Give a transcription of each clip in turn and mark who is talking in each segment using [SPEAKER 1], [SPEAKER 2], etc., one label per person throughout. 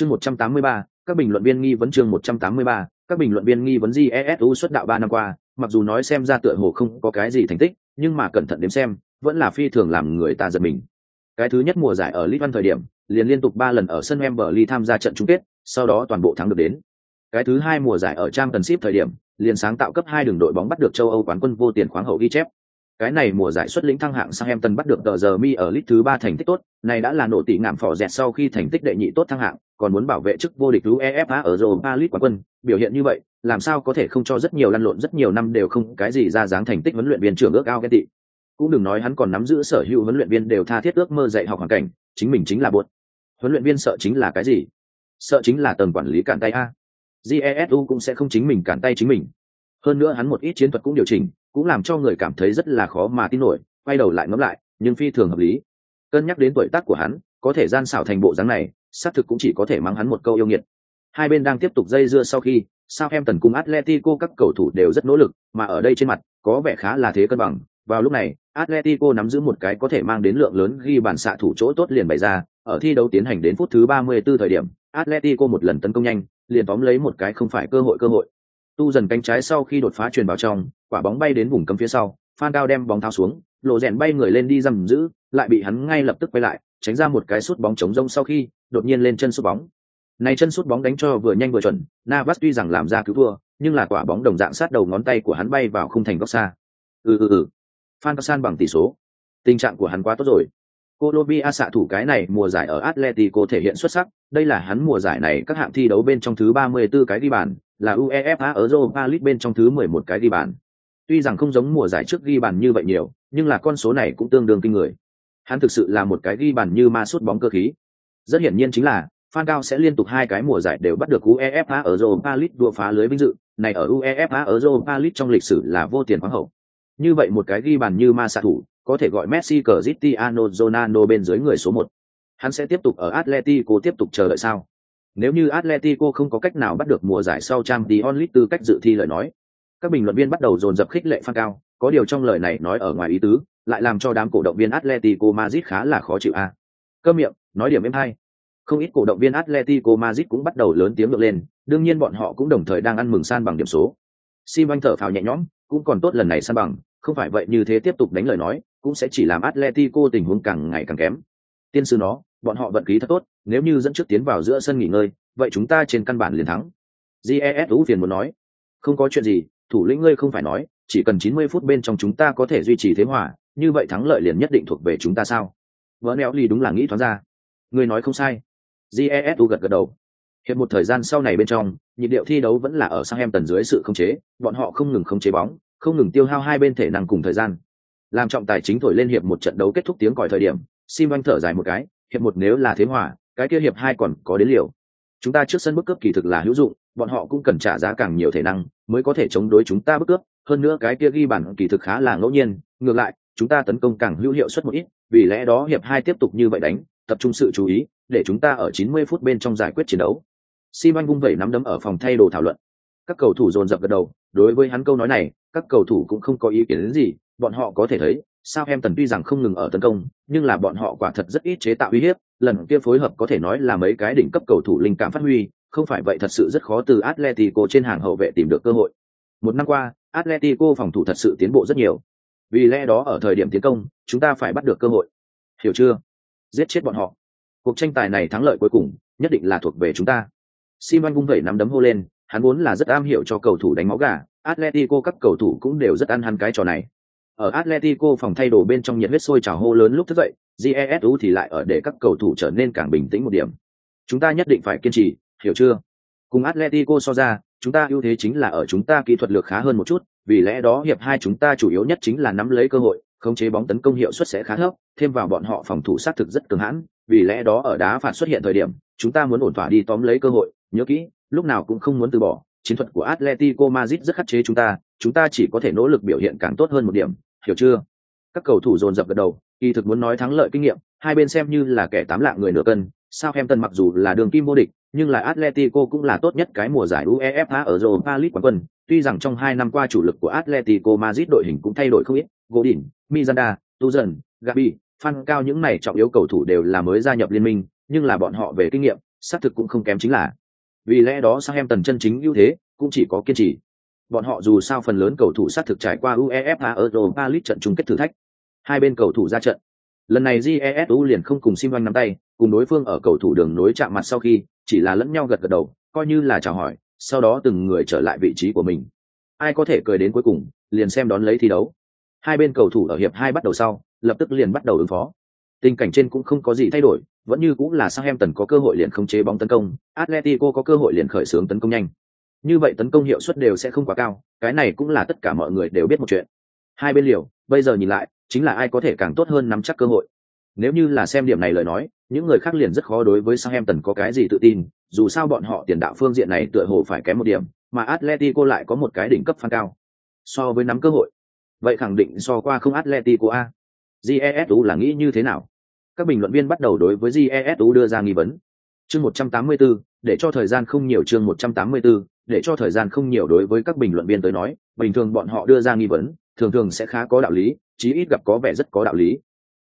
[SPEAKER 1] chương một trăm tám mươi ba, các bình luận viên nghi vấn chương một trăm tám mươi ba, các bình luận viên nghi vấn jesu xuất đạo ba năm qua, mặc dù nói xem ra tựa hồ không có cái gì thành tích, nhưng mà cẩn thận đếm xem, vẫn là phi thường làm người ta giật mình. Cái thứ nhất mùa giải ở Lit thời điểm, liền liên tục ba lần ở sân Wembley tham gia trận chung kết, sau đó toàn bộ thắng được đến. Cái thứ hai mùa giải ở trang tần ship thời điểm, liền sáng tạo cấp hai đường đội bóng bắt được châu âu quán quân vô tiền khoáng hậu ghi chép cái này mùa giải xuất lĩnh thăng hạng sang em tần bắt được tờ giờ mi ở lit thứ ba thành tích tốt, này đã là nổ tỷ ngạm phỏ dẹt sau khi thành tích đệ nhị tốt thăng hạng, còn muốn bảo vệ chức vô địch uefa ở europa league quán quân. Biểu hiện như vậy, làm sao có thể không cho rất nhiều lăn lộn, rất nhiều năm đều không cái gì ra dáng thành tích huấn luyện viên trưởng ước ao ghen tị. Cũng đừng nói hắn còn nắm giữ sở hữu huấn luyện viên đều tha thiết ước mơ dạy học hoàn cảnh, chính mình chính là buồn. Huấn luyện viên sợ chính là cái gì? Sợ chính là tầng quản lý cản tay a. Jesu cũng sẽ không chính mình cản tay chính mình. Hơn nữa hắn một ít chiến thuật cũng điều chỉnh cũng làm cho người cảm thấy rất là khó mà tin nổi, quay đầu lại ngẫm lại, nhưng phi thường hợp lý. Cân nhắc đến tuổi tác của hắn, có thể gian xảo thành bộ dáng này, xác thực cũng chỉ có thể mắng hắn một câu yêu nghiệt. Hai bên đang tiếp tục dây dưa sau khi sao em tần cùng atletico các cầu thủ đều rất nỗ lực, mà ở đây trên mặt, có vẻ khá là thế cân bằng. Vào lúc này, atletico nắm giữ một cái có thể mang đến lượng lớn ghi bàn xạ thủ chỗ tốt liền bày ra, ở thi đấu tiến hành đến phút thứ 34 thời điểm, atletico một lần tấn công nhanh, liền tóm lấy một cái không phải cơ hội cơ hội tu dần cánh trái sau khi đột phá truyền vào trong, quả bóng bay đến vùng cấm phía sau, phan cao đem bóng thao xuống, lộ rèn bay người lên đi giam giữ, lại bị hắn ngay lập tức quay lại, tránh ra một cái sút bóng chống rông sau khi, đột nhiên lên chân sút bóng. Này chân sút bóng đánh cho vừa nhanh vừa chuẩn, navas tuy rằng làm ra cứu thua nhưng là quả bóng đồng dạng sát đầu ngón tay của hắn bay vào khung thành góc xa. Ừ ừ ừ. Phan san bằng tỷ số. Tình trạng của hắn quá tốt rồi. Colombia xạ thủ cái này mùa giải ở Atletico thể hiện xuất sắc, đây là hắn mùa giải này các hạng thi đấu bên trong thứ 34 cái ghi bàn, là UEFA ở Europa League bên trong thứ 11 cái ghi bàn. Tuy rằng không giống mùa giải trước ghi bàn như vậy nhiều, nhưng là con số này cũng tương đương kinh người. Hắn thực sự là một cái ghi bàn như ma sút bóng cơ khí. Rất hiển nhiên chính là Phan Cao sẽ liên tục hai cái mùa giải đều bắt được UEFA ở Europa League đua phá lưới vinh dự, này ở UEFA ở Europa League trong lịch sử là vô tiền khoáng hậu. Như vậy một cái ghi bàn như ma xạ thủ, có thể gọi Messi Cristiano Ronaldo bên dưới người số một. Hắn sẽ tiếp tục ở Atletico tiếp tục chờ đợi sao? Nếu như Atletico không có cách nào bắt được mùa giải sau Champions League tư cách dự thi lời nói, các bình luận viên bắt đầu dồn dập khích lệ Phan Cao, có điều trong lời này nói ở ngoài ý tứ, lại làm cho đám cổ động viên Atletico Madrid khá là khó chịu a. Cơ miệng, nói điểm em hay. Không ít cổ động viên Atletico Madrid cũng bắt đầu lớn tiếng ngược lên, đương nhiên bọn họ cũng đồng thời đang ăn mừng san bằng điểm số. Simon thở phào nhẹ nhõm, cũng còn tốt lần này san bằng, không phải vậy như thế tiếp tục đánh lời nói, cũng sẽ chỉ làm Atletico tình huống càng ngày càng kém. Tiên sư nó, bọn họ vận khí thật tốt, nếu như dẫn trước tiến vào giữa sân nghỉ ngơi, vậy chúng ta trên căn bản liền thắng. Jesu phiền muốn nói, không có chuyện gì, thủ lĩnh ngươi không phải nói, chỉ cần 90 phút bên trong chúng ta có thể duy trì thế hòa, như vậy thắng lợi liền nhất định thuộc về chúng ta sao? Vỡ neo ly đúng là nghĩ thoáng ra. Ngươi nói không sai. Jesu gật gật đầu. Hiện một thời gian sau này bên trong, nhịp điệu thi đấu vẫn là ở sang em tần dưới sự khống chế, bọn họ không ngừng khống chế bóng, không ngừng tiêu hao hai bên thể năng cùng thời gian. Làm trọng tài chính thổi lên hiệp một trận đấu kết thúc tiếng còi thời điểm, sim anh thở dài một cái, hiệp một nếu là thế hòa, cái kia hiệp hai còn có đến liều. Chúng ta trước sân bức cướp kỳ thực là hữu dụng, bọn họ cũng cần trả giá càng nhiều thể năng mới có thể chống đối chúng ta bức cướp. Hơn nữa cái kia ghi bản kỳ thực khá là ngẫu nhiên, ngược lại, chúng ta tấn công càng hữu hiệu suất một ít, vì lẽ đó hiệp hai tiếp tục như vậy đánh, tập trung sự chú ý, để chúng ta ở 90 phút bên trong giải quyết chiến đấu. Sim anh vung vẩy nắm đấm ở phòng thay đồ thảo luận. Các cầu thủ dồn dập gật đầu đối với hắn câu nói này, các cầu thủ cũng không có ý kiến đến gì, bọn họ có thể thấy, sao em tần tuy rằng không ngừng ở tấn công, nhưng là bọn họ quả thật rất ít chế tạo uy hiếp, lần kia phối hợp có thể nói là mấy cái đỉnh cấp cầu thủ linh cảm phát huy, không phải vậy thật sự rất khó từ atletico trên hàng hậu vệ tìm được cơ hội. Một năm qua, atletico phòng thủ thật sự tiến bộ rất nhiều. Vì lẽ đó ở thời điểm tiến công, chúng ta phải bắt được cơ hội. Hiểu chưa? Giết chết bọn họ. Cuộc tranh tài này thắng lợi cuối cùng, nhất định là thuộc về chúng ta. Simon vung vẩy nắm đấm hô lên hắn vốn là rất am hiểu cho cầu thủ đánh máu gà atletico các cầu thủ cũng đều rất ăn hắn cái trò này ở Atletico phòng thay đồ bên trong nhiệt huyết sôi trào hô lớn lúc thức dậy, GESU thì lại ở để các cầu thủ trở nên càng bình tĩnh một điểm. Chúng ta nhất định phải kiên trì, hiểu chưa? Cùng Atletico so ra, chúng ta ưu thế chính là ở chúng ta kỹ thuật lược khá hơn một chút, vì lẽ đó hiệp hai chúng ta chủ yếu nhất chính là nắm lấy cơ hội, khống chế bóng tấn công hiệu suất sẽ khá thấp, thêm vào bọn họ phòng thủ sát thực rất cứng hãn, vì lẽ đó ở đá phạt xuất hiện thời điểm, chúng ta muốn ổn thỏa đi tóm lấy cơ hội, nhớ kỹ, lúc nào cũng không muốn từ bỏ, chiến thuật của Atletico Madrid rất khắc chế chúng ta, chúng ta chỉ có thể nỗ lực biểu hiện càng tốt hơn một điểm, hiểu chưa? Các cầu thủ dồn dập gật đầu kỳ thực muốn nói thắng lợi kinh nghiệm hai bên xem như là kẻ tám lạng người nửa cân sao em tân mặc dù là đường kim vô địch nhưng là atletico cũng là tốt nhất cái mùa giải uefa ở europa league quán quân tuy rằng trong hai năm qua chủ lực của atletico madrid đội hình cũng thay đổi không ít godin Miranda, Tuzan, gabi phan cao những này trọng yếu cầu thủ đều là mới gia nhập liên minh nhưng là bọn họ về kinh nghiệm xác thực cũng không kém chính là vì lẽ đó sang em tần chân chính ưu thế cũng chỉ có kiên trì. Bọn họ dù sao phần lớn cầu thủ sát thực trải qua uefa europa league trận chung kết thử thách. Hai bên cầu thủ ra trận. Lần này jesu liền không cùng sim nắm tay, cùng đối phương ở cầu thủ đường nối chạm mặt sau khi, chỉ là lẫn nhau gật gật đầu, coi như là chào hỏi, sau đó từng người trở lại vị trí của mình. Ai có thể cười đến cuối cùng, liền xem đón lấy thi đấu. Hai bên cầu thủ ở hiệp hai bắt đầu sau, lập tức liền bắt đầu ứng phó tình cảnh trên cũng không có gì thay đổi, vẫn như cũng là Southampton có cơ hội liền khống chế bóng tấn công, Atletico có cơ hội liền khởi xướng tấn công nhanh. Như vậy tấn công hiệu suất đều sẽ không quá cao, cái này cũng là tất cả mọi người đều biết một chuyện. Hai bên liều, bây giờ nhìn lại, chính là ai có thể càng tốt hơn nắm chắc cơ hội. Nếu như là xem điểm này lời nói, những người khác liền rất khó đối với Southampton có cái gì tự tin, dù sao bọn họ tiền đạo phương diện này tựa hồ phải kém một điểm, mà Atletico lại có một cái đỉnh cấp phan cao. So với nắm cơ hội. Vậy khẳng định so qua không Atletico a jesu là nghĩ như thế nào? Các bình luận viên bắt đầu đối với jesu đưa ra nghi vấn. Chương 184, để cho thời gian không nhiều chương 184, để cho thời gian không nhiều đối với các bình luận viên tới nói bình thường bọn họ đưa ra nghi vấn thường thường sẽ khá có đạo lý chí ít gặp có vẻ rất có đạo lý.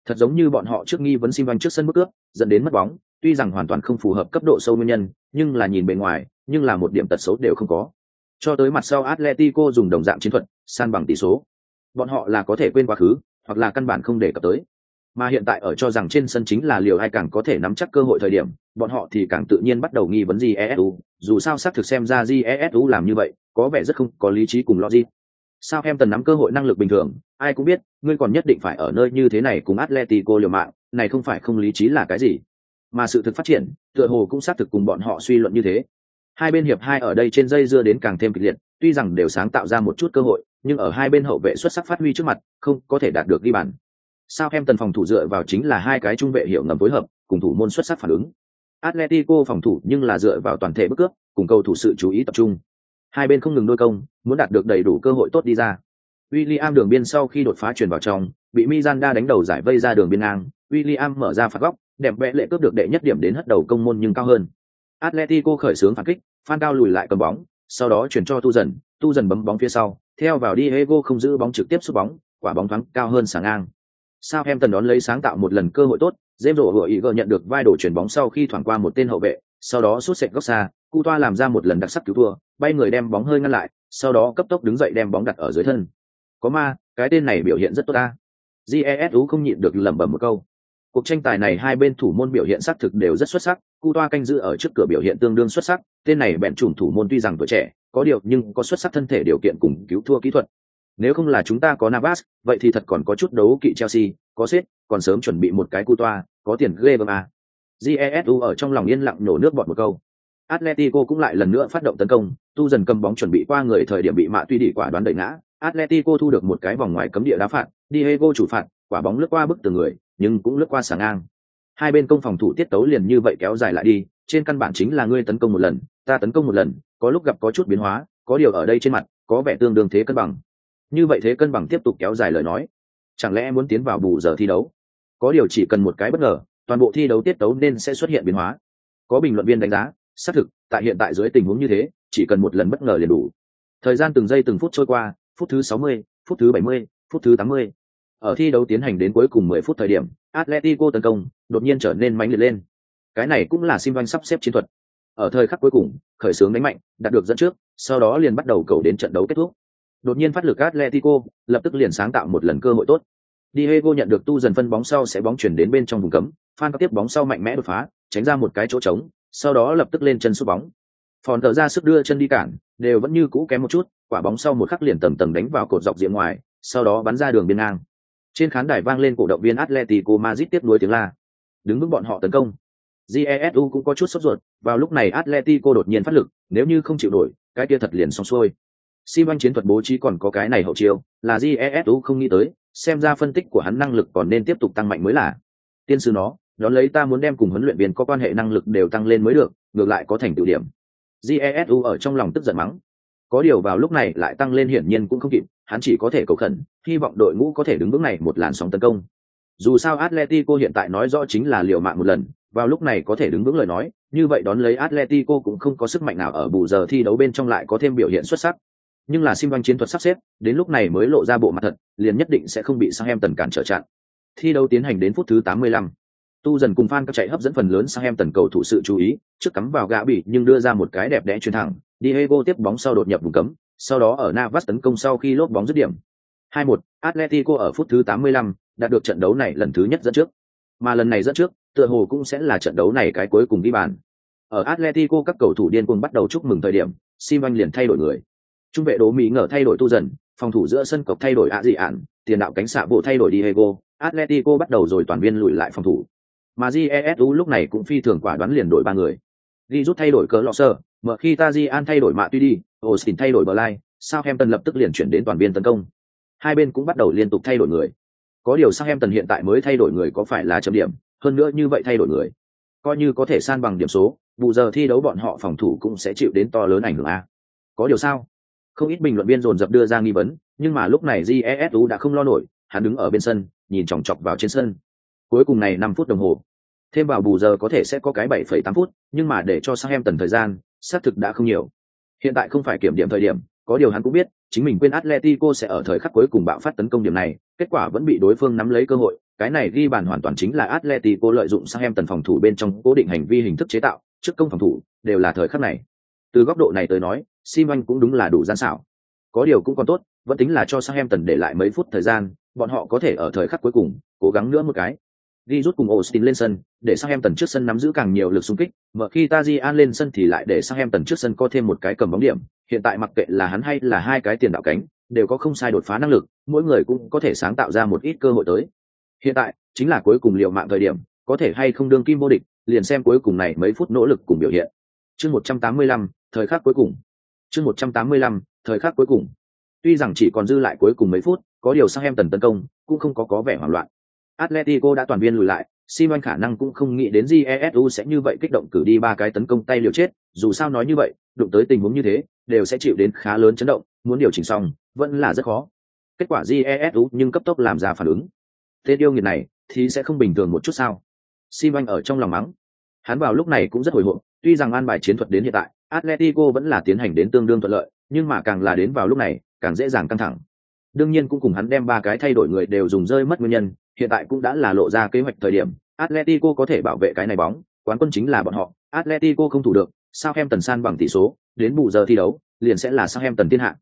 [SPEAKER 1] Thật giống như bọn họ trước nghi vấn xin văn trước sân mức ước dẫn đến mất bóng tuy rằng hoàn toàn không phù hợp cấp độ sâu nguyên nhân nhưng là nhìn bề ngoài nhưng là một điểm tật xấu đều không có. Cho tới mặt sau atletico dùng đồng dạng chiến thuật san bằng tỷ số. Bọn họ là có thể quên quá khứ hoặc là căn bản không để cập tới. Mà hiện tại ở cho rằng trên sân chính là liều ai càng có thể nắm chắc cơ hội thời điểm, bọn họ thì càng tự nhiên bắt đầu nghi vấn jesu dù sao xác thực xem ra jesu làm như vậy, có vẻ rất không có lý trí cùng logic. Sao em tần nắm cơ hội năng lực bình thường? Ai cũng biết, ngươi còn nhất định phải ở nơi như thế này cùng atletico liều mạng, này không phải không lý trí là cái gì. Mà sự thực phát triển, tựa hồ cũng xác thực cùng bọn họ suy luận như thế. Hai bên hiệp hai ở đây trên dây dưa đến càng thêm kịch liệt tuy rằng đều sáng tạo ra một chút cơ hội, nhưng ở hai bên hậu vệ xuất sắc phát huy trước mặt, không có thể đạt được ghi bàn. Sao em tần phòng thủ dựa vào chính là hai cái trung vệ hiệu ngầm phối hợp, cùng thủ môn xuất sắc phản ứng. Atletico phòng thủ nhưng là dựa vào toàn thể bức cướp, cùng cầu thủ sự chú ý tập trung. Hai bên không ngừng đôi công, muốn đạt được đầy đủ cơ hội tốt đi ra. William đường biên sau khi đột phá truyền vào trong, bị Miranda đánh đầu giải vây ra đường biên ngang. William mở ra phạt góc đẹp vẽ lệ cướp được đệ nhất điểm đến hất đầu công môn nhưng cao hơn. Atletico khởi xướng phản kích, Phan cao lùi lại cầm bóng sau đó chuyển cho tu dần. Tu dần bấm bóng phía sau, theo vào đi. ego không giữ bóng trực tiếp sút bóng, quả bóng thoáng cao hơn sáng ngang. Sao em tần đón lấy sáng tạo một lần cơ hội tốt dêm rổ hựa ý gờ nhận được vai đổ chuyển bóng sau khi thoảng qua một tên hậu vệ, sau đó sút sệt góc xa cu toa làm ra một lần đặc sắc cứu thua, bay người đem bóng hơi ngăn lại, sau đó cấp tốc đứng dậy đem bóng đặt ở dưới thân. Có ma, cái tên này biểu hiện rất tốt ta. Jesu không nhịn được lẩm bẩm một câu. Cuộc tranh tài này hai bên thủ môn biểu hiện xác thực đều rất xuất sắc cu toa canh giữ ở trước cửa biểu hiện tương đương xuất sắc tên này bèn chủng thủ môn tuy rằng tuổi trẻ có điều nhưng có xuất sắc thân thể điều kiện cùng cứu thua kỹ thuật nếu không là chúng ta có Navas, vậy thì thật còn có chút đấu kỵ Chelsea, có xếp còn sớm chuẩn bị một cái cu toa, có tiền ghê bơm à. Jesu ở trong lòng yên lặng nổ nước bọt một câu. Atletico cũng lại lần nữa phát động tấn công, tu dần cầm bóng chuẩn bị qua người thời điểm bị mạ tuy đi quả đoán đẩy ngã. Atletico thu được một cái vòng ngoài cấm địa đá phạt, Diego chủ phạt, quả bóng lướt qua bức tường người, nhưng cũng lướt qua sàng ngang. Hai bên công phòng thủ tiết tấu liền như vậy kéo dài lại đi, trên căn bản chính là ngươi tấn công một lần, ta tấn công một lần, có lúc gặp có chút biến hóa, có điều ở đây trên mặt, có vẻ tương đương thế cân bằng. Như vậy thế cân bằng tiếp tục kéo dài lời nói, chẳng lẽ muốn tiến vào bù giờ thi đấu? Có điều chỉ cần một cái bất ngờ, toàn bộ thi đấu tiết tấu nên sẽ xuất hiện biến hóa. Có bình luận viên đánh giá, xác thực, tại hiện tại dưới tình huống như thế, chỉ cần một lần bất ngờ liền đủ. Thời gian từng giây từng phút trôi qua, phút thứ 60, phút thứ 70, phút thứ 80. Ở thi đấu tiến hành đến cuối cùng 10 phút thời điểm, Atletico tấn công, đột nhiên trở nên mãnh liệt lên. Cái này cũng là sim sắp xếp chiến thuật. Ở thời khắc cuối cùng, khởi xướng đánh mạnh, đạt được dẫn trước, sau đó liền bắt đầu cầu đến trận đấu kết thúc. Đột nhiên phát lực Atletico, lập tức liền sáng tạo một lần cơ hội tốt. Diego nhận được tu dần phân bóng sau sẽ bóng chuyển đến bên trong vùng cấm, Phan tiếp bóng sau mạnh mẽ đột phá, tránh ra một cái chỗ trống, sau đó lập tức lên chân sút bóng. Phòn tờ ra sức đưa chân đi cản, đều vẫn như cũ kém một chút, quả bóng sau một khắc liền tầm tầng đánh vào cột dọc diện ngoài, sau đó bắn ra đường biên ngang. Trên khán đài vang lên cổ động viên Atletico Madrid tiếp nối tiếng la. Đứng vững bọn họ tấn công. Jesu cũng có chút sốt ruột, vào lúc này Atletico đột nhiên phát lực, nếu như không chịu nổi, cái kia thật liền xong xuôi. Simon chiến thuật bố trí còn có cái này hậu chiêu, là Jesu không nghĩ tới, xem ra phân tích của hắn năng lực còn nên tiếp tục tăng mạnh mới là. Tiên sư nó, đón lấy ta muốn đem cùng huấn luyện viên có quan hệ năng lực đều tăng lên mới được, ngược lại có thành tựu điểm. Jesu ở trong lòng tức giận mắng. Có điều vào lúc này lại tăng lên hiển nhiên cũng không kịp, hắn chỉ có thể cầu khẩn, hy vọng đội ngũ có thể đứng vững này một làn sóng tấn công. Dù sao Atletico hiện tại nói rõ chính là liều mạng một lần, vào lúc này có thể đứng vững lời nói, như vậy đón lấy Atletico cũng không có sức mạnh nào ở bù giờ thi đấu bên trong lại có thêm biểu hiện xuất sắc. Nhưng là Simon chiến thuật sắp xếp, đến lúc này mới lộ ra bộ mặt thật, liền nhất định sẽ không bị Southampton cản trở chặn. Thi đấu tiến hành đến phút thứ 85. Tu dần cùng fan các chạy hấp dẫn phần lớn sang em tần cầu thủ sự chú ý, trước cắm vào gã bị nhưng đưa ra một cái đẹp đẽ chuyền thẳng, Diego tiếp bóng sau đột nhập vùng cấm, sau đó ở Navas tấn công sau khi lốp bóng dứt điểm. 2-1, Atletico ở phút thứ 85, đạt được trận đấu này lần thứ nhất dẫn trước. Mà lần này dẫn trước, tựa hồ cũng sẽ là trận đấu này cái cuối cùng đi bàn. Ở Atletico các cầu thủ điên cuồng bắt đầu chúc mừng thời điểm, Simon liền thay đổi người. Trung vệ Đỗ Mỹ ngờ thay đổi tu dần, phòng thủ giữa sân cọc thay đổi ạ dị ản, tiền đạo cánh xạ bộ thay đổi Diego, Atletico bắt đầu rồi toàn viên lùi lại phòng thủ. Mà Jesu lúc này cũng phi thường quả đoán liền đổi ba người. Di rút thay đổi cỡ lọ sơ, mở khi Tajian thay đổi mạ tuy đi, Austin thay đổi Blay, Southampton lập tức liền chuyển đến toàn viên tấn công. Hai bên cũng bắt đầu liên tục thay đổi người. Có điều Southampton hiện tại mới thay đổi người có phải là chấm điểm, hơn nữa như vậy thay đổi người, coi như có thể san bằng điểm số, bù giờ thi đấu bọn họ phòng thủ cũng sẽ chịu đến to lớn ảnh hưởng a. Có điều sao? Không ít bình luận viên dồn dập đưa ra nghi vấn, nhưng mà lúc này Jesu đã không lo nổi, hắn đứng ở bên sân, nhìn chòng chọc vào trên sân. Cuối cùng này năm phút đồng hồ. Thêm vào bù giờ có thể sẽ có cái 7,8 phút, nhưng mà để cho sang em tần thời gian, xác thực đã không nhiều. Hiện tại không phải kiểm điểm thời điểm, có điều hắn cũng biết, chính mình quên Atletico sẽ ở thời khắc cuối cùng bạo phát tấn công điểm này, kết quả vẫn bị đối phương nắm lấy cơ hội, cái này ghi bàn hoàn toàn chính là Atletico lợi dụng Southampton phòng thủ bên trong cố định hành vi hình thức chế tạo, trước công phòng thủ đều là thời khắc này. Từ góc độ này tới nói, Simon cũng đúng là đủ gian xảo. Có điều cũng còn tốt, vẫn tính là cho Southampton để lại mấy phút thời gian, bọn họ có thể ở thời khắc cuối cùng cố gắng nữa một cái. Đi rút cùng Austin lên sân, để Southampton trước sân nắm giữ càng nhiều lực xung kích, mở khi Tajian lên sân thì lại để Southampton trước sân có thêm một cái cầm bóng điểm, hiện tại mặc kệ là hắn hay là hai cái tiền đạo cánh, đều có không sai đột phá năng lực, mỗi người cũng có thể sáng tạo ra một ít cơ hội tới. Hiện tại, chính là cuối cùng liệu mạng thời điểm, có thể hay không đương kim vô địch, liền xem cuối cùng này mấy phút nỗ lực cùng biểu hiện. Chương 185, thời khắc cuối cùng. Chương 185, thời khắc cuối cùng. Tuy rằng chỉ còn dư lại cuối cùng mấy phút, có điều sang em tần tấn công, cũng không có có vẻ hoảng loạn. Atletico đã toàn viên lùi lại, Simon khả năng cũng không nghĩ đến Jesu sẽ như vậy kích động cử đi ba cái tấn công tay liều chết, dù sao nói như vậy, đụng tới tình huống như thế, đều sẽ chịu đến khá lớn chấn động, muốn điều chỉnh xong, vẫn là rất khó. Kết quả Jesu nhưng cấp tốc làm ra phản ứng. Tên yêu nghiệt này, thì sẽ không bình thường một chút sao? Simon ở trong lòng mắng. Hắn vào lúc này cũng rất hồi hộp, tuy rằng an bài chiến thuật đến hiện tại, Atletico vẫn là tiến hành đến tương đương thuận lợi, nhưng mà càng là đến vào lúc này, càng dễ dàng căng thẳng. Đương nhiên cũng cùng hắn đem ba cái thay đổi người đều dùng rơi mất nguyên nhân, hiện tại cũng đã là lộ ra kế hoạch thời điểm, Atletico có thể bảo vệ cái này bóng, quán quân chính là bọn họ, Atletico không thủ được, sao em tần san bằng tỷ số, đến bù giờ thi đấu, liền sẽ là sao em tần thiên hạ.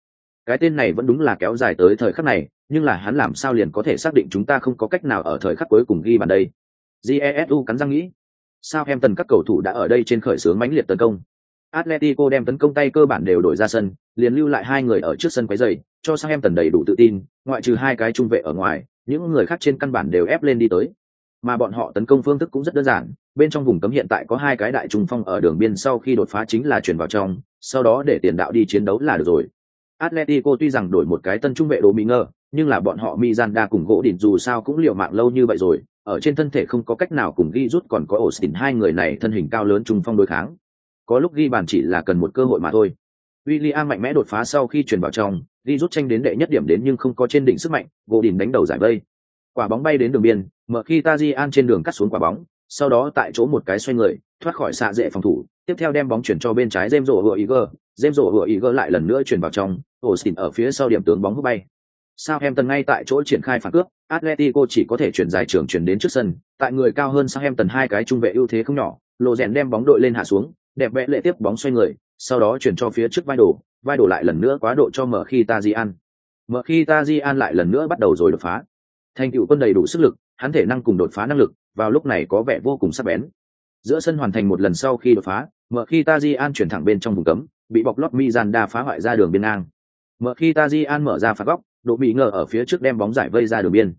[SPEAKER 1] Cái tên này vẫn đúng là kéo dài tới thời khắc này, nhưng là hắn làm sao liền có thể xác định chúng ta không có cách nào ở thời khắc cuối cùng ghi bàn đây. Jesu cắn răng nghĩ. sao em tần các cầu thủ đã ở đây trên khởi xướng mãnh liệt tấn công. Atletico đem tấn công tay cơ bản đều đổi ra sân, liền lưu lại hai người ở trước sân quấy rầy, cho sang em tần đầy đủ tự tin, ngoại trừ hai cái trung vệ ở ngoài, những người khác trên căn bản đều ép lên đi tới mà bọn họ tấn công phương thức cũng rất đơn giản bên trong vùng cấm hiện tại có hai cái đại trung phong ở đường biên sau khi đột phá chính là chuyển vào trong sau đó để tiền đạo đi chiến đấu là được rồi atletico tuy rằng đổi một cái tân trung vệ đồ mỹ ngờ nhưng là bọn họ Mizanda cùng gỗ đỉnh dù sao cũng liều mạng lâu như vậy rồi ở trên thân thể không có cách nào cùng ghi rút còn có Austin hai người này thân hình cao lớn trung phong đối kháng có lúc ghi bàn chỉ là cần một cơ hội mà thôi William mạnh mẽ đột phá sau khi chuyển vào trong, ghi rút tranh đến đệ nhất điểm đến nhưng không có trên đỉnh sức mạnh, gỗ đỉnh đánh đầu giải vây. Quả bóng bay đến đường biên, mở khi Tajian trên đường cắt xuống quả bóng, sau đó tại chỗ một cái xoay người, thoát khỏi xạ dễ phòng thủ, tiếp theo đem bóng chuyển cho bên trái James Rowe Iger, James Rowe Iger lại lần nữa chuyển vào trong, Austin ở phía sau điểm tướng bóng hút bay. Southampton ngay tại chỗ triển khai phản cướp, Atletico chỉ có thể chuyển dài trường chuyển đến trước sân, tại người cao hơn Southampton hai cái trung vệ ưu thế không nhỏ, Lộ Rèn đem bóng đội lên hạ xuống, đẹp vẽ lệ tiếp bóng xoay người, sau đó chuyển cho phía trước vai đổ, vai đổ lại lần nữa quá độ cho mở khi Tajian. Mở khi Tajian lại lần nữa bắt đầu rồi đột phá. Thành tựu quân đầy đủ sức lực, hắn thể năng cùng đột phá năng lực, vào lúc này có vẻ vô cùng sắc bén. Giữa sân hoàn thành một lần sau khi đột phá, mở khi Tajian chuyển thẳng bên trong vùng cấm, bị bọc lót Mizanda phá hoại ra đường biên ngang. Mở khi Tajian mở ra phạt góc, độ bị ngờ ở phía trước đem bóng giải vây ra đường biên.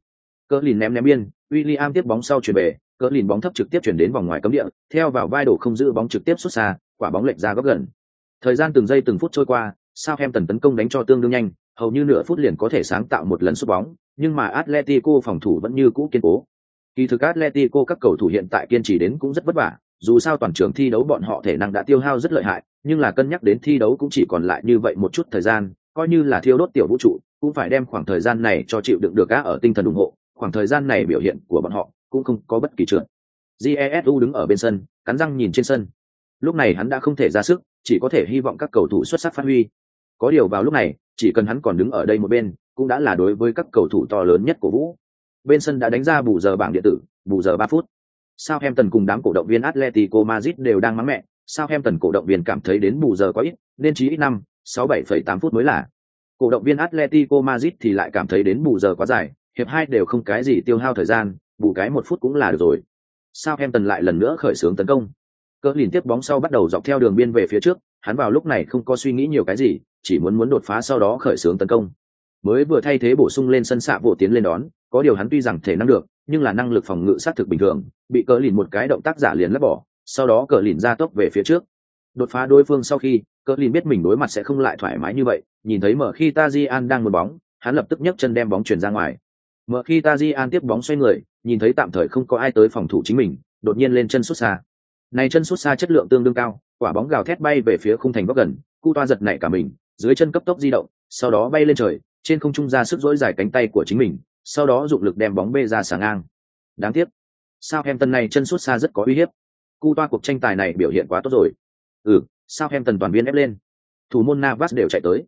[SPEAKER 1] Cỡ lìn ném ném biên, William tiếp bóng sau chuyển về, cỡ lìn bóng thấp trực tiếp chuyển đến vòng ngoài cấm địa, theo vào vai đổ không giữ bóng trực tiếp xuất xa, quả bóng lệch ra góc gần. Thời gian từng giây từng phút trôi qua, sao em tần tấn công đánh cho tương đương nhanh, hầu như nửa phút liền có thể sáng tạo một lần sút bóng, nhưng mà Atletico phòng thủ vẫn như cũ kiên cố. Kỳ thực Atletico các cầu thủ hiện tại kiên trì đến cũng rất vất vả, dù sao toàn trường thi đấu bọn họ thể năng đã tiêu hao rất lợi hại, nhưng là cân nhắc đến thi đấu cũng chỉ còn lại như vậy một chút thời gian, coi như là thiêu đốt tiểu vũ trụ, cũng phải đem khoảng thời gian này cho chịu đựng được á ở tinh thần ủng hộ, khoảng thời gian này biểu hiện của bọn họ cũng không có bất kỳ trượt. Jesu đứng ở bên sân, cắn răng nhìn trên sân. Lúc này hắn đã không thể ra sức, chỉ có thể hy vọng các cầu thủ xuất sắc phát huy. Có điều vào lúc này, chỉ cần hắn còn đứng ở đây một bên, cũng đã là đối với các cầu thủ to lớn nhất của Vũ. Bên sân đã đánh ra bù giờ bảng điện tử, bù giờ ba phút. Southampton cùng đám cổ động viên Atletico Madrid đều đang mắng mẹ, Southampton cổ động viên cảm thấy đến bù giờ quá ít, nên chỉ ít năm, sáu bảy phẩy tám phút mới là. Cổ động viên Atletico Madrid thì lại cảm thấy đến bù giờ quá dài, hiệp hai đều không cái gì tiêu hao thời gian, bù cái một phút cũng là được rồi. Southampton lại lần nữa khởi xướng tấn công. Cỡ lìn tiếp bóng sau bắt đầu dọc theo đường biên về phía trước, hắn vào lúc này không có suy nghĩ nhiều cái gì, chỉ muốn muốn đột phá sau đó khởi xướng tấn công. Mới vừa thay thế bổ sung lên sân xạ bộ tiến lên đón, có điều hắn tuy rằng thể năng được, nhưng là năng lực phòng ngự sát thực bình thường, bị cỡ lìn một cái động tác giả liền lấp bỏ, sau đó cỡ lìn ra tốc về phía trước. Đột phá đối phương sau khi, cỡ lìn biết mình đối mặt sẽ không lại thoải mái như vậy, nhìn thấy mở khi Tajian đang mượn bóng, hắn lập tức nhấc chân đem bóng chuyển ra ngoài. Mở khi Tajian tiếp bóng xoay người, nhìn thấy tạm thời không có ai tới phòng thủ chính mình, đột nhiên lên chân sút xa. Này chân sút xa chất lượng tương đương cao, quả bóng gào thét bay về phía khung thành góc gần, cu toa giật nảy cả mình, dưới chân cấp tốc di động, sau đó bay lên trời, trên không trung ra sức dỗi dài cánh tay của chính mình, sau đó dụng lực đem bóng bê ra sáng ngang. Đáng tiếc, sao em tân này chân sút xa rất có uy hiếp. Cu toa cuộc tranh tài này biểu hiện quá tốt rồi. Ừ, sao em tần toàn viên ép lên. Thủ môn Navas đều chạy tới.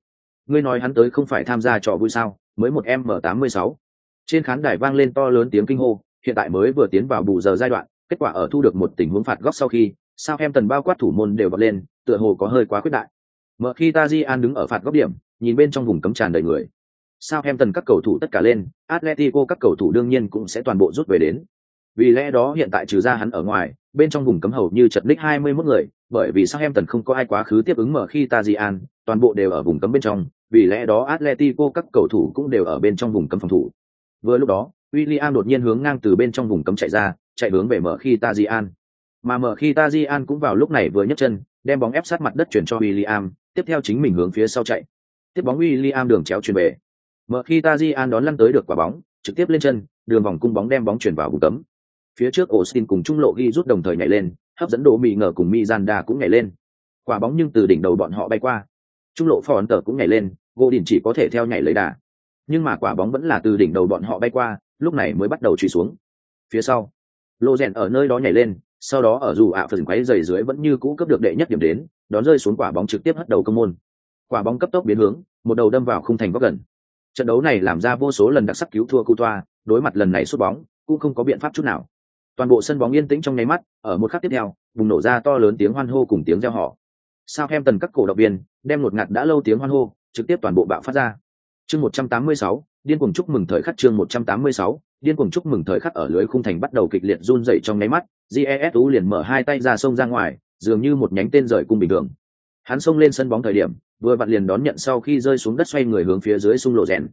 [SPEAKER 1] Ngươi nói hắn tới không phải tham gia trò vui sao? Mới một m tám mươi sáu. Trên khán đài vang lên to lớn tiếng kinh hô, hiện tại mới vừa tiến vào bù giờ giai đoạn, kết quả ở thu được một tình huống phạt góc sau khi, sao em tần bao quát thủ môn đều bật lên, tựa hồ có hơi quá quyết đại. Mở khi Tajian đứng ở phạt góc điểm, nhìn bên trong vùng cấm tràn đầy người. Sao em tần các cầu thủ tất cả lên, Atletico các cầu thủ đương nhiên cũng sẽ toàn bộ rút về đến. Vì lẽ đó hiện tại trừ ra hắn ở ngoài, bên trong vùng cấm hầu như chật ních 21 người, bởi vì Southampton em không có ai quá khứ tiếp ứng mở khi Tajian, toàn bộ đều ở vùng cấm bên trong, vì lẽ đó Atletico các cầu thủ cũng đều ở bên trong vùng cấm phòng thủ. Vừa lúc đó, William đột nhiên hướng ngang từ bên trong vùng cấm chạy ra, chạy hướng về mở khi Tajian. Mà mở khi Tajian cũng vào lúc này vừa nhấc chân, đem bóng ép sát mặt đất chuyển cho William, tiếp theo chính mình hướng phía sau chạy. Tiếp bóng William đường chéo chuyển về. Mở khi Tajian đón lăn tới được quả bóng, trực tiếp lên chân, đường vòng cung bóng đem bóng chuyển vào vùng cấm. Phía trước Austin cùng trung lộ ghi rút đồng thời nhảy lên, hấp dẫn đồ mì ngờ cùng Mizanda cũng nhảy lên. Quả bóng nhưng từ đỉnh đầu bọn họ bay qua. Trung lộ Phòn tờ cũng nhảy lên, Godin chỉ có thể theo nhảy lấy đà. Nhưng mà quả bóng vẫn là từ đỉnh đầu bọn họ bay qua, lúc này mới bắt đầu truy xuống. Phía sau, Lô Rèn ở nơi đó nhảy lên, sau đó ở dù ạ phần quấy giày dưới vẫn như cũ cấp được đệ nhất điểm đến, đón rơi xuống quả bóng trực tiếp hất đầu công môn. Quả bóng cấp tốc biến hướng, một đầu đâm vào khung thành góc gần. Trận đấu này làm ra vô số lần đặc sắc cứu thua Cụ Toa, đối mặt lần này sút bóng, cũng không có biện pháp chút nào. Toàn bộ sân bóng yên tĩnh trong nháy mắt, ở một khắc tiếp theo, bùng nổ ra to lớn tiếng hoan hô cùng tiếng reo hò. Sao em tần các cổ động viên đem một ngạt đã lâu tiếng hoan hô, trực tiếp toàn bộ bạo phát ra. Chương 186, điên cuồng chúc mừng thời khắc chương 186, điên cuồng chúc mừng thời khắc ở lưới khung thành bắt đầu kịch liệt run rẩy trong nháy mắt, Jesu liền mở hai tay ra sông ra ngoài, dường như một nhánh tên rời cung bình thường. Hắn xông lên sân bóng thời điểm, vừa vặn liền đón nhận sau khi rơi xuống đất xoay người hướng phía dưới xung lộ rèn.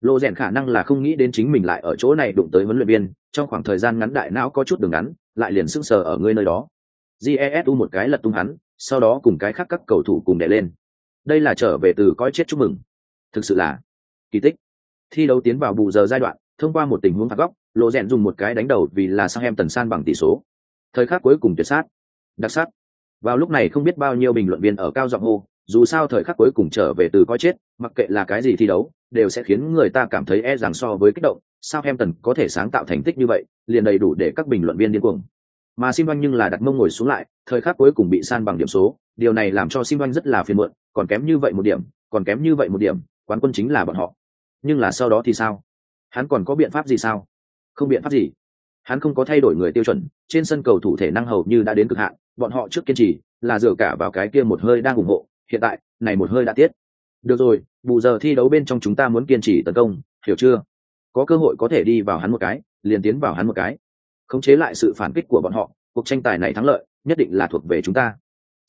[SPEAKER 1] Lộ rèn khả năng là không nghĩ đến chính mình lại ở chỗ này đụng tới huấn luyện viên, trong khoảng thời gian ngắn đại não có chút đường ngắn, lại liền sững sờ ở người nơi đó. Jesu một cái lật tung hắn, sau đó cùng cái khác các cầu thủ cùng đè lên. Đây là trở về từ coi chết chúc mừng. Thực sự là kỳ tích. Thi đấu tiến vào bù giờ giai đoạn, thông qua một tình huống phạt góc, lộ rèn dùng một cái đánh đầu vì là sang em tần san bằng tỷ số. Thời khắc cuối cùng tuyệt sát. Đặc sắc. Vào lúc này không biết bao nhiêu bình luận viên ở cao giọng hô, dù sao thời khắc cuối cùng trở về từ coi chết, mặc kệ là cái gì thi đấu, đều sẽ khiến người ta cảm thấy e rằng so với kích động, sao em tần có thể sáng tạo thành tích như vậy, liền đầy đủ để các bình luận viên điên cuồng. Mà Sim nhưng là đặt mông ngồi xuống lại, thời khắc cuối cùng bị san bằng điểm số, điều này làm cho Sim rất là phiền muộn, còn kém như vậy một điểm, còn kém như vậy một điểm, quán quân chính là bọn họ. Nhưng là sau đó thì sao? Hắn còn có biện pháp gì sao? Không biện pháp gì. Hắn không có thay đổi người tiêu chuẩn, trên sân cầu thủ thể năng hầu như đã đến cực hạn, bọn họ trước kiên trì, là dựa cả vào cái kia một hơi đang ủng hộ, hiện tại, này một hơi đã tiết. Được rồi, bù giờ thi đấu bên trong chúng ta muốn kiên trì tấn công, hiểu chưa? Có cơ hội có thể đi vào hắn một cái, liền tiến vào hắn một cái. Khống chế lại sự phản kích của bọn họ, cuộc tranh tài này thắng lợi, nhất định là thuộc về chúng ta.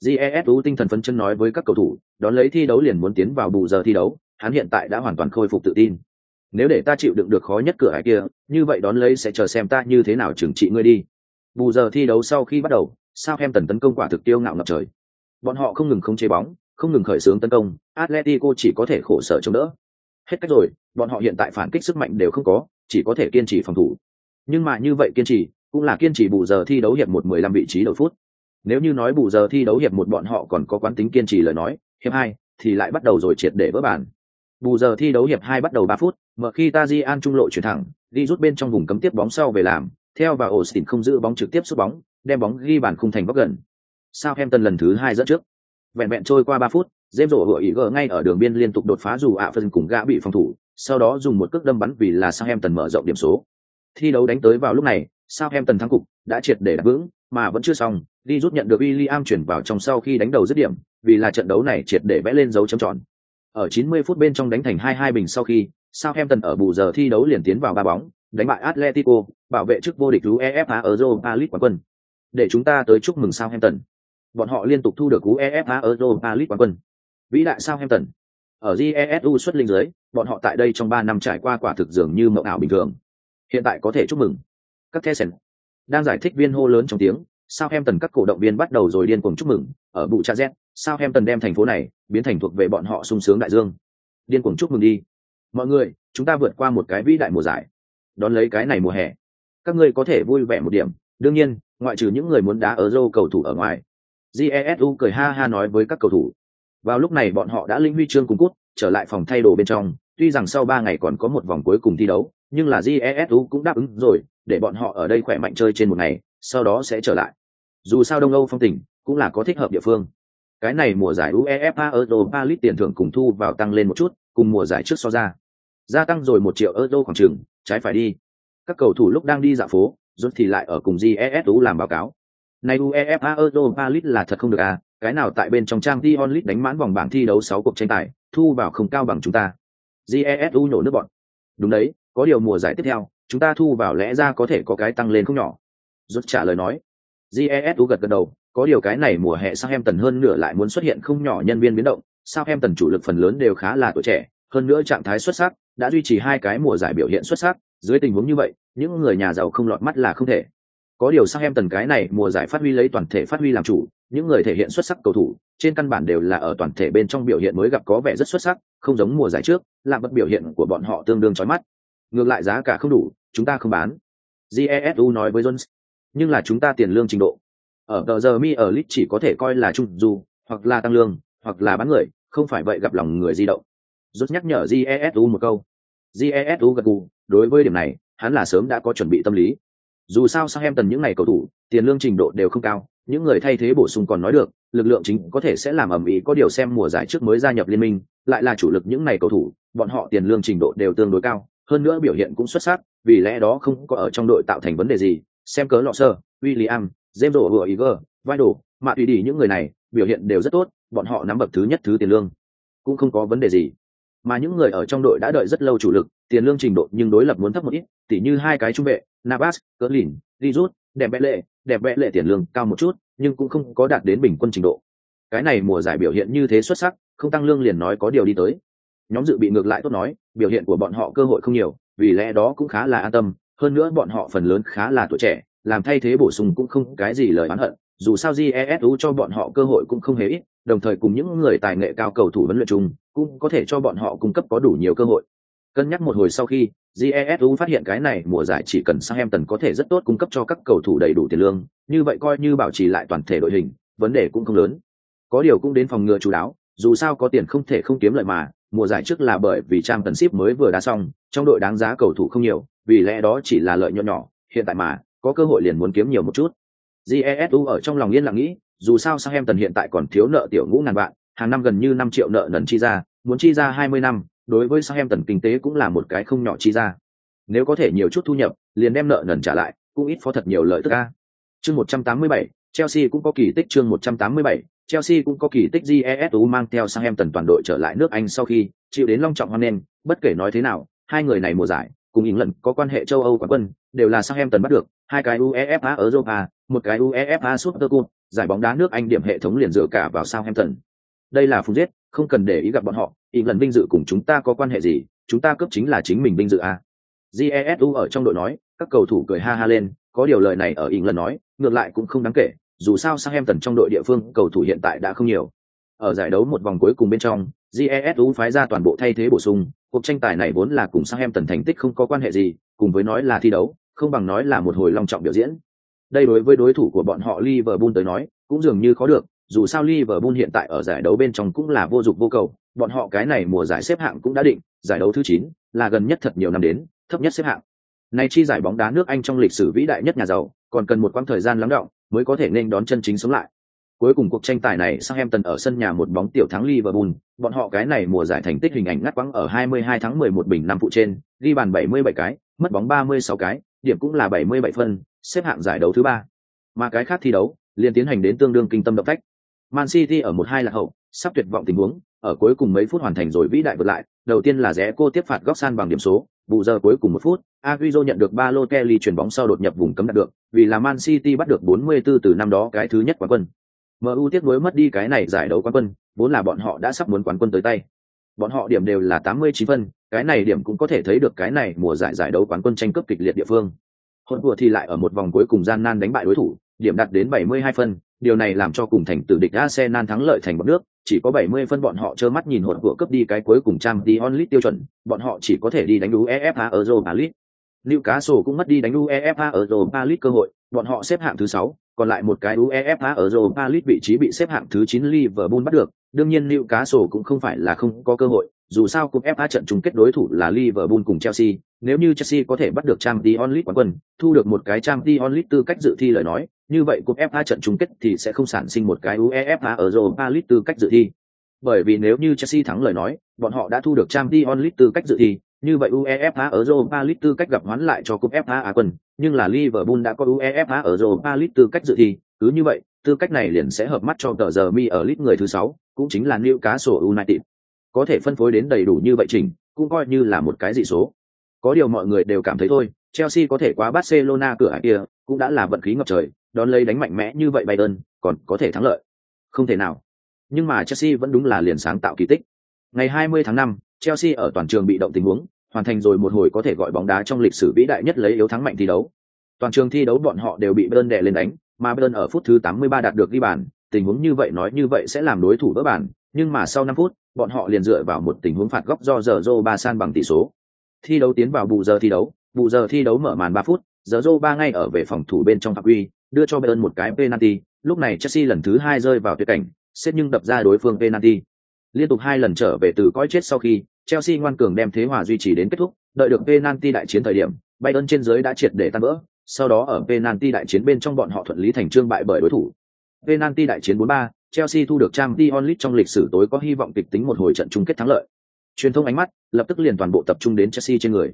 [SPEAKER 1] Jesu tinh thần phấn chân nói với các cầu thủ, đón lấy thi đấu liền muốn tiến vào bù giờ thi đấu, hắn hiện tại đã hoàn toàn khôi phục tự tin. Nếu để ta chịu đựng được khó nhất cửa hải kia, như vậy đón lấy sẽ chờ xem ta như thế nào trừng trị ngươi đi. Bù giờ thi đấu sau khi bắt đầu, sao em tần tấn công quả thực tiêu ngạo ngập trời. Bọn họ không ngừng không chế bóng, không ngừng khởi xướng tấn công, Atletico chỉ có thể khổ sở chống đỡ. Hết cách rồi, bọn họ hiện tại phản kích sức mạnh đều không có, chỉ có thể kiên trì phòng thủ. Nhưng mà như vậy kiên trì, cũng là kiên trì bù giờ thi đấu hiệp một mười lăm vị trí đầu phút. Nếu như nói bù giờ thi đấu hiệp một bọn họ còn có quán tính kiên trì lời nói, hiệp hai thì lại bắt đầu rồi triệt để vỡ bàn. Bù giờ thi đấu hiệp hai bắt đầu ba phút, mở khi Tajian trung lộ chuyển thẳng, đi rút bên trong vùng cấm tiếp bóng sau về làm, theo và Austin không giữ bóng trực tiếp sút bóng, đem bóng ghi bàn khung thành góc gần. Southampton lần thứ hai dẫn trước. Vẹn vẹn trôi qua ba phút, James rổ hựa ý gờ ngay ở đường biên liên tục đột phá dù ạ phân cùng gã bị phòng thủ, sau đó dùng một cước đâm bắn vì là Southampton mở rộng điểm số. Thi đấu đánh tới vào lúc này, Southampton thắng cục đã triệt để đặt vững, mà vẫn chưa xong, đi rút nhận được William chuyển vào trong sau khi đánh đầu dứt điểm, vì là trận đấu này triệt để vẽ lên dấu chấm tròn. Ở 90 phút bên trong đánh thành 2-2 bình sau khi, Southampton ở bù giờ thi đấu liền tiến vào ba bóng, đánh bại Atletico, bảo vệ chức vô địch UEFA Europa League quán quân. Để chúng ta tới chúc mừng Southampton. Bọn họ liên tục thu được UEFA Europa League quán quân. Vĩ đại Southampton. Ở GESU xuất linh dưới, bọn họ tại đây trong 3 năm trải qua quả thực dường như mộng ảo bình thường. Hiện tại có thể chúc mừng. Các Thesen đang giải thích viên hô lớn trong tiếng, Southampton các cổ động viên bắt đầu rồi điên cuồng chúc mừng, ở bụ cha Z, Southampton đem thành phố này biến thành thuộc về bọn họ sung sướng đại dương. Điên cuồng chúc mừng đi. Mọi người, chúng ta vượt qua một cái vĩ đại mùa giải. Đón lấy cái này mùa hè. Các ngươi có thể vui vẻ một điểm, đương nhiên, ngoại trừ những người muốn đá ở dâu cầu thủ ở ngoài. Jesu cười ha ha nói với các cầu thủ. Vào lúc này bọn họ đã linh huy chương cùng cút, trở lại phòng thay đồ bên trong, tuy rằng sau ba ngày còn có một vòng cuối cùng thi đấu, nhưng là Jesu cũng đáp ứng rồi, để bọn họ ở đây khỏe mạnh chơi trên một ngày, sau đó sẽ trở lại. Dù sao Đông Âu phong tỉnh, cũng là có thích hợp địa phương. Cái này mùa giải UEFA Europa League tiền thưởng cùng thu vào tăng lên một chút, cùng mùa giải trước so ra. Gia tăng rồi một triệu euro khoảng chừng, trái phải đi. Các cầu thủ lúc đang đi dạo phố, rốt thì lại ở cùng GESU làm báo cáo. Này UEFA Europa League là thật không được à, cái nào tại bên trong trang Dion League đánh mãn vòng bảng thi đấu 6 cuộc tranh tài, thu vào không cao bằng chúng ta. GESU nổ nước bọn. Đúng đấy, có điều mùa giải tiếp theo, chúng ta thu vào lẽ ra có thể có cái tăng lên không nhỏ. Rốt trả lời nói. GESU gật gật đầu, có điều cái này mùa hè Southampton hơn nửa lại muốn xuất hiện không nhỏ nhân viên biến động, Southampton chủ lực phần lớn đều khá là tuổi trẻ, hơn nữa trạng thái xuất sắc, đã duy trì hai cái mùa giải biểu hiện xuất sắc, dưới tình huống như vậy, những người nhà giàu không lọt mắt là không thể. Có điều sang em tần cái này mùa giải phát huy lấy toàn thể phát huy làm chủ, những người thể hiện xuất sắc cầu thủ, trên căn bản đều là ở toàn thể bên trong biểu hiện mới gặp có vẻ rất xuất sắc, không giống mùa giải trước, làm bất biểu hiện của bọn họ tương đương chói mắt. Ngược lại giá cả không đủ, chúng ta không bán. Jesu nói với Jones. Nhưng là chúng ta tiền lương trình độ. Ở tờ giờ mi ở lit chỉ có thể coi là trung du, hoặc là tăng lương, hoặc là bán người, không phải vậy gặp lòng người di động. Rút nhắc nhở Jesu một câu. Jesu gật gù, đối với điểm này, hắn là sớm đã có chuẩn bị tâm lý. Dù sao sang em tần những ngày cầu thủ, tiền lương trình độ đều không cao, những người thay thế bổ sung còn nói được, lực lượng chính có thể sẽ làm ầm ĩ có điều xem mùa giải trước mới gia nhập liên minh, lại là chủ lực những ngày cầu thủ, bọn họ tiền lương trình độ đều tương đối cao, hơn nữa biểu hiện cũng xuất sắc, vì lẽ đó không có ở trong đội tạo thành vấn đề gì. Xem cớ lọ sơ, William, James Rowe vừa Iger, Vidal, mà tùy đi những người này, biểu hiện đều rất tốt, bọn họ nắm bậc thứ nhất thứ tiền lương, cũng không có vấn đề gì. Mà những người ở trong đội đã đợi rất lâu chủ lực, tiền lương trình độ nhưng đối lập muốn thấp một ít, tỉ như hai cái trung vệ, Navas, đi rút đẹp vẽ lệ, đẹp vẽ lệ tiền lương cao một chút, nhưng cũng không có đạt đến bình quân trình độ. Cái này mùa giải biểu hiện như thế xuất sắc, không tăng lương liền nói có điều đi tới. Nhóm dự bị ngược lại tốt nói, biểu hiện của bọn họ cơ hội không nhiều, vì lẽ đó cũng khá là an tâm, hơn nữa bọn họ phần lớn khá là tuổi trẻ, làm thay thế bổ sung cũng không cái gì lời oán hận, dù sao jesu cho bọn họ cơ hội cũng không hề ít, đồng thời cùng những người tài nghệ cao cầu thủ vấn luyện chung, cũng có thể cho bọn họ cung cấp có đủ nhiều cơ hội. Cân nhắc một hồi sau khi, GESU phát hiện cái này mùa giải chỉ cần Southampton có thể rất tốt cung cấp cho các cầu thủ đầy đủ tiền lương, như vậy coi như bảo trì lại toàn thể đội hình, vấn đề cũng không lớn. Có điều cũng đến phòng ngừa chú đáo, dù sao có tiền không thể không kiếm lợi mà, mùa giải trước là bởi vì trang tần ship mới vừa đá xong, trong đội đáng giá cầu thủ không nhiều, vì lẽ đó chỉ là lợi nhuận nhỏ, hiện tại mà, có cơ hội liền muốn kiếm nhiều một chút. Jesu ở trong lòng yên lặng nghĩ, dù sao sang em tần hiện tại còn thiếu nợ tiểu ngũ ngàn vạn, hàng năm gần như năm triệu nợ nần chi ra, muốn chi ra hai mươi năm, đối với sang em tần kinh tế cũng là một cái không nhỏ chi ra. Nếu có thể nhiều chút thu nhập, liền đem nợ nần trả lại, cũng ít phó thật nhiều lợi tức a. Chương 187, Chelsea cũng có kỳ tích chương 187, Chelsea cũng có kỳ tích jesu mang theo sang em tần toàn đội trở lại nước Anh sau khi chịu đến long trọng hoan nghênh, bất kể nói thế nào, hai người này mùa giải cùng lần có quan hệ châu Âu quán quân, đều là sang em tần bắt được, hai cái UEFA ở Europa, một cái UEFA Super Cup, giải bóng đá nước Anh điểm hệ thống liền dựa cả vào Southampton. Đây là phùng giết, không cần để ý gặp bọn họ, England vinh dự cùng chúng ta có quan hệ gì, chúng ta cấp chính là chính mình vinh dự à? Jesu ở trong đội nói, các cầu thủ cười ha ha lên, có điều lời này ở England nói, ngược lại cũng không đáng kể, dù sao Southampton trong đội địa phương cầu thủ hiện tại đã không nhiều. Ở giải đấu một vòng cuối cùng bên trong, GESU phái ra toàn bộ thay thế bổ sung, cuộc tranh tài này vốn là cùng Southampton thành tích không có quan hệ gì, cùng với nói là thi đấu, không bằng nói là một hồi long trọng biểu diễn. Đây đối với đối thủ của bọn họ Liverpool tới nói, cũng dường như khó được, dù sao Liverpool hiện tại ở giải đấu bên trong cũng là vô dụng vô cầu, bọn họ cái này mùa giải xếp hạng cũng đã định, giải đấu thứ 9, là gần nhất thật nhiều năm đến, thấp nhất xếp hạng. Này chi giải bóng đá nước Anh trong lịch sử vĩ đại nhất nhà giàu, còn cần một quãng thời gian lắng động, mới có thể nên đón chân chính sống lại. Cuối cùng cuộc tranh tài này Southampton ở sân nhà một bóng tiểu thắng Liverpool, bọn họ cái này mùa giải thành tích hình ảnh ngắt quãng ở 22 tháng 11 bình năm phụ trên, ghi bàn 77 cái, mất bóng 36 cái, điểm cũng là 77 phân, xếp hạng giải đấu thứ ba. Mà cái khác thi đấu, liền tiến hành đến tương đương kinh tâm động phách. Man City ở một hai là hậu, sắp tuyệt vọng tình huống, ở cuối cùng mấy phút hoàn thành rồi vĩ đại vượt lại, đầu tiên là rẽ cô tiếp phạt góc san bằng điểm số, bù giờ cuối cùng một phút, Agüero nhận được Balotelli chuyển bóng sau đột nhập vùng cấm đạt được, vì là Man City bắt được 44 từ năm đó cái thứ nhất quán quân. MU tiếc nuối mất đi cái này giải đấu quán quân, vốn là bọn họ đã sắp muốn quán quân tới tay. Bọn họ điểm đều là 89 phân, cái này điểm cũng có thể thấy được cái này mùa giải giải đấu quán quân tranh cướp kịch liệt địa phương. Hôn vừa thì lại ở một vòng cuối cùng gian nan đánh bại đối thủ, điểm đạt đến 72 phân, điều này làm cho cùng thành tử địch Arsenal thắng lợi thành bọn nước, chỉ có 70 phân bọn họ trơ mắt nhìn hỗn vừa cấp đi cái cuối cùng trang Champions League tiêu chuẩn, bọn họ chỉ có thể đi đánh UEFA Europa League. Newcastle cũng mất đi đánh UEFA Europa League cơ hội, bọn họ xếp hạng thứ 6, còn lại một cái UEFA Europa League vị trí bị xếp hạng thứ 9 Liverpool bắt được, đương nhiên Newcastle cũng không phải là không có cơ hội, dù sao cúp FA trận chung kết đối thủ là Liverpool cùng Chelsea, nếu như Chelsea có thể bắt được Champions League quán quân, thu được một cái Champions League tư cách dự thi lời nói, như vậy cúp FA trận chung kết thì sẽ không sản sinh một cái UEFA Europa League tư cách dự thi. Bởi vì nếu như Chelsea thắng lời nói, bọn họ đã thu được Champions League tư cách dự thi, như vậy UEFA Europa League tư cách gặp hoán lại cho cúp FA Á quân, nhưng là Liverpool đã có UEFA Europa League tư cách dự thi, cứ như vậy, tư cách này liền sẽ hợp mắt cho tờ giờ mi ở list người thứ sáu, cũng chính là Newcastle United. Có thể phân phối đến đầy đủ như vậy chỉnh, cũng coi như là một cái dị số. Có điều mọi người đều cảm thấy thôi, Chelsea có thể quá Barcelona cửa ải kia, cũng đã là vận khí ngập trời, đón lấy đánh mạnh mẽ như vậy Bayern, còn có thể thắng lợi. Không thể nào. Nhưng mà Chelsea vẫn đúng là liền sáng tạo kỳ tích. Ngày 20 tháng 5, Chelsea ở toàn trường bị động tình huống, hoàn thành rồi một hồi có thể gọi bóng đá trong lịch sử vĩ đại nhất lấy yếu thắng mạnh thi đấu. Toàn trường thi đấu bọn họ đều bị Bayern đè lên đánh, mà Bayern ở phút thứ 83 đạt được ghi bàn, tình huống như vậy nói như vậy sẽ làm đối thủ vỡ bàn, nhưng mà sau 5 phút, bọn họ liền dựa vào một tình huống phạt góc do giờ ba san bằng tỷ số. Thi đấu tiến vào bù giờ thi đấu, bù giờ thi đấu mở màn ba phút, giờ ba ngay ở về phòng thủ bên trong phạm quy, đưa cho Bayern một cái penalty, lúc này Chelsea lần thứ hai rơi vào tuyệt cảnh, xét nhưng đập ra đối phương penalty. Liên tục hai lần trở về từ cõi chết sau khi, Chelsea ngoan cường đem thế hòa duy trì đến kết thúc, đợi được penalty đại chiến thời điểm, Bayern trên dưới đã triệt để tan vỡ, sau đó ở penalty đại chiến bên trong bọn họ thuận lý thành trương bại bởi đối thủ. Penalty đại chiến 4-3, Chelsea thu được Champions League trong lịch sử tối có hy vọng kịch tính một hồi trận chung kết thắng lợi. Truyền thông ánh mắt lập tức liền toàn bộ tập trung đến Chelsea trên người.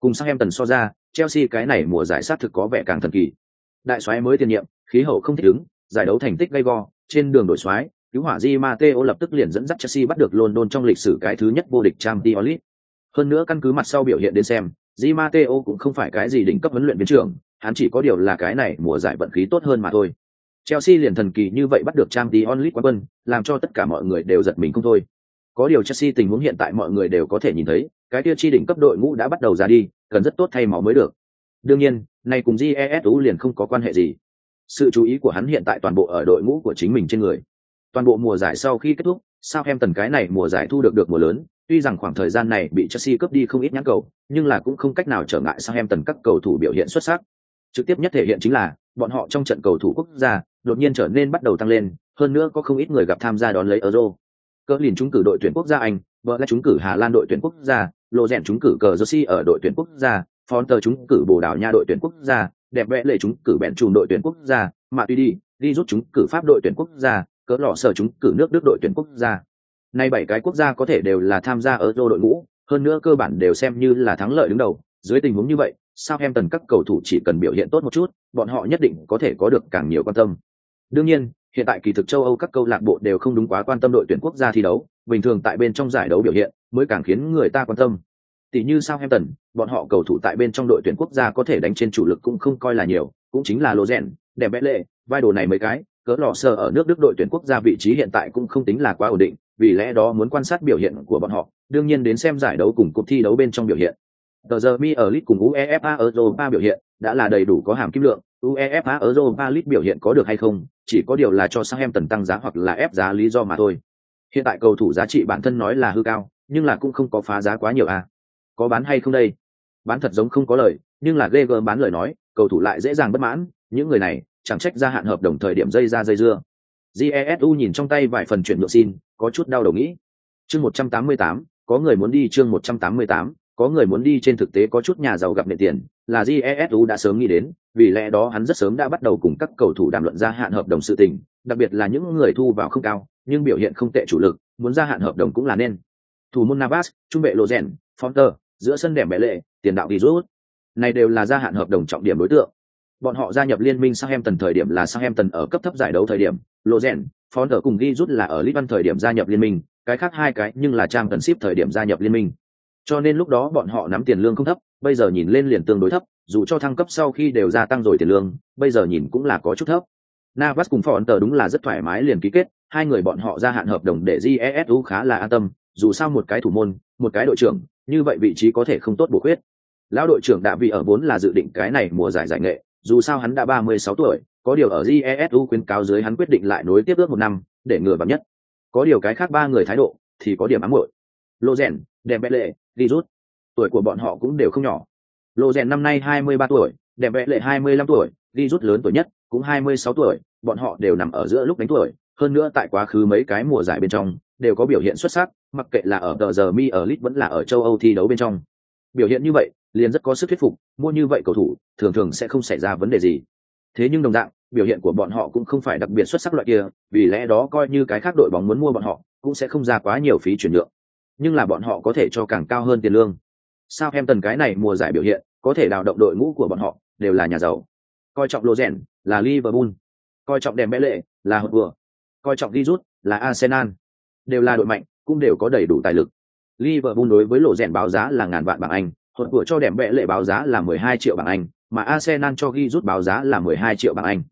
[SPEAKER 1] Cùng xem em tần so ra, Chelsea cái này mùa giải sát thực có vẻ càng thần kỳ. Đại soái mới tiền nhiệm, khí hậu không thích ứng, giải đấu thành tích gay go, trên đường đổi soái, cứu hỏa Di Matteo lập tức liền dẫn dắt Chelsea bắt được London trong lịch sử cái thứ nhất vô địch Champions League. Hơn nữa căn cứ mặt sau biểu hiện đến xem, Di Matteo cũng không phải cái gì đỉnh cấp huấn luyện viên trưởng, hắn chỉ có điều là cái này mùa giải vận khí tốt hơn mà thôi. Chelsea liền thần kỳ như vậy bắt được Champions League quán quân, làm cho tất cả mọi người đều giật mình không thôi. Có điều Chelsea tình huống hiện tại mọi người đều có thể nhìn thấy, cái kia chi đỉnh cấp đội ngũ đã bắt đầu ra đi, cần rất tốt thay máu mới được. Đương nhiên, này cùng GESU liền không có quan hệ gì. Sự chú ý của hắn hiện tại toàn bộ ở đội ngũ của chính mình trên người. Toàn bộ mùa giải sau khi kết thúc, Southampton cái này mùa giải thu được được mùa lớn, tuy rằng khoảng thời gian này bị Chelsea cướp đi không ít nhãn cầu, nhưng là cũng không cách nào trở ngại Southampton các cầu thủ biểu hiện xuất sắc. Trực tiếp nhất thể hiện chính là, bọn họ trong trận cầu thủ quốc gia, đột nhiên trở nên bắt đầu tăng lên, hơn nữa có không ít người gặp tham gia đón lấy Euro. Cỡ liền trúng cử đội tuyển quốc gia Anh, vợ là trúng cử Hà Lan đội tuyển quốc gia, lộ rèn trúng cử cờ Jersey ở đội tuyển quốc gia, Fonter trúng cử Bồ Đào Nha đội tuyển quốc gia, đẹp vẽ lệ trúng cử bẹn trùm đội tuyển quốc gia, mà tuy đi, đi rút trúng cử Pháp đội tuyển quốc gia, cỡ lọ sở trúng cử nước Đức đội tuyển quốc gia. Nay bảy cái quốc gia có thể đều là tham gia Euro đội ngũ, hơn nữa cơ bản đều xem như là thắng lợi đứng đầu. Dưới tình huống như vậy, sao em tần các cầu thủ chỉ cần biểu hiện tốt một chút, bọn họ nhất định có thể có được càng nhiều quan tâm. Đương nhiên, hiện tại kỳ thực châu Âu các câu lạc bộ đều không đúng quá quan tâm đội tuyển quốc gia thi đấu, bình thường tại bên trong giải đấu biểu hiện mới càng khiến người ta quan tâm. Tỷ như Southampton, bọn họ cầu thủ tại bên trong đội tuyển quốc gia có thể đánh trên chủ lực cũng không coi là nhiều, cũng chính là Lozen, đẹp bẽ lệ, vai đồ này mấy cái, cỡ lò sờ ở nước Đức đội tuyển quốc gia vị trí hiện tại cũng không tính là quá ổn định, vì lẽ đó muốn quan sát biểu hiện của bọn họ, đương nhiên đến xem giải đấu cùng cuộc thi đấu bên trong biểu hiện. Tờ giờ mi ở League cùng UEFA Europa biểu hiện đã là đầy đủ có hàm kim lượng, UEFA Europa League biểu hiện có được hay không, chỉ có điều là cho sang em tần tăng giá hoặc là ép giá lý do mà thôi. Hiện tại cầu thủ giá trị bản thân nói là hư cao, nhưng là cũng không có phá giá quá nhiều à. Có bán hay không đây? Bán thật giống không có lời, nhưng là Gregor bán lời nói, cầu thủ lại dễ dàng bất mãn, những người này chẳng trách gia hạn hợp đồng thời điểm dây ra dây dưa. Jesu nhìn trong tay vài phần chuyển nhượng xin, có chút đau đầu nghĩ. Chương 188, có người muốn đi chương 188, có người muốn đi trên thực tế có chút nhà giàu gặp nền tiền, là Jesu đã sớm nghĩ đến, vì lẽ đó hắn rất sớm đã bắt đầu cùng các cầu thủ đàm luận gia hạn hợp đồng sự tình, đặc biệt là những người thu vào không cao, nhưng biểu hiện không tệ chủ lực, muốn gia hạn hợp đồng cũng là nên. Thủ môn Navas, trung vệ Lozen, Fonter, giữa sân đẻm bẻ lệ, tiền đạo Giroud. này đều là gia hạn hợp đồng trọng điểm đối tượng bọn họ gia nhập liên minh Southampton thời điểm là Southampton ở cấp thấp giải đấu thời điểm Lozen, Fonter cùng ghi rút là ở Lisbon thời điểm gia nhập liên minh cái khác hai cái nhưng là trang tần ship thời điểm gia nhập liên minh cho nên lúc đó bọn họ nắm tiền lương không thấp bây giờ nhìn lên liền tương đối thấp dù cho thăng cấp sau khi đều gia tăng rồi tiền lương bây giờ nhìn cũng là có chút thấp Navas cùng Phòn Tờ đúng là rất thoải mái liền ký kết, hai người bọn họ gia hạn hợp đồng để Jesu khá là an tâm, dù sao một cái thủ môn, một cái đội trưởng, như vậy vị trí có thể không tốt bổ khuyết. Lão đội trưởng đã vì ở vốn là dự định cái này mùa giải giải nghệ, dù sao hắn đã 36 tuổi, có điều ở Jesu khuyến cáo dưới hắn quyết định lại nối tiếp ước một năm, để ngừa bằng nhất. Có điều cái khác ba người thái độ thì có điểm ám muội. Lô Rèn, Đẹp Bệ Lệ, Rút, tuổi của bọn họ cũng đều không nhỏ. Lô Rèn năm nay 23 tuổi, Đẹp Bệ Lệ 25 tuổi, Rút lớn tuổi nhất, cũng 26 tuổi, bọn họ đều nằm ở giữa lúc đánh tuổi, hơn nữa tại quá khứ mấy cái mùa giải bên trong, đều có biểu hiện xuất sắc, mặc kệ là ở tờ giờ mi ở Lit vẫn là ở châu Âu thi đấu bên trong. Biểu hiện như vậy, liền rất có sức thuyết phục, mua như vậy cầu thủ, thường thường sẽ không xảy ra vấn đề gì. Thế nhưng đồng dạng, biểu hiện của bọn họ cũng không phải đặc biệt xuất sắc loại kia, vì lẽ đó coi như cái khác đội bóng muốn mua bọn họ, cũng sẽ không ra quá nhiều phí chuyển nhượng. Nhưng là bọn họ có thể cho càng cao hơn tiền lương. Sao em tần cái này mùa giải biểu hiện, có thể đào động đội ngũ của bọn họ, đều là nhà giàu. Coi trọng lô là Liverpool. Coi trọng đèm bẽ lệ, là hụt vừa. Coi trọng ghi rút, là Arsenal. Đều là đội mạnh, cũng đều có đầy đủ tài lực. Liverpool đối với lộ rèn báo giá là ngàn vạn bảng Anh, hụt vừa cho đèm bẽ lệ báo giá là 12 triệu bảng Anh, mà Arsenal cho ghi rút báo giá là 12 triệu bảng Anh.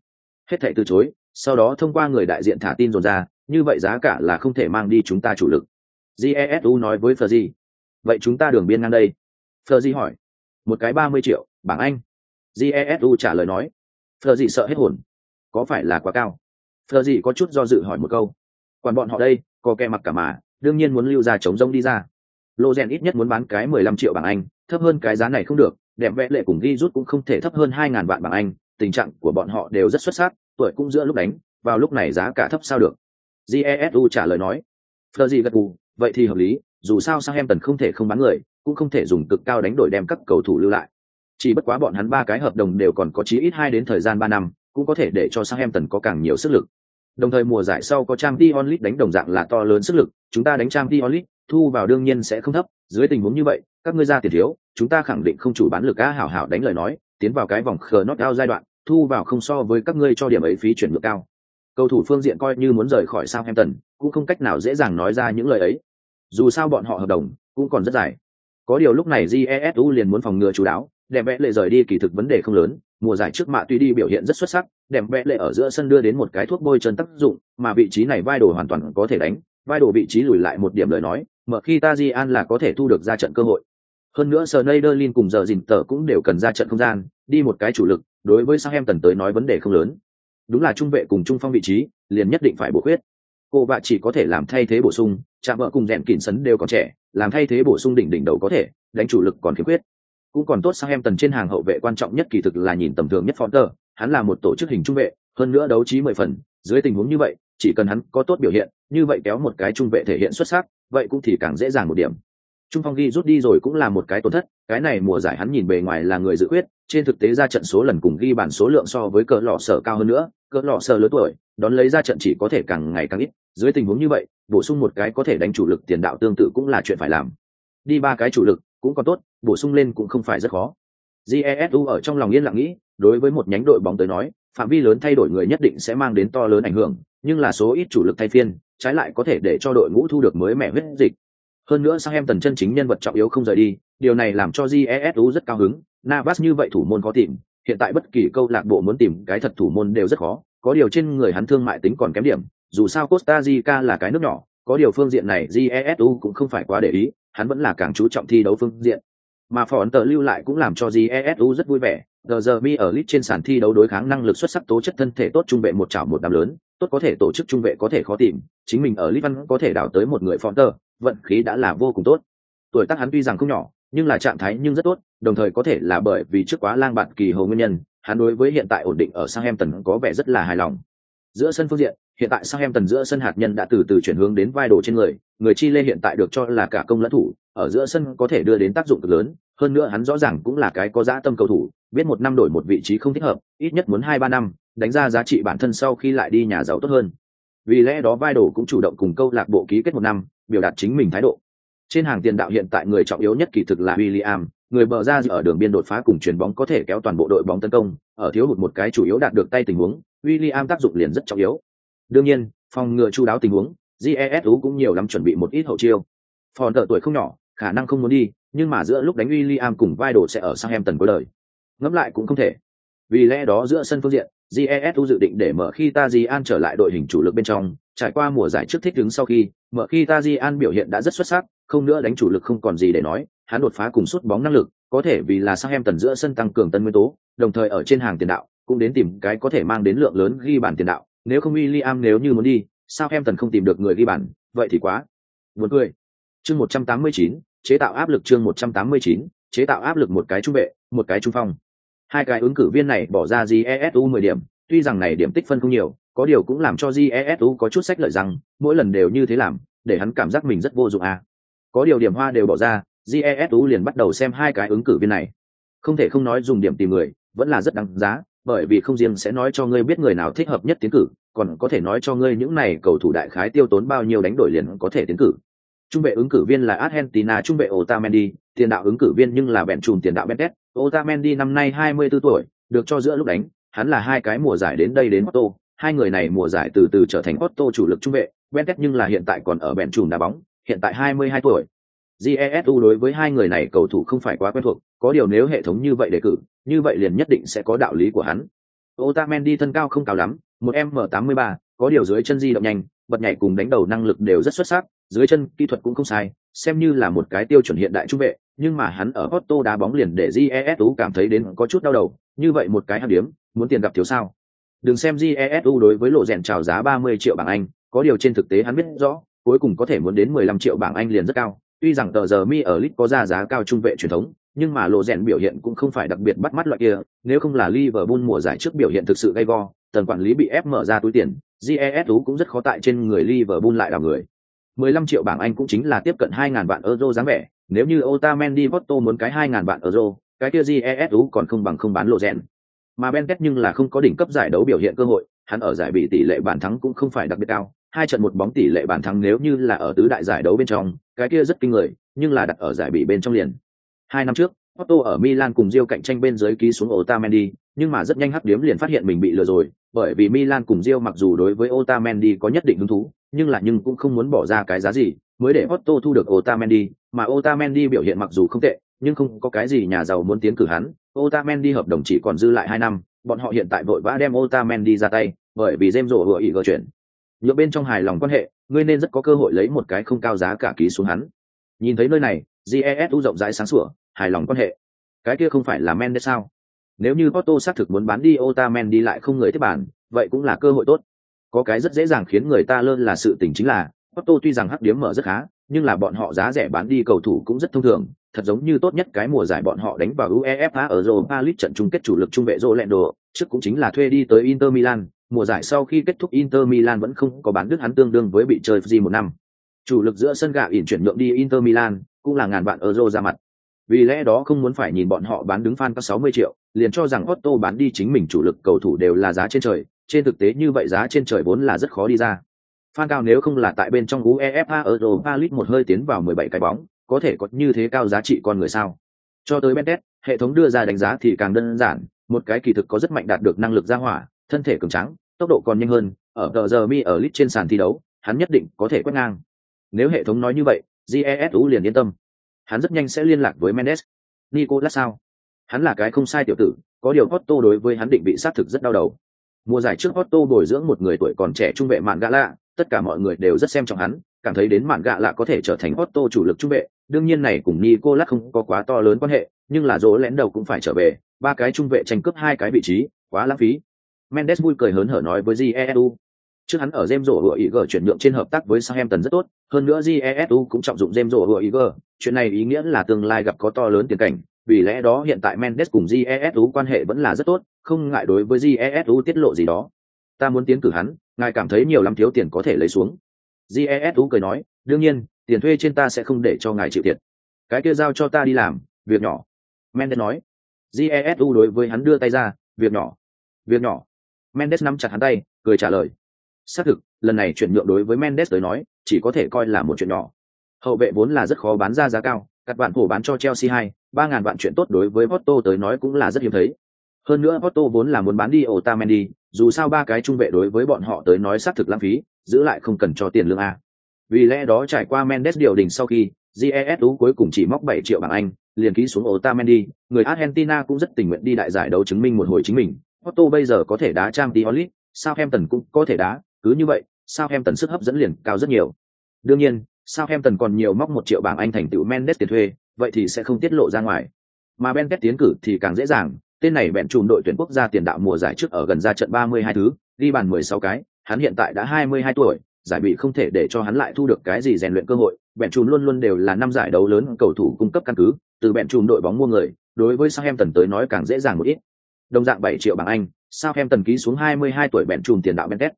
[SPEAKER 1] Hết thảy từ chối, sau đó thông qua người đại diện thả tin dồn ra, như vậy giá cả là không thể mang đi chúng ta chủ lực. Jesu nói với Fergie. Vậy chúng ta đường biên ngang đây. Fergie hỏi. Một cái 30 triệu, bảng Anh. Jesu trả lời nói. Fergie sợ hết hồn. Có phải là quá cao? Fergie có chút do dự hỏi một câu. Còn bọn họ đây, có kẻ mặc cả mà, đương nhiên muốn lưu ra chống rông đi ra. Lô ít nhất muốn bán cái 15 triệu bảng Anh, thấp hơn cái giá này không được, đẹp vẽ lệ cùng ghi rút cũng không thể thấp hơn hai ngàn vạn bảng Anh, tình trạng của bọn họ đều rất xuất sắc, tuổi cũng giữa lúc đánh, vào lúc này giá cả thấp sao được. Jesu trả lời nói. Fergie gật gù, vậy thì hợp lý, dù sao sang em tần không thể không bán người, cũng không thể dùng cực cao đánh đổi đem các cầu thủ lưu lại. Chỉ bất quá bọn hắn ba cái hợp đồng đều còn có chí ít hai đến thời gian ba năm, cũng có thể để cho sang em tần có càng nhiều sức lực. Đồng thời mùa giải sau có trang Champions onlit đánh đồng dạng là to lớn sức lực, chúng ta đánh trang Champions onlit thu vào đương nhiên sẽ không thấp, dưới tình huống như vậy, các ngươi ra tiền thiếu, chúng ta khẳng định không chủ bán lực á hảo hảo đánh lời nói, tiến vào cái vòng khờ nót cao giai đoạn, thu vào không so với các ngươi cho điểm ấy phí chuyển nhượng cao. Cầu thủ phương diện coi như muốn rời khỏi Southampton, cũng không cách nào dễ dàng nói ra những lời ấy. Dù sao bọn họ hợp đồng cũng còn rất dài. Có điều lúc này Jesu liền muốn phòng ngừa chú đáo, đẹp vẽ lệ rời đi kỳ thực vấn đề không lớn, mùa giải trước mạ tuy đi biểu hiện rất xuất sắc, đẹp vẽ lệ ở giữa sân đưa đến một cái thuốc bôi chân tác dụng, mà vị trí này vai đồ hoàn toàn có thể đánh, vai đồ vị trí lùi lại một điểm lời nói, mở khi Tajian là có thể thu được ra trận cơ hội. Hơn nữa Sneijderlin cùng giờ dình tờ cũng đều cần ra trận không gian, đi một cái chủ lực, đối với Southampton tới nói vấn đề không lớn. Đúng là trung vệ cùng trung phong vị trí, liền nhất định phải bổ khuyết. Cô vạ chỉ có thể làm thay thế bổ sung, chạm vợ cùng rèn kỉnh sấn đều còn trẻ, làm thay thế bổ sung đỉnh đỉnh đầu có thể, đánh chủ lực còn khiếm khuyết. Cũng còn tốt sang em tần trên hàng hậu vệ quan trọng nhất kỳ thực là nhìn tầm thường nhất Fonter, hắn là một tổ chức hình trung vệ, hơn nữa đấu trí mười phần, dưới tình huống như vậy, chỉ cần hắn có tốt biểu hiện, như vậy kéo một cái trung vệ thể hiện xuất sắc, vậy cũng thì càng dễ dàng một điểm trung phong ghi rút đi rồi cũng là một cái tổn thất cái này mùa giải hắn nhìn bề ngoài là người dự quyết trên thực tế ra trận số lần cùng ghi bản số lượng so với cờ lọ sở cao hơn nữa cỡ lọ sở lớn tuổi đón lấy ra trận chỉ có thể càng ngày càng ít. Dưới tình huống như vậy bổ sung một cái có thể đánh chủ lực tiền đạo tương tự cũng là chuyện phải làm. Đi ba cái chủ lực cũng còn tốt bổ sung lên cũng không phải rất khó. Jesu ở trong lòng yên lặng nghĩ đối với một nhánh đội bóng tới nói phạm vi lớn thay đổi người nhất định sẽ mang đến to lớn ảnh hưởng nhưng là số ít chủ lực thay phiên trái lại có thể để cho đội ngũ thu được mới mẻ huyết dịch. Hơn nữa sang em tần chân chính nhân vật trọng yếu không rời đi, điều này làm cho Jesu rất cao hứng, Navas như vậy thủ môn có tìm, hiện tại bất kỳ câu lạc bộ muốn tìm cái thật thủ môn đều rất khó, có điều trên người hắn thương mại tính còn kém điểm, dù sao Costa Rica là cái nước nhỏ, có điều phương diện này Jesu cũng không phải quá để ý, hắn vẫn là càng chú trọng thi đấu phương diện. Mà phỏn tờ lưu lại cũng làm cho Jesu rất vui vẻ, giờ giờ mi ở lit trên sàn thi đấu đối kháng năng lực xuất sắc tố chất thân thể tốt trung vệ một chảo một đám lớn, tốt có thể tổ chức trung vệ có thể khó tìm, chính mình ở lit văn có thể đào tới một người phỏn tờ, vận khí đã là vô cùng tốt tuổi tác hắn tuy rằng không nhỏ nhưng là trạng thái nhưng rất tốt, đồng thời có thể là bởi vì trước quá lang bạn kỳ hồ nguyên nhân, hắn đối với hiện tại ổn định ở Southampton có vẻ rất là hài lòng. Giữa sân phương diện, hiện tại Southampton giữa sân hạt nhân đã từ từ chuyển hướng đến vai đồ trên người người chi lê hiện tại được cho là cả công lẫn thủ, ở giữa sân có thể đưa đến tác dụng cực lớn, hơn nữa hắn rõ ràng cũng là cái có giá tâm cầu thủ, biết một năm đổi một vị trí không thích hợp, ít nhất muốn hai ba năm, đánh ra giá trị bản thân sau khi lại đi nhà giàu tốt hơn. Vì lẽ đó vai đồ cũng chủ động cùng câu lạc bộ ký kết một năm, biểu đạt chính mình thái độ trên hàng tiền đạo hiện tại người trọng yếu nhất kỳ thực là William người bờ ra ở đường biên đột phá cùng chuyền bóng có thể kéo toàn bộ đội bóng tấn công, ở thiếu hụt một cái chủ yếu đạt được tay tình huống, William tác dụng liền rất trọng yếu. Đương nhiên, phòng ngừa chu đáo tình huống, GESU cũng nhiều lắm chuẩn bị một ít hậu chiêu. Phòn đợi tuổi không nhỏ, khả năng không muốn đi, nhưng mà giữa lúc đánh William cùng vai đồ sẽ ở Southampton có đời. Ngẫm lại cũng không thể. Vì lẽ đó giữa sân phương diện, GESU dự định để mở khi Tajian trở lại đội hình chủ lực bên trong, trải qua mùa giải trước thích ứng sau khi, mở khi Tajian biểu hiện đã rất xuất sắc, không nữa đánh chủ lực không còn gì để nói, hắn đột phá cùng sút bóng năng lực, có thể vì là sao em tần giữa sân tăng cường tân nguyên tố, đồng thời ở trên hàng tiền đạo, cũng đến tìm cái có thể mang đến lượng lớn ghi bàn tiền đạo, nếu không William nếu như muốn đi, sao em tần không tìm được người ghi bàn, vậy thì quá. Buồn cười. Chương 189, chế tạo áp lực chương 189, chế tạo áp lực một cái trung vệ, một cái trung phong. Hai cái ứng cử viên này bỏ ra GESU 10 điểm, tuy rằng này điểm tích phân không nhiều, có điều cũng làm cho GESU có chút sách lợi rằng, mỗi lần đều như thế làm, để hắn cảm giác mình rất vô dụng à. Có điều điểm hoa đều bỏ ra, GESU liền bắt đầu xem hai cái ứng cử viên này. Không thể không nói dùng điểm tìm người, vẫn là rất đáng giá, bởi vì không riêng sẽ nói cho ngươi biết người nào thích hợp nhất tiến cử, còn có thể nói cho ngươi những này cầu thủ đại khái tiêu tốn bao nhiêu đánh đổi liền có thể tiến cử. Trung vệ ứng cử viên là Argentina trung vệ Otamendi, tiền đạo ứng cử viên nhưng là bẹn trùm tiền đạo Bentet. Otamendi năm nay 24 tuổi, được cho giữa lúc đánh, hắn là hai cái mùa giải đến đây đến Otto, hai người này mùa giải từ từ trở thành Otto chủ lực trung vệ, Bentet nhưng là hiện tại còn ở bẹn trùm đá bóng, hiện tại 22 tuổi. Jesu đối với hai người này cầu thủ không phải quá quen thuộc, có điều nếu hệ thống như vậy đề cử, như vậy liền nhất định sẽ có đạo lý của hắn. Otamendi thân cao không cao lắm, một m 83 có điều dưới chân di động nhanh, bật nhảy cùng đánh đầu năng lực đều rất xuất sắc, dưới chân kỹ thuật cũng không sai, xem như là một cái tiêu chuẩn hiện đại trung vệ, nhưng mà hắn ở Porto đá bóng liền để Jesu cảm thấy đến có chút đau đầu, như vậy một cái hạng điểm, muốn tiền gặp thiếu sao? Đừng xem Jesu đối với lộ rèn chào giá 30 triệu bảng Anh, có điều trên thực tế hắn biết rõ, cuối cùng có thể muốn đến 15 triệu bảng Anh liền rất cao, tuy rằng tờ giờ mi ở lit có ra giá cao trung vệ truyền thống nhưng mà lộ rèn biểu hiện cũng không phải đặc biệt bắt mắt loại kia. Nếu không là liverpool mùa giải trước biểu hiện thực sự gay go tần quản lý bị ép mở ra túi tiền GES cũng rất khó tại trên người liverpool lại đào người. 15 triệu bảng anh cũng chính là tiếp cận 2.000 vạn euro dáng vẻ. Nếu như otamendi porto muốn cái 2.000 vạn euro cái kia GES còn không bằng không bán lộ rèn. Mà benket nhưng là không có đỉnh cấp giải đấu biểu hiện cơ hội hắn ở giải bị tỷ lệ bàn thắng cũng không phải đặc biệt cao hai trận một bóng tỷ lệ bàn thắng nếu như là ở tứ đại giải đấu bên trong, cái kia rất kinh người, nhưng là đặt ở giải bị bên trong liền. Hai năm trước, Otto ở Milan cùng Rio cạnh tranh bên dưới ký xuống Otamendi, nhưng mà rất nhanh hắc điếm liền phát hiện mình bị lừa rồi, bởi vì Milan cùng Rio mặc dù đối với Otamendi có nhất định hứng thú, nhưng là nhưng cũng không muốn bỏ ra cái giá gì, mới để Otto thu được Otamendi, mà Otamendi biểu hiện mặc dù không tệ, nhưng không có cái gì nhà giàu muốn tiến cử hắn, Otamendi hợp đồng chỉ còn dư lại hai năm, bọn họ hiện tại vội vã đem Otamendi ra tay, bởi vì James rổ hựa ý gỡ chuyển nhựa bên trong hài lòng quan hệ ngươi nên rất có cơ hội lấy một cái không cao giá cả ký xuống hắn. Nhìn thấy nơi này jesu rộng rãi sáng sủa hài lòng quan hệ. Cái kia không phải là mendes sao? Nếu như Porto xác thực muốn bán đi Otamendi lại không người tiếp bản vậy cũng là cơ hội tốt. Có cái rất dễ dàng khiến người ta lơ là sự tình chính là Porto tuy rằng hắc điếm mở rất khá nhưng là bọn họ giá rẻ bán đi cầu thủ cũng rất thông thường thật giống như tốt nhất cái mùa giải bọn họ đánh vào UEFA ở Europa League trận chung kết chủ lực trung vệ Rolando, trước cũng chính là thuê đi tới Inter Milan, mùa giải sau khi kết thúc Inter Milan vẫn không có bán đứt hắn tương đương với bị chơi gì một năm. Chủ lực giữa sân gạ ỉn chuyển nhượng đi Inter Milan, cũng là ngàn vạn euro ra mặt. Vì lẽ đó không muốn phải nhìn bọn họ bán đứng fan có 60 triệu, liền cho rằng Otto bán đi chính mình chủ lực cầu thủ đều là giá trên trời, trên thực tế như vậy giá trên trời vốn là rất khó đi ra. Fan cao nếu không là tại bên trong UEFA Europa League một hơi tiến vào 17 cái bóng, có thể có như thế cao giá trị con người sao? Cho tới Bendet, hệ thống đưa ra đánh giá thì càng đơn giản, một cái kỳ thực có rất mạnh đạt được năng lực ra hỏa, thân thể cường trắng, tốc độ còn nhanh hơn ở tờ giờ mi ở lit trên sàn thi đấu hắn nhất định có thể quét ngang. Nếu hệ thống nói như vậy jesu liền yên tâm. Hắn rất nhanh sẽ liên lạc với mendes. Nicolas sao? Hắn là cái không sai tiểu tử có điều Otto đối với hắn định bị xác thực rất đau đầu. Mùa giải trước Otto bồi dưỡng một người tuổi còn trẻ trung vệ mạng gã lạ tất cả mọi người đều rất xem trọng hắn cảm thấy đến mạn gạ lạ có thể trở thành Otto chủ lực trung vệ đương nhiên này cùng nicolas không có quá to lớn quan hệ nhưng là dỗ lén đầu cũng phải trở về ba cái trung vệ tranh cướp hai cái vị trí quá lãng phí Mendes vui cười hớn hở nói với Jesu. Trước hắn ở James rổ hựa ý chuyển nhượng trên hợp tác với Southampton rất tốt, hơn nữa Jesu cũng trọng dụng James rổ hựa ý chuyện này ý nghĩa là tương lai gặp có to lớn tiền cảnh, vì lẽ đó hiện tại Mendes cùng Jesu quan hệ vẫn là rất tốt, không ngại đối với Jesu tiết lộ gì đó. Ta muốn tiến cử hắn, ngài cảm thấy nhiều lắm thiếu tiền có thể lấy xuống. Jesu cười nói, đương nhiên, tiền thuê trên ta sẽ không để cho ngài chịu thiệt. Cái kia giao cho ta đi làm, việc nhỏ. Mendes nói. Jesu đối với hắn đưa tay ra, việc nhỏ. Việc nhỏ mendes nắm chặt hắn tay cười trả lời xác thực lần này chuyển nhượng đối với mendes tới nói chỉ có thể coi là một chuyện nhỏ hậu vệ vốn là rất khó bán ra giá cao các bạn cổ bán cho chelsea hai ba ngàn vạn chuyện tốt đối với Porto tới nói cũng là rất hiếm thấy. Hơn nữa Porto vốn là muốn bán đi Otamendi, dù sao ba cái trung vệ đối với bọn họ tới nói xác thực lãng phí, giữ lại không cần cho tiền lương a. Vì lẽ đó trải qua Mendes điều đình sau khi, GESU cuối cùng chỉ móc 7 triệu bảng Anh, liền ký xuống Otamendi, người Argentina cũng rất tình nguyện đi đại giải đấu chứng minh một hồi chính mình. Otto bây giờ có thể đá trang League, Southampton cũng có thể đá, cứ như vậy, Southampton sức hấp dẫn liền cao rất nhiều. Đương nhiên, Southampton còn nhiều móc một triệu bảng Anh thành tựu Mendes tiền thuê, vậy thì sẽ không tiết lộ ra ngoài. Mà Benket tiến cử thì càng dễ dàng, tên này bèn trùm đội tuyển quốc gia tiền đạo mùa giải trước ở gần ra trận 32 thứ, đi bàn 16 cái, hắn hiện tại đã 22 tuổi, giải bị không thể để cho hắn lại thu được cái gì rèn luyện cơ hội, bèn chùm luôn luôn đều là năm giải đấu lớn cầu thủ cung cấp căn cứ, từ bèn chùm đội bóng mua người, đối với Southampton tới nói càng dễ dàng một ít. Đồng dạng 7 triệu bảng Anh, Southampton ký xuống 22 tuổi bèn chùm tiền đạo Bentet.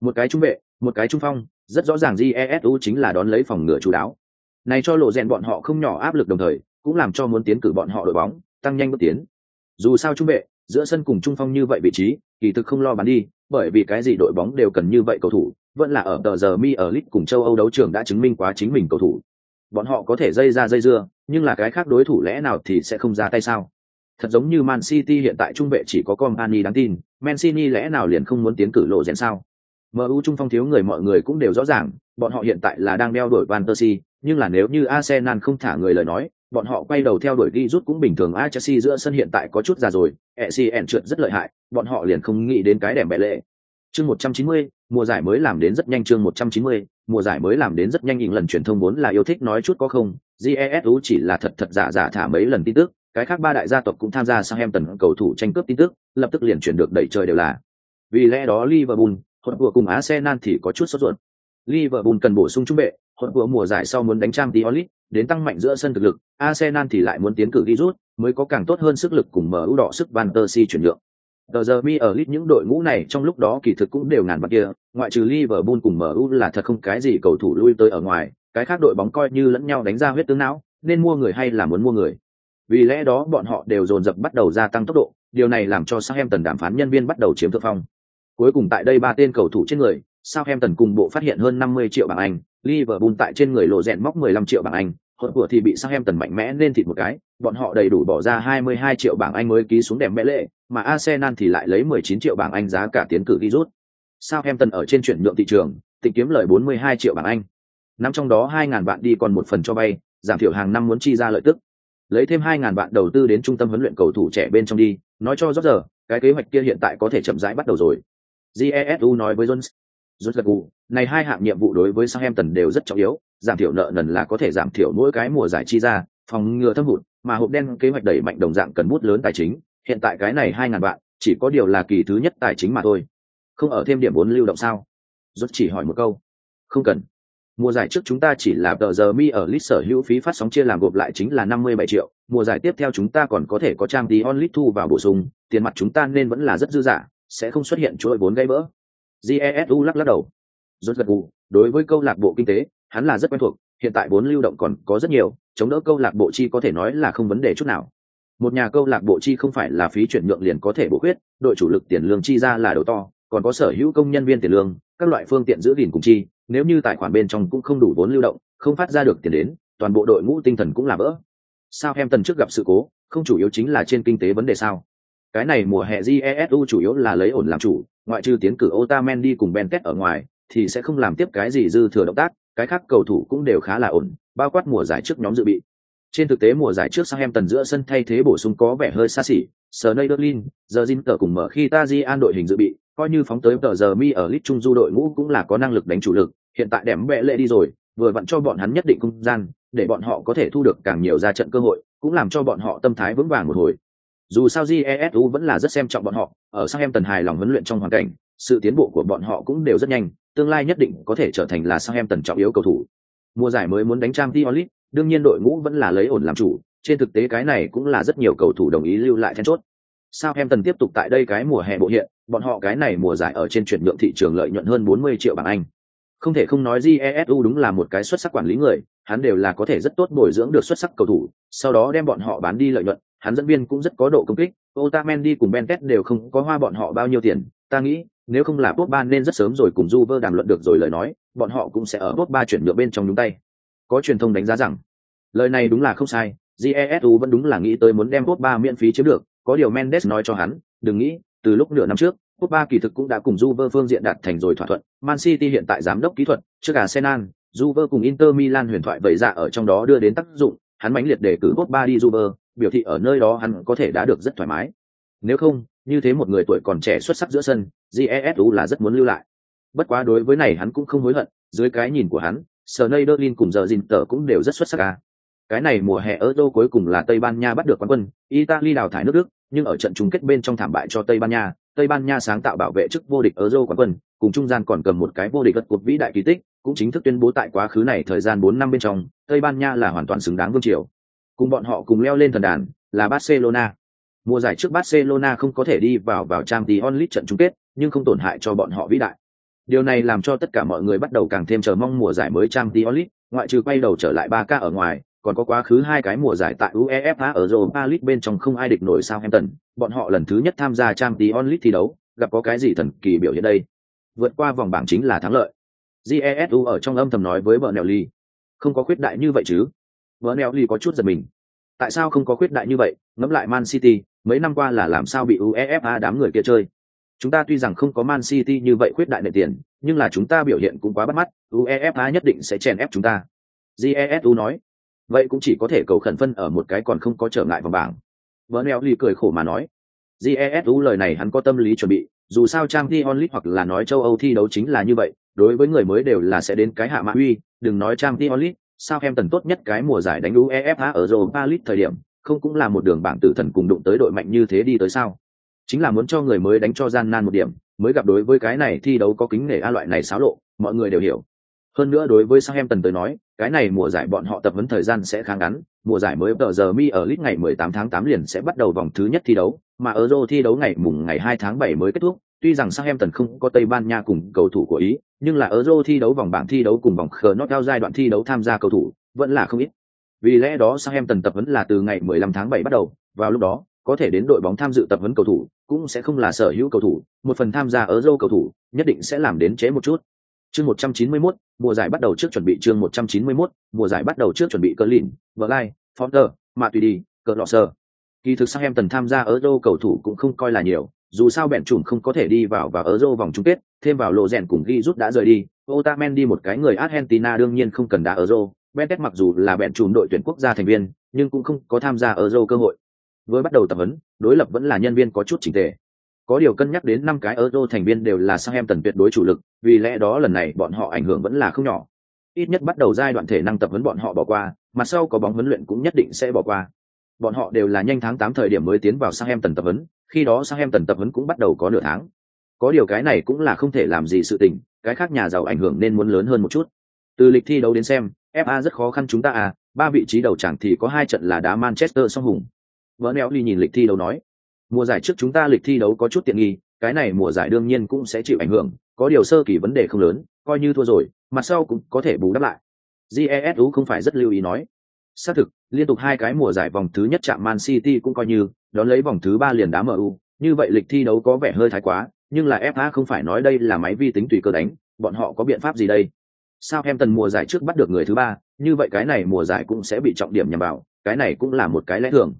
[SPEAKER 1] Một cái trung vệ, một cái trung phong, rất rõ ràng GESU chính là đón lấy phòng ngựa chủ đáo này cho lộ rèn bọn họ không nhỏ áp lực đồng thời cũng làm cho muốn tiến cử bọn họ đội bóng tăng nhanh bước tiến dù sao trung vệ giữa sân cùng trung phong như vậy vị trí kỳ thực không lo bán đi bởi vì cái gì đội bóng đều cần như vậy cầu thủ vẫn là ở tờ giờ mi ở League cùng châu âu đấu trường đã chứng minh quá chính mình cầu thủ. Bọn họ có thể dây ra dây dưa nhưng là cái khác đối thủ lẽ nào thì sẽ không ra tay sao? Thật giống như man city hiện tại trung vệ chỉ có company đáng tin mancini lẽ nào liền không muốn tiến cử lộ rèn sao? MU trung phong thiếu người mọi người cũng đều rõ ràng, bọn họ hiện tại là đang đeo đuổi Van Persie, nhưng là nếu như Arsenal không thả người lời nói, bọn họ quay đầu theo đuổi đi rút cũng bình thường. A Chelsea giữa sân hiện tại có chút già rồi, Essien trượt rất lợi hại, bọn họ liền không nghĩ đến cái đẻm bẻ lệ. Chương 190, mùa giải mới làm đến rất nhanh chương 190, mùa giải mới làm đến rất nhanh những lần truyền thông vốn là yêu thích nói chút có không, Jesu chỉ là thật thật giả giả thả mấy lần tin tức, cái khác ba đại gia tộc cũng tham gia sang em tần cầu thủ tranh cướp tin tức, lập tức liền chuyển được đẩy trời đều là. Vì lẽ đó Liverpool, thuận vừa cùng Arsenal thì có chút sốt ruột. Liverpool cần bổ sung trung vệ, hột vừa mùa giải sau muốn đánh trang Diolit, đến tăng mạnh giữa sân thực lực, Arsenal thì lại muốn tiến cử đi rút, mới có càng tốt hơn sức lực cùng mở ưu đỏ sức Van der Si chuyển nhượng. Tờ giờ mi ở lit những đội ngũ này trong lúc đó kỳ thực cũng đều ngàn mặt kia, ngoại trừ Liverpool cùng MU là thật không cái gì cầu thủ lui tới ở ngoài, cái khác đội bóng coi như lẫn nhau đánh ra huyết tướng não, nên mua người hay là muốn mua người. Vì lẽ đó bọn họ đều dồn dập bắt đầu gia tăng tốc độ, điều này làm cho Southampton đàm phán nhân viên bắt đầu chiếm thượng phong. Cuối cùng tại đây ba tên cầu thủ trên người, Southampton cùng bộ phát hiện hơn 50 triệu bảng Anh, Liverpool tại trên người lộ rèn móc 15 triệu bảng Anh, hốt của thì bị Southampton mạnh mẽ nên thịt một cái, bọn họ đầy đủ bỏ ra 22 triệu bảng Anh mới ký xuống đẹp mẹ lệ, mà Arsenal thì lại lấy 19 triệu bảng Anh giá cả tiến cử đi rút. Southampton ở trên chuyển nhượng thị trường, tịnh kiếm lời 42 triệu bảng Anh. Năm trong đó 2.000 bạn đi còn một phần cho vay, giảm thiểu hàng năm muốn chi ra lợi tức. Lấy thêm 2.000 bạn đầu tư đến trung tâm huấn luyện cầu thủ trẻ bên trong đi, nói cho rõ giờ, cái kế hoạch kia hiện tại có thể chậm rãi bắt đầu rồi jesu nói với jones rút gật gù. Này hai hạng nhiệm vụ đối với Southampton đều rất trọng yếu, giảm thiểu nợ nần là có thể giảm thiểu mỗi cái mùa giải chi ra, phòng ngừa thâm hụt, mà hộp đen kế hoạch đẩy mạnh đồng dạng cần bút lớn tài chính. Hiện tại cái này hai ngàn vạn, chỉ có điều là kỳ thứ nhất tài chính mà thôi. Không ở thêm điểm vốn lưu động sao? Rốt chỉ hỏi một câu. Không cần. Mùa giải trước chúng ta chỉ là tờ giờ mi ở list sở hữu phí phát sóng chia làm gộp lại chính là năm mươi bảy triệu. Mùa giải tiếp theo chúng ta còn có thể có trang tí onlit thu vào bổ sung. Tiền mặt chúng ta nên vẫn là rất dư dả, sẽ không xuất hiện chuỗi vốn gây bỡ jesu lắc lắc đầu. Rốt gật gù, đối với câu lạc bộ kinh tế, hắn là rất quen thuộc, hiện tại vốn lưu động còn có rất nhiều, chống đỡ câu lạc bộ chi có thể nói là không vấn đề chút nào. Một nhà câu lạc bộ chi không phải là phí chuyển nhượng liền có thể bổ khuyết, đội chủ lực tiền lương chi ra là đầu to, còn có sở hữu công nhân viên tiền lương, các loại phương tiện giữ gìn cùng chi, nếu như tài khoản bên trong cũng không đủ vốn lưu động, không phát ra được tiền đến, toàn bộ đội ngũ tinh thần cũng là vỡ. Sao em tần trước gặp sự cố, không chủ yếu chính là trên kinh tế vấn đề sao? Cái này mùa hè jesu chủ yếu là lấy ổn làm chủ ngoại trừ tiến cử otamendi cùng bentet ở ngoài thì sẽ không làm tiếp cái gì dư thừa động tác cái khác cầu thủ cũng đều khá là ổn bao quát mùa giải trước nhóm dự bị. Trên thực tế mùa giải trước sang em tần giữa sân thay thế bổ sung có vẻ hơi xa xỉ Sneijderlin, giờ cờ cùng mở khi Tajian đội hình dự bị, coi như phóng tới tờ giờ mi ở lit trung du đội ngũ cũng là có năng lực đánh chủ lực, hiện tại đẻm bệ lệ đi rồi, vừa vặn cho bọn hắn nhất định không gian, để bọn họ có thể thu được càng nhiều ra trận cơ hội, cũng làm cho bọn họ tâm thái vững vàng một hồi, dù sao jesu vẫn là rất xem trọng bọn họ ở sang em tần hài lòng huấn luyện trong hoàn cảnh sự tiến bộ của bọn họ cũng đều rất nhanh tương lai nhất định có thể trở thành là sang em tần trọng yếu cầu thủ. Mùa giải mới muốn đánh trang diolit, đương nhiên đội ngũ vẫn là lấy ổn làm chủ trên thực tế cái này cũng là rất nhiều cầu thủ đồng ý lưu lại then chốt. Sao em tần tiếp tục tại đây cái mùa hè bộ hiện bọn họ cái này mùa giải ở trên chuyển nhượng thị trường lợi nhuận hơn 40 triệu bảng anh. Không thể không nói jesu đúng là một cái xuất sắc quản lý người hắn đều là có thể rất tốt bồi dưỡng được xuất sắc cầu thủ sau đó đem bọn họ bán đi lợi nhuận hắn dẫn viên cũng rất có độ công kích. Otamendi cùng bentet đều không có hoa bọn họ bao nhiêu tiền. Ta nghĩ nếu không là Pogba nên rất sớm rồi cùng Juve đàm luận được rồi lời nói, bọn họ cũng sẽ ở Pogba chuyển nhượng bên trong nhúng tay. Có truyền thông đánh giá rằng, lời này đúng là không sai, jesu vẫn đúng là nghĩ tới muốn đem Pogba miễn phí chiếm được. Có điều mendes nói cho hắn đừng nghĩ từ lúc nửa năm trước Pogba kỳ thực cũng đã cùng Juve phương diện đạt thành rồi thỏa thuận. Man city hiện tại giám đốc kỹ thuật trước arsenal Juve cùng inter milan huyền thoại vậy dạ ở trong đó đưa đến tác dụng. Hắn mãnh liệt để cử Pogba đi Juve biểu thị ở nơi đó hắn có thể đã được rất thoải mái. Nếu không như thế một người tuổi còn trẻ xuất sắc giữa sân jesu là rất muốn lưu lại. Bất quá đối với này hắn cũng không hối hận dưới cái nhìn của hắn Sneijderlin cùng giờ dìn tờ cũng đều rất xuất sắc ca cái này mùa hè Euro cuối cùng là Tây Ban Nha bắt được quán quân, Italy đào thải nước Đức, nhưng ở trận chung kết bên trong thảm bại cho Tây Ban Nha, Tây Ban Nha sáng tạo bảo vệ chức vô địch Euro quán quân, cùng trung gian còn cầm một cái vô địch gật cuộc vĩ đại kỳ tích, cũng chính thức tuyên bố tại quá khứ này thời gian 4 năm bên trong, Tây Ban Nha là hoàn toàn xứng đáng vương triều. Cùng bọn họ cùng leo lên thần đàn, là Barcelona. Mùa giải trước Barcelona không có thể đi vào vào Champions League trận chung kết, nhưng không tổn hại cho bọn họ vĩ đại. Điều này làm cho tất cả mọi người bắt đầu càng thêm chờ mong mùa giải mới Champions League, ngoại trừ quay đầu trở lại 3K ở ngoài, còn có quá khứ hai cái mùa giải tại UEFA ở Europa League bên trong không ai địch nổi Southampton, bọn họ lần thứ nhất tham gia Champions League thi đấu, gặp có cái gì thần kỳ biểu hiện đây. Vượt qua vòng bảng chính là thắng lợi. Jesu ở trong âm thầm nói với vợ Nelly, không có khuyết đại như vậy chứ vỡ neo ly có chút giật mình. Tại sao không có khuyết đại như vậy, ngẫm lại Man City, mấy năm qua là làm sao bị UEFA đám người kia chơi. Chúng ta tuy rằng không có Man City như vậy khuyết đại nệ tiền, nhưng là chúng ta biểu hiện cũng quá bắt mắt, UEFA nhất định sẽ chèn ép chúng ta. Jesu nói, vậy cũng chỉ có thể cầu khẩn phân ở một cái còn không có trở ngại vòng bảng vỡ neo ly cười khổ mà nói jesu lời này hắn có tâm lý chuẩn bị dù sao trang t onlit hoặc là nói châu âu thi đấu chính là như vậy đối với người mới đều là sẽ đến cái hạ mã uy đừng nói trang t onlit sao em tần tốt nhất cái mùa giải đánh uefa ở europa league thời điểm không cũng là một đường bảng tử thần cùng đụng tới đội mạnh như thế đi tới sao chính là muốn cho người mới đánh cho gian nan một điểm mới gặp đối với cái này thi đấu có kính nể a loại này xáo lộ mọi người đều hiểu hơn nữa đối với Southampton tới nói, cái này mùa giải bọn họ tập huấn thời gian sẽ khá ngắn, mùa giải mới tờ giờ mi ở League ngày 18 tháng 8 liền sẽ bắt đầu vòng thứ nhất thi đấu, mà Euro thi đấu ngày mùng ngày 2 tháng 7 mới kết thúc. Tuy rằng Sang Em Tần không có Tây Ban Nha cùng cầu thủ của Ý, nhưng là Euro thi đấu vòng bảng thi đấu cùng vòng knockout giai đoạn thi đấu tham gia cầu thủ, vẫn là không ít. Vì lẽ đó Sang Em Tần tập huấn là từ ngày 15 tháng 7 bắt đầu, vào lúc đó, có thể đến đội bóng tham dự tập huấn cầu thủ, cũng sẽ không là sở hữu cầu thủ, một phần tham gia Euro cầu thủ, nhất định sẽ làm đến chế một chút. Chương 191, mùa giải bắt đầu trước chuẩn bị chương 191, mùa giải bắt đầu trước chuẩn bị cờ lìn, Verlai, Fonter, mà tùy đi, cờ lọ sơ. Kỳ thực sang em tần tham gia Euro cầu thủ cũng không coi là nhiều, dù sao bẹn trùm không có thể đi vào và ở Euro vòng chung kết, thêm vào lộ rèn cùng ghi rút đã rời đi, Otamendi một cái người Argentina đương nhiên không cần đá ở Euro, Benet mặc dù là bẹn trùm đội tuyển quốc gia thành viên, nhưng cũng không có tham gia ở Euro cơ hội. Với bắt đầu tập huấn, đối lập vẫn là nhân viên có chút chỉnh tề. Có điều cân nhắc đến năm cái Euro thành viên đều là sang em tần tuyệt đối chủ lực, vì lẽ đó lần này bọn họ ảnh hưởng vẫn là không nhỏ. Ít nhất bắt đầu giai đoạn thể năng tập huấn bọn họ bỏ qua, mặt sau có bóng huấn luyện cũng nhất định sẽ bỏ qua. Bọn họ đều là nhanh tháng tám thời điểm mới tiến vào sang em tần tập huấn, khi đó sang em tần tập huấn cũng bắt đầu có nửa tháng. Có điều cái này cũng là không thể làm gì sự tình, cái khác nhà giàu ảnh hưởng nên muốn lớn hơn một chút. Từ lịch thi đấu đến xem, FA rất khó khăn chúng ta à, ba vị trí đầu chẳng thì có hai trận là đá Manchester song hùng. Vỡ neo ly nhìn lịch thi đấu nói, mùa giải trước chúng ta lịch thi đấu có chút tiện nghi cái này mùa giải đương nhiên cũng sẽ chịu ảnh hưởng có điều sơ kỳ vấn đề không lớn coi như thua rồi mặt sau cũng có thể bù đắp lại jesu không phải rất lưu ý nói xác thực, liên tục hai cái mùa giải vòng thứ nhất chạm man city cũng coi như đón lấy vòng thứ ba liền đá mu như vậy lịch thi đấu có vẻ hơi thái quá, nhưng là fa không phải nói đây là máy vi tính tùy cơ đánh, bọn họ có biện pháp gì đây? Sao em tần mùa giải trước bắt được người thứ ba, như vậy cái này mùa giải cũng sẽ bị trọng điểm nhằm vào, cái này cũng là một cái lẽ thường.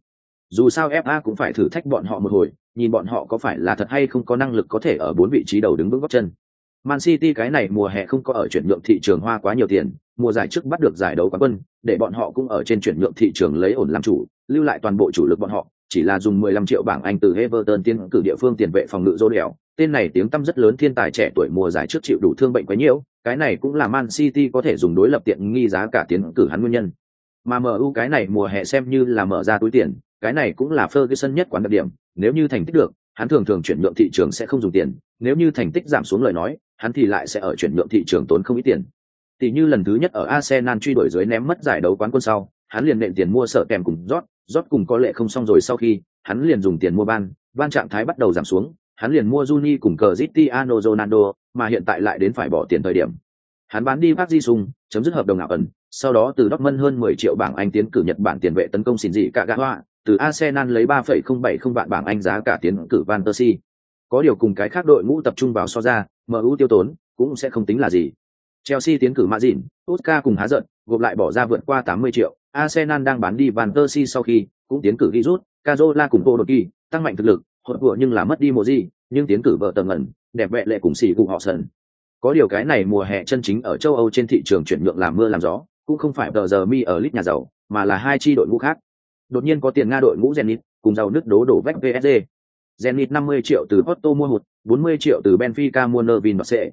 [SPEAKER 1] Dù sao fa cũng phải thử thách bọn họ một hồi, nhìn bọn họ có phải là thật hay không có năng lực có thể ở bốn vị trí đầu đứng vững gót chân man city cái này mùa hè không có ở chuyển nhượng thị trường hoa quá nhiều tiền mùa giải trước bắt được giải đấu quán quân để bọn họ cũng ở trên chuyển nhượng thị trường lấy ổn làm chủ lưu lại toàn bộ chủ lực bọn họ chỉ là dùng 15 triệu bảng Anh từ Everton tiến cử địa phương tiền vệ phòng ngự rô. Tên này tiếng tăm rất lớn thiên tài trẻ tuổi mùa giải trước chịu đủ thương bệnh quá nhiều, cái này cũng là Man City có thể dùng đối lập tiện nghi giá cả tiến cử hắn nguyên nhân. Mà MU cái này mùa hè xem như là mở ra túi tiền, cái này cũng là Ferguson nhất quán đặc điểm, nếu như thành tích được, hắn thường thường chuyển nhượng thị trường sẽ không dùng tiền, nếu như thành tích giảm xuống lời nói, hắn thì lại sẽ ở chuyển nhượng thị trường tốn không ít tiền. Tỷ như lần thứ nhất ở Arsenal truy đuổi dưới ném mất giải đấu quán quân sau, hắn liền nện tiền mua sợ kèm cùng rót, rót cùng có lệ không xong rồi sau khi, hắn liền dùng tiền mua ban, ban trạng thái bắt đầu giảm xuống, hắn liền mua Juni cùng cờ Cristiano Ronaldo, mà hiện tại lại đến phải bỏ tiền thời điểm. Hắn bán đi Park Ji-sung, chấm dứt hợp đồng ảo ẩn, sau đó từ Dortmund hơn 10 triệu bảng Anh tiến cử Nhật Bản tiền vệ tấn công xin dị cả gã hoa, từ Arsenal lấy 3,070 vạn bảng Anh giá cả tiến cử Van Persie. Có điều cùng cái khác đội ngũ tập trung vào so ra, MU tiêu tốn cũng sẽ không tính là gì. Chelsea tiến cử Madrid, Oscar cùng há giận, gộp lại bỏ ra vượt qua 80 triệu. Arsenal đang bán đi Van der Si sau khi cũng tiến cử ghi rút, Cazola cùng Tô Kỳ, tăng mạnh thực lực, hụt vừa nhưng là mất đi một gì, nhưng tiến cử vợ tầng ẩn, đẹp vẽ lệ cùng xỉ cùng họ sần. Có điều cái này mùa hè chân chính ở châu Âu trên thị trường chuyển nhượng làm mưa làm gió, cũng không phải tờ giờ mi ở lít nhà giàu, mà là hai chi đội ngũ khác. Đột nhiên có tiền Nga đội ngũ Zenit, cùng giàu nước đố đổ vách PSG. Zenit 50 triệu từ Porto mua một, 40 triệu từ Benfica mua Nervin và sẽ.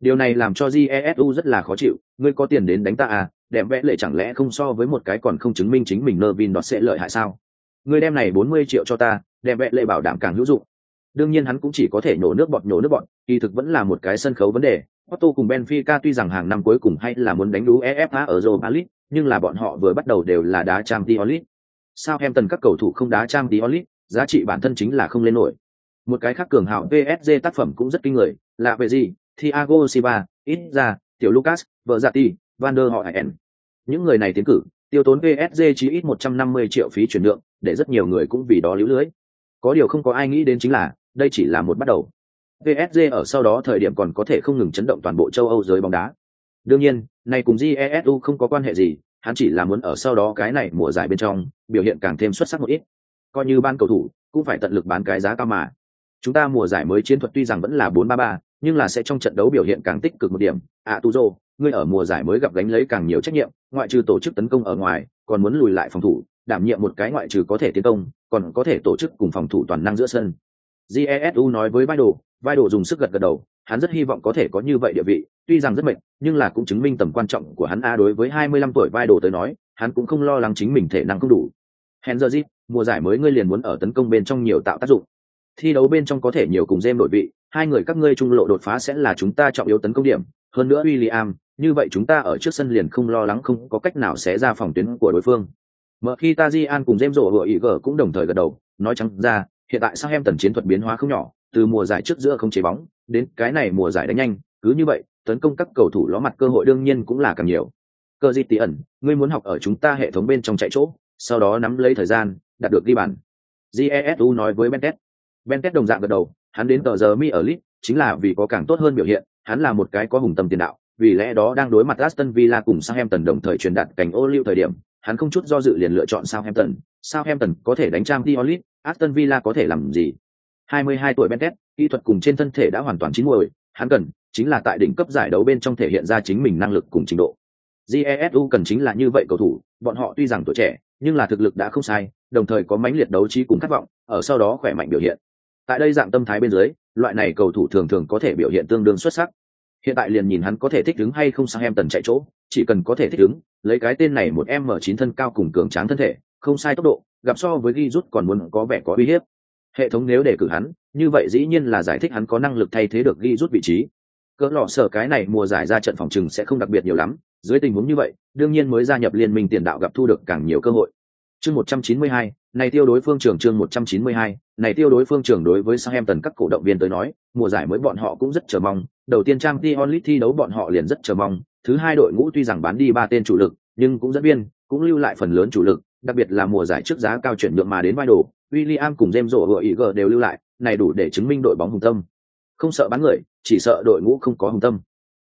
[SPEAKER 1] Điều này làm cho Jesu rất là khó chịu, ngươi có tiền đến đánh ta à, đẹp vẽ lệ chẳng lẽ không so với một cái còn không chứng minh chính mình Nervin đó sẽ lợi hại sao? Ngươi đem này 40 triệu cho ta, đẹp vẽ lệ bảo đảm càng hữu dụng. Đương nhiên hắn cũng chỉ có thể nhổ nước bọt nhổ nước bọt, kỳ thực vẫn là một cái sân khấu vấn đề. Porto cùng Benfica tuy rằng hàng năm cuối cùng hay là muốn đánh đú EFA ở Europa League, nhưng là bọn họ vừa bắt đầu đều là đá Champions League sao em tần các cầu thủ không đá trang tí olit giá trị bản thân chính là không lên nổi. Một cái khác cường hào PSG tác phẩm cũng rất kinh người, là về gì? Thiago Silva, Izza, Tiểu Lucas, Verratti, Van der Hoyen. Những người này tiến cử, tiêu tốn PSG chỉ ít 150 triệu phí chuyển nhượng, để rất nhiều người cũng vì đó lưu lưới. Có điều không có ai nghĩ đến chính là, đây chỉ là một bắt đầu. PSG ở sau đó thời điểm còn có thể không ngừng chấn động toàn bộ châu Âu giới bóng đá. Đương nhiên, này cùng Jesu không có quan hệ gì, hắn chỉ là muốn ở sau đó cái này mùa giải bên trong, biểu hiện càng thêm xuất sắc một ít. Coi như ban cầu thủ, cũng phải tận lực bán cái giá cao mà. Chúng ta mùa giải mới chiến thuật tuy rằng vẫn là 4-3-3, nhưng là sẽ trong trận đấu biểu hiện càng tích cực một điểm. À Tuzo, ngươi ở mùa giải mới gặp gánh lấy càng nhiều trách nhiệm, ngoại trừ tổ chức tấn công ở ngoài, còn muốn lùi lại phòng thủ, đảm nhiệm một cái ngoại trừ có thể tiến công, còn có thể tổ chức cùng phòng thủ toàn năng giữa sân. Jesu nói với vai đồ, vai đồ dùng sức gật gật đầu, hắn rất hy vọng có thể có như vậy địa vị, tuy rằng rất mệt, nhưng là cũng chứng minh tầm quan trọng của hắn a đối với 25 tuổi vai đồ tới nói, hắn cũng không lo lắng chính mình thể năng không đủ. Henry, mùa giải mới ngươi liền muốn ở tấn công bên trong nhiều tạo tác dụng. Thi đấu bên trong có thể nhiều cùng James đổi vị, hai người các ngươi trung lộ đột phá sẽ là chúng ta trọng yếu tấn công điểm, hơn nữa William, như vậy chúng ta ở trước sân liền không lo lắng không có cách nào sẽ ra phòng tuyến của đối phương. Mở khi Tajian cùng James rổ ý gở cũng đồng thời gật đầu, nói trắng ra, hiện tại sao em tần chiến thuật biến hóa không nhỏ, từ mùa giải trước giữa không chế bóng, đến cái này mùa giải đánh nhanh, cứ như vậy, tấn công các cầu thủ ló mặt cơ hội đương nhiên cũng là càng nhiều. Cơ di tí ẩn, ngươi muốn học ở chúng ta hệ thống bên trong chạy chỗ, sau đó nắm lấy thời gian, đạt được ghi bàn. Jesu nói với Bentet. Bentet đồng dạng gật đầu, hắn đến tờ giờ mi ở lit, chính là vì có càng tốt hơn biểu hiện, hắn là một cái có hùng tâm tiền đạo, vì lẽ đó đang đối mặt Aston Villa cùng Southampton đồng thời truyền đạt cảnh ô lưu thời điểm, hắn không chút do dự liền lựa chọn Southampton. Southampton có thể đánh trang Diolit, Aston Villa có thể làm gì? 22 tuổi Bentet, kỹ thuật cùng trên thân thể đã hoàn toàn chín muồi, hắn cần chính là tại đỉnh cấp giải đấu bên trong thể hiện ra chính mình năng lực cùng trình độ. Jesu cần chính là như vậy cầu thủ, bọn họ tuy rằng tuổi trẻ, nhưng là thực lực đã không sai, đồng thời có mãnh liệt đấu trí cùng khát vọng, ở sau đó khỏe mạnh biểu hiện. Tại đây dạng tâm thái bên dưới, loại này cầu thủ thường thường có thể biểu hiện tương đương xuất sắc. Hiện tại liền nhìn hắn có thể thích ứng hay không sang em tần chạy chỗ, chỉ cần có thể thích ứng, lấy cái tên này một m 9 thân cao cùng cường tráng thân thể, không sai tốc độ, gặp so với ghi rút còn muốn có vẻ có uy hiếp. Hệ thống nếu để cử hắn, như vậy dĩ nhiên là giải thích hắn có năng lực thay thế được ghi rút vị trí. Cỡ lọ sở cái này mùa giải ra trận phòng trừng sẽ không đặc biệt nhiều lắm, dưới tình huống như vậy, đương nhiên mới gia nhập liên minh tiền đạo gặp thu được càng nhiều cơ hội. Chương 192, này tiêu đối phương trường chương 192, này tiêu đối phương trường đối với Southampton các cổ động viên tới nói, mùa giải mới bọn họ cũng rất chờ mong, đầu tiên trang Champions League thi đấu bọn họ liền rất chờ mong, thứ hai đội ngũ tuy rằng bán đi ba tên chủ lực, nhưng cũng dẫn viên, cũng lưu lại phần lớn chủ lực, đặc biệt là mùa giải trước giá cao chuyển nhượng mà đến vai đồ, William cùng James Rowe và Iger đều lưu lại, này đủ để chứng minh đội bóng hùng tâm. Không sợ bán người, chỉ sợ đội ngũ không có hùng tâm.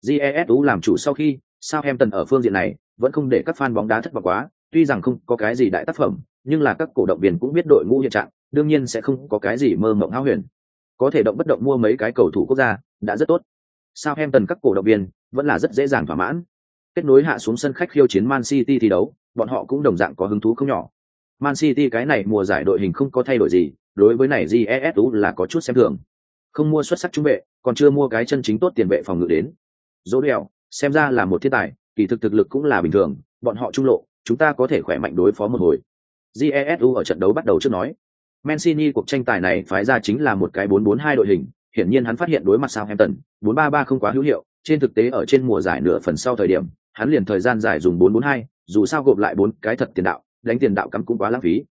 [SPEAKER 1] GESU làm chủ sau khi, Southampton ở phương diện này vẫn không để các fan bóng đá thất vọng quá, tuy rằng không có cái gì đại tác phẩm, nhưng là các cổ động viên cũng biết đội ngũ hiện trạng, đương nhiên sẽ không có cái gì mơ mộng hão huyền. Có thể động bất động mua mấy cái cầu thủ quốc gia, đã rất tốt. Southampton các cổ động viên vẫn là rất dễ dàng thỏa mãn. Kết nối hạ xuống sân khách khiêu chiến Man City thi đấu, bọn họ cũng đồng dạng có hứng thú không nhỏ. Man City cái này mùa giải đội hình không có thay đổi gì, đối với này GESU là có chút xem thường. Không mua xuất sắc trung vệ, còn chưa mua cái chân chính tốt tiền vệ phòng ngự đến. Dỗ đèo, xem ra là một thiên tài, kỳ thực thực lực cũng là bình thường, bọn họ trung lộ, chúng ta có thể khỏe mạnh đối phó một hồi. Jesu ở trận đấu bắt đầu trước nói, Mancini cuộc tranh tài này phái ra chính là một cái 4-4-2 đội hình, hiển nhiên hắn phát hiện đối mặt Southampton, 4-3-3 không quá hữu hiệu, trên thực tế ở trên mùa giải nửa phần sau thời điểm, hắn liền thời gian giải dùng 4-4-2, dù sao gộp lại bốn cái thật tiền đạo, đánh tiền đạo cắm cũng quá lãng phí.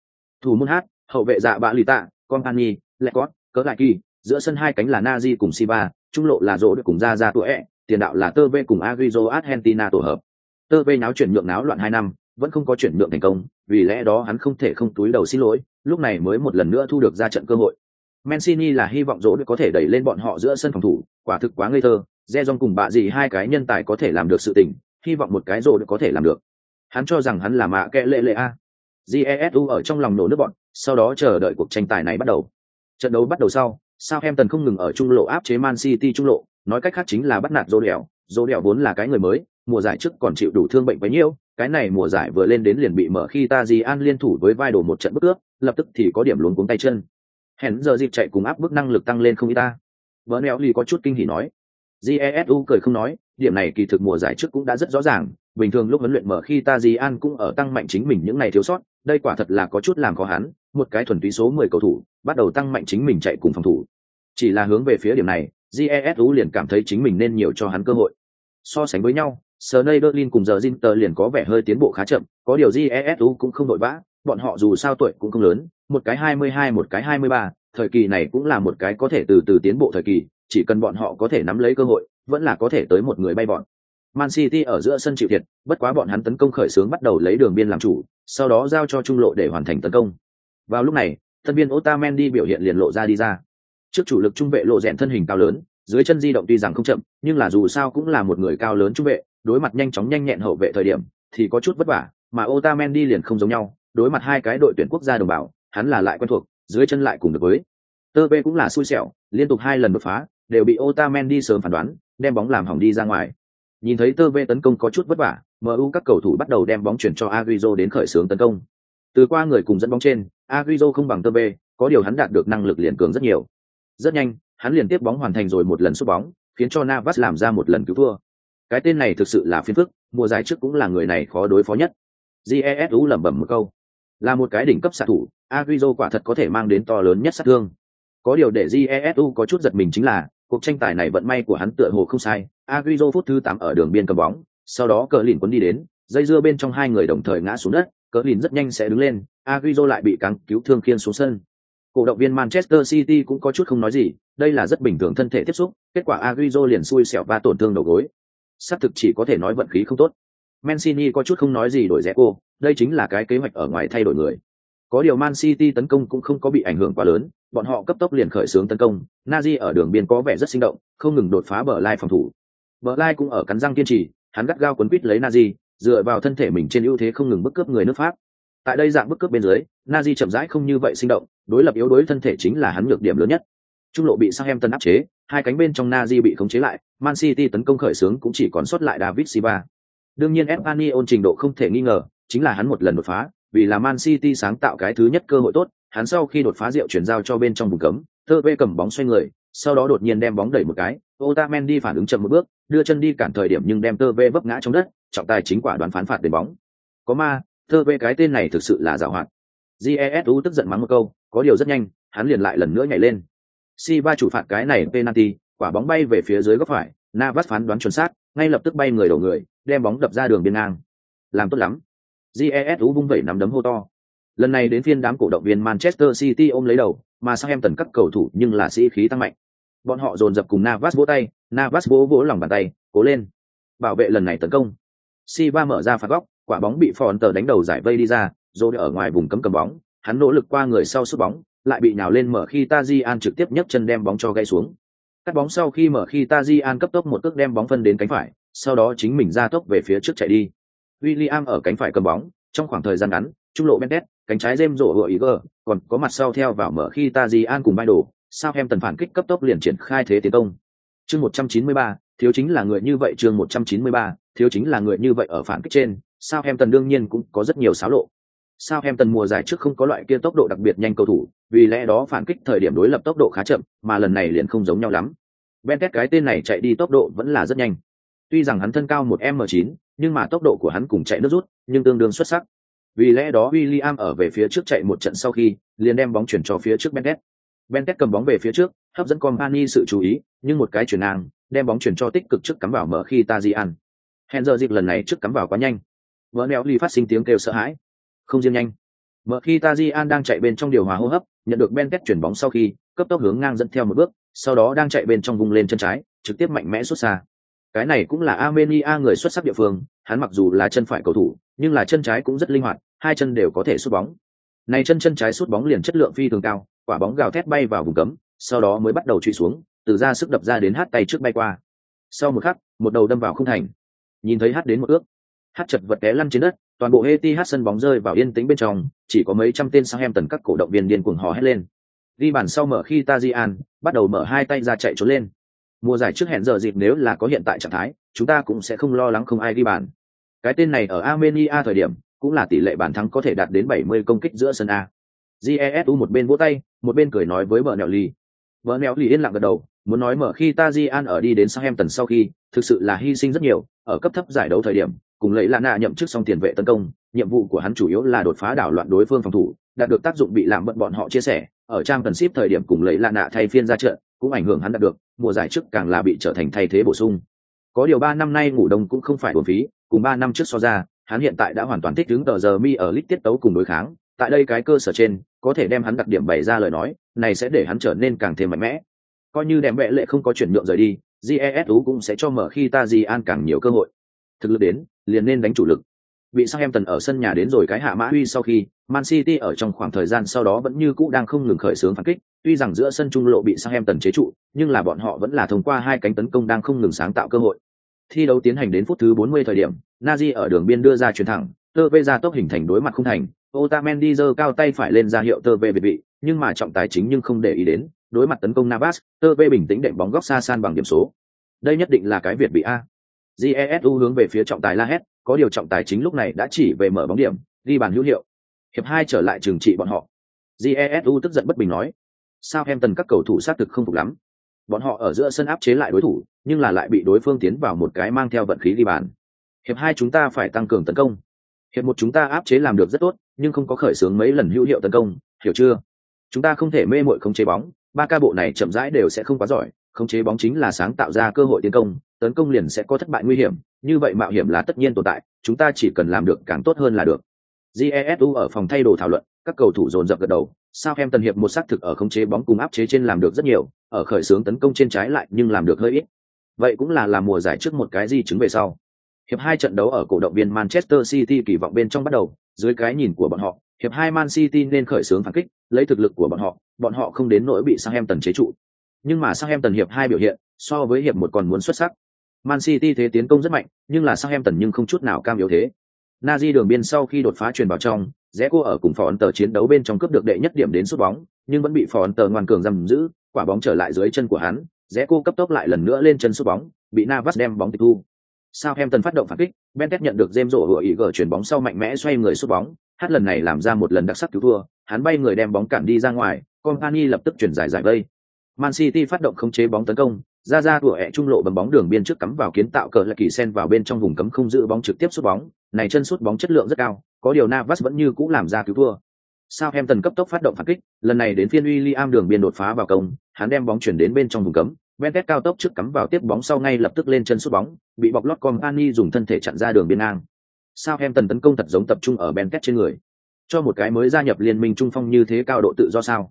[SPEAKER 1] Thủ môn hát, hậu vệ dạ bạ lì tạ, Company, Lecot, cỡ lại kỳ, giữa sân hai cánh là Nazi cùng Siba, trung lộ là rỗ được cùng ra ra tuổi tiền đạo là Tơ cùng agrizo Argentina tổ hợp. Tơ náo chuyển nhượng náo loạn hai năm, vẫn không có chuyển nhượng thành công, vì lẽ đó hắn không thể không túi đầu xin lỗi, lúc này mới một lần nữa thu được ra trận cơ hội. Mancini là hy vọng rỗ được có thể đẩy lên bọn họ giữa sân phòng thủ, quả thực quá ngây thơ, Rejong cùng bạ gì hai cái nhân tài có thể làm được sự tình, hy vọng một cái rỗ được có thể làm được hắn cho rằng hắn là mạ kẽ lệ lệ a jesu ở trong lòng nổ nước bọn sau đó chờ đợi cuộc tranh tài này bắt đầu trận đấu bắt đầu sau Southampton không ngừng ở trung lộ áp chế Man City trung lộ, nói cách khác chính là bắt nạt Dô Đèo, Dô Đèo vốn là cái người mới, mùa giải trước còn chịu đủ thương bệnh bấy nhiêu, cái này mùa giải vừa lên đến liền bị mở khi Tajian liên thủ với vai đồ một trận bức ước, lập tức thì có điểm luống cuống tay chân. Hẹn giờ dịp chạy cùng áp bức năng lực tăng lên không ít ta. Bernelli có chút kinh hỉ nói. Jesu cười không nói, điểm này kỳ thực mùa giải trước cũng đã rất rõ ràng, bình thường lúc huấn luyện mở khi Tajian cũng ở tăng mạnh chính mình những ngày thiếu sót, đây quả thật là có chút làm khó hắn, một cái thuần túy số 10 cầu thủ, bắt đầu tăng mạnh chính mình chạy cùng phòng thủ. Chỉ là hướng về phía điểm này, Jesu liền cảm thấy chính mình nên nhiều cho hắn cơ hội. So sánh với nhau, Sneijderlin cùng giờ Zinter liền có vẻ hơi tiến bộ khá chậm, có điều Jesu cũng không đội vã, bọn họ dù sao tuổi cũng không lớn, một cái 22 một cái 23, thời kỳ này cũng là một cái có thể từ từ tiến bộ thời kỳ, chỉ cần bọn họ có thể nắm lấy cơ hội, vẫn là có thể tới một người bay bọn. Man City ở giữa sân chịu thiệt, bất quá bọn hắn tấn công khởi sướng bắt đầu lấy đường biên làm chủ, sau đó giao cho trung lộ để hoàn thành tấn công. Vào lúc này, tân biên Otamendi biểu hiện liền lộ ra đi ra. Trước chủ lực trung vệ lộ rèn thân hình cao lớn, dưới chân di động tuy rằng không chậm, nhưng là dù sao cũng là một người cao lớn trung vệ, đối mặt nhanh chóng nhanh nhẹn hậu vệ thời điểm thì có chút vất vả, mà Otamendi liền không giống nhau, đối mặt hai cái đội tuyển quốc gia đồng bào, hắn là lại quen thuộc, dưới chân lại cùng được với. Tơ cũng là xui xẻo, liên tục hai lần đột phá, đều bị Otamendi sớm phản đoán, đem bóng làm hỏng đi ra ngoài. Nhìn thấy Tơ tấn công có chút vất vả, MU các cầu thủ bắt đầu đem bóng chuyển cho Agüero đến khởi xướng tấn công. Từ qua người cùng dẫn bóng trên, Agüero không bằng Tơ có điều hắn đạt được năng lực liền cường rất nhiều. Rất nhanh, hắn liền tiếp bóng hoàn thành rồi một lần sút bóng, khiến cho Navas làm ra một lần cứu thua. Cái tên này thực sự là phiền phức, mùa giải trước cũng là người này khó đối phó nhất. Jesu lẩm bẩm một câu, là một cái đỉnh cấp xạ thủ, Agüero quả thật có thể mang đến to lớn nhất sát thương. Có điều để Jesu có chút giật mình chính là, cuộc tranh tài này vận may của hắn tựa hồ không sai, Agüero phút thứ 8 ở đường biên cầm bóng, sau đó cờ lìn quấn đi đến, dây dưa bên trong hai người đồng thời ngã xuống đất, cờ lìn rất nhanh sẽ đứng lên, Agüero lại bị cắn cứu thương khiên xuống sân. Cổ động viên Manchester City cũng có chút không nói gì, đây là rất bình thường thân thể tiếp xúc, kết quả Agüero liền xui xẻo và tổn thương đầu gối. Sắp thực chỉ có thể nói vận khí không tốt. Mancini có chút không nói gì đổi rẽ cô, đây chính là cái kế hoạch ở ngoài thay đổi người. Có điều Man City tấn công cũng không có bị ảnh hưởng quá lớn, bọn họ cấp tốc liền khởi xướng tấn công, Nazi ở đường biên có vẻ rất sinh động, không ngừng đột phá bờ lai phòng thủ. Bờ lai cũng ở cắn răng kiên trì, hắn gắt gao quấn quýt lấy Nazi, dựa vào thân thể mình trên ưu thế không ngừng bức cướp người nước Pháp. Tại đây dạng bức cướp bên dưới, Nazi chậm rãi không như vậy sinh động, đối lập yếu đối thân thể chính là hắn nhược điểm lớn nhất. Trung lộ bị Southampton áp chế, hai cánh bên trong Nazi bị khống chế lại, Man City tấn công khởi xướng cũng chỉ còn sót lại David Silva. Đương nhiên Espanyol trình độ không thể nghi ngờ, chính là hắn một lần đột phá, vì là Man City sáng tạo cái thứ nhất cơ hội tốt, hắn sau khi đột phá rượu chuyển giao cho bên trong vùng cấm, Tơ cầm bóng xoay người, sau đó đột nhiên đem bóng đẩy một cái, Otamendi phản ứng chậm một bước, đưa chân đi cản thời điểm nhưng đem Tơ vấp ngã trong đất, trọng tài chính quả đoán phán phạt đền bóng. Có ma, Tơ cái tên này thực sự là giàu hoạt. Jesu tức giận mắng một câu, có điều rất nhanh, hắn liền lại lần nữa nhảy lên. Silva chủ phạt cái này penalty, quả bóng bay về phía dưới góc phải, Navas phán đoán chuẩn xác, ngay lập tức bay người đổ người, đem bóng đập ra đường biên ngang. Làm tốt lắm. Jesu vung vẩy nắm đấm hô to. Lần này đến phiên đám cổ động viên Manchester City ôm lấy đầu, mà sang em tần các cầu thủ nhưng là sĩ khí tăng mạnh. Bọn họ dồn dập cùng Navas vỗ tay, Navas vỗ vỗ lòng bàn tay, cố lên. Bảo vệ lần này tấn công. Silva mở ra phạt góc, quả bóng bị Fonter đánh đầu giải vây đi ra, rồi ở ngoài vùng cấm cầm bóng, hắn nỗ lực qua người sau sút bóng, lại bị nhào lên mở khi Tajian trực tiếp nhấc chân đem bóng cho gãy xuống. Cắt bóng sau khi mở khi Tajian cấp tốc một cước đem bóng phân đến cánh phải, sau đó chính mình ra tốc về phía trước chạy đi. William ở cánh phải cầm bóng, trong khoảng thời gian ngắn, trung lộ Bendet, cánh trái James rổ hựa Iger, còn có mặt sau theo vào mở khi Tajian cùng bay đổ, sao em tần phản kích cấp tốc liền triển khai thế tiến công. Chương 193, thiếu chính là người như vậy chương 193, thiếu chính là người như vậy ở phản kích trên, sao em tần đương nhiên cũng có rất nhiều xáo lộ. Sao em tần mùa giải trước không có loại kia tốc độ đặc biệt nhanh cầu thủ, vì lẽ đó phản kích thời điểm đối lập tốc độ khá chậm, mà lần này liền không giống nhau lắm. Bentet cái tên này chạy đi tốc độ vẫn là rất nhanh. Tuy rằng hắn thân cao một m 9 nhưng mà tốc độ của hắn cùng chạy nước rút, nhưng tương đương xuất sắc. Vì lẽ đó William ở về phía trước chạy một trận sau khi, liền đem bóng chuyển cho phía trước Bentet. Bentet cầm bóng về phía trước, hấp dẫn Company sự chú ý, nhưng một cái chuyển ngang, đem bóng chuyển cho tích cực trước cắm vào mở khi Tajian. giờ dịp lần này trước cắm vào quá nhanh. Vỡ neo ly phát sinh tiếng kêu sợ hãi. Không riêng nhanh. Mở khi Tajian đang chạy bên trong điều hòa hô hấp, nhận được Bentet chuyển bóng sau khi, cấp tốc hướng ngang dẫn theo một bước, sau đó đang chạy bên trong vùng lên chân trái, trực tiếp mạnh mẽ xuất xa. Cái này cũng là Armenia người xuất sắc địa phương, hắn mặc dù là chân phải cầu thủ, nhưng là chân trái cũng rất linh hoạt, hai chân đều có thể sút bóng. Này chân chân trái sút bóng liền chất lượng phi thường cao, quả bóng gào thét bay vào vùng cấm, sau đó mới bắt đầu truy xuống, từ ra sức đập ra đến hát tay trước bay qua. Sau một khắc, một đầu đâm vào không thành. Nhìn thấy hát đến một ước, hát chật vật té lăn trên đất, toàn bộ Etihad sân bóng rơi vào yên tĩnh bên trong, chỉ có mấy trăm tên sang em tần các cổ động viên điên cuồng hò hét lên. Đi bàn sau mở khi Tajian bắt đầu mở hai tay ra chạy trốn lên. Mùa giải trước hẹn giờ dịp nếu là có hiện tại trạng thái, chúng ta cũng sẽ không lo lắng không ai đi bàn. Cái tên này ở Armenia thời điểm, cũng là tỷ lệ bàn thắng có thể đạt đến 70 công kích giữa sân A. Jesu một bên vỗ tay, một bên cười nói với vợ nẹo lì. Vợ nẹo lì yên lặng gật đầu, muốn nói mở khi Tajian ở đi đến Southampton sau khi, thực sự là hy sinh rất nhiều, ở cấp thấp giải đấu thời điểm, cùng lấy Lana nhậm chức xong tiền vệ tấn công, nhiệm vụ của hắn chủ yếu là đột phá đảo loạn đối phương phòng thủ, đạt được tác dụng bị làm bận bọn họ chia sẻ, ở trang cần ship thời điểm cùng lấy Lana thay phiên ra trận, cũng ảnh hưởng hắn đạt được, mùa giải trước càng là bị trở thành thay thế bổ sung. Có điều ba năm nay ngủ đông cũng không phải buồn phí, cùng ba năm trước so ra, hắn hiện tại đã hoàn toàn thích ứng tờ giờ mi ở lít tiết tấu cùng đối kháng, tại đây cái cơ sở trên, có thể đem hắn đặc điểm bày ra lời nói, này sẽ để hắn trở nên càng thêm mạnh mẽ. Coi như đem vẽ lệ không có chuyển nhượng rời đi, jesu cũng sẽ cho mở khi ta Di An càng nhiều cơ hội. Thực lực đến, liền nên đánh chủ lực. Bị Southampton ở sân nhà đến rồi cái hạ mã huy sau khi, Man City ở trong khoảng thời gian sau đó vẫn như cũ đang không ngừng khởi xướng phản kích, tuy rằng giữa sân trung lộ bị Southampton chế trụ, nhưng là bọn họ vẫn là thông qua hai cánh tấn công đang không ngừng sáng tạo cơ hội. Thi đấu tiến hành đến phút thứ 40 thời điểm, Nazi ở đường biên đưa ra chuyền thẳng, tơ vê ra tốc hình thành đối mặt không thành, Otamendi giơ cao tay phải lên ra hiệu tơ vê biệt vị, nhưng mà trọng tài chính nhưng không để ý đến, đối mặt tấn công Navas, tơ vê bình tĩnh đệm bóng góc xa san bằng điểm số. Đây nhất định là cái việt bị a. Jesu hướng về phía trọng tài la hét, có điều trọng tài chính lúc này đã chỉ về mở bóng điểm, ghi bàn hữu hiệu. Hiệp hai trở lại trừng trị bọn họ. Jesu tức giận bất bình nói, sao em tần các cầu thủ xác thực không phục lắm. Bọn họ ở giữa sân áp chế lại đối thủ, nhưng là lại bị đối phương tiến vào một cái mang theo vận khí ghi bàn. Hiệp hai chúng ta phải tăng cường tấn công. Hiệp một chúng ta áp chế làm được rất tốt, nhưng không có khởi xướng mấy lần hữu hiệu tấn công, hiểu chưa? Chúng ta không thể mê muội không chế bóng, ba ca bộ này chậm rãi đều sẽ không quá giỏi, không chế bóng chính là sáng tạo ra cơ hội tiến công, tấn công liền sẽ có thất bại nguy hiểm, như vậy mạo hiểm là tất nhiên tồn tại, chúng ta chỉ cần làm được càng tốt hơn là được. Jesu ở phòng thay đồ thảo luận, các cầu thủ dồn dập gật đầu, sao em tần hiệp một xác thực ở khống chế bóng cùng áp chế trên làm được rất nhiều, ở khởi xướng tấn công trên trái lại nhưng làm được hơi ít. Vậy cũng là làm mùa giải trước một cái di chứng về sau. Hiệp hai trận đấu ở cổ động viên Manchester City kỳ vọng bên trong bắt đầu, dưới cái nhìn của bọn họ, hiệp hai Man City nên khởi xướng phản kích, lấy thực lực của bọn họ, bọn họ không đến nỗi bị Southampton chế trụ. Nhưng mà Southampton hiệp hai biểu hiện, so với hiệp một còn muốn xuất sắc. Man City thế tiến công rất mạnh, nhưng là Southampton nhưng không chút nào cam yếu thế. Nazi đường biên sau khi đột phá truyền vào trong, rẽ cô ở cùng phò ấn tờ chiến đấu bên trong cướp được đệ nhất điểm đến sút bóng, nhưng vẫn bị phò ấn tờ ngoan cường giam giữ, quả bóng trở lại dưới chân của hắn, rẽ cô cấp tốc lại lần nữa lên chân sút bóng, bị Navas đem bóng tịch thu. Southampton phát động phản kích, Bentet nhận được James rổ hựa ý gở chuyển bóng sau mạnh mẽ xoay người sút bóng, hát lần này làm ra một lần đặc sắc cứu thua, hắn bay người đem bóng cản đi ra ngoài, Company lập tức chuyển giải giải vây. Man City phát động khống chế bóng tấn công, ra ra của ẻ trung lộ bấm bóng đường biên trước cắm vào kiến tạo cờ là kỳ sen vào bên trong vùng cấm không giữ bóng trực tiếp sút bóng, này chân sút bóng chất lượng rất cao, có điều Navas vẫn như cũ làm ra cứu thua. Southampton cấp tốc phát động phản kích, lần này đến phiên William đường biên đột phá vào công, hắn đem bóng chuyển đến bên trong vùng cấm, Bentet cao tốc trước cắm vào tiếp bóng sau ngay lập tức lên chân sút bóng, bị bọc lót Company dùng thân thể chặn ra đường biên ngang. Southampton tấn công thật giống tập trung ở Bentet trên người. Cho một cái mới gia nhập liên minh trung phong như thế cao độ tự do sao?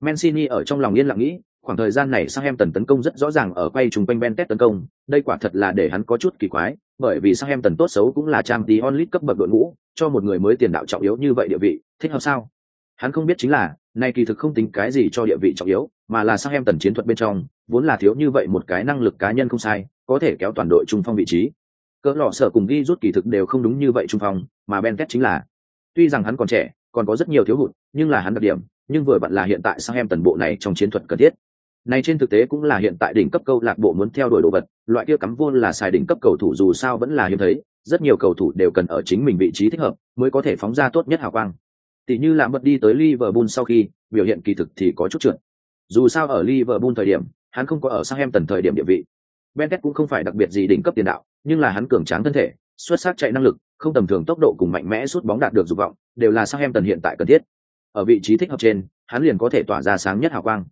[SPEAKER 1] Mancini ở trong lòng yên lặng nghĩ, khoảng thời gian này Sang Em Tần tấn công rất rõ ràng ở quay trùng quanh Bentet tấn công, đây quả thật là để hắn có chút kỳ quái, bởi vì Sang Em Tần tốt xấu cũng là trang tí onlit cấp bậc đội ngũ, cho một người mới tiền đạo trọng yếu như vậy địa vị, thích hợp sao? Hắn không biết chính là, nay kỳ thực không tính cái gì cho địa vị trọng yếu, mà là Sang Em Tần chiến thuật bên trong, vốn là thiếu như vậy một cái năng lực cá nhân không sai, có thể kéo toàn đội trung phong vị trí. Cỡ lọ sở cùng ghi rút kỳ thực đều không đúng như vậy trung phong, mà ben tét chính là. Tuy rằng hắn còn trẻ, còn có rất nhiều thiếu hụt, nhưng là hắn đặc điểm, nhưng vừa vặn là hiện tại Sang Em Tần bộ này trong chiến thuật cần thiết. Này trên thực tế cũng là hiện tại đỉnh cấp câu lạc bộ muốn theo đuổi đồ vật, loại kia cắm vôn là xài đỉnh cấp cầu thủ dù sao vẫn là hiếm thấy, rất nhiều cầu thủ đều cần ở chính mình vị trí thích hợp, mới có thể phóng ra tốt nhất hào quang. Tỷ như là mất đi tới Liverpool sau khi, biểu hiện kỳ thực thì có chút trượt. Dù sao ở Liverpool thời điểm, hắn không có ở Southampton thời điểm địa vị. Bentet cũng không phải đặc biệt gì đỉnh cấp tiền đạo, nhưng là hắn cường tráng thân thể, xuất sắc chạy năng lực, không tầm thường tốc độ cùng mạnh mẽ sút bóng đạt được dục vọng, đều là Southampton hiện tại cần thiết. Ở vị trí thích hợp trên, hắn liền có thể tỏa ra sáng nhất hào quang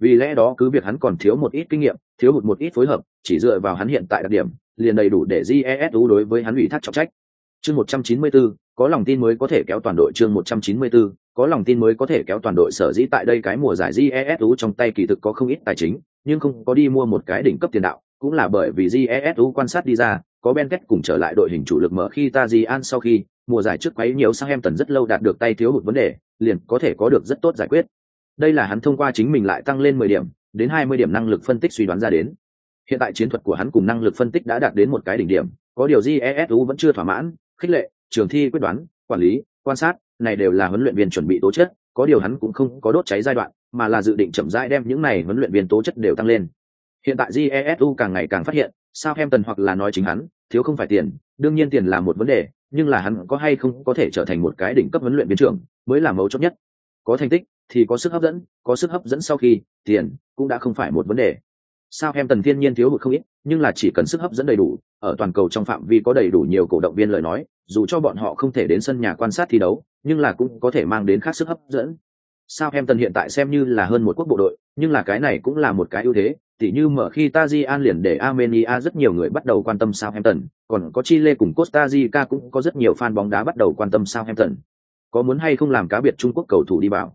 [SPEAKER 1] vì lẽ đó cứ việc hắn còn thiếu một ít kinh nghiệm thiếu hụt một ít phối hợp chỉ dựa vào hắn hiện tại đặc điểm liền đầy đủ để jesu đối với hắn ủy thác trọng trách. Chương 194, có lòng tin mới có thể kéo toàn đội chương 194, có lòng tin mới có thể kéo toàn đội sở dĩ tại đây cái mùa giải jesu trong tay kỳ thực có không ít tài chính nhưng không có đi mua một cái đỉnh cấp tiền đạo cũng là bởi vì jesu quan sát đi ra có Ben Kết cùng trở lại đội hình chủ lực mở khi Tajian sau khi mùa giải trước quấy nhiều sang em tần rất lâu đạt được tay thiếu hụt vấn đề, liền có thể có được rất tốt giải quyết đây là hắn thông qua chính mình lại tăng lên mười điểm, đến hai mươi điểm năng lực phân tích suy đoán ra đến. Hiện tại chiến thuật của hắn cùng năng lực phân tích đã đạt đến một cái đỉnh điểm, có điều jesu vẫn chưa thỏa mãn, khích lệ, trường thi quyết đoán, quản lý, quan sát, này đều là huấn luyện viên chuẩn bị tố chất, có điều hắn cũng không có đốt cháy giai đoạn, mà là dự định chậm rãi đem những này huấn luyện viên tố chất đều tăng lên. Hiện tại jesu càng ngày càng phát hiện, sao em tần hoặc là nói chính hắn, thiếu không phải tiền, đương nhiên tiền là một vấn đề, nhưng là hắn có hay không có thể trở thành một cái đỉnh cấp huấn luyện viên trưởng, mới là mấu chốt nhất. Có thành tích thì có sức hấp dẫn có sức hấp dẫn sau khi tiền cũng đã không phải một vấn đề sao em tần thiên nhiên thiếu hụt không ít nhưng là chỉ cần sức hấp dẫn đầy đủ ở toàn cầu trong phạm vi có đầy đủ nhiều cổ động viên lời nói dù cho bọn họ không thể đến sân nhà quan sát thi đấu nhưng là cũng có thể mang đến khác sức hấp dẫn sao em tần hiện tại xem như là hơn một quốc bộ đội nhưng là cái này cũng là một cái ưu thế tỉ như mở khi Tajian liền để Armenia rất nhiều người bắt đầu quan tâm Southampton, còn có Chile cùng Costa Rica cũng có rất nhiều fan bóng đá bắt đầu quan tâm Southampton. Có muốn hay không làm cá biệt Trung Quốc cầu thủ đi bảo.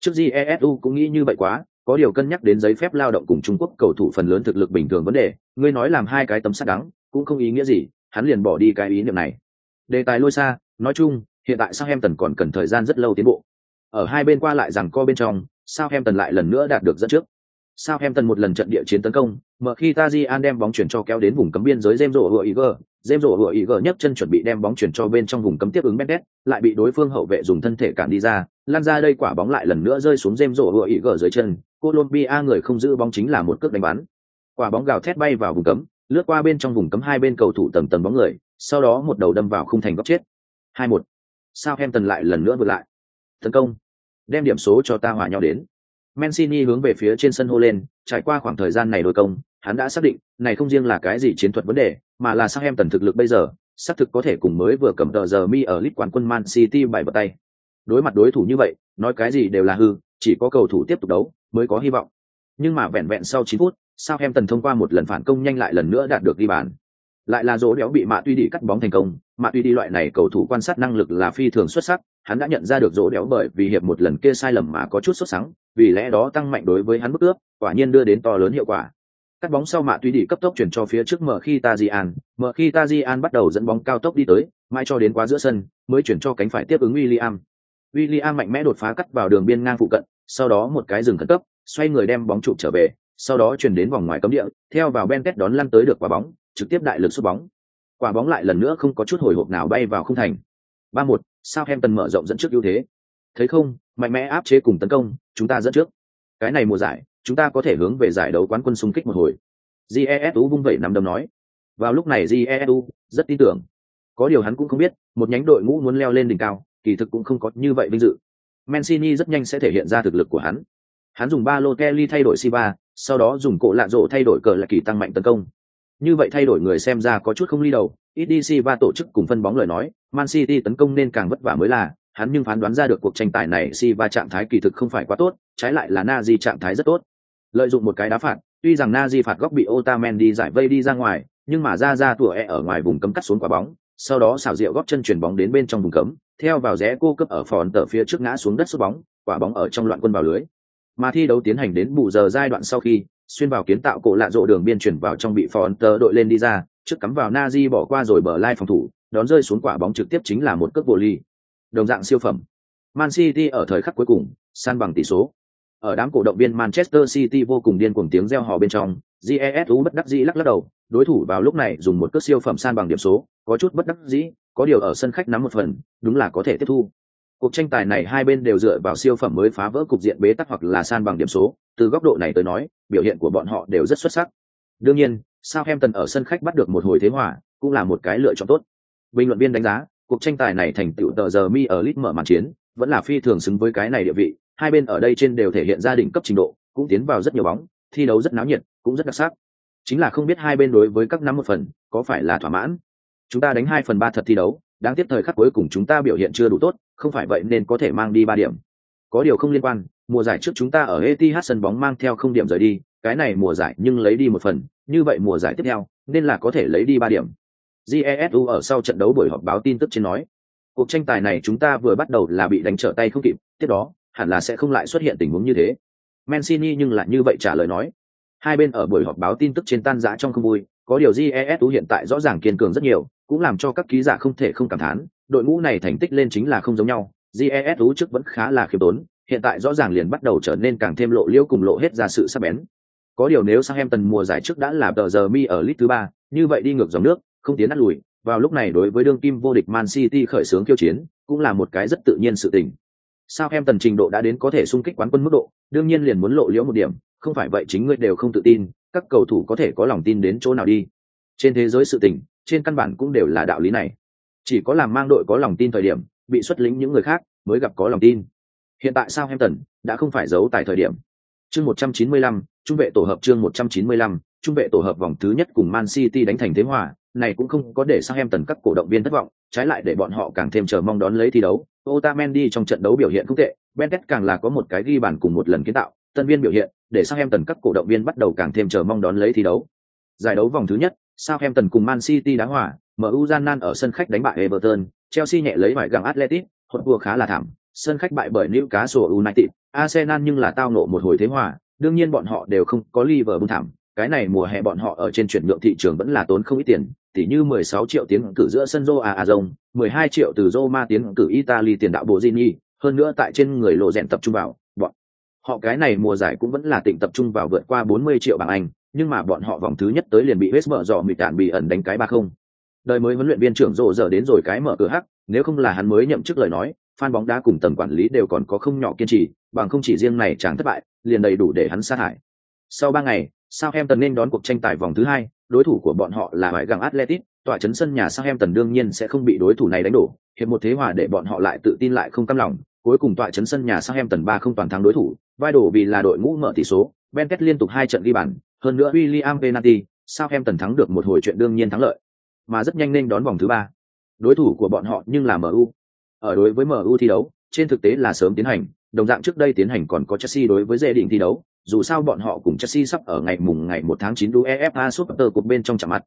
[SPEAKER 1] Trước GESU cũng nghĩ như vậy quá, có điều cân nhắc đến giấy phép lao động cùng Trung Quốc cầu thủ phần lớn thực lực bình thường vấn đề, ngươi nói làm hai cái tấm sắt đắng, cũng không ý nghĩa gì, hắn liền bỏ đi cái ý niệm này. Đề tài lôi xa, nói chung, hiện tại sao em tần còn cần thời gian rất lâu tiến bộ. Ở hai bên qua lại rằng co bên trong, sao em tần lại lần nữa đạt được dẫn trước. Sao em tần một lần trận địa chiến tấn công, mở khi Tajian đem bóng chuyển cho kéo đến vùng cấm biên giới jem rổ hựa ý gờ jem rổ hựa ý gờ nhấc chân chuẩn bị đem bóng chuyển cho bên trong vùng cấm tiếp ứng Bendet, lại bị đối phương hậu vệ dùng thân thể cản đi ra, lan ra đây quả bóng lại lần nữa rơi xuống rêm rổ hựa ý gờ dưới chân, Colombia người không giữ bóng chính là một cước đánh bắn. Quả bóng gào thét bay vào vùng cấm, lướt qua bên trong vùng cấm hai bên cầu thủ tầm tầm bóng người, sau đó một đầu đâm vào khung thành góc chết. hai một. sao em tần lại lần nữa vượt lại. Tấn công, đem điểm số cho ta hòa nhau đến. Mancini hướng về phía trên sân hô lên, trải qua khoảng thời gian này đối công, hắn đã xác định, này không riêng là cái gì chiến thuật vấn đề, mà là sang em tần thực lực bây giờ, xác thực có thể cùng mới vừa cầm tờ giờ mi ở lít quán quân Man City bảy bật tay. Đối mặt đối thủ như vậy, nói cái gì đều là hư, chỉ có cầu thủ tiếp tục đấu mới có hy vọng. Nhưng mà vẹn vẹn sau 9 phút, Southampton thông qua một lần phản công nhanh lại lần nữa đạt được ghi bàn. Lại là dỗ đéo bị Mạ Tuy đi cắt bóng thành công, Mạ Tuy đi loại này cầu thủ quan sát năng lực là phi thường xuất sắc, hắn đã nhận ra được dỗ đéo bởi vì hiệp một lần kia sai lầm mà có chút sốt sắng, vì lẽ đó tăng mạnh đối với hắn bức ước quả nhiên đưa đến to lớn hiệu quả. Cắt bóng sau Mạ Tuy đi cấp tốc chuyển cho phía trước mở khi Tajian, mở khi Tajian bắt đầu dẫn bóng cao tốc đi tới, mãi cho đến quá giữa sân, mới chuyển cho cánh phải tiếp ứng William. William mạnh mẽ đột phá cắt vào đường biên ngang phụ cận, sau đó một cái dừng khẩn cấp, xoay người đem bóng trụ trở về, sau đó chuyển đến vòng ngoài cấm địa, theo vào Benket đón lăn tới được quả bóng, trực tiếp đại lực sút bóng. Quả bóng lại lần nữa không có chút hồi hộp nào bay vào khung thành. 3-1, Southampton mở rộng dẫn trước ưu thế. Thấy không, mạnh mẽ áp chế cùng tấn công, chúng ta dẫn trước. Cái này mùa giải, chúng ta có thể hướng về giải đấu quán quân xung kích một hồi. Jesu vung vẩy nắm đấm nói. Vào lúc này Jesu rất tin tưởng. Có điều hắn cũng không biết, một nhánh đội ngũ muốn leo lên đỉnh cao, kỳ thực cũng không có như vậy vinh dự. Mancini rất nhanh sẽ thể hiện ra thực lực của hắn. Hắn dùng Balotelli thay đổi Silva, sau đó dùng cổ lạ rộ thay đổi cờ là kỳ tăng mạnh tấn công. Như vậy thay đổi người xem ra có chút không ly đầu, ít đi Silva tổ chức cùng phân bóng lời nói, Man City tấn công nên càng vất vả mới là, hắn nhưng phán đoán ra được cuộc tranh tài này Silva trạng thái kỳ thực không phải quá tốt, trái lại là Nazi trạng thái rất tốt. Lợi dụng một cái đá phạt, tuy rằng Nazi phạt góc bị Otamendi giải vây đi ra ngoài, nhưng mà ra ra tủa e ở ngoài vùng cấm cắt xuống quả bóng, sau đó xảo diệu góp chân chuyển bóng đến bên trong vùng cấm, theo vào rẽ cô cấp ở phòn tờ phía trước ngã xuống đất sút bóng, quả bóng ở trong loạn quân vào lưới. Mà thi đấu tiến hành đến bù giờ giai đoạn sau khi, xuyên vào kiến tạo cổ lạ rộ đường biên chuyển vào trong bị phòn tờ đội lên đi ra, trước cắm vào Nazi bỏ qua rồi bờ lai phòng thủ, đón rơi xuống quả bóng trực tiếp chính là một cước vô ly. Đồng dạng siêu phẩm. Man City ở thời khắc cuối cùng, san bằng tỷ số. Ở đám cổ động viên Manchester City vô cùng điên cuồng tiếng reo hò bên trong, jesu bất đắc dĩ lắc lắc đầu, đối thủ vào lúc này dùng một cước siêu phẩm san bằng điểm số, có chút bất đắc dĩ, có điều ở sân khách nắm một phần, đúng là có thể tiếp thu. Cuộc tranh tài này hai bên đều dựa vào siêu phẩm mới phá vỡ cục diện bế tắc hoặc là san bằng điểm số, từ góc độ này tới nói, biểu hiện của bọn họ đều rất xuất sắc. Đương nhiên, Southampton ở sân khách bắt được một hồi thế hòa, cũng là một cái lựa chọn tốt. Bình luận viên đánh giá, cuộc tranh tài này thành tựu tờ giờ mi ở lit mở màn chiến, vẫn là phi thường xứng với cái này địa vị, hai bên ở đây trên đều thể hiện gia đình cấp trình độ, cũng tiến vào rất nhiều bóng, thi đấu rất náo nhiệt, cũng rất đặc sắc. Chính là không biết hai bên đối với các năm một phần, có phải là thỏa mãn. Chúng ta đánh hai phần ba thật thi đấu, đáng tiếc thời khắc cuối cùng chúng ta biểu hiện chưa đủ tốt, không phải vậy nên có thể mang đi ba điểm. Có điều không liên quan, mùa giải trước chúng ta ở Etihad sân bóng mang theo không điểm rời đi, cái này mùa giải nhưng lấy đi một phần, như vậy mùa giải tiếp theo, nên là có thể lấy đi ba điểm. Jesu ở sau trận đấu buổi họp báo tin tức trên nói, cuộc tranh tài này chúng ta vừa bắt đầu là bị đánh trở tay không kịp, tiếp đó, hẳn là sẽ không lại xuất hiện tình huống như thế. Mancini nhưng lại như vậy trả lời nói. Hai bên ở buổi họp báo tin tức trên tan rã trong không vui, có điều Jesu hiện tại rõ ràng kiên cường rất nhiều, cũng làm cho các ký giả không thể không cảm thán, đội ngũ này thành tích lên chính là không giống nhau. Jesu trước vẫn khá là khiêm tốn, hiện tại rõ ràng liền bắt đầu trở nên càng thêm lộ liễu cùng lộ hết ra sự sắc bén. Có điều nếu sang em tần mùa giải trước đã là tờ giờ mi ở lit thứ ba, như vậy đi ngược dòng nước, không tiến nát lùi, vào lúc này đối với đương kim vô địch Man City khởi xướng kiêu chiến, cũng là một cái rất tự nhiên sự tình. Sao em tần trình độ đã đến có thể xung kích quán quân mức độ, đương nhiên liền muốn lộ liễu một điểm, không phải vậy chính ngươi đều không tự tin, các cầu thủ có thể có lòng tin đến chỗ nào đi. Trên thế giới sự tình, trên căn bản cũng đều là đạo lý này. Chỉ có làm mang đội có lòng tin thời điểm, bị xuất lĩnh những người khác mới gặp có lòng tin. Hiện tại sao Southampton đã không phải giấu tại thời điểm. Chương 195, trung vệ tổ hợp chương 195, trung vệ tổ hợp vòng thứ nhất cùng Man City đánh thành thế hòa, này cũng không có để sang hampton các cổ động viên thất vọng, trái lại để bọn họ càng thêm chờ mong đón lấy thi đấu. Otamendi trong trận đấu biểu hiện không tệ, benet càng là có một cái ghi bàn cùng một lần kiến tạo, tân viên biểu hiện, để Southampton các cổ động viên bắt đầu càng thêm chờ mong đón lấy thi đấu. Giải đấu vòng thứ nhất, Southampton cùng Man City đá hòa, MU gian nan ở sân khách đánh bại Everton, Chelsea nhẹ lấy bại gặng Atletico, hụt vừa khá là thảm, sân khách bại bởi Newcastle United, Arsenal nhưng là tao nộ một hồi thế hòa, đương nhiên bọn họ đều không có Liverpool thảm, cái này mùa hè bọn họ ở trên chuyển nhượng thị trường vẫn là tốn không ít tiền, tỉ như 16 triệu tiến cử giữa sân Joa Azong, 12 triệu từ Roma tiến cử Italy tiền đạo Bozini, hơn nữa tại trên người lộ rèn tập trung vào, họ cái này mùa giải cũng vẫn là tỉnh tập trung vào vượt qua 40 triệu bảng Anh, nhưng mà bọn họ vòng thứ nhất tới liền bị West mở dò mịt tản bị ẩn đánh cái ba không. Đời mới huấn luyện viên trưởng rộ giờ đến rồi cái mở cửa hắc, nếu không là hắn mới nhậm chức lời nói, fan bóng đá cùng tầng quản lý đều còn có không nhỏ kiên trì, bằng không chỉ riêng này chẳng thất bại, liền đầy đủ để hắn sát hại. Sau ba ngày, Southampton nên đón cuộc tranh tài vòng thứ hai, đối thủ của bọn họ là bãi găng Atletico, tòa chấn sân nhà Southampton đương nhiên sẽ không bị đối thủ này đánh đổ, hiệp một thế hòa để bọn họ lại tự tin lại không cam lòng, cuối cùng tọa chấn sân nhà Southampton ba không toàn thắng đối thủ, vai đổ vì là đội ngũ mở tỷ số, Benket liên tục hai trận ghi bàn, hơn nữa William penalty, Southampton thắng được một hồi chuyện đương nhiên thắng lợi, mà rất nhanh nên đón vòng thứ ba. Đối thủ của bọn họ nhưng là MU. Ở đối với MU thi đấu, trên thực tế là sớm tiến hành, đồng dạng trước đây tiến hành còn có Chelsea đối với dễ định thi đấu, dù sao bọn họ cùng Chelsea sắp ở ngày mùng ngày 1 tháng 9 UEFA Super Cup bên trong chạm mặt.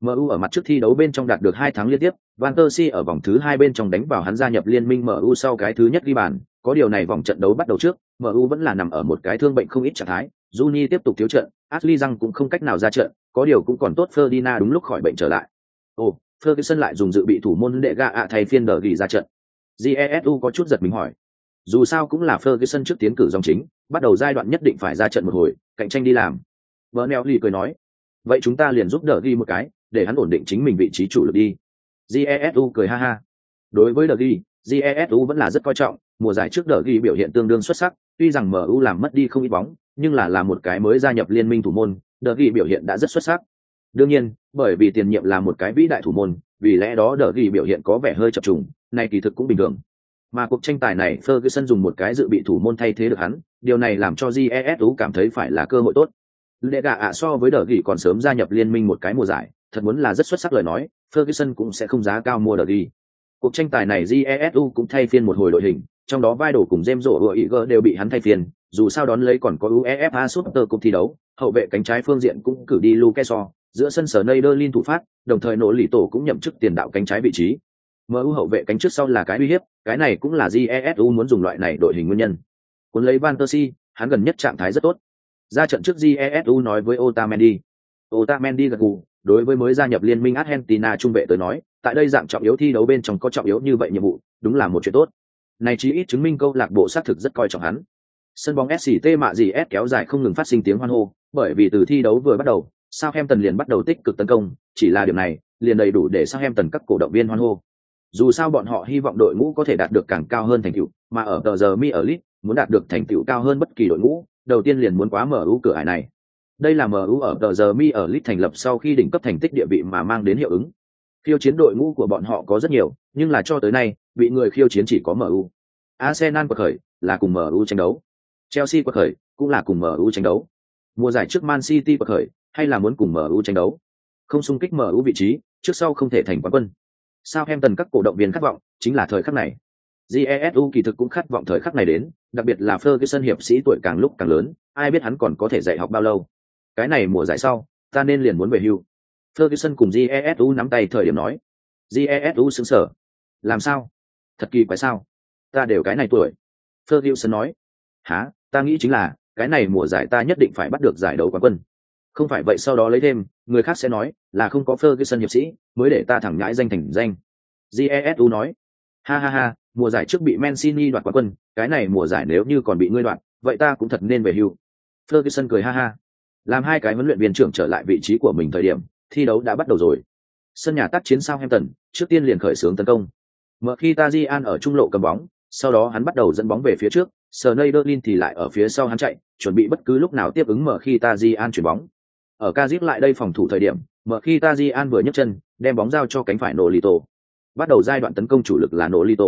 [SPEAKER 1] MU ở mặt trước thi đấu bên trong đạt được hai tháng liên tiếp, Van der Si ở vòng thứ hai bên trong đánh vào hắn gia nhập liên minh MU sau cái thứ nhất ghi bàn, có điều này vòng trận đấu bắt đầu trước, MU vẫn là nằm ở một cái thương bệnh không ít trạng thái, Juni tiếp tục thiếu trận, Ashley Young cũng không cách nào ra trận, có điều cũng còn tốt Ferdinand đúng lúc khỏi bệnh trở lại. Ồ, Ferguson lại dùng dự bị thủ môn đệ gạ ạ thay phiên đỡ ghi ra trận. Jesu có chút giật mình hỏi. Dù sao cũng là Ferguson trước tiến cử dòng chính, bắt đầu giai đoạn nhất định phải ra trận một hồi, cạnh tranh đi làm. Bernelli cười nói, vậy chúng ta liền giúp đỡ ghi một cái, để hắn ổn định chính mình vị trí chủ lực đi. Jesu cười ha ha. Đối với Dergi, Jesu vẫn là rất coi trọng, mùa giải trước Dergi biểu hiện tương đương xuất sắc, tuy rằng MU làm mất đi không ít bóng, nhưng là là một cái mới gia nhập liên minh thủ môn, Dergi biểu hiện đã rất xuất sắc. Đương nhiên, bởi vì tiền nhiệm là một cái vĩ đại thủ môn, vì lẽ đó Dergi biểu hiện có vẻ hơi chập trùng, này kỳ thực cũng bình thường. Mà cuộc tranh tài này Ferguson dùng một cái dự bị thủ môn thay thế được hắn, điều này làm cho Jesu cảm thấy phải là cơ hội tốt. Lệ gạ ạ so với Dergi còn sớm gia nhập liên minh một cái mùa giải, thật muốn là rất xuất sắc lời nói, Ferguson cũng sẽ không giá cao mua đợt đi. Cuộc tranh tài này Jesu cũng thay phiên một hồi đội hình, trong đó vai đổ cùng James Rổ và Iger đều bị hắn thay phiên, dù sao đón lấy còn có UEFA Super Cup thi đấu, hậu vệ cánh trái phương diện cũng cử đi Lukeso, giữa sân sở Nederlin thủ phát, đồng thời nỗ lì tổ cũng nhậm chức tiền đạo cánh trái vị trí. MU hậu vệ cánh trước sau là cái uy hiếp, cái này cũng là Jesu muốn dùng loại này đội hình nguyên nhân. Cuốn lấy Van Persie, hắn gần nhất trạng thái rất tốt. Ra trận trước Jesu nói với Otamendi. Otamendi gật gù, đối với mới gia nhập liên minh Argentina trung vệ tới nói, tại đây dạng trọng yếu thi đấu bên trong có trọng yếu như vậy nhiệm vụ, đúng là một chuyện tốt. Này chí ít chứng minh câu lạc bộ xác thực rất coi trọng hắn. Sân bóng SCT mạ gì S kéo dài không ngừng phát sinh tiếng hoan hô, bởi vì từ thi đấu vừa bắt đầu, Southampton liền bắt đầu tích cực tấn công, chỉ là điểm này, liền đầy đủ để Southampton các cổ động viên hoan hô. Dù sao bọn họ hy vọng đội ngũ có thể đạt được càng cao hơn thành tựu, mà ở tờ giờ mi ở League, muốn đạt được thành tựu cao hơn bất kỳ đội ngũ, đầu tiên liền muốn quá mở ưu cửa ải này. Đây là MU ở tờ giờ mi ở League thành lập sau khi đỉnh cấp thành tích địa vị mà mang đến hiệu ứng. Khiêu chiến đội ngũ của bọn họ có rất nhiều, nhưng là cho tới nay, bị người khiêu chiến chỉ có MU. Arsenal quật khởi, là cùng MU tranh đấu. Chelsea quật khởi, cũng là cùng MU tranh đấu. Mùa giải trước Man City quật khởi, hay là muốn cùng MU tranh đấu. Không xung kích MU vị trí, trước sau không thể thành quán quân. Sao em tần các cổ động viên khát vọng, chính là thời khắc này. Jesu kỳ thực cũng khát vọng thời khắc này đến, đặc biệt là Ferguson hiệp sĩ tuổi càng lúc càng lớn, ai biết hắn còn có thể dạy học bao lâu cái này mùa giải sau, ta nên liền muốn về hưu. Ferguson cùng jesu nắm tay thời điểm nói. Jesu xứng sở làm sao? Thật kỳ quái sao? Ta đều cái này tuổi. Ferguson nói. Há ta nghĩ chính là, cái này mùa giải ta nhất định phải bắt được giải đấu quán quân. Không phải vậy sau đó lấy thêm, người khác sẽ nói là không có ferguson hiệp sĩ, mới để ta thẳng nhãi danh thành danh. Jesu nói. Ha ha ha, mùa giải trước bị mancini đoạt quán quân, cái này mùa giải nếu như còn bị ngươi đoạt, vậy ta cũng thật nên về hưu. Ferguson cười ha ha làm hai cái huấn luyện viên trưởng trở lại vị trí của mình thời điểm thi đấu đã bắt đầu rồi Sân nhà tác chiến Southampton, trước tiên liền khởi xướng tấn công. Mở khi Tajian ở trung lộ cầm bóng, sau đó hắn bắt đầu dẫn bóng về phía trước, Sneijderlin thì lại ở phía sau hắn chạy, chuẩn bị bất cứ lúc nào tiếp ứng mở khi Tajian chuyển bóng. Ở Kazip lại đây phòng thủ thời điểm, mở khi Tajian vừa nhấc chân, đem bóng giao cho cánh phải Nolito. Bắt đầu giai đoạn tấn công chủ lực là Nolito.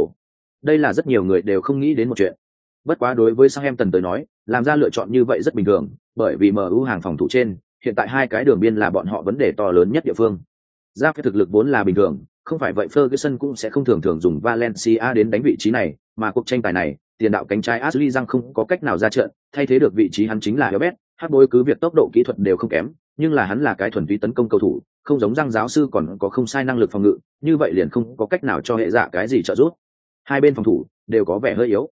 [SPEAKER 1] Đây là rất nhiều người đều không nghĩ đến một chuyện. Bất quá đối với sang em tần tới nói, làm ra lựa chọn như vậy rất bình thường, bởi vì MU hàng phòng thủ trên, hiện tại hai cái đường biên là bọn họ vấn đề to lớn nhất địa phương. Ra phía thực lực vốn là bình thường, không phải vậy Ferguson cũng sẽ không thường thường dùng Valencia đến đánh vị trí này, mà cuộc tranh tài này, tiền đạo cánh trái Ashley Young không có cách nào ra trận, thay thế được vị trí hắn chính là Robert, hát bối cứ việc tốc độ kỹ thuật đều không kém, nhưng là hắn là cái thuần túy tấn công cầu thủ, không giống răng giáo sư còn có không sai năng lực phòng ngự, như vậy liền không có cách nào cho hệ dạ cái gì trợ giúp. Hai bên phòng thủ đều có vẻ hơi yếu.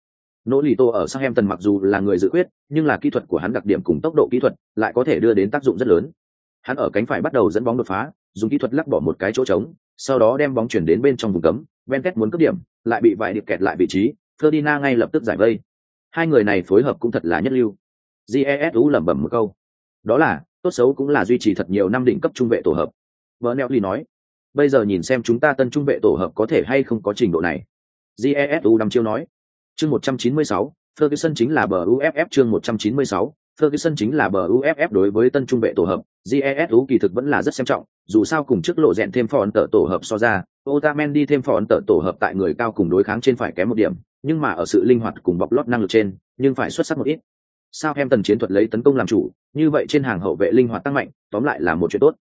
[SPEAKER 1] Nỗ lì tô ở Southampton mặc dù là người dự quyết, nhưng là kỹ thuật của hắn đặc điểm cùng tốc độ kỹ thuật lại có thể đưa đến tác dụng rất lớn. Hắn ở cánh phải bắt đầu dẫn bóng đột phá, dùng kỹ thuật lắc bỏ một cái chỗ trống, sau đó đem bóng chuyển đến bên trong vùng cấm, Benket muốn cướp điểm, lại bị vài điệp kẹt lại vị trí, Ferdinand ngay lập tức giải vây. Hai người này phối hợp cũng thật là nhất lưu. Jesu lẩm bẩm một câu. Đó là, tốt xấu cũng là duy trì thật nhiều năm đỉnh cấp trung vệ tổ hợp. Bernelli nói, bây giờ nhìn xem chúng ta tân trung vệ tổ hợp có thể hay không có trình độ này. Jesu đăm chiêu nói, chương 196, Ferguson chính là bờ UFF chương 196, Ferguson chính là bờ UFF đối với tân trung vệ tổ hợp, GESU kỳ thực vẫn là rất xem trọng, dù sao cùng trước lộ rèn thêm phòn tở tổ hợp so ra, Otamendi thêm phòn tở tổ hợp tại người cao cùng đối kháng trên phải kém một điểm, nhưng mà ở sự linh hoạt cùng bọc lót năng lực trên, nhưng phải xuất sắc một ít. Sao em tần chiến thuật lấy tấn công làm chủ, như vậy trên hàng hậu vệ linh hoạt tăng mạnh, tóm lại là một chuyện tốt.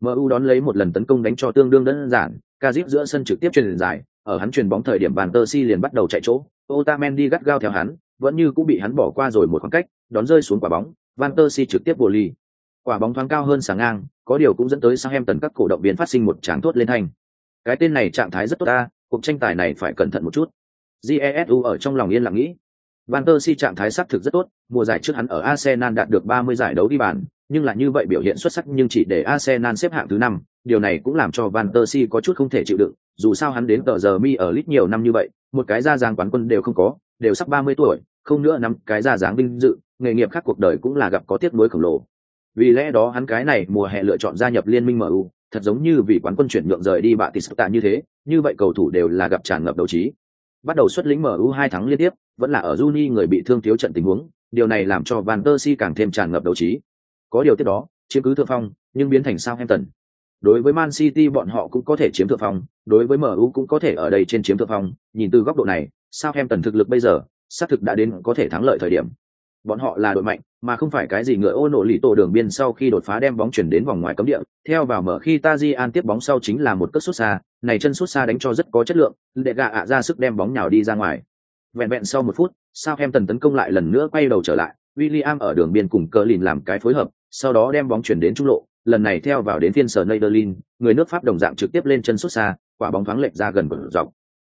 [SPEAKER 1] MU đón lấy một lần tấn công đánh cho tương đương đơn giản, Kazip giữa sân trực tiếp truyền dài, ở hắn truyền bóng thời điểm bàn der Si liền bắt đầu chạy chỗ, Otamendi gắt gao theo hắn, vẫn như cũng bị hắn bỏ qua rồi một khoảng cách, đón rơi xuống quả bóng, Van der Si trực tiếp bổ ly. Quả bóng thoáng cao hơn sáng ngang, có điều cũng dẫn tới Southampton các cổ động viên phát sinh một tràng thốt lên thành. Cái tên này trạng thái rất tốt ta, cuộc tranh tài này phải cẩn thận một chút. Jesu ở trong lòng yên lặng nghĩ. Van der Si trạng thái sắc thực rất tốt, mùa giải trước hắn ở Arsenal đạt được 30 giải đấu đi bàn, nhưng là như vậy biểu hiện xuất sắc nhưng chỉ để Arsenal xếp hạng thứ năm, điều này cũng làm cho Van der Si có chút không thể chịu đựng, dù sao hắn đến tờ giờ mi ở Leeds nhiều năm như vậy, một cái ra dáng quán quân đều không có, đều sắp 30 tuổi, không nữa năm cái ra dáng vinh dự, nghề nghiệp khác cuộc đời cũng là gặp có tiếc nuối khổng lồ. Vì lẽ đó hắn cái này mùa hè lựa chọn gia nhập liên minh MU, thật giống như vì quán quân chuyển nhượng rời đi bạ Tisota như thế, như vậy cầu thủ đều là gặp tràn ngập đấu trí. Bắt đầu xuất lĩnh MU hai tháng liên tiếp, vẫn là ở Juni người bị thương thiếu trận tình huống, điều này làm cho Van der Si càng thêm tràn ngập đấu trí. Có điều tiếp đó, chiếm cứ thượng phong, nhưng biến thành sao Southampton. Đối với Man City bọn họ cũng có thể chiếm thượng phong, đối với MU cũng có thể ở đây trên chiếm thượng phong, nhìn từ góc độ này, sao Southampton thực lực bây giờ, xác thực đã đến có thể thắng lợi thời điểm. Bọn họ là đội mạnh, mà không phải cái gì ngựa ô nổ lì tổ đường biên sau khi đột phá đem bóng chuyển đến vòng ngoài cấm địa, theo vào mở khi Tajian tiếp bóng sau chính là một cất sút xa, này chân sút xa đánh cho rất có chất lượng, để gạ ạ ra sức đem bóng nhào đi ra ngoài. Vẹn vẹn sau một phút, sao Southampton tấn công lại lần nữa quay đầu trở lại, William ở đường biên cùng cờ lìn làm cái phối hợp, sau đó đem bóng chuyển đến trung lộ, lần này theo vào đến phiên sở Nederlin, người nước Pháp đồng dạng trực tiếp lên chân sút xa, quả bóng thoáng lệch ra gần bờ dọc.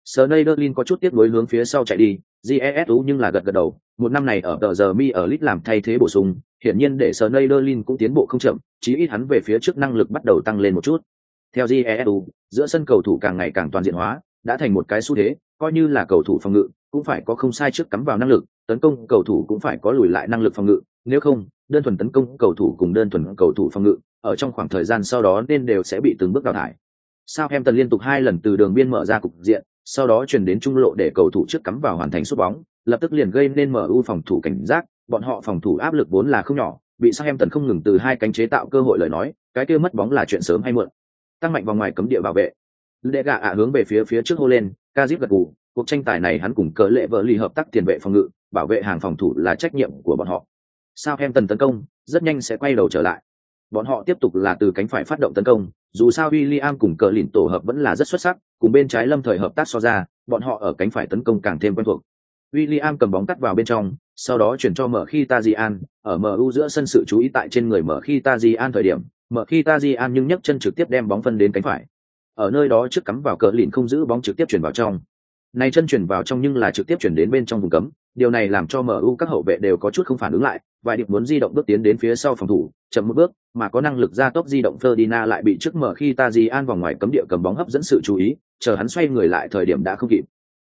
[SPEAKER 1] Sneijderlin có chút tiếc nuối hướng phía sau chạy đi, GESU nhưng là gật gật đầu, một năm này ở tờ giờ mi ở lit làm thay thế bổ sung, hiển nhiên để Sneijderlin cũng tiến bộ không chậm, chí ít hắn về phía trước năng lực bắt đầu tăng lên một chút. Theo GESU, giữa sân cầu thủ càng ngày càng toàn diện hóa, đã thành một cái xu thế, coi như là cầu thủ phòng ngự, cũng phải có không sai trước cắm vào năng lực, tấn công cầu thủ cũng phải có lùi lại năng lực phòng ngự, nếu không, đơn thuần tấn công cầu thủ cùng đơn thuần cầu thủ phòng ngự, ở trong khoảng thời gian sau đó nên đều sẽ bị từng bước đào thải. Sao em tần liên tục hai lần từ đường biên mở ra cục diện, sau đó chuyển đến trung lộ để cầu thủ trước cắm vào hoàn thành sút bóng, lập tức liền gây nên mở ưu phòng thủ cảnh giác, bọn họ phòng thủ áp lực vốn là không nhỏ, bị sao em tần không ngừng từ hai cánh chế tạo cơ hội lời nói, cái kia mất bóng là chuyện sớm hay muộn. Tăng mạnh vào ngoài cấm địa bảo vệ. Lệ gạ ạ hướng về phía phía trước hô lên, Kazip gật gù, cuộc tranh tài này hắn cùng cờ lệ vợ lì hợp tác tiền vệ phòng ngự, bảo vệ hàng phòng thủ là trách nhiệm của bọn họ. Southampton tấn công, rất nhanh sẽ quay đầu trở lại. Bọn họ tiếp tục là từ cánh phải phát động tấn công, dù sao William cùng cờ lìn tổ hợp vẫn là rất xuất sắc, cùng bên trái lâm thời hợp tác so ra, bọn họ ở cánh phải tấn công càng thêm quen thuộc. William cầm bóng cắt vào bên trong, sau đó chuyển cho mở khi Tajian, ở MU giữa sân sự chú ý tại trên người mở khi Tajian thời điểm, mở khi Tajian nhưng nhấc chân trực tiếp đem bóng phân đến cánh phải. Ở nơi đó trước cắm vào cờ lìn không giữ bóng trực tiếp chuyển vào trong. Này chân chuyển vào trong nhưng là trực tiếp chuyển đến bên trong vùng cấm, điều này làm cho MU các hậu vệ đều có chút không phản ứng lại, vài điệp muốn di động bước tiến đến phía sau phòng thủ, chậm một bước, mà có năng lực ra tốc di động Ferdinand lại bị trước mở khi Tajian vòng ngoài cấm địa cầm bóng hấp dẫn sự chú ý, chờ hắn xoay người lại thời điểm đã không kịp.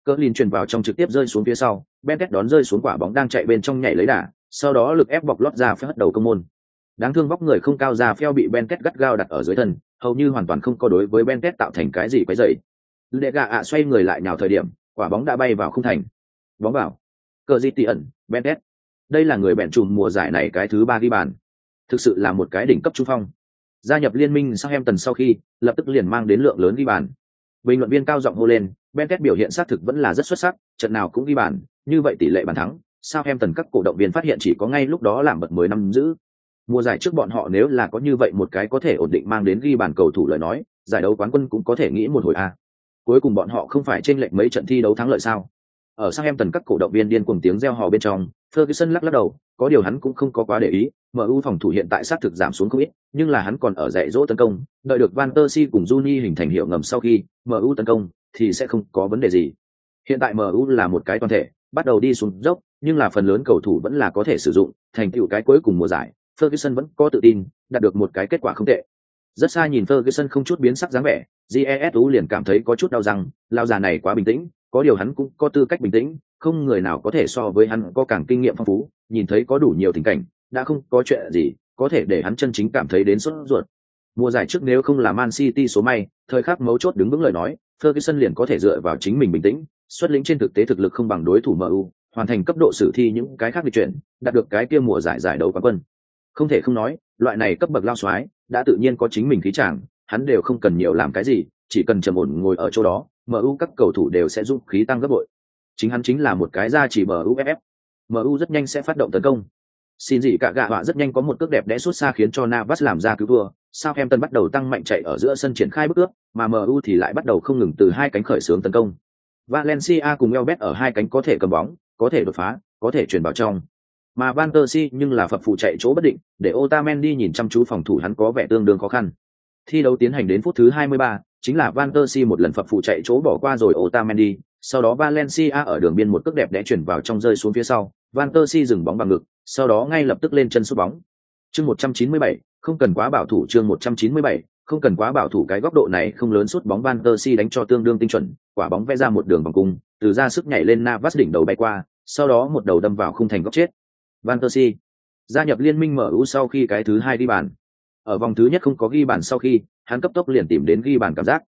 [SPEAKER 1] Cỡ lìn chuyển vào trong trực tiếp rơi xuống phía sau, Bentet đón rơi xuống quả bóng đang chạy bên trong nhảy lấy đà, sau đó lực ép bọc lót ra phép hất đầu công môn. Đáng thương bóc người không cao ra phèo bị Bentet gắt gao đặt ở dưới thân, hầu như hoàn toàn không có đối với Bentet tạo thành cái gì quấy rầy. Lệ gà ạ xoay người lại nhào thời điểm, quả bóng đã bay vào không thành. Bóng vào. Cờ gì tỉ ẩn, Bentet. Đây là người bèn trùm mùa giải này cái thứ ba ghi bàn. Thực sự là một cái đỉnh cấp trung phong. Gia nhập liên minh sao em tần sau khi, lập tức liền mang đến lượng lớn ghi bàn. Bình luận viên cao giọng hô lên, Bentet biểu hiện xác thực vẫn là rất xuất sắc, trận nào cũng ghi bàn, như vậy tỷ lệ bàn thắng, sao em tần các cổ động viên phát hiện chỉ có ngay lúc đó làm bật mười năm giữ. Mùa giải trước bọn họ nếu là có như vậy một cái có thể ổn định mang đến ghi bàn cầu thủ lời nói, giải đấu quán quân cũng có thể nghĩ một hồi a. Cuối cùng bọn họ không phải trên lệnh mấy trận thi đấu thắng lợi sao? Ở sac em tần các cổ động viên điên cuồng tiếng reo hò bên trong, Ferguson lắc lắc đầu, có điều hắn cũng không có quá để ý, MU phòng thủ hiện tại sát thực giảm xuống không ít, nhưng là hắn còn ở dạy dỗ tấn công, đợi được Van der Si cùng Juni hình thành hiệu ngầm sau khi, MU tấn công thì sẽ không có vấn đề gì. Hiện tại MU là một cái toàn thể, bắt đầu đi xuống dốc, nhưng là phần lớn cầu thủ vẫn là có thể sử dụng, thành tựu cái cuối cùng mùa giải, Ferguson vẫn có tự tin, đạt được một cái kết quả không tệ. Rất xa nhìn Ferguson không chút biến sắc dáng vẻ, GESU liền cảm thấy có chút đau răng, lao già này quá bình tĩnh, có điều hắn cũng có tư cách bình tĩnh, không người nào có thể so với hắn có càng kinh nghiệm phong phú, nhìn thấy có đủ nhiều tình cảnh, đã không có chuyện gì, có thể để hắn chân chính cảm thấy đến sốt ruột. Mùa giải trước nếu không là Man City số may, thời khắc mấu chốt đứng vững lời nói, Ferguson liền có thể dựa vào chính mình bình tĩnh, xuất lĩnh trên thực tế thực lực không bằng đối thủ MU, hoàn thành cấp độ sử thi những cái khác bị chuyện, đạt được cái kia mùa giải giải đấu quán quân. Không thể không nói, loại này cấp bậc lao xoái, đã tự nhiên có chính mình khí chàng, hắn đều không cần nhiều làm cái gì, chỉ cần trầm ổn ngồi ở chỗ đó, MU các cầu thủ đều sẽ giúp khí tăng gấp bội. Chính hắn chính là một cái ra chỉ MUFF. MU rất nhanh sẽ phát động tấn công. Xin gì cả gạ họa rất nhanh có một cước đẹp đẽ suốt xa khiến cho Navas làm ra cứu thua. Southampton bắt đầu tăng mạnh chạy ở giữa sân triển khai bước ước, mà MU thì lại bắt đầu không ngừng từ hai cánh khởi xướng tấn công. Valencia cùng Elbet ở hai cánh có thể cầm bóng, có thể đột phá, có thể chuyển vào trong. Mà Van Si nhưng là phập phụ chạy chỗ bất định, để Otamendi nhìn chăm chú phòng thủ hắn có vẻ tương đương khó khăn. Thi đấu tiến hành đến phút thứ 23, chính là Van Si một lần phập phụ chạy chỗ bỏ qua rồi Otamendi, sau đó Valencia ở đường biên một cước đẹp đẽ chuyển vào trong rơi xuống phía sau, Van Si dừng bóng bằng ngực, sau đó ngay lập tức lên chân sút bóng. Chương 197, không cần quá bảo thủ chương 197, không cần quá bảo thủ cái góc độ này không lớn sút bóng Van der Si đánh cho tương đương tinh chuẩn, quả bóng vẽ ra một đường vòng cung, từ ra sức nhảy lên Navas đỉnh đầu bay qua, sau đó một đầu đâm vào khung thành góc chết. Van der gia nhập liên minh MU sau khi cái thứ hai đi bàn. Ở vòng thứ nhất không có ghi bàn sau khi, hắn cấp tốc liền tìm đến ghi bàn cảm giác.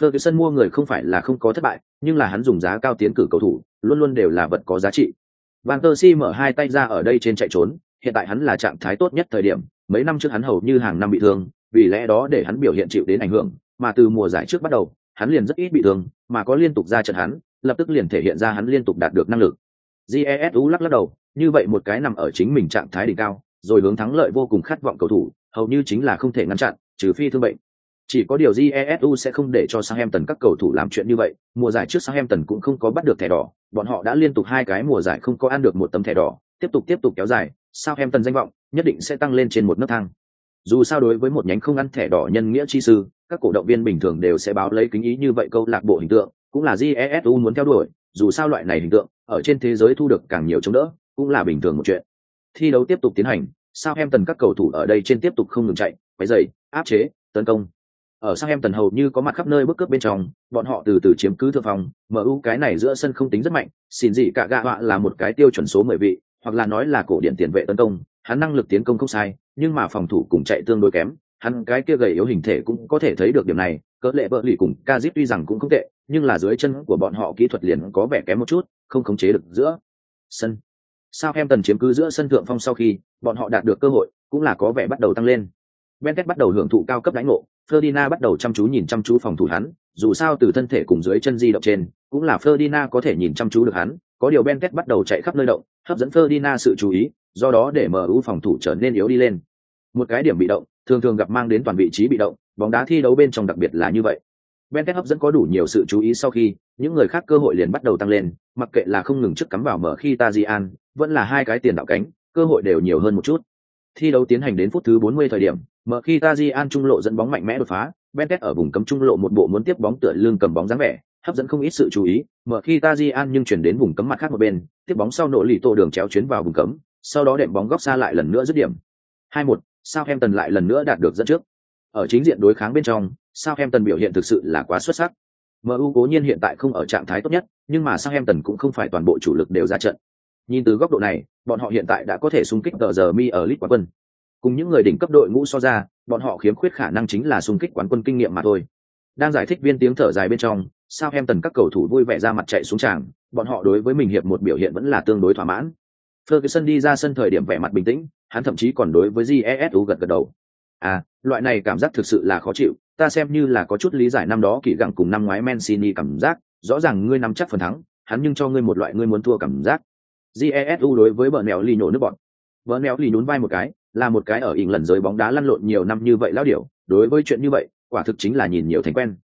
[SPEAKER 1] Ferguson mua người không phải là không có thất bại, nhưng là hắn dùng giá cao tiến cử cầu thủ, luôn luôn đều là vật có giá trị. Van persie mở hai tay ra ở đây trên chạy trốn, hiện tại hắn là trạng thái tốt nhất thời điểm, mấy năm trước hắn hầu như hàng năm bị thương, vì lẽ đó để hắn biểu hiện chịu đến ảnh hưởng, mà từ mùa giải trước bắt đầu, hắn liền rất ít bị thương, mà có liên tục ra trận hắn, lập tức liền thể hiện ra hắn liên tục đạt được năng lực. Jesu lắc lắc đầu, như vậy một cái nằm ở chính mình trạng thái đỉnh cao, rồi hướng thắng lợi vô cùng khát vọng cầu thủ, hầu như chính là không thể ngăn chặn, trừ phi thương bệnh. Chỉ có điều Jesu sẽ không để cho Southampton các cầu thủ làm chuyện như vậy, mùa giải trước Southampton cũng không có bắt được thẻ đỏ, bọn họ đã liên tục hai cái mùa giải không có ăn được một tấm thẻ đỏ, tiếp tục tiếp tục kéo dài, Southampton danh vọng nhất định sẽ tăng lên trên một nấc thang. Dù sao đối với một nhánh không ăn thẻ đỏ nhân nghĩa chi sư, các cổ động viên bình thường đều sẽ báo lấy kính ý như vậy câu lạc bộ hình tượng, cũng là Jesu muốn theo đuổi, dù sao loại này hình tượng ở trên thế giới thu được càng nhiều chống đỡ, cũng là bình thường một chuyện. Thi đấu tiếp tục tiến hành, sao em tần các cầu thủ ở đây trên tiếp tục không ngừng chạy, quấy dày áp chế, tấn công. Ở sang em tần hầu như có mặt khắp nơi bước cướp bên trong, bọn họ từ từ chiếm cứ thượng phòng, MU cái này giữa sân không tính rất mạnh, xin gì cả gạ họa là một cái tiêu chuẩn số mười vị, hoặc là nói là cổ điển tiền vệ tấn công, hắn năng lực tiến công không sai, nhưng mà phòng thủ cùng chạy tương đối kém, hắn cái kia gầy yếu hình thể cũng có thể thấy được điểm này, cỡ lệ vợ lì cùng Kazip tuy rằng cũng không tệ, nhưng là dưới chân của bọn họ kỹ thuật liền có vẻ kém một chút, không khống chế được giữa sân. Sao em tần chiếm cứ giữa sân thượng phong sau khi bọn họ đạt được cơ hội, cũng là có vẻ bắt đầu tăng lên. benket bắt đầu hưởng thụ cao cấp đánh ngộ, Ferdinand bắt đầu chăm chú nhìn chăm chú phòng thủ hắn, dù sao từ thân thể cùng dưới chân di động trên, cũng là Ferdinand có thể nhìn chăm chú được hắn, có điều benket bắt đầu chạy khắp nơi động, hấp dẫn Ferdinand sự chú ý, do đó để MU phòng thủ trở nên yếu đi lên. Một cái điểm bị động, thường thường gặp mang đến toàn vị trí bị động, bóng đá thi đấu bên trong đặc biệt là như vậy. Benket hấp dẫn có đủ nhiều sự chú ý sau khi, những người khác cơ hội liền bắt đầu tăng lên, mặc kệ là không ngừng trước cắm vào mở khi Tajian, vẫn là hai cái tiền đạo cánh, cơ hội đều nhiều hơn một chút. Thi đấu tiến hành đến phút thứ 40 thời điểm, mở khi Tajian trung lộ dẫn bóng mạnh mẽ đột phá, Benket ở vùng cấm trung lộ một bộ muốn tiếp bóng tựa lưng cầm bóng dáng vẻ, hấp dẫn không ít sự chú ý, mở khi Tajian nhưng chuyển đến vùng cấm mặt khác một bên, tiếp bóng sau nổ lì tô đường chéo chuyến vào vùng cấm, sau đó đệm bóng góc xa lại lần nữa dứt điểm. 2-1, Southampton lại lần nữa đạt được dẫn trước. Ở chính diện đối kháng bên trong, Southampton biểu hiện thực sự là quá xuất sắc. MU cố nhiên hiện tại không ở trạng thái tốt nhất, nhưng mà Southampton cũng không phải toàn bộ chủ lực đều ra trận. Nhìn từ góc độ này, bọn họ hiện tại đã có thể xung kích tờ giờ mi ở League quân. Cùng những người đỉnh cấp đội ngũ so ra, bọn họ khiếm khuyết khả năng chính là xung kích quán quân kinh nghiệm mà thôi. Đang giải thích viên tiếng thở dài bên trong, sao em tần các cầu thủ vui vẻ ra mặt chạy xuống tràng, bọn họ đối với mình hiệp một biểu hiện vẫn là tương đối thỏa mãn. Ferguson đi ra sân thời điểm vẻ mặt bình tĩnh, hắn thậm chí còn đối với Jesu gật gật đầu. À, loại này cảm giác thực sự là khó chịu, ta xem như là có chút lý giải năm đó kỳ gặng cùng năm ngoái Mancini cảm giác, rõ ràng ngươi nắm chắc phần thắng, hắn nhưng cho ngươi một loại ngươi muốn thua cảm giác. Jesu đối với bờ mèo lì nổ nước bọn. Bờ mèo lì nhún vai một cái, là một cái ở ỉn lần giới bóng đá lăn lộn nhiều năm như vậy lão điểu, đối với chuyện như vậy, quả thực chính là nhìn nhiều thành quen.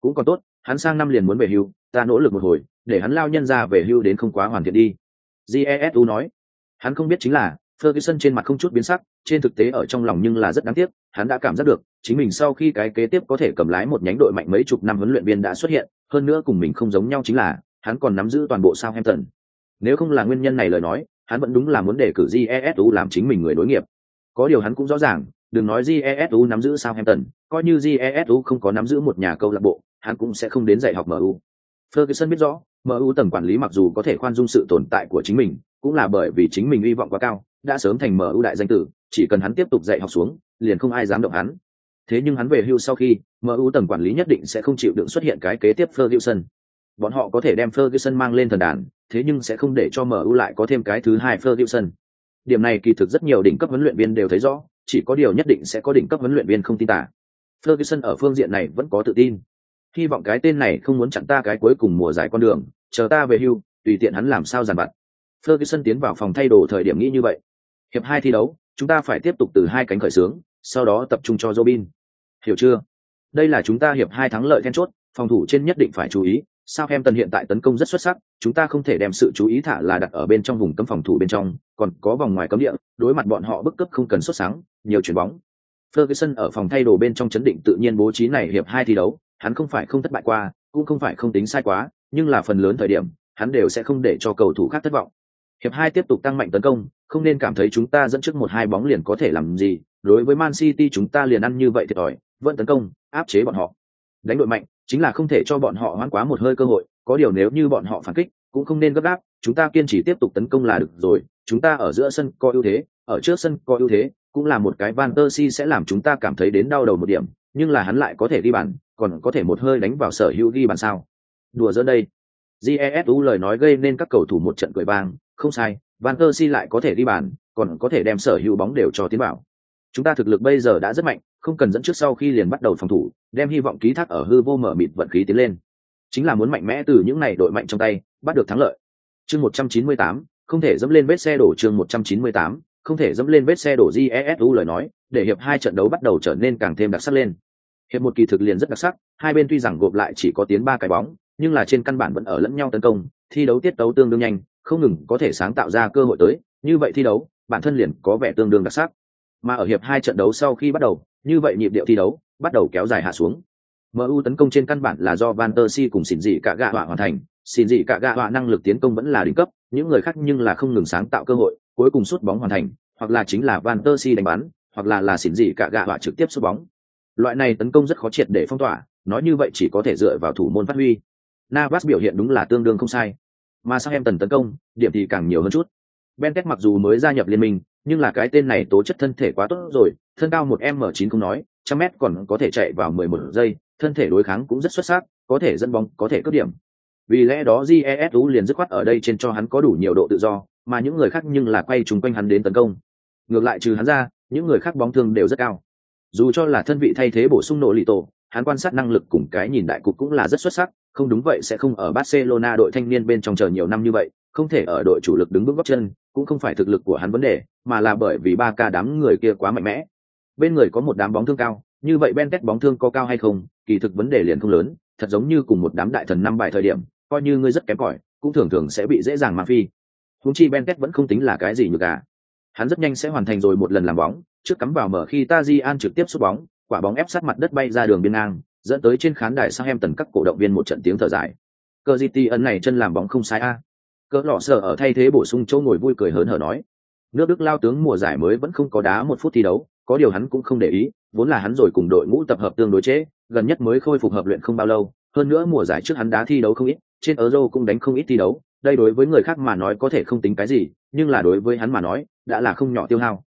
[SPEAKER 1] Cũng còn tốt, hắn sang năm liền muốn về hưu, ta nỗ lực một hồi, để hắn lao nhân ra về hưu đến không quá hoàn thiện đi. Jesu nói, hắn không biết chính là Ferguson trên mặt không chút biến sắc, trên thực tế ở trong lòng nhưng là rất đáng tiếc, hắn đã cảm giác được, chính mình sau khi cái kế tiếp có thể cầm lái một nhánh đội mạnh mấy chục năm huấn luyện viên đã xuất hiện, hơn nữa cùng mình không giống nhau chính là, hắn còn nắm giữ toàn bộ Southampton. Nếu không là nguyên nhân này lời nói, hắn vẫn đúng là muốn để cử Jesu làm chính mình người đối nghiệp. Có điều hắn cũng rõ ràng, đừng nói Jesu nắm giữ Southampton, coi như Jesu không có nắm giữ một nhà câu lạc bộ, hắn cũng sẽ không đến dạy học MU. Ferguson biết rõ, MU tầng quản lý mặc dù có thể khoan dung sự tồn tại của chính mình, cũng là bởi vì chính mình hy vọng quá cao, đã sớm thành mở ưu đại danh tử, chỉ cần hắn tiếp tục dạy học xuống, liền không ai dám động hắn. Thế nhưng hắn về hưu sau khi, MU tầng quản lý nhất định sẽ không chịu đựng xuất hiện cái kế tiếp Ferguson. Bọn họ có thể đem Ferguson mang lên thần đàn, thế nhưng sẽ không để cho MU lại có thêm cái thứ hai Ferguson. Điểm này kỳ thực rất nhiều đỉnh cấp huấn luyện viên đều thấy rõ, chỉ có điều nhất định sẽ có đỉnh cấp huấn luyện viên không tin tả. Ferguson ở phương diện này vẫn có tự tin. Hy vọng cái tên này không muốn chặn ta cái cuối cùng mùa giải con đường, chờ ta về hưu, tùy tiện hắn làm sao giàn vặt. Ferguson tiến vào phòng thay đồ thời điểm nghĩ như vậy. Hiệp hai thi đấu, chúng ta phải tiếp tục từ hai cánh khởi sướng sau đó tập trung cho Robin. Hiểu chưa? Đây là chúng ta hiệp hai thắng lợi then chốt, phòng thủ trên nhất định phải chú ý. Southampton hiện tại tấn công rất xuất sắc, chúng ta không thể đem sự chú ý thả là đặt ở bên trong vùng cấm phòng thủ bên trong, còn có vòng ngoài cấm địa, đối mặt bọn họ bức cấp không cần xuất sáng, nhiều chuyển bóng. Ferguson ở phòng thay đồ bên trong chấn định tự nhiên bố trí này hiệp hai thi đấu, hắn không phải không thất bại qua, cũng không phải không tính sai quá, nhưng là phần lớn thời điểm, hắn đều sẽ không để cho cầu thủ khác thất vọng. Hiệp hai tiếp tục tăng mạnh tấn công, không nên cảm thấy chúng ta dẫn trước một hai bóng liền có thể làm gì, đối với Man City chúng ta liền ăn như vậy thiệt thòi, vẫn tấn công, áp chế bọn họ. Đánh đội mạnh, chính là không thể cho bọn họ hoãn quá một hơi cơ hội, có điều nếu như bọn họ phản kích, cũng không nên gấp gáp, chúng ta kiên trì tiếp tục tấn công là được rồi, chúng ta ở giữa sân có ưu thế, ở trước sân có ưu thế, cũng là một cái Van der Si sẽ làm chúng ta cảm thấy đến đau đầu một điểm, nhưng là hắn lại có thể đi bàn, còn có thể một hơi đánh vào sở hữu ghi bàn sao? Đùa giỡn đây. Jesu lời nói gây nên các cầu thủ một trận cười vang, không sai, Van der Si lại có thể đi bàn, còn có thể đem sở hữu bóng đều cho tiến bảo. Chúng ta thực lực bây giờ đã rất mạnh, không cần dẫn trước sau khi liền bắt đầu phòng thủ, đem hy vọng ký thác ở hư vô mở mịt vận khí tiến lên. Chính là muốn mạnh mẽ từ những này đội mạnh trong tay, bắt được thắng lợi. Chương 198, không thể dẫm lên vết xe đổ chương 198, không thể dẫm lên vết xe đổ Jesu lời nói, để hiệp hai trận đấu bắt đầu trở nên càng thêm đặc sắc lên. Hiệp một kỳ thực liền rất đặc sắc, hai bên tuy rằng gộp lại chỉ có tiến ba cái bóng, nhưng là trên căn bản vẫn ở lẫn nhau tấn công, thi đấu tiết tấu tương đương nhanh, không ngừng có thể sáng tạo ra cơ hội tới, như vậy thi đấu, bản thân liền có vẻ tương đương đặc sắc. Mà ở hiệp hai trận đấu sau khi bắt đầu, như vậy nhịp điệu thi đấu bắt đầu kéo dài hạ xuống. MU tấn công trên căn bản là do Van der Si cùng xin dị cả gạ họa hoàn thành, xin dị cả gạ họa năng lực tiến công vẫn là đỉnh cấp, những người khác nhưng là không ngừng sáng tạo cơ hội, cuối cùng sút bóng hoàn thành, hoặc là chính là Van der Si đánh bắn, hoặc là là xỉn dị cả gạ họa trực tiếp sút bóng. Loại này tấn công rất khó triệt để phong tỏa, nói như vậy chỉ có thể dựa vào thủ môn phát huy. Navas biểu hiện đúng là tương đương không sai. Mà sang em tần tấn công, điểm thì càng nhiều hơn chút. Ben Tech mặc dù mới gia nhập liên minh, nhưng là cái tên này tố chất thân thể quá tốt rồi, thân cao một m chín không nói, trăm mét còn có thể chạy vào mười một giây, thân thể đối kháng cũng rất xuất sắc, có thể dẫn bóng, có thể cướp điểm. Vì lẽ đó Jesu liền dứt khoát ở đây trên cho hắn có đủ nhiều độ tự do, mà những người khác nhưng là quay chung quanh hắn đến tấn công. Ngược lại trừ hắn ra, những người khác bóng thương đều rất cao. Dù cho là thân vị thay thế bổ sung nổ lì tổ, hắn quan sát năng lực cùng cái nhìn đại cục cũng là rất xuất sắc, không đúng vậy sẽ không ở Barcelona đội thanh niên bên trong chờ nhiều năm như vậy, không thể ở đội chủ lực đứng bước gót chân, cũng không phải thực lực của hắn vấn đề, mà là bởi vì ba ca đám người kia quá mạnh mẽ. Bên người có một đám bóng thương cao, như vậy Benet bóng thương có cao hay không, kỳ thực vấn đề liền không lớn, thật giống như cùng một đám đại thần năm bài thời điểm, coi như ngươi rất kém cỏi, cũng thường thường sẽ bị dễ dàng mà phi. Huống chi Benet vẫn không tính là cái gì nhược cả. Hắn rất nhanh sẽ hoàn thành rồi một lần làm bóng, trước cắm vào mở khi Tajian trực tiếp sút bóng, quả bóng ép sát mặt đất bay ra đường biên ngang, dẫn tới trên khán đài sang em tần các cổ động viên một trận tiếng thở dài. Cờ ân này chân làm bóng không sai a. Cỡ lọ sợ ở thay thế bổ sung chỗ ngồi vui cười hớn hở nói. Nước Đức lao tướng mùa giải mới vẫn không có đá một phút thi đấu, có điều hắn cũng không để ý, vốn là hắn rồi cùng đội ngũ tập hợp tương đối chế, gần nhất mới khôi phục hợp luyện không bao lâu, hơn nữa mùa giải trước hắn đá thi đấu không ít, trên Euro cũng đánh không ít thi đấu, đây đối với người khác mà nói có thể không tính cái gì, nhưng là đối với hắn mà nói, đã là không nhỏ tiêu hao.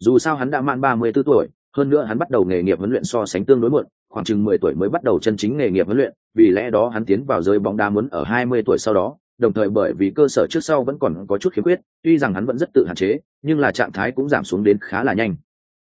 [SPEAKER 1] Dù sao hắn đã mãn 34 tuổi, hơn nữa hắn bắt đầu nghề nghiệp huấn luyện so sánh tương đối muộn khoảng chừng mười tuổi mới bắt đầu chân chính nghề nghiệp huấn luyện, vì lẽ đó hắn tiến vào giới bóng đá muốn ở hai mươi tuổi sau đó, đồng thời bởi vì cơ sở trước sau vẫn còn có chút khiếm khuyết, tuy rằng hắn vẫn rất tự hạn chế, nhưng là trạng thái cũng giảm xuống đến khá là nhanh.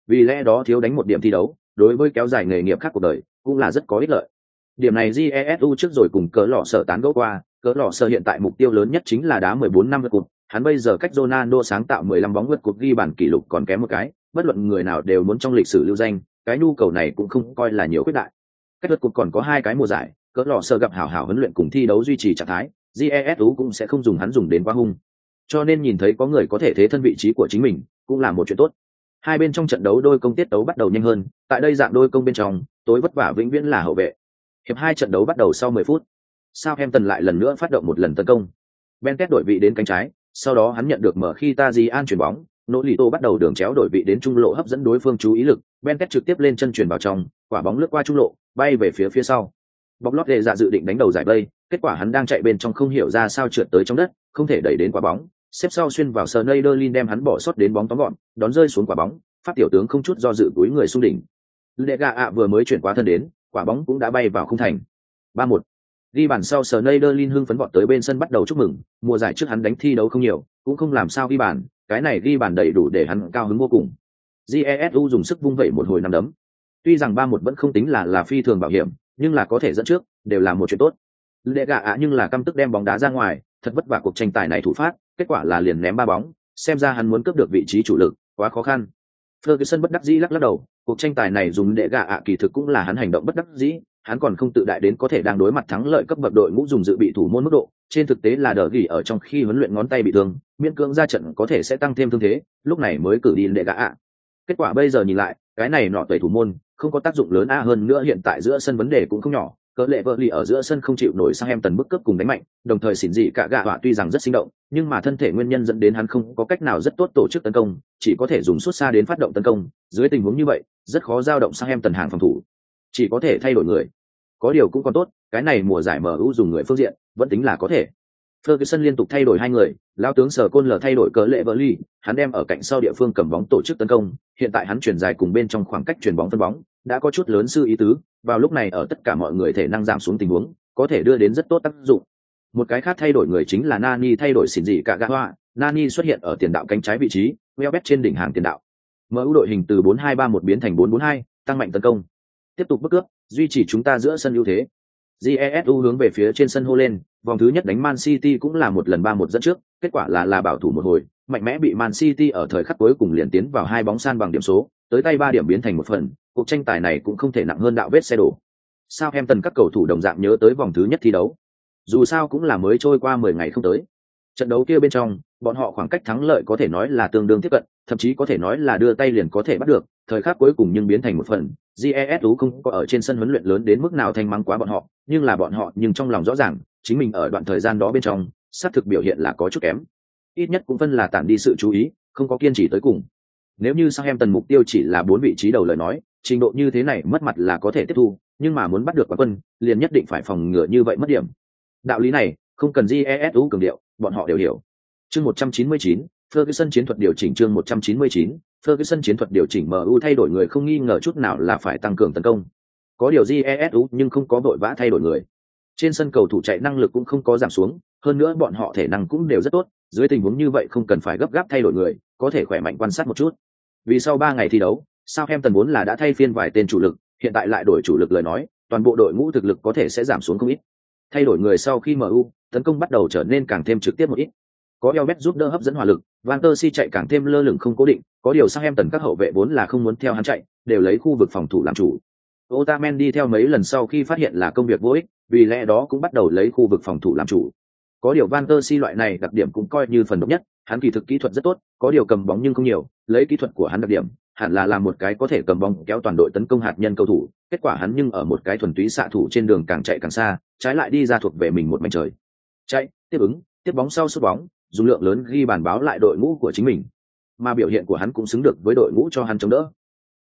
[SPEAKER 1] Vì lẽ đó thiếu đánh một điểm thi đấu, đối với kéo dài nghề nghiệp khác cuộc đời, cũng là rất có ích lợi. Điểm này jesu trước rồi cùng cỡ lọ sở tán gẫu qua, cỡ lọ sở hiện tại mục tiêu lớn nhất chính là đá 14 năm vượt cột, hắn bây giờ cách Ronaldo sáng tạo 15 bóng vượt cột ghi bàn kỷ lục còn kém một cái, bất luận người nào đều muốn trong lịch sử lưu danh cái nhu cầu này cũng không coi là nhiều quyết đại. Cách luật cục còn có hai cái mùa giải, cỡ lò sơ gặp hảo hảo huấn luyện cùng thi đấu duy trì trạng thái jesu cũng sẽ không dùng hắn dùng đến quá hung. Cho nên nhìn thấy có người có thể thế thân vị trí của chính mình, cũng là một chuyện tốt. Hai bên trong trận đấu đôi công tiết đấu bắt đầu nhanh hơn, tại đây dạng đôi công bên trong, tối vất vả vĩnh viễn là hậu vệ. Hiệp hai trận đấu bắt đầu sau 10 phút. Sao em tần lại lần nữa phát động một lần tấn công. Ben kết đổi vị đến cánh trái, sau đó hắn nhận được mở khi ta di an chuyển bóng nỗ lì tô bắt đầu đường chéo đổi vị đến trung lộ hấp dẫn đối phương chú ý lực, ben kết trực tiếp lên chân chuyển vào trong, quả bóng lướt qua trung lộ, bay về phía phía sau. Bóng lót đề dạ dự định đánh đầu giải vây, kết quả hắn đang chạy bên trong không hiểu ra sao trượt tới trong đất, không thể đẩy đến quả bóng. Xếp sau xuyên vào sờ nây đem hắn bỏ sót đến bóng tóm gọn, đón rơi xuống quả bóng phát tiểu tướng không chút do dự túi người xung đỉnh. Lệ gà ạ vừa mới chuyển qua thân đến, quả bóng cũng đã bay vào không thành. Ba một. Ghi bàn sau sờ nây hưng phấn vọt tới bên sân bắt đầu chúc mừng, mùa giải trước hắn đánh thi đấu không nhiều, cũng không làm sao ghi bàn cái này ghi bàn đầy đủ để hắn cao hứng vô cùng. Jesu dùng sức vung vẩy một hồi năm đấm. Tuy rằng ba một vẫn không tính là là phi thường bảo hiểm, nhưng là có thể dẫn trước, đều là một chuyện tốt. Lệ gạ ạ nhưng là căm tức đem bóng đá ra ngoài, thật vất vả cuộc tranh tài này thủ phát, kết quả là liền ném ba bóng, xem ra hắn muốn cướp được vị trí chủ lực, quá khó khăn. Ferguson bất đắc dĩ lắc lắc đầu, cuộc tranh tài này dùng đệ gạ ạ kỳ thực cũng là hắn hành động bất đắc dĩ hắn còn không tự đại đến có thể đang đối mặt thắng lợi cấp bậc đội ngũ dùng dự bị thủ môn mức độ, trên thực tế là đờ gỉ ở trong khi huấn luyện ngón tay bị thương, miễn cưỡng ra trận có thể sẽ tăng thêm thương thế, lúc này mới cử đi lệ gã ạ. Kết quả bây giờ nhìn lại, cái này nọ tẩy thủ môn, không có tác dụng lớn a, hơn nữa hiện tại giữa sân vấn đề cũng không nhỏ, cỡ lệ vợ lì ở giữa sân không chịu nổi sang em tần bức cướp cùng đánh mạnh, đồng thời xỉn dị cả gạ họa tuy rằng rất sinh động, nhưng mà thân thể nguyên nhân dẫn đến hắn không có cách nào rất tốt tổ chức tấn công, chỉ có thể dùng suốt xa đến phát động tấn công, dưới tình huống như vậy, rất khó giao động sang em tần hàng phòng thủ chỉ có thể thay đổi người có điều cũng còn tốt cái này mùa giải mu dùng người phương diện vẫn tính là có thể Ferguson liên tục thay đổi hai người, lão tướng Sở Côn lờ thay đổi cỡ lệ vợ ly, hắn đem ở cạnh sau địa phương cầm bóng tổ chức tấn công, hiện tại hắn chuyển dài cùng bên trong khoảng cách chuyển bóng phân bóng, đã có chút lớn sư ý tứ, vào lúc này ở tất cả mọi người thể năng giảm xuống tình huống, có thể đưa đến rất tốt tác dụng. Một cái khác thay đổi người chính là Nani thay đổi xỉn dị cả gã hoa, Nani xuất hiện ở tiền đạo cánh trái vị trí, Welbeck trên đỉnh hàng tiền đạo. MU đội hình từ 4-2-3-1 biến thành 4-4-2, tăng mạnh tấn công. Tiếp tục bước cướp, duy trì chúng ta giữa sân ưu thế. Jesu hướng về phía trên sân hô lên, vòng thứ nhất đánh Man City cũng là một lần ba một dẫn trước, kết quả là là bảo thủ một hồi, mạnh mẽ bị Man City ở thời khắc cuối cùng liền tiến vào hai bóng san bằng điểm số, tới tay ba điểm biến thành một phần, cuộc tranh tài này cũng không thể nặng hơn đạo vết xe đổ. Sao em tần các cầu thủ đồng dạng nhớ tới vòng thứ nhất thi đấu. Dù sao cũng là mới trôi qua mười ngày không tới. Trận đấu kia bên trong, bọn họ khoảng cách thắng lợi có thể nói là tương đương tiếp cận, thậm chí có thể nói là đưa tay liền có thể bắt được, thời khắc cuối cùng nhưng biến thành một phần. Jesu không có ở trên sân huấn luyện lớn đến mức nào thanh mắng quá bọn họ, nhưng là bọn họ nhưng trong lòng rõ ràng, chính mình ở đoạn thời gian đó bên trong, xác thực biểu hiện là có chút kém. Ít nhất cũng phân là tạm đi sự chú ý, không có kiên trì tới cùng. Nếu như Southampton mục tiêu chỉ là bốn vị trí đầu lời nói, trình độ như thế này mất mặt là có thể tiếp thu, nhưng mà muốn bắt được quán quân, liền nhất định phải phòng ngừa như vậy mất điểm. Đạo lý này, không cần Jesu cường điệu, bọn họ đều hiểu. Chương 199, Ferguson chiến thuật điều chỉnh chương 199, Ferguson chiến thuật điều chỉnh MU thay đổi người không nghi ngờ chút nào là phải tăng cường tấn công. Có điều GESU nhưng không có đội vã thay đổi người. Trên sân cầu thủ chạy năng lực cũng không có giảm xuống, hơn nữa bọn họ thể năng cũng đều rất tốt, dưới tình huống như vậy không cần phải gấp gáp thay đổi người, có thể khỏe mạnh quan sát một chút. Vì sau 3 ngày thi đấu, Southampton vốn là đã thay phiên vài tên chủ lực, hiện tại lại đổi chủ lực lời nói, toàn bộ đội ngũ thực lực có thể sẽ giảm xuống không ít. Thay đổi người sau khi MU, tấn công bắt đầu trở nên càng thêm trực tiếp một ít. Có Elbet giúp đỡ hấp dẫn hỏa lực, Van der Si chạy càng thêm lơ lửng không cố định, có điều sang em tần các hậu vệ vốn là không muốn theo hắn chạy, đều lấy khu vực phòng thủ làm chủ. Otamendi theo mấy lần sau khi phát hiện là công việc vô ích, vì lẽ đó cũng bắt đầu lấy khu vực phòng thủ làm chủ. Có điều Van der Si loại này đặc điểm cũng coi như phần độc nhất, hắn kỳ thực kỹ thuật rất tốt, có điều cầm bóng nhưng không nhiều, lấy kỹ thuật của hắn đặc điểm, hẳn là làm một cái có thể cầm bóng kéo toàn đội tấn công hạt nhân cầu thủ, kết quả hắn nhưng ở một cái thuần túy xạ thủ trên đường càng chạy càng xa, trái lại đi ra thuộc về mình một mảnh trời. Chạy, tiếp ứng, tiếp bóng sau sút bóng, dùng lượng lớn ghi bàn báo lại đội ngũ của chính mình. Mà biểu hiện của hắn cũng xứng được với đội ngũ cho hắn chống đỡ.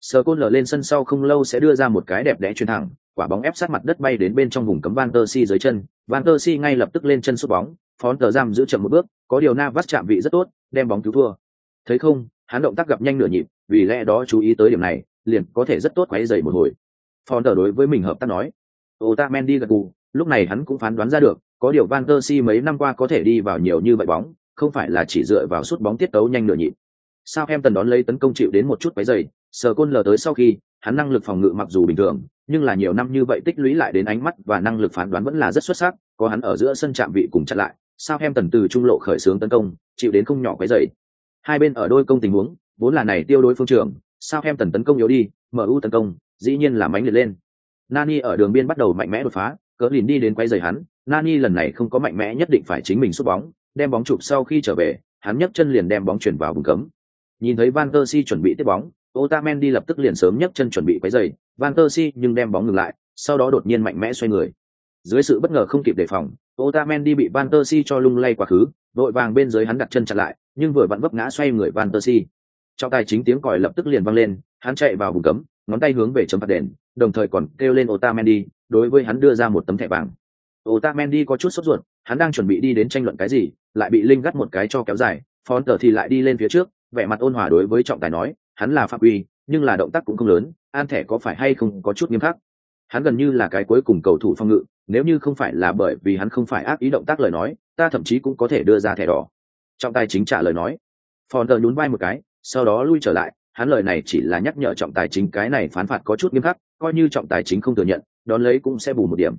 [SPEAKER 1] Sờ côn lở lên sân sau không lâu sẽ đưa ra một cái đẹp đẽ chuyền thẳng, quả bóng ép sát mặt đất bay đến bên trong vùng cấm van der si dưới chân. Van der si ngay lập tức lên chân sút bóng phón tờ giam giữ chậm một bước, có điều navas chạm vị rất tốt, đem bóng cứu thua. Thấy không, hắn động tác gặp nhanh nửa nhịp, vì lẽ đó chú ý tới điểm này, liền có thể rất tốt quấy dày một hồi. Fonder đối với mình hợp tác nói, Otamendi gật gù, lúc này hắn cũng phán đoán ra được có điều Van der Si mấy năm qua có thể đi vào nhiều như vậy bóng, không phải là chỉ dựa vào sút bóng tiết tấu nhanh nửa nhịp. Sao em tần đón lấy tấn công chịu đến một chút váy dày sờ côn lờ tới sau khi, hắn năng lực phòng ngự mặc dù bình thường, nhưng là nhiều năm như vậy tích lũy lại đến ánh mắt và năng lực phán đoán vẫn là rất xuất sắc, có hắn ở giữa sân chạm vị cùng chặn lại sao em tần từ trung lộ khởi xướng tấn công, chịu đến không nhỏ quấy dày hai bên ở đôi công tình huống, vốn là này tiêu đối phương trường sao em tần tấn công yếu đi mu tấn công, dĩ nhiên là mánh liệt lên. Nani ở đường biên bắt đầu mạnh mẽ đột phá cỡ lìn đi đến quay dày hắn nani lần này không có mạnh mẽ nhất định phải chính mình sút bóng, đem bóng chụp sau khi trở về, hắn nhấc chân liền đem bóng chuyển vào vùng cấm. Nhìn thấy van der si chuẩn bị tiếp bóng, otamendi lập tức liền sớm nhấc chân chuẩn bị quấy giày van der si nhưng đem bóng ngừng lại, sau đó đột nhiên mạnh mẽ xoay người. Dưới sự bất ngờ không kịp đề phòng, otamendi bị van der si cho lung lay quá khứ, đội vàng bên dưới hắn đặt chân chặn lại, nhưng vừa vặn vấp ngã xoay người van der si trong tài chính tiếng còi lập tức liền vang lên, hắn chạy vào vùng cấm, ngón tay hướng về chấm phạt đền, đồng thời còn kêu lên otamendi, đối với hắn đưa ra một tấm thẻ vàng otamendi có chút sốt ruột, hắn đang chuẩn bị đi đến tranh luận cái gì, lại bị linh gắt một cái cho kéo dài. Fonter thì lại đi lên phía trước, vẻ mặt ôn hòa đối với trọng tài nói, hắn là phạm uy, nhưng là động tác cũng không lớn, an thẻ có phải hay không có chút nghiêm khắc. Hắn gần như là cái cuối cùng cầu thủ phong ngự, nếu như không phải là bởi vì hắn không phải ác ý động tác lời nói, ta thậm chí cũng có thể đưa ra thẻ đỏ. Trọng tài chính trả lời nói. Fonter nhún vai một cái, sau đó lui trở lại, hắn lời này chỉ là nhắc nhở trọng tài chính cái này phán phạt có chút nghiêm khắc, coi như trọng tài chính không thừa nhận, đón lấy cũng sẽ bù một điểm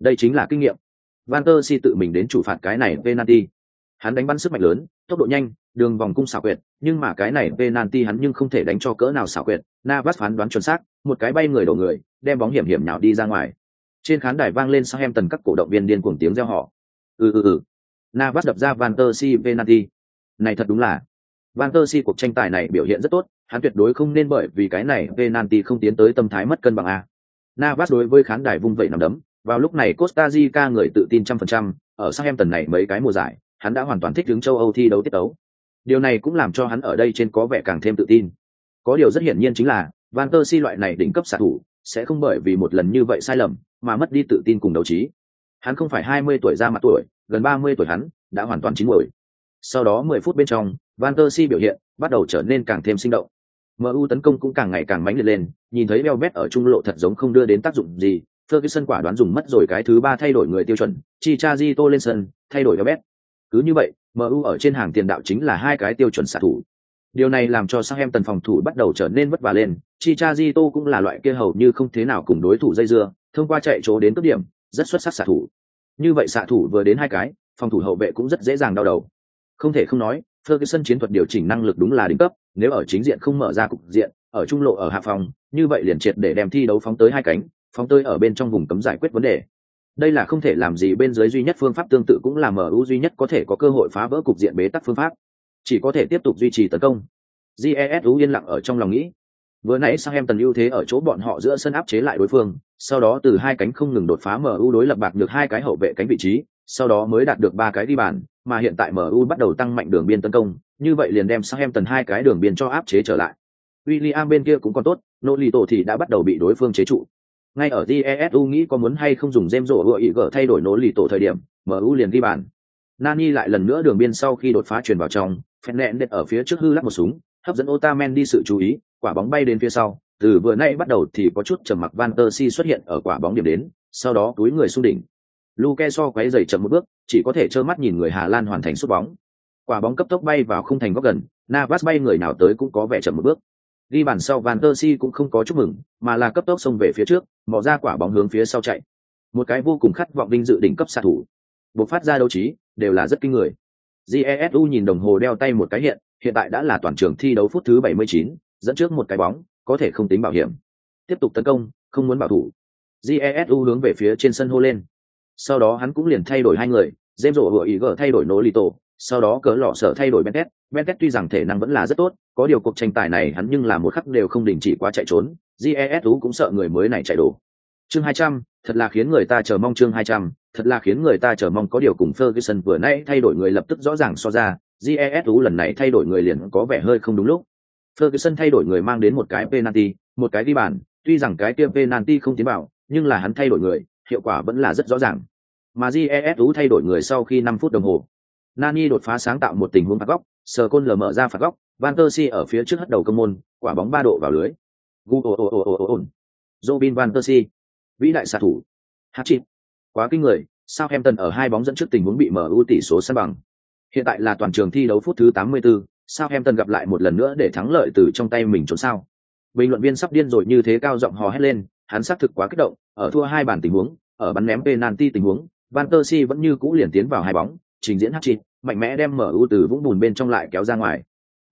[SPEAKER 1] đây chính là kinh nghiệm. Van tơ si tự mình đến chủ phạt cái này penalty. Hắn đánh bắn sức mạnh lớn, tốc độ nhanh, đường vòng cung xảo quyệt, nhưng mà cái này penalty hắn nhưng không thể đánh cho cỡ nào xảo quyệt. Navas phán đoán chuẩn xác, một cái bay người đổ người, đem bóng hiểm hiểm nào đi ra ngoài. Trên khán đài vang lên sang em tần các cổ động viên điên cuồng tiếng reo họ ừ ừ ừ. Navas đập ra van tơ si penalty. Này thật đúng là. Van tơ si cuộc tranh tài này biểu hiện rất tốt, hắn tuyệt đối không nên bởi vì cái này penalty không tiến tới tâm thái mất cân bằng a. Navas đối với khán đài vung vẩy nằm đấm vào lúc này Costa Rica người tự tin trăm phần trăm, ở sang em tần này mấy cái mùa giải, hắn đã hoàn toàn thích ứng châu Âu thi đấu tiết đấu. Điều này cũng làm cho hắn ở đây trên có vẻ càng thêm tự tin. Có điều rất hiển nhiên chính là, Van der Si loại này đỉnh cấp xạ thủ, sẽ không bởi vì một lần như vậy sai lầm, mà mất đi tự tin cùng đấu trí. Hắn không phải 20 tuổi ra mặt tuổi, gần 30 tuổi hắn, đã hoàn toàn chín muồi. Sau đó 10 phút bên trong, Van der Si biểu hiện bắt đầu trở nên càng thêm sinh động. MU tấn công cũng càng ngày càng mãnh liệt lên, nhìn thấy Belbet ở trung lộ thật giống không đưa đến tác dụng gì, Ferguson quả đoán dùng mất rồi cái thứ ba thay đổi người tiêu chuẩn, Chicharito lên sân, thay đổi Robert. Cứ như vậy, MU ở trên hàng tiền đạo chính là hai cái tiêu chuẩn xạ thủ. Điều này làm cho Southampton phòng thủ bắt đầu trở nên vất vả lên, Chicharito cũng là loại kia hầu như không thế nào cùng đối thủ dây dưa, thông qua chạy chỗ đến cướp điểm, rất xuất sắc xạ thủ. Như vậy xạ thủ vừa đến hai cái, phòng thủ hậu vệ cũng rất dễ dàng đau đầu. Không thể không nói, Ferguson chiến thuật điều chỉnh năng lực đúng là đỉnh cấp, nếu ở chính diện không mở ra cục diện, ở trung lộ ở hạ phòng, như vậy liền triệt để đem thi đấu phóng tới hai cánh, phóng tơi ở bên trong vùng cấm giải quyết vấn đề. Đây là không thể làm gì bên dưới duy nhất phương pháp tương tự cũng là MU duy nhất có thể có cơ hội phá vỡ cục diện bế tắc phương pháp. Chỉ có thể tiếp tục duy trì tấn công. jesu yên lặng ở trong lòng nghĩ. Vừa nãy sang em tần ưu thế ở chỗ bọn họ giữa sân áp chế lại đối phương, sau đó từ hai cánh không ngừng đột phá MU đối lập bạc được hai cái hậu vệ cánh vị trí, sau đó mới đạt được ba cái đi bàn, mà hiện tại MU bắt đầu tăng mạnh đường biên tấn công, như vậy liền đem sang em tần hai cái đường biên cho áp chế trở lại. William bên kia cũng còn tốt, Nolito thì đã bắt đầu bị đối phương chế trụ. Ngay ở Jesu nghĩ có muốn hay không dùng James rổ vừa ý gỡ thay đổi nỗ lực tổ thời điểm, MU liền ghi bàn. Nani lại lần nữa đường biên sau khi đột phá truyền vào trong, Fernandes ở phía trước hư lắc một súng, hấp dẫn Otamendi sự chú ý, quả bóng bay đến phía sau, từ vừa nãy bắt đầu thì có chút trầm mặc Van der Si xuất hiện ở quả bóng điểm đến, sau đó túi người xuống đỉnh. Luke so quấy giày chậm một bước, chỉ có thể trơ mắt nhìn người Hà Lan hoàn thành sút bóng. Quả bóng cấp tốc bay vào khung thành góc gần, Navas bay người nào tới cũng có vẻ chậm một bước. Ghi bàn sau Van der Si cũng không có chúc mừng, mà là cấp tốc xông về phía trước, mò ra quả bóng hướng phía sau chạy. Một cái vô cùng khát vọng vinh dự đỉnh cấp xạ thủ. Bộc phát ra đấu trí, đều là rất kinh người. Jesu nhìn đồng hồ đeo tay một cái hiện, hiện tại đã là toàn trường thi đấu phút thứ 79, dẫn trước một cái bóng, có thể không tính bảo hiểm. Tiếp tục tấn công, không muốn bảo thủ. Jesu hướng về phía trên sân hô lên sau đó hắn cũng liền thay đổi hai người James rổ vừa ý gỡ thay đổi nổ lì tổ sau đó cỡ lọ sở thay đổi Bentet. Bentet tuy rằng thể năng vẫn là rất tốt, có điều cuộc tranh tài này hắn nhưng là một khắc đều không đình chỉ quá chạy trốn, GESU cũng sợ người mới này chạy đổ. Chương 200, thật là khiến người ta chờ mong chương 200, thật là khiến người ta chờ mong có điều cùng Ferguson vừa nãy thay đổi người lập tức rõ ràng so ra, GESU lần này thay đổi người liền có vẻ hơi không đúng lúc. Ferguson thay đổi người mang đến một cái penalty, một cái đi bàn, tuy rằng cái kia penalty không tiến vào, nhưng là hắn thay đổi người, hiệu quả vẫn là rất rõ ràng. Mà GESU thay đổi người sau khi 5 phút đồng hồ. Nani đột phá sáng tạo một tình huống phạt góc, sờ côn lờ mở ra phạt góc, Van der ở phía trước hất đầu công môn, quả bóng ba độ vào lưới. gu ồ ồ ồ ồ ồ robin van persie. Vĩ đại xạ thủ. Hát chịt quá kinh người sao em ở hai bóng dẫn trước tình huống bị mu tỷ số săn bằng. Hiện tại là toàn trường thi đấu phút thứ 84, sao em gặp lại một lần nữa để thắng lợi từ trong tay mình trốn sao. Bình luận viên sắp điên rồi như thế cao giọng hò hét lên hắn xác thực quá kích động ở thua hai bàn tình huống ở bắn ném penalty tình huống van persie vẫn như cũ liền tiến vào hai bóng trình diễn hát chịt, mạnh mẽ đem mở ưu từ vũng bùn bên trong lại kéo ra ngoài.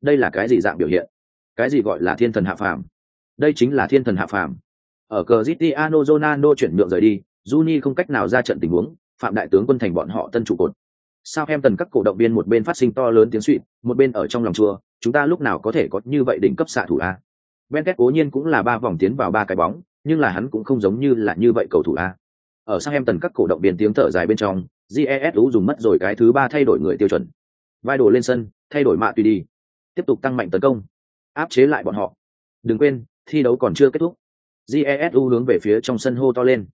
[SPEAKER 1] Đây là cái gì dạng biểu hiện? Cái gì gọi là thiên thần hạ phàm? Đây chính là thiên thần hạ phàm. Ở cờ Cristiano zonano chuyển nhượng rời đi, Juni không cách nào ra trận tình huống, phạm đại tướng quân thành bọn họ tân trụ cột. Sao em tần các cổ động viên một bên phát sinh to lớn tiếng suỵ một bên ở trong lòng chùa chúng ta lúc nào có thể có như vậy đỉnh cấp xạ thủ a? Benket cố nhiên cũng là ba vòng tiến vào ba cái bóng, nhưng là hắn cũng không giống như là như vậy cầu thủ a. Ở sang em tần các cổ động viên tiếng thở dài bên trong jesu dùng mất rồi cái thứ ba thay đổi người tiêu chuẩn. Vai đồ lên sân, thay đổi mạ tùy đi. Tiếp tục tăng mạnh tấn công. Áp chế lại bọn họ. Đừng quên, thi đấu còn chưa kết thúc. Jesu hướng về phía trong sân hô to lên.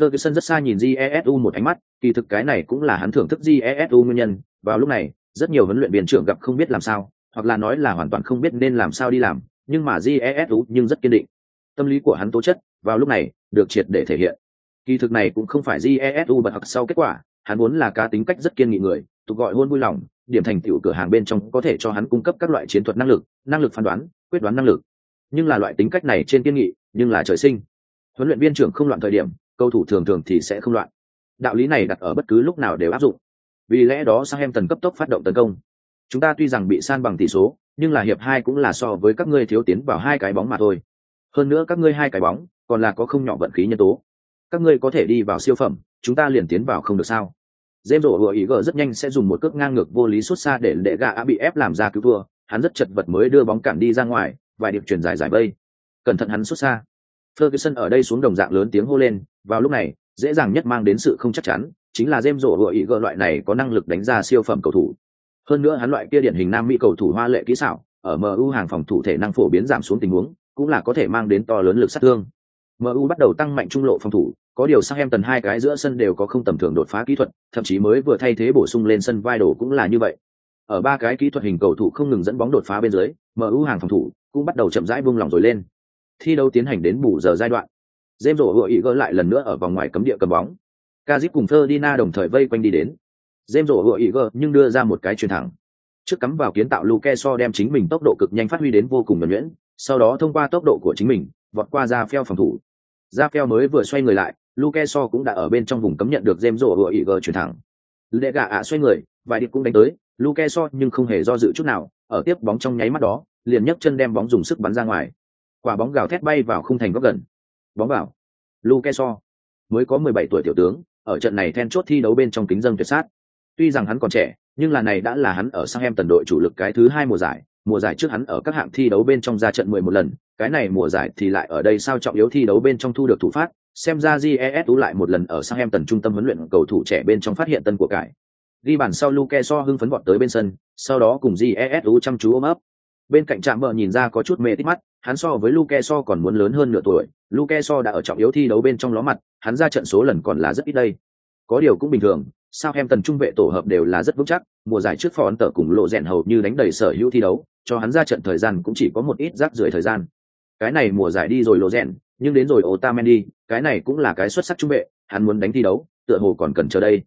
[SPEAKER 1] Ferguson rất xa nhìn jesu một ánh mắt, kỳ thực cái này cũng là hắn thưởng thức jesu nguyên nhân. Vào lúc này, rất nhiều huấn luyện viên trưởng gặp không biết làm sao, hoặc là nói là hoàn toàn không biết nên làm sao đi làm, nhưng mà jesu nhưng rất kiên định. Tâm lý của hắn tố chất, vào lúc này, được triệt để thể hiện. Kỳ thực này cũng không phải jesu bật học sau kết quả hắn muốn là cá tính cách rất kiên nghị người tục gọi hôn vui lòng, điểm thành tựu cửa hàng bên trong có thể cho hắn cung cấp các loại chiến thuật năng lực năng lực phán đoán, quyết đoán năng lực. Nhưng là loại tính cách này trên kiên nghị, nhưng là trời sinh. Huấn luyện viên trưởng không loạn thời điểm, cầu thủ thường thường thì sẽ không loạn. Đạo lý này đặt ở bất cứ lúc nào đều áp dụng. Vì lẽ đó sang em tần cấp tốc phát động tấn công. Chúng ta tuy rằng bị san bằng tỷ số, nhưng là hiệp hai cũng là so với các ngươi thiếu tiến vào hai cái bóng mà thôi. Hơn nữa các ngươi hai cái bóng, còn là có không nhỏ vận khí nhân tố. Các ngươi có thể đi vào siêu phẩm chúng ta liền tiến vào không được sao? Dêm rổ hựa ý gờ rất nhanh sẽ dùng một cước ngang ngược vô lý xuất xa để đệ gà bị ép làm ra cứu thua hắn rất chật vật mới đưa bóng cản đi ra ngoài vài điệp chuyển dài giải bây cẩn thận hắn xuất xa. Ferguson ở đây xuống đồng dạng lớn tiếng hô lên. Vào lúc này dễ dàng nhất mang đến sự không chắc chắn chính là dêm rổ hựa ý gờ loại này có năng lực đánh ra siêu phẩm cầu thủ. Hơn nữa hắn loại kia điển hình nam mỹ cầu thủ hoa lệ kỹ xảo ở MU hàng phòng thủ thể năng phổ biến giảm xuống tình huống cũng là có thể mang đến to lớn lực sát thương. MU bắt đầu tăng mạnh trung lộ phòng thủ, có điều sang em tần hai cái giữa sân đều có không tầm thường đột phá kỹ thuật, thậm chí mới vừa thay thế bổ sung lên sân vai đồ cũng là như vậy. Ở ba cái kỹ thuật hình cầu thủ không ngừng dẫn bóng đột phá bên dưới, MU hàng phòng thủ cũng bắt đầu chậm rãi buông lỏng rồi lên. Thi đấu tiến hành đến bù giờ giai đoạn. James rổ vừa ý gỡ lại lần nữa ở vòng ngoài cấm địa cầm bóng. Kazip cùng ferdina đồng thời vây quanh đi đến. James rổ vừa ý gỡ nhưng đưa ra một cái chuyền thẳng. Trước cắm vào kiến tạo Luke so đem chính mình tốc độ cực nhanh phát huy đến vô cùng nhuẩn nhuyễn, sau đó thông qua tốc độ của chính mình, vọt qua ra phèo phòng thủ ra phèo mới vừa xoay người lại luke so cũng đã ở bên trong vùng cấm nhận được jem rổ của ý gờ chuyển thẳng. Lệ gà ạ xoay người vài điệp cũng đánh tới luke so nhưng không hề do dự chút nào ở tiếp bóng trong nháy mắt đó liền nhấc chân đem bóng dùng sức bắn ra ngoài. Quả bóng gào thét bay vào khung thành góc gần. Bóng vào. Luke so mới có mười bảy tuổi tiểu tướng ở trận này then chốt thi đấu bên trong kính dân tuyệt sát. Tuy rằng hắn còn trẻ nhưng là này đã là hắn ở sang em tần đội chủ lực cái thứ hai mùa giải mùa giải trước hắn ở các hạng thi đấu bên trong ra trận 11 lần, cái này mùa giải thì lại ở đây sao trọng yếu thi đấu bên trong thu được thủ phát, xem ra Jesu lại một lần ở sang em tần trung tâm huấn luyện cầu thủ trẻ bên trong phát hiện tân của cải. Ghi bàn sau Luke so hưng phấn vọt tới bên sân, sau đó cùng Jesu chăm chú ôm ấp. Bên cạnh trạm bờ nhìn ra có chút mê tít mắt, hắn so với Luke so còn muốn lớn hơn nửa tuổi, Luke so đã ở trọng yếu thi đấu bên trong ló mặt, hắn ra trận số lần còn là rất ít đây. Có điều cũng bình thường, sang em tần trung vệ tổ hợp đều là rất vững chắc, mùa giải trước phò ấn tở cùng lộ rèn hầu như đánh đầy sở hữu thi đấu, cho hắn ra trận thời gian cũng chỉ có một ít rác rưởi thời gian. Cái này mùa giải đi rồi lộ rèn, nhưng đến rồi Otamendi, cái này cũng là cái xuất sắc trung vệ, hắn muốn đánh thi đấu, tựa hồ còn cần chờ đây.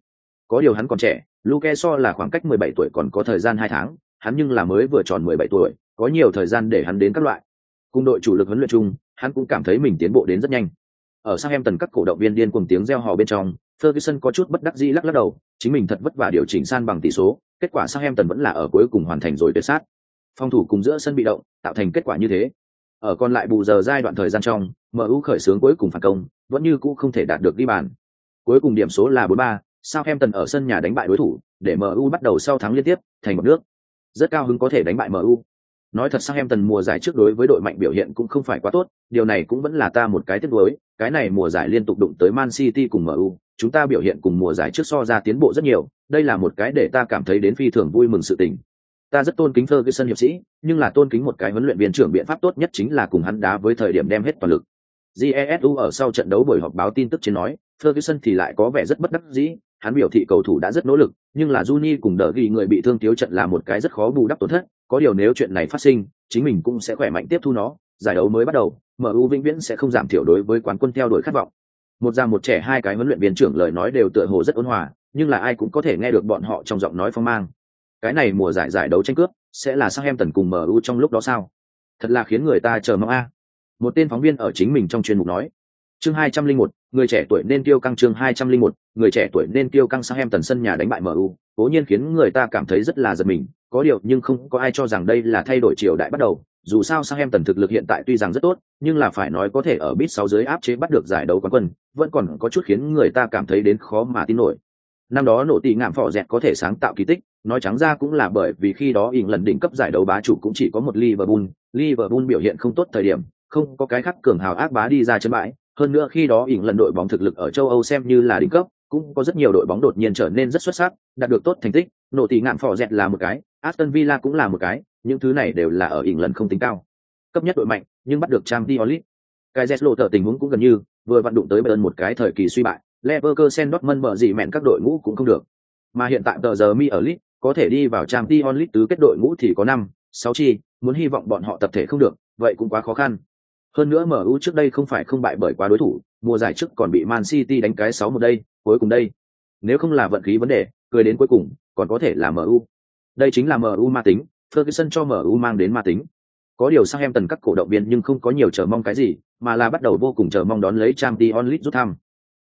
[SPEAKER 1] Có điều hắn còn trẻ, Luke so là khoảng cách 17 tuổi còn có thời gian 2 tháng, hắn nhưng là mới vừa tròn 17 tuổi, có nhiều thời gian để hắn đến các loại. Cùng đội chủ lực huấn luyện chung, hắn cũng cảm thấy mình tiến bộ đến rất nhanh. Ở Southampton các cổ động viên điên cuồng tiếng reo hò bên trong, Ferguson có chút bất đắc dĩ lắc lắc đầu, chính mình thật vất vả điều chỉnh san bằng tỷ số, kết quả Southampton vẫn là ở cuối cùng hoàn thành rồi tuyệt sát. Phòng thủ cùng giữa sân bị động, tạo thành kết quả như thế. Ở còn lại bù giờ giai đoạn thời gian trong, MU khởi xướng cuối cùng phản công, vẫn như cũ không thể đạt được đi bàn. Cuối cùng điểm số là 4-3, Southampton ở sân nhà đánh bại đối thủ, để MU bắt đầu sau thắng liên tiếp, thành một nước. Rất cao hứng có thể đánh bại MU. Nói thật Southampton mùa giải trước đối với đội mạnh biểu hiện cũng không phải quá tốt, điều này cũng vẫn là ta một cái tiếc nuối, cái này mùa giải liên tục đụng tới Man City cùng MU, chúng ta biểu hiện cùng mùa giải trước so ra tiến bộ rất nhiều, đây là một cái để ta cảm thấy đến phi thường vui mừng sự tình. Ta rất tôn kính Ferguson hiệp sĩ, nhưng là tôn kính một cái huấn luyện viên trưởng biện pháp tốt nhất chính là cùng hắn đá với thời điểm đem hết toàn lực. Jesu ở sau trận đấu buổi họp báo tin tức trên nói, Ferguson thì lại có vẻ rất bất đắc dĩ, hắn biểu thị cầu thủ đã rất nỗ lực, nhưng là Juni cùng đỡ ghi người bị thương thiếu trận là một cái rất khó bù đắp tổn thất, có điều nếu chuyện này phát sinh, chính mình cũng sẽ khỏe mạnh tiếp thu nó, giải đấu mới bắt đầu, MU vĩnh viễn sẽ không giảm thiểu đối với quán quân theo đuổi khát vọng. Một già một trẻ hai cái huấn luyện viên trưởng lời nói đều tựa hồ rất ôn hòa, nhưng là ai cũng có thể nghe được bọn họ trong giọng nói phong mang. Cái này mùa giải giải đấu tranh cướp sẽ là sang em tần cùng MU trong lúc đó sao? Thật là khiến người ta chờ mong a. Một tên phóng viên ở chính mình trong chuyên mục nói. Chương hai trăm linh một, người trẻ tuổi nên tiêu căng chương hai trăm linh một, người trẻ tuổi nên tiêu căng sang em tần sân nhà đánh bại MU, cố nhiên khiến người ta cảm thấy rất là giật mình, có điều nhưng không có ai cho rằng đây là thay đổi triều đại bắt đầu, dù sao sang em tần thực lực hiện tại tuy rằng rất tốt, nhưng là phải nói có thể ở bit 6 dưới áp chế bắt được giải đấu quán quân, vẫn còn có chút khiến người ta cảm thấy đến khó mà tin nổi. Năm đó nổ tỷ ngạm phỏ dẹt có thể sáng tạo kỳ tích, nói trắng ra cũng là bởi vì khi đó ỉng lần đỉnh cấp giải đấu bá chủ cũng chỉ có một Liverpool, Liverpool biểu hiện không tốt thời điểm, không có cái khác cường hào ác bá đi ra chân bãi, hơn nữa khi đó ỉng lần đội bóng thực lực ở châu Âu xem như là đỉnh cấp, cũng có rất nhiều đội bóng đột nhiên trở nên rất xuất sắc, đạt được tốt thành tích, nổ tỷ ngạm phỏ dẹt là một cái, Aston Villa cũng là một cái, những thứ này đều là ở ỉng lần không tính cao. Cấp nhất đội mạnh, nhưng bắt được Trang Diolit. Cái Zetlo tờ tình huống cũng gần như, vừa vận đụng tới Bayern một cái thời kỳ suy bại, Leverkusen Dortmund bở gì mẹn các đội ngũ cũng không được. Mà hiện tại tờ giờ mi ở League, có thể đi vào Trang Diolit tứ kết đội ngũ thì có năm, sáu chi, muốn hy vọng bọn họ tập thể không được, vậy cũng quá khó khăn. Hơn nữa MU trước đây không phải không bại bởi quá đối thủ, mùa giải trước còn bị Man City đánh cái sáu một đây, cuối cùng đây. Nếu không là vận khí vấn đề, cười đến cuối cùng, còn có thể là MU. Đây chính là MU ma tính, Ferguson cho MU mang đến ma tính. Có điều sang em tần các cổ động viên nhưng không có nhiều chờ mong cái gì, mà là bắt đầu vô cùng chờ mong đón lấy Champions League rút thăm.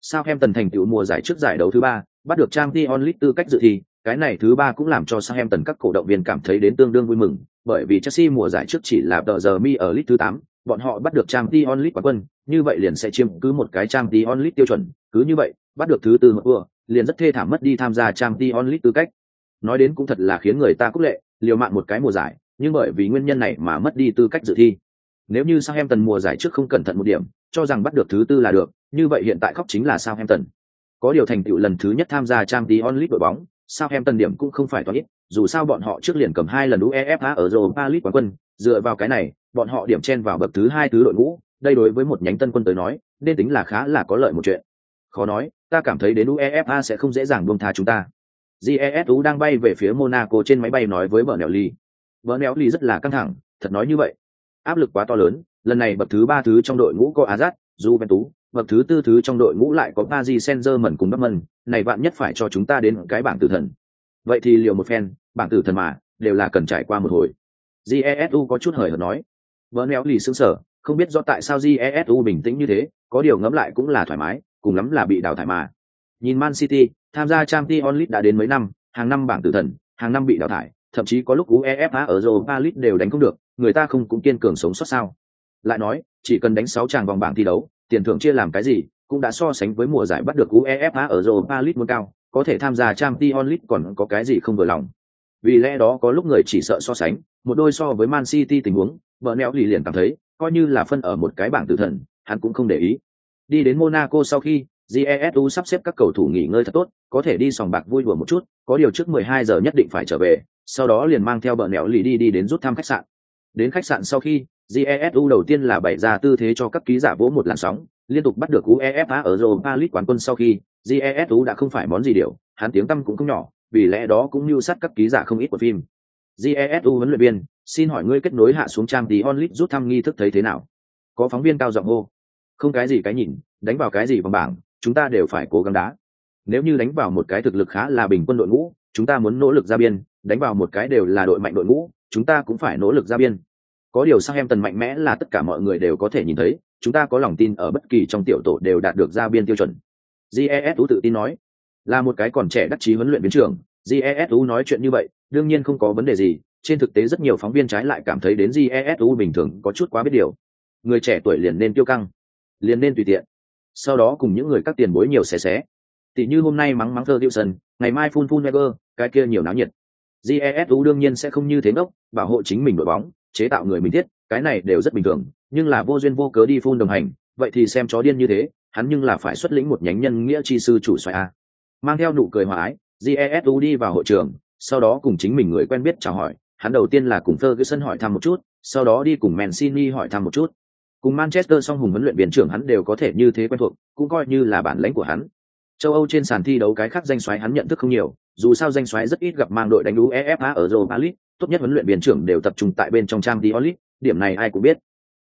[SPEAKER 1] Sao em tần thành tựu mùa giải trước giải đấu thứ ba, bắt được Champions League tư cách dự thi, cái này thứ ba cũng làm cho Southampton các cổ động viên cảm thấy đến tương đương vui mừng, bởi vì Chelsea mùa giải trước chỉ là tờ giờ mi ở League thứ 8, bọn họ bắt được Champions League quán quân, như vậy liền sẽ chiếm cứ một cái Champions League tiêu chuẩn, cứ như vậy, bắt được thứ tư một vừa, liền rất thê thảm mất đi tham gia Champions League tư cách. Nói đến cũng thật là khiến người ta cúc lệ, liều mạng một cái mùa giải, nhưng bởi vì nguyên nhân này mà mất đi tư cách dự thi. Nếu như Southampton mùa giải trước không cẩn thận một điểm, cho rằng bắt được thứ tư là được, như vậy hiện tại khóc chính là Southampton. Có điều thành tựu lần thứ nhất tham gia Champions League đội bóng, Southampton điểm cũng không phải toán ít, dù sao bọn họ trước liền cầm hai lần UEFA ở Europa League quán quân, dựa vào cái này, bọn họ điểm chen vào bậc thứ hai tứ đội ngũ, đây đối với một nhánh tân quân tới nói, nên tính là khá là có lợi một chuyện. Khó nói, ta cảm thấy đến UEFA sẽ không dễ dàng buông tha chúng ta. GESU đang bay về phía Monaco trên máy bay nói với vợ Bernelli ly. Vợ ly rất là căng thẳng, thật nói như vậy. Áp lực quá to lớn, lần này bậc thứ ba thứ trong đội ngũ có Azat, Juventus, bậc thứ tư thứ trong đội ngũ lại có Paris Saint-Germain cùng Dortmund, này bạn nhất phải cho chúng ta đến cái bảng tử thần. Vậy thì liệu một phen, bảng tử thần mà, đều là cần trải qua một hồi. Jesu có chút hời hợt nói. Vợ nèo lì sững sở không biết do tại sao Jesu bình tĩnh như thế, có điều ngẫm lại cũng là thoải mái, cùng lắm là bị đào thải mà. Nhìn Man City, tham gia Champions League đã đến mấy năm, hàng năm bảng tử thần, hàng năm bị đào thải, thậm chí có lúc UEFA ở Europa League đều đánh không được, người ta không cũng kiên cường sống sót sao? Lại nói, chỉ cần đánh 6 tràng vòng bảng thi đấu, tiền thưởng chia làm cái gì, cũng đã so sánh với mùa giải bắt được UEFA ở Europa League muốn cao, có thể tham gia Champions League còn có cái gì không vừa lòng. Vì lẽ đó có lúc người chỉ sợ so sánh, một đôi so với Man City tình huống, vợ neo lì liền cảm thấy, coi như là phân ở một cái bảng tử thần, hắn cũng không để ý. Đi đến Monaco sau khi, jesu sắp xếp các cầu thủ nghỉ ngơi thật tốt có thể đi sòng bạc vui đùa một chút có điều trước 12 giờ nhất định phải trở về sau đó liền mang theo bờ neo lì đi đi đến rút thăm khách sạn đến khách sạn sau khi jesu đầu tiên là bày ra tư thế cho các ký giả vỗ một làn sóng, liên tục bắt được uefa ở europa league quán quân sau khi jesu đã không phải món gì điều, hắn tiếng tăm cũng không nhỏ, vì lẽ đó cũng mưu sát các ký giả không ít của phim. Jesu huấn luyện viên, xin hỏi ngươi kết nối hạ xuống trang tí onlit rút thăm nghi thức thấy thế nào? Có phóng viên cao giọng hô. Không cái gì cái nhìn, đánh vào cái gì bằng bảng, chúng ta đều phải cố gắng đá. Nếu như đánh vào một cái thực lực khá là bình quân đội ngũ, chúng ta muốn nỗ lực ra biên, đánh vào một cái đều là đội mạnh đội ngũ chúng ta cũng phải nỗ lực ra biên. Có điều sang em tần mạnh mẽ là tất cả mọi người đều có thể nhìn thấy chúng ta có lòng tin ở bất kỳ trong tiểu tổ đều đạt được ra biên tiêu chuẩn. Jesu tự tin nói là một cái còn trẻ đắc chí huấn luyện biến trưởng. Jesu nói chuyện như vậy đương nhiên không có vấn đề gì trên thực tế rất nhiều phóng viên trái lại cảm thấy đến jesu bình thường có chút quá biết điều. Người trẻ tuổi liền nên tiêu căng liền nên tùy tiện. Sau đó cùng những người các tiền bối nhiều xé xé. Tỷ như hôm nay mắng mắng thơ Wilson, ngày mai phun phun Weber, cái kia nhiều náo nhiệt. Jesu đương nhiên sẽ không như thế ngốc, bảo hộ chính mình đội bóng, chế tạo người mình thiết, cái này đều rất bình thường, nhưng là vô duyên vô cớ đi phun đồng hành, vậy thì xem chó điên như thế, hắn nhưng là phải xuất lĩnh một nhánh nhân nghĩa chi sư chủ xoài a. Mang theo nụ cười hòa ái, Jesu đi vào hội trường, sau đó cùng chính mình người quen biết chào hỏi, hắn đầu tiên là cùng Ferguson hỏi thăm một chút, sau đó đi cùng Mancini hỏi thăm một chút cùng manchester song hùng huấn luyện viên trưởng hắn đều có thể như thế quen thuộc cũng coi như là bản lãnh của hắn châu âu trên sàn thi đấu cái khác danh xoáy hắn nhận thức không nhiều dù sao danh xoáy rất ít gặp mang đội đánh UEFA ở europa league tốt nhất huấn luyện viên trưởng đều tập trung tại bên trong trang diolit điểm này ai cũng biết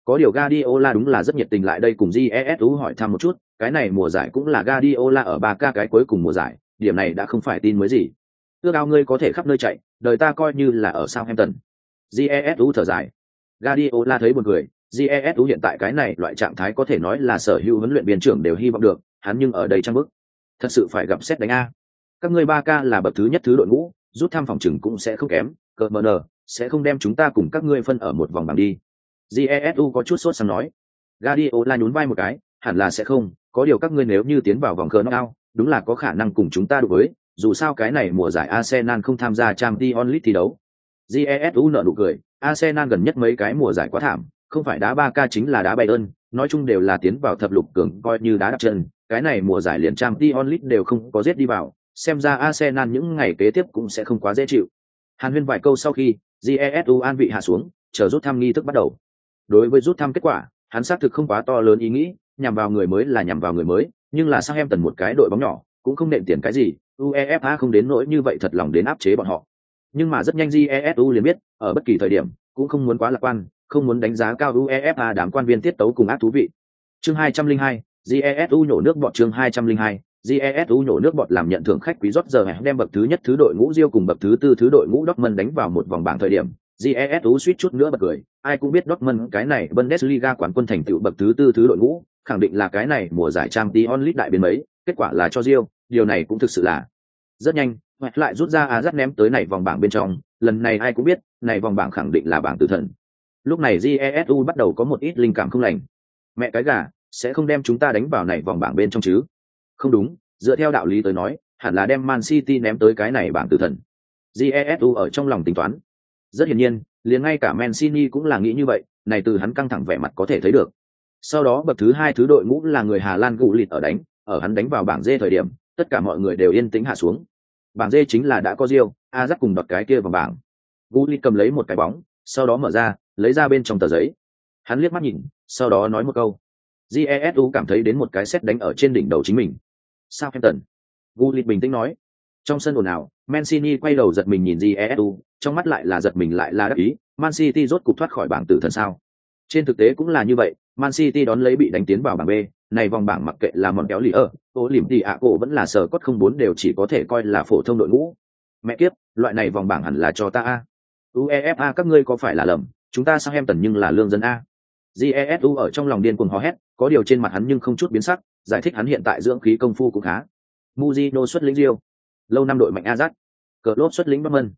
[SPEAKER 1] Có điều Guardiola đúng là rất nhiệt tình lại đây cùng GESU hỏi thăm một chút, cái này mùa giải cũng là Guardiola ở 3K cái cuối cùng mùa giải, điểm này đã không phải tin mới gì. Ước ao ngươi có thể khắp nơi chạy, đời ta coi như là ở Southampton. GESU thở dài. Guardiola thấy buồn cười, GESU hiện tại cái này loại trạng thái có thể nói là sở hữu huấn luyện viên trưởng đều hy vọng được, hắn nhưng ở đây trang bức. Thật sự phải gặp xét đánh a. Các ngươi ba ca là bậc thứ nhất thứ đội ngũ, rút thăm phòng chừng cũng sẽ không kém, cờ mờ nờ, sẽ không đem chúng ta cùng các ngươi phân ở một vòng bằng đi. Jesu có chút sốt sáng nói. Guardiola nhún vai một cái hẳn là sẽ không có điều các ngươi nếu như tiến vào vòng cờ knockout đúng là có khả năng cùng chúng ta đối với dù sao cái này mùa giải Arsenal không tham gia Champions League thi đấu. Jesu nở nụ cười Arsenal gần nhất mấy cái mùa giải quá thảm không phải đá ba k chính là đá bay ơn nói chung đều là tiến vào thập lục cường coi như đá đặt chân cái này mùa giải liền trang Dion Lee đều không có giết đi vào xem ra Arsenal những ngày kế tiếp cũng sẽ không quá dễ chịu. Hàn huyên vài câu sau khi jesu an vị hạ xuống chờ rút thăm nghi thức bắt đầu. Đối với rút thăm kết quả hắn xác thực không quá to lớn ý nghĩ nhằm vào người mới là nhằm vào người mới nhưng là sang em tần một cái đội bóng nhỏ cũng không nện tiền cái gì uefa không đến nỗi như vậy thật lòng đến áp chế bọn họ. Nhưng mà rất nhanh jesu liền biết ở bất kỳ thời điểm cũng không muốn quá lạc quan không muốn đánh giá cao uefa đám quan viên tiết tấu cùng ác thú vị. Chương 202, jesu nhổ nước bọt chương 202, jesu nhổ nước bọt làm nhận thưởng khách quý rót giờ đem bậc thứ nhất thứ đội ngũ Rio cùng bậc thứ tư thứ đội ngũ Dortmund đánh vào một vòng bảng thời điểm, jesu suýt chút nữa bật cười, ai cũng biết Dortmund cái này Bundesliga quán quân thành tựu bậc thứ tư thứ đội ngũ, khẳng định là cái này mùa giải trang Champions League đại biến mấy, kết quả là cho Rio, điều này cũng thực sự là rất nhanh, hoặc lại rút ra Azat ném tới này vòng bảng bên trong, lần này ai cũng biết, này vòng bảng khẳng định là bảng tử thần. Lúc này jesu bắt đầu có một ít linh cảm không lành. Mẹ cái gà, sẽ không đem chúng ta đánh vào này vòng bảng bên trong chứ? Không đúng, dựa theo đạo lý tới nói, hẳn là đem Man City ném tới cái này bảng tử thần. Jesu ở trong lòng tính toán. Rất hiển nhiên, liền ngay cả Mancini cũng là nghĩ như vậy, này từ hắn căng thẳng vẻ mặt có thể thấy được. Sau đó bậc thứ hai thứ đội ngũ là người Hà Lan gù lịt ở đánh, ở hắn đánh vào bảng D thời điểm, tất cả mọi người đều yên tĩnh hạ xuống. Bảng D chính là đã có Rio, Ajax cùng đọt cái kia vào bảng. Gù lịt cầm lấy một cái bóng, sau đó mở ra, lấy ra bên trong tờ giấy. Hắn liếc mắt nhìn, sau đó nói một câu. Jesu cảm thấy đến một cái xét đánh ở trên đỉnh đầu chính mình. Southampton. Gullit bình tĩnh nói. Trong sân ồn ào, Mancini quay đầu giật mình nhìn Jesu, trong mắt lại là giật mình lại là đắc ý, Man City rốt cục thoát khỏi bảng tử thần sao. Trên thực tế cũng là như vậy, Man City đón lấy bị đánh tiến vào bảng B, này vòng bảng mặc kệ là mòn kéo lì ở, ô lìm thì ạ cổ vẫn là sở cốt không bốn đều chỉ có thể coi là phổ thông đội ngũ. Mẹ kiếp, loại này vòng bảng hẳn là cho ta a. UEFA các ngươi có phải là lầm, chúng ta sang em tần nhưng là lương dân a. Jesu ở trong lòng điên cuồng hò hét, có điều trên mặt hắn nhưng không chút biến sắc, giải thích hắn hiện tại dưỡng khí công phu cũng khá. muzino xuất lĩnh Rio, lâu năm đội mạnh Ajax, cờ lốp xuất lĩnh Dortmund.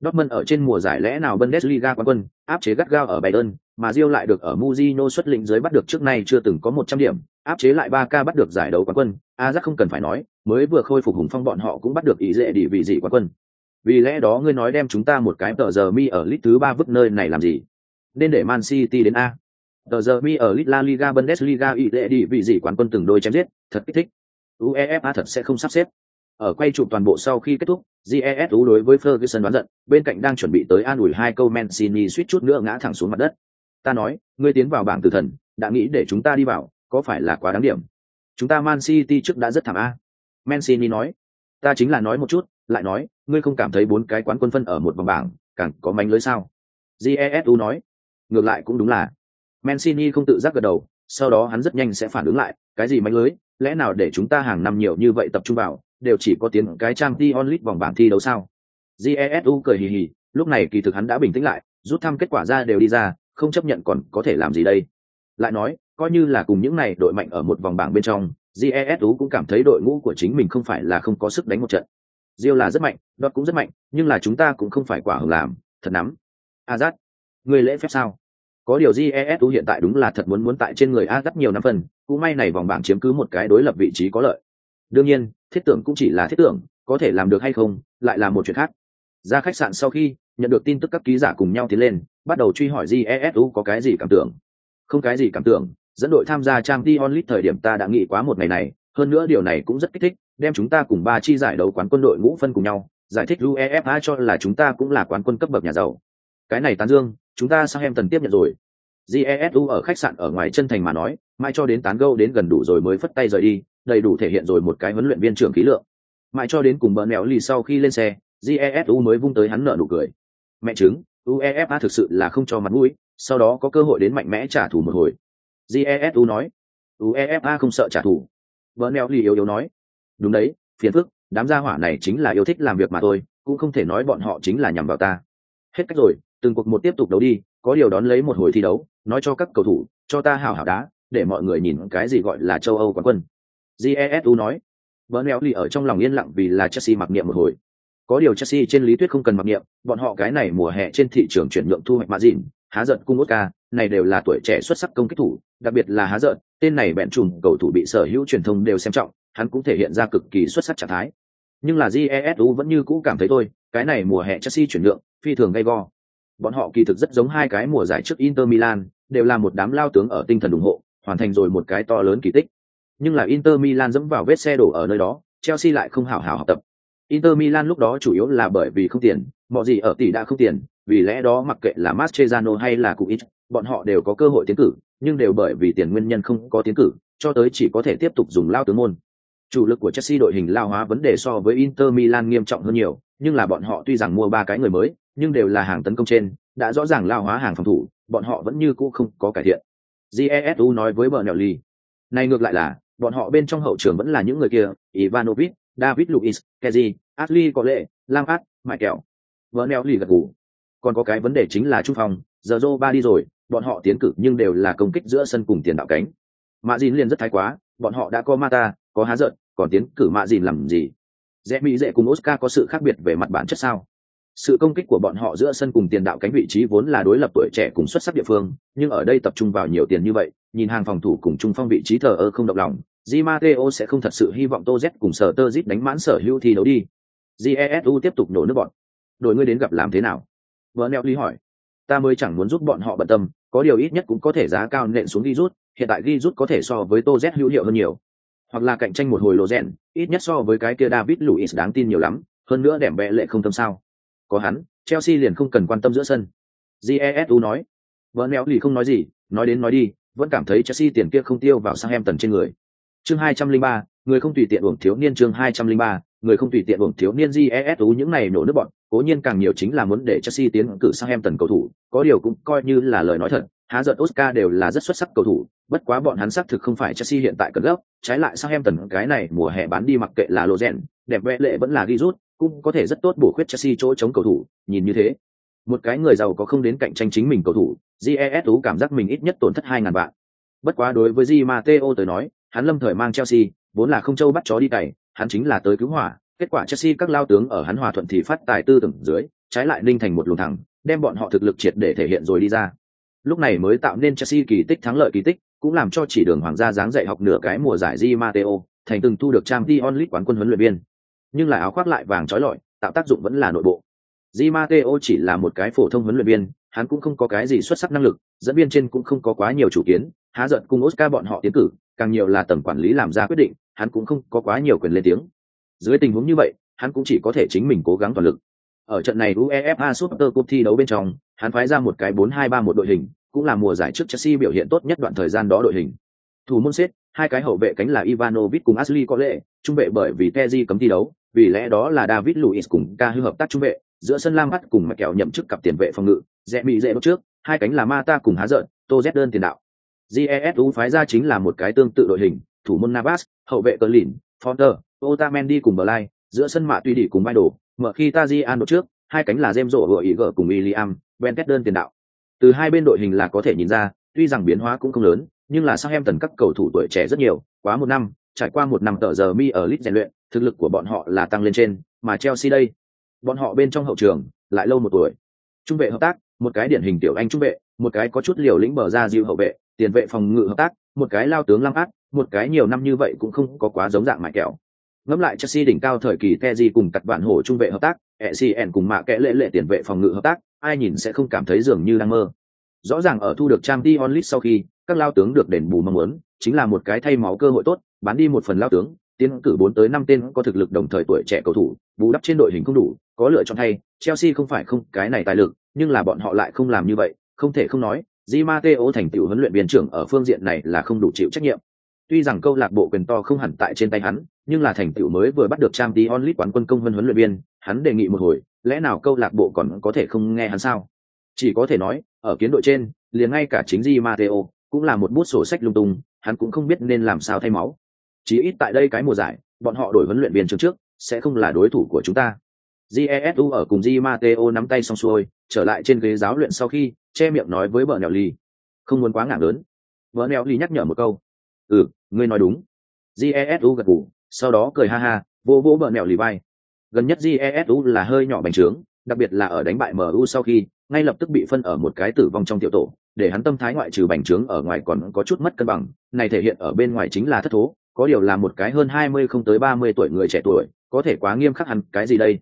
[SPEAKER 1] Dortmund ở trên mùa giải lẽ nào Bundesliga quán quân, áp chế gắt gao ở Bayern, mà Rio lại được ở Mourinho xuất lĩnh dưới bắt được trước nay chưa từng có 100 điểm, áp chế lại 3K bắt được giải đấu quán quân, Ajax không cần phải nói, mới vừa khôi phục hùng phong bọn họ cũng bắt được ý dễ đi vị gì quán quân. Vì lẽ đó ngươi nói đem chúng ta một cái tờ giờ mi ở lít thứ ba vứt nơi này làm gì? Nên để Man City đến A. Tờ giờ mi ở La Liga Bundesliga ý lệ đi vị gì quán quân từng đôi chém giết, thật kích thích. UEFA thật sẽ không sắp xếp. Ở quay chụp toàn bộ sau khi kết thúc, GESU đối với Ferguson đoán giận, bên cạnh đang chuẩn bị tới an ủi hai câu Mancini suýt chút nữa ngã thẳng xuống mặt đất. Ta nói, ngươi tiến vào bảng tử thần, đã nghĩ để chúng ta đi vào, có phải là quá đáng điểm? Chúng ta Man City trước đã rất thảm a. Mancini nói, ta chính là nói một chút, lại nói, ngươi không cảm thấy bốn cái quán quân phân ở một vòng bảng, càng có mánh lưới sao? GESU nói, ngược lại cũng đúng là Mancini không tự giác gật đầu, sau đó hắn rất nhanh sẽ phản ứng lại, cái gì mánh lưới, lẽ nào để chúng ta hàng năm nhiều như vậy tập trung vào, đều chỉ có tiến cái trang Dion League vòng bảng thi đấu sao? Jesu cười hì hì, lúc này kỳ thực hắn đã bình tĩnh lại, rút thăm kết quả ra đều đi ra, không chấp nhận còn có thể làm gì đây? Lại nói, coi như là cùng những này đội mạnh ở một vòng bảng bên trong, Jesu cũng cảm thấy đội ngũ của chính mình không phải là không có sức đánh một trận. Rio là rất mạnh, Dot cũng rất mạnh, nhưng là chúng ta cũng không phải quả hưởng làm, thật nắm. Azat, người lễ phép sao? Có điều jesu hiện tại đúng là thật muốn muốn tại trên người a gắt nhiều năm phần, cũng may này vòng bảng chiếm cứ một cái đối lập vị trí có lợi. Đương nhiên, thiết tưởng cũng chỉ là thiết tưởng, có thể làm được hay không, lại là một chuyện khác. Ra khách sạn sau khi nhận được tin tức các ký giả cùng nhau tiến lên, bắt đầu truy hỏi jesu có cái gì cảm tưởng. Không cái gì cảm tưởng, dẫn đội tham gia trang t onlit thời điểm ta đã nghĩ quá một ngày này, hơn nữa điều này cũng rất kích thích, đem chúng ta cùng ba chi giải đấu quán quân đội ngũ phân cùng nhau, giải thích uefa cho là chúng ta cũng là quán quân cấp bậc nhà giàu. Cái này tán dương chúng ta sang em tần tiếp nhận rồi. Jesu ở khách sạn ở ngoài chân thành mà nói mai cho đến tán gâu đến gần đủ rồi mới phất tay rời đi, đầy đủ thể hiện rồi một cái huấn luyện viên trưởng khí lượng. Mai cho đến cùng bờ mèo lì sau khi lên xe jesu mới vung tới hắn nợ nụ cười. Mẹ chứng uefa thực sự là không cho mặt mũi, sau đó có cơ hội đến mạnh mẽ trả thù một hồi. Jesu nói uefa không sợ trả thù. Bờ mèo lì yếu yếu nói, đúng đấy, phiền phức, đám gia hỏa này chính là yêu thích làm việc mà thôi, cũng không thể nói bọn họ chính là nhằm vào ta. Hết cách rồi từng cuộc một tiếp tục đấu đi có điều đón lấy một hồi thi đấu nói cho các cầu thủ cho ta hào hào đá để mọi người nhìn cái gì gọi là châu âu quán quân jesu nói Bernelli ở trong lòng yên lặng vì là Chelsea mặc niệm một hồi. Có điều Chelsea trên lý thuyết không cần mặc niệm, bọn họ cái này mùa hè trên thị trường chuyển nhượng thu hoạch mã dìn há giận cung Oscar, này đều là tuổi trẻ xuất sắc công kích thủ, đặc biệt là há giận, tên này bẹn trùm cầu thủ bị sở hữu truyền thông đều xem trọng, hắn cũng thể hiện ra cực kỳ xuất sắc trạng thái. Nhưng là Jesu vẫn như cũ cảm thấy thôi, cái này mùa hè Chelsea chuyển nhượng, phi thường gay go. Bọn họ kỳ thực rất giống hai cái mùa giải trước Inter Milan, đều là một đám lao tướng ở tinh thần ủng hộ, hoàn thành rồi một cái to lớn kỳ tích. Nhưng là Inter Milan dẫm vào vết xe đổ ở nơi đó, Chelsea lại không hảo hảo học tập. Inter Milan lúc đó chủ yếu là bởi vì không tiền, mọi gì ở tỷ đã không tiền, vì lẽ đó mặc kệ là Mascherano hay là Cuit, bọn họ đều có cơ hội tiến cử, nhưng đều bởi vì tiền nguyên nhân không có tiến cử, cho tới chỉ có thể tiếp tục dùng lao tướng môn. Chủ lực của Chelsea đội hình lao hóa vấn đề so với Inter Milan nghiêm trọng hơn nhiều, nhưng là bọn họ tuy rằng mua ba cái người mới, nhưng đều là hàng tấn công trên, đã rõ ràng lao hóa hàng phòng thủ, bọn họ vẫn như cũ không có cải thiện. Jesu nói với Bernelli, này ngược lại là, bọn họ bên trong hậu trường vẫn là những người kia, Ivanovic, David Luiz, Kezi, Ashley có lệ, Lampard, Mike kẹo. Bernelli gật gù. Còn có cái vấn đề chính là trung phòng, giờ ba đi rồi, bọn họ tiến cử nhưng đều là công kích giữa sân cùng tiền đạo cánh. Mạ Dìn liền rất thái quá, bọn họ đã có Mata, có há giận, còn tiến cử Mạ Dìn làm gì? Rẽ Mỹ dễ cùng Oscar có sự khác biệt về mặt bản chất sao? Sự công kích của bọn họ giữa sân cùng tiền đạo cánh vị trí vốn là đối lập tuổi trẻ cùng xuất sắc địa phương, nhưng ở đây tập trung vào nhiều tiền như vậy, nhìn hàng phòng thủ cùng trung phong vị trí thờ ơ không động lòng, Di Matteo sẽ không thật sự hy vọng Tô Z cùng sở tơ zip đánh mãn sở hữu thi đấu đi. Jesu tiếp tục nổ nước bọn. Đội ngươi đến gặp làm thế nào? Vợ neo ly hỏi. Ta mới chẳng muốn giúp bọn họ bận tâm, có điều ít nhất cũng có thể giá cao nện xuống ghi rút, hiện tại ghi rút có thể so với Tô Z hữu hiệu hơn nhiều. Hoặc là cạnh tranh một hồi lộ rèn, ít nhất so với cái kia David Luiz đáng tin nhiều lắm, hơn nữa đẻm bẹ lệ không tâm sao. Có hắn, Chelsea liền không cần quan tâm giữa sân. Jesu nói. vẫn neo lì không nói gì, nói đến nói đi, vẫn cảm thấy Chelsea tiền kia không tiêu vào sang em tần trên người chương hai trăm linh ba người không tùy tiện uổng thiếu niên chương hai trăm linh ba người không tùy tiện uổng thiếu niên jesu những này nổ nước bọn cố nhiên càng nhiều chính là muốn để chelsea tiến cử sang em tần cầu thủ có điều cũng coi như là lời nói thật há giận oscar đều là rất xuất sắc cầu thủ bất quá bọn hắn xác thực không phải chelsea hiện tại cần gốc, trái lại sang em tần cái này mùa hè bán đi mặc kệ là Lozen, đẹp vẽ lệ vẫn là ghi rút cũng có thể rất tốt bổ khuyết chelsea chỗ chống cầu thủ nhìn như thế một cái người giàu có không đến cạnh tranh chính mình cầu thủ GESU cảm giác mình ít nhất tổn thất hai ngàn vạn bất quá đối với Di Matteo tới nói, hắn lâm thời mang Chelsea, vốn là không châu bắt chó đi cày, hắn chính là tới cứu hỏa, kết quả Chelsea các lao tướng ở hắn hòa thuận thì phát tài tư tưởng dưới, trái lại linh thành một luồng thẳng, đem bọn họ thực lực triệt để thể hiện rồi đi ra. Lúc này mới tạo nên Chelsea kỳ tích thắng lợi kỳ tích, cũng làm cho chỉ đường hoàng gia dáng dạy học nửa cái mùa giải Di Matteo, thành từng thu được Champions League quán quân huấn luyện viên. Nhưng lại áo khoác lại vàng trói lọi, tạo tác dụng vẫn là nội bộ. Di Matteo chỉ là một cái phổ thông huấn luyện viên, hắn cũng không có cái gì xuất sắc năng lực, dẫn viên trên cũng không có quá nhiều chủ kiến, há giận cùng Oscar bọn họ tiến cử, càng nhiều là tầng quản lý làm ra quyết định, hắn cũng không có quá nhiều quyền lên tiếng. Dưới tình huống như vậy, hắn cũng chỉ có thể chính mình cố gắng toàn lực. Ở trận này UEFA Super Cup thi đấu bên trong, hắn phái ra một cái 4-2-3-1 đội hình, cũng là mùa giải trước Chelsea biểu hiện tốt nhất đoạn thời gian đó đội hình. Thủ môn xếp, hai cái hậu vệ cánh là Ivanovic cùng Ashley có lệ, trung vệ bởi vì Teji cấm thi đấu, vì lẽ đó là David Luiz cùng Ca hư hợp tác trung vệ, giữa sân Lam bắt cùng mạch kẹo nhậm chức cặp tiền vệ phòng ngự, rẽ bị dễ bước trước, hai cánh là Mata cùng Há Giận, Tô Z đơn tiền đạo. jesu phái ra chính là một cái tương tự đội hình thủ môn navas hậu vệ cờ lìn fonter otamendi cùng Blay, giữa sân mạ tuy Đỉ cùng mai Đồ, mở khi tajian đột trước hai cánh là jem rộ vừa ý gở cùng william ben đơn tiền đạo từ hai bên đội hình là có thể nhìn ra tuy rằng biến hóa cũng không lớn nhưng là sao em tần các cầu thủ tuổi trẻ rất nhiều quá một năm trải qua một năm tờ giờ mi ở lit rèn luyện thực lực của bọn họ là tăng lên trên mà chelsea đây bọn họ bên trong hậu trường lại lâu một tuổi trung vệ hợp tác một cái điển hình tiểu anh trung vệ một cái có chút liều lĩnh bờ ra diệu hậu vệ tiền vệ phòng ngự hợp tác một cái lao tướng lăng ác một cái nhiều năm như vậy cũng không có quá giống dạng mại kẹo ngẫm lại Chelsea đỉnh cao thời kỳ Teji cùng cặt vạn hổ trung vệ hợp tác, Essien cùng mạ kẽ lệ lệ tiền vệ phòng ngự hợp tác, ai nhìn sẽ không cảm thấy dường như đang mơ. Rõ ràng ở thu được Champions League sau khi, các lao tướng được đền bù mong muốn, chính là một cái thay máu cơ hội tốt, bán đi một phần lao tướng, tiến cử bốn tới năm tên có thực lực đồng thời tuổi trẻ cầu thủ, bù đắp trên đội hình không đủ, có lựa chọn hay Chelsea không phải không cái này tài lực, nhưng là bọn họ lại không làm như vậy, không thể không nói, Di Matteo thành tựu huấn luyện viên trưởng ở phương diện này là không đủ chịu trách nhiệm. Tuy rằng câu lạc bộ quyền to không hẳn tại trên tay hắn, nhưng là thành tựu mới vừa bắt được Champions League quán quân công hơn huấn luyện viên, hắn đề nghị một hồi, lẽ nào câu lạc bộ còn có thể không nghe hắn sao? Chỉ có thể nói, ở kiến đội trên, liền ngay cả chính Di Matteo cũng là một bút sổ sách lung tung, hắn cũng không biết nên làm sao thay máu. Chỉ ít tại đây cái mùa giải, bọn họ đổi huấn luyện viên trước trước, sẽ không là đối thủ của chúng ta. Jesu ở cùng Di Matteo nắm tay xong xuôi, trở lại trên ghế giáo luyện sau khi, che miệng nói với bờ nèo ly. Không muốn quá ngạc lớn. Bờ nèo ly nhắc nhở một câu. Ừ, ngươi nói đúng. Jesu gật gù, sau đó cười ha ha, vô vô bờ nèo ly bay. Gần nhất Jesu là hơi nhỏ bành trướng, đặc biệt là ở đánh bại MU sau khi, ngay lập tức bị phân ở một cái tử vong trong tiểu tổ, để hắn tâm thái ngoại trừ bành trướng ở ngoài còn có chút mất cân bằng, này thể hiện ở bên ngoài chính là thất thố, có điều là một cái hơn hai mươi không tới ba mươi tuổi người trẻ tuổi, có thể quá nghiêm khắc hẳn cái gì đây?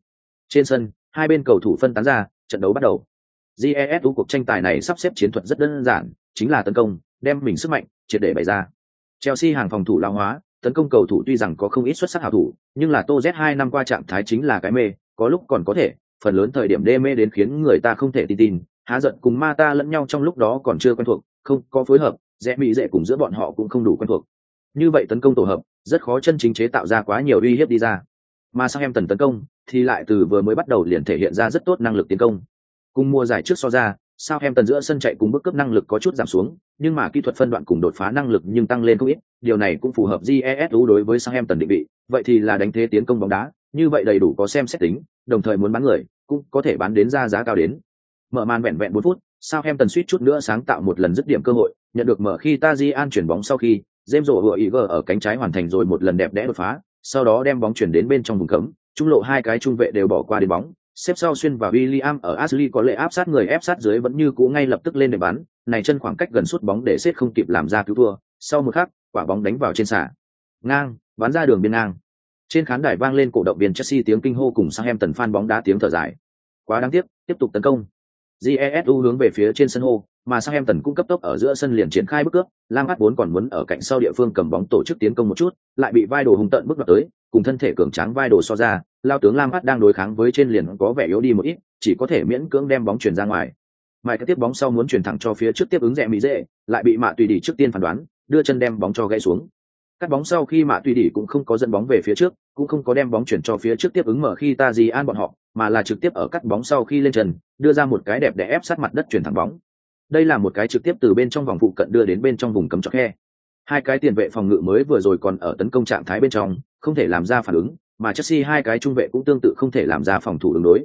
[SPEAKER 1] Trên sân, hai bên cầu thủ phân tán ra, trận đấu bắt đầu. GESU cuộc tranh tài này sắp xếp chiến thuật rất đơn giản, chính là tấn công, đem mình sức mạnh triệt để bày ra. Chelsea hàng phòng thủ lao hóa, tấn công cầu thủ tuy rằng có không ít xuất sắc hảo thủ, nhưng là Tô Z hai năm qua trạng thái chính là cái mê, có lúc còn có thể, phần lớn thời điểm đê mê đến khiến người ta không thể tin tin, há giận cùng ma ta lẫn nhau trong lúc đó còn chưa quen thuộc, không có phối hợp, dễ mỹ dễ cùng giữa bọn họ cũng không đủ quen thuộc. Như vậy tấn công tổ hợp, rất khó chân chính chế tạo ra quá nhiều uy hiếp đi ra. Mà sang em tần tấn công, thì lại từ vừa mới bắt đầu liền thể hiện ra rất tốt năng lực tiến công. Cùng mùa giải trước so ra, sao em tần giữa sân chạy cùng bước cấp năng lực có chút giảm xuống, nhưng mà kỹ thuật phân đoạn cùng đột phá năng lực nhưng tăng lên không ít, điều này cũng phù hợp jesu đối với sang em tần định vị, vậy thì là đánh thế tiến công bóng đá, như vậy đầy đủ có xem xét tính, đồng thời muốn bán người, cũng có thể bán đến ra giá cao đến. Mở màn vẹn vẹn bốn phút, sao em tần suýt chút nữa sáng tạo một lần dứt điểm cơ hội, nhận được mở khi ta jian chuyển bóng sau khi, James rổ hựa Iger ở cánh trái hoàn thành rồi một lần đẹp đẽ đột phá, sau đó đem bóng chuyển đến bên trong vùng cấm, trung lộ hai cái trung vệ đều bỏ qua đến bóng, xếp sau xuyên vào William ở Ashley có lệ áp sát người ép sát dưới vẫn như cũ ngay lập tức lên để bắn, này chân khoảng cách gần suốt bóng để xếp không kịp làm ra cứu thua, sau một khắc, quả bóng đánh vào trên xả. Ngang, bắn ra đường biên ngang. Trên khán đài vang lên cổ động viên Chelsea tiếng kinh hô cùng sang em tần fan bóng đá tiếng thở dài. Quá đáng tiếc, tiếp tục tấn công. Jesu hướng về phía trên sân hô, mà sang em tần cũng cấp tốc ở giữa sân liền triển khai bước cướp, Lam Hát vốn còn muốn ở cạnh sau địa phương cầm bóng tổ chức tiến công một chút, lại bị vai đồ hùng tận bước vào tới, cùng thân thể cường tráng vai đồ so ra, lao tướng Lam Hát đang đối kháng với trên liền có vẻ yếu đi một ít, chỉ có thể miễn cưỡng đem bóng chuyển ra ngoài. Mai cái tiếp bóng sau muốn chuyển thẳng cho phía trước tiếp ứng rẻ mỹ dễ, lại bị Mạ Tùy Đỉ trước tiên phán đoán, đưa chân đem bóng cho gãy xuống. Cắt bóng sau khi Mạ Tùy Đỉ cũng không có dẫn bóng về phía trước, cũng không có đem bóng chuyển cho phía trước tiếp ứng mở khi ta gì an bọn họ, mà là trực tiếp ở cắt bóng sau khi lên chân, đưa ra một cái đẹp để ép sát mặt đất chuyển thẳng bóng. Đây là một cái trực tiếp từ bên trong vòng phụ cận đưa đến bên trong vùng cấm chọc khe. Hai cái tiền vệ phòng ngự mới vừa rồi còn ở tấn công trạng thái bên trong, không thể làm ra phản ứng, mà Chelsea hai cái trung vệ cũng tương tự không thể làm ra phòng thủ ứng đối.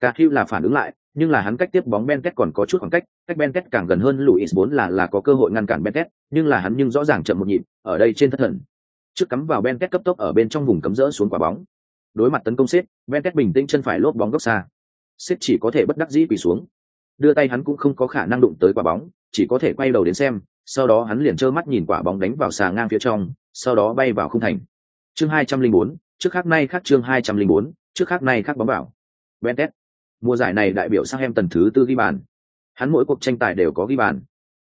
[SPEAKER 1] Cả hữu là phản ứng lại, nhưng là hắn cách tiếp bóng Benket còn có chút khoảng cách, cách Benket càng gần hơn Luis bốn là là có cơ hội ngăn cản Benket, nhưng là hắn nhưng rõ ràng chậm một nhịp, ở đây trên thất thần. Trước cắm vào Benket cấp tốc ở bên trong vùng cấm rỡ xuống quả bóng. Đối mặt tấn công xếp, Benket bình tĩnh chân phải lốp bóng góc xa. Xếp chỉ có thể bất đắc dĩ quỳ xuống. Đưa tay hắn cũng không có khả năng đụng tới quả bóng, chỉ có thể quay đầu đến xem, sau đó hắn liền trơ mắt nhìn quả bóng đánh vào xà ngang phía trong, sau đó bay vào khung thành. Chương 204, trước khác nay khác chương 204, trước khác nay khác bóng vào. Benet Mùa giải này đại biểu sang em tần thứ tư ghi bàn. Hắn mỗi cuộc tranh tài đều có ghi bàn.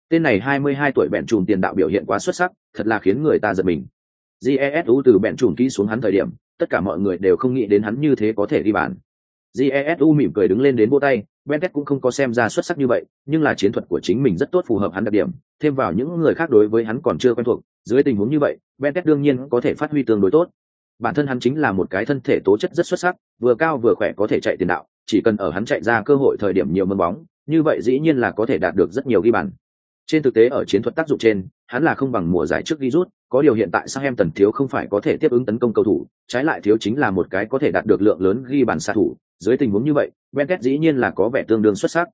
[SPEAKER 1] Tên này 22 tuổi bẹn trùm tiền đạo biểu hiện quá xuất sắc, thật là khiến người ta giật mình. Jesu từ bẹn trùm ký xuống hắn thời điểm, tất cả mọi người đều không nghĩ đến hắn như thế có thể ghi bàn. Jesu mỉm cười đứng lên đến vỗ tay, Bentet cũng không có xem ra xuất sắc như vậy, nhưng là chiến thuật của chính mình rất tốt phù hợp hắn đặc điểm, thêm vào những người khác đối với hắn còn chưa quen thuộc, dưới tình huống như vậy, Bentet đương nhiên có thể phát huy tương đối tốt. Bản thân hắn chính là một cái thân thể tố chất rất xuất sắc, vừa cao vừa khỏe có thể chạy tiền đạo, chỉ cần ở hắn chạy ra cơ hội thời điểm nhiều mơn bóng, như vậy dĩ nhiên là có thể đạt được rất nhiều ghi bàn. Trên thực tế ở chiến thuật tác dụng trên, hắn là không bằng mùa giải trước ghi rút, có điều hiện tại sang em tần thiếu không phải có thể tiếp ứng tấn công cầu thủ, trái lại thiếu chính là một cái có thể đạt được lượng lớn ghi bàn xạ thủ, dưới tình huống như vậy, Benket dĩ nhiên là có vẻ tương đương xuất sắc.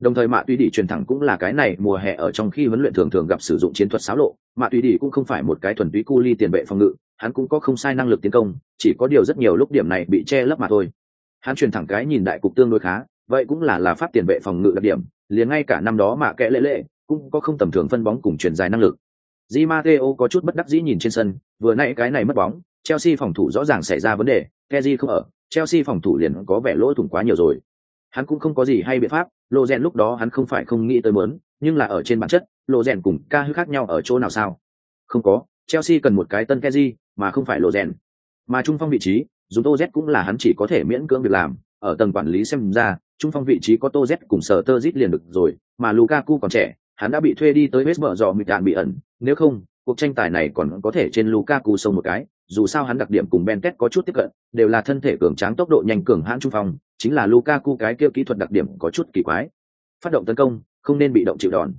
[SPEAKER 1] Đồng thời Mạ Tuy Đỉ truyền thẳng cũng là cái này mùa hè ở trong khi huấn luyện thường thường gặp sử dụng chiến thuật xáo lộ, Mạ Tuy Đỉ cũng không phải một cái thuần túy cu ly tiền vệ phòng ngự, hắn cũng có không sai năng lực tiến công, chỉ có điều rất nhiều lúc điểm này bị che lấp mà thôi. Hắn truyền thẳng cái nhìn đại cục tương đối khá, vậy cũng là là pháp tiền vệ phòng ngự đặc điểm, liền ngay cả năm đó mà kẽ lệ lệ cũng có không tầm thường phân bóng cùng truyền dài năng lực. Di Matteo có chút bất đắc dĩ nhìn trên sân, vừa nãy cái này mất bóng, Chelsea phòng thủ rõ ràng xảy ra vấn đề, Kessié không ở, Chelsea phòng thủ liền có vẻ lỗ thủng quá nhiều rồi. Hắn cũng không có gì hay biện pháp, Lô Rèn lúc đó hắn không phải không nghĩ tới muốn, nhưng là ở trên bản chất, Lô Rèn cùng ca hư khác nhau ở chỗ nào sao? Không có, Chelsea cần một cái tân Kessié, mà không phải Lô Rèn. Mà trung phong vị trí, dùng Tô Z cũng là hắn chỉ có thể miễn cưỡng việc làm, ở tầng quản lý xem ra, trung phong vị trí có Tô Z cùng sở tơ zit liền được rồi, mà Lukaku còn trẻ, hắn đã bị thuê đi tới West Brom mịt đạn bị ẩn, nếu không, cuộc tranh tài này còn có thể trên Lukaku sông một cái, dù sao hắn đặc điểm cùng Benket có chút tiếp cận, đều là thân thể cường tráng tốc độ nhanh cường hãn trung phong, chính là Lukaku cái kia kỹ thuật đặc điểm có chút kỳ quái. Phát động tấn công, không nên bị động chịu đòn.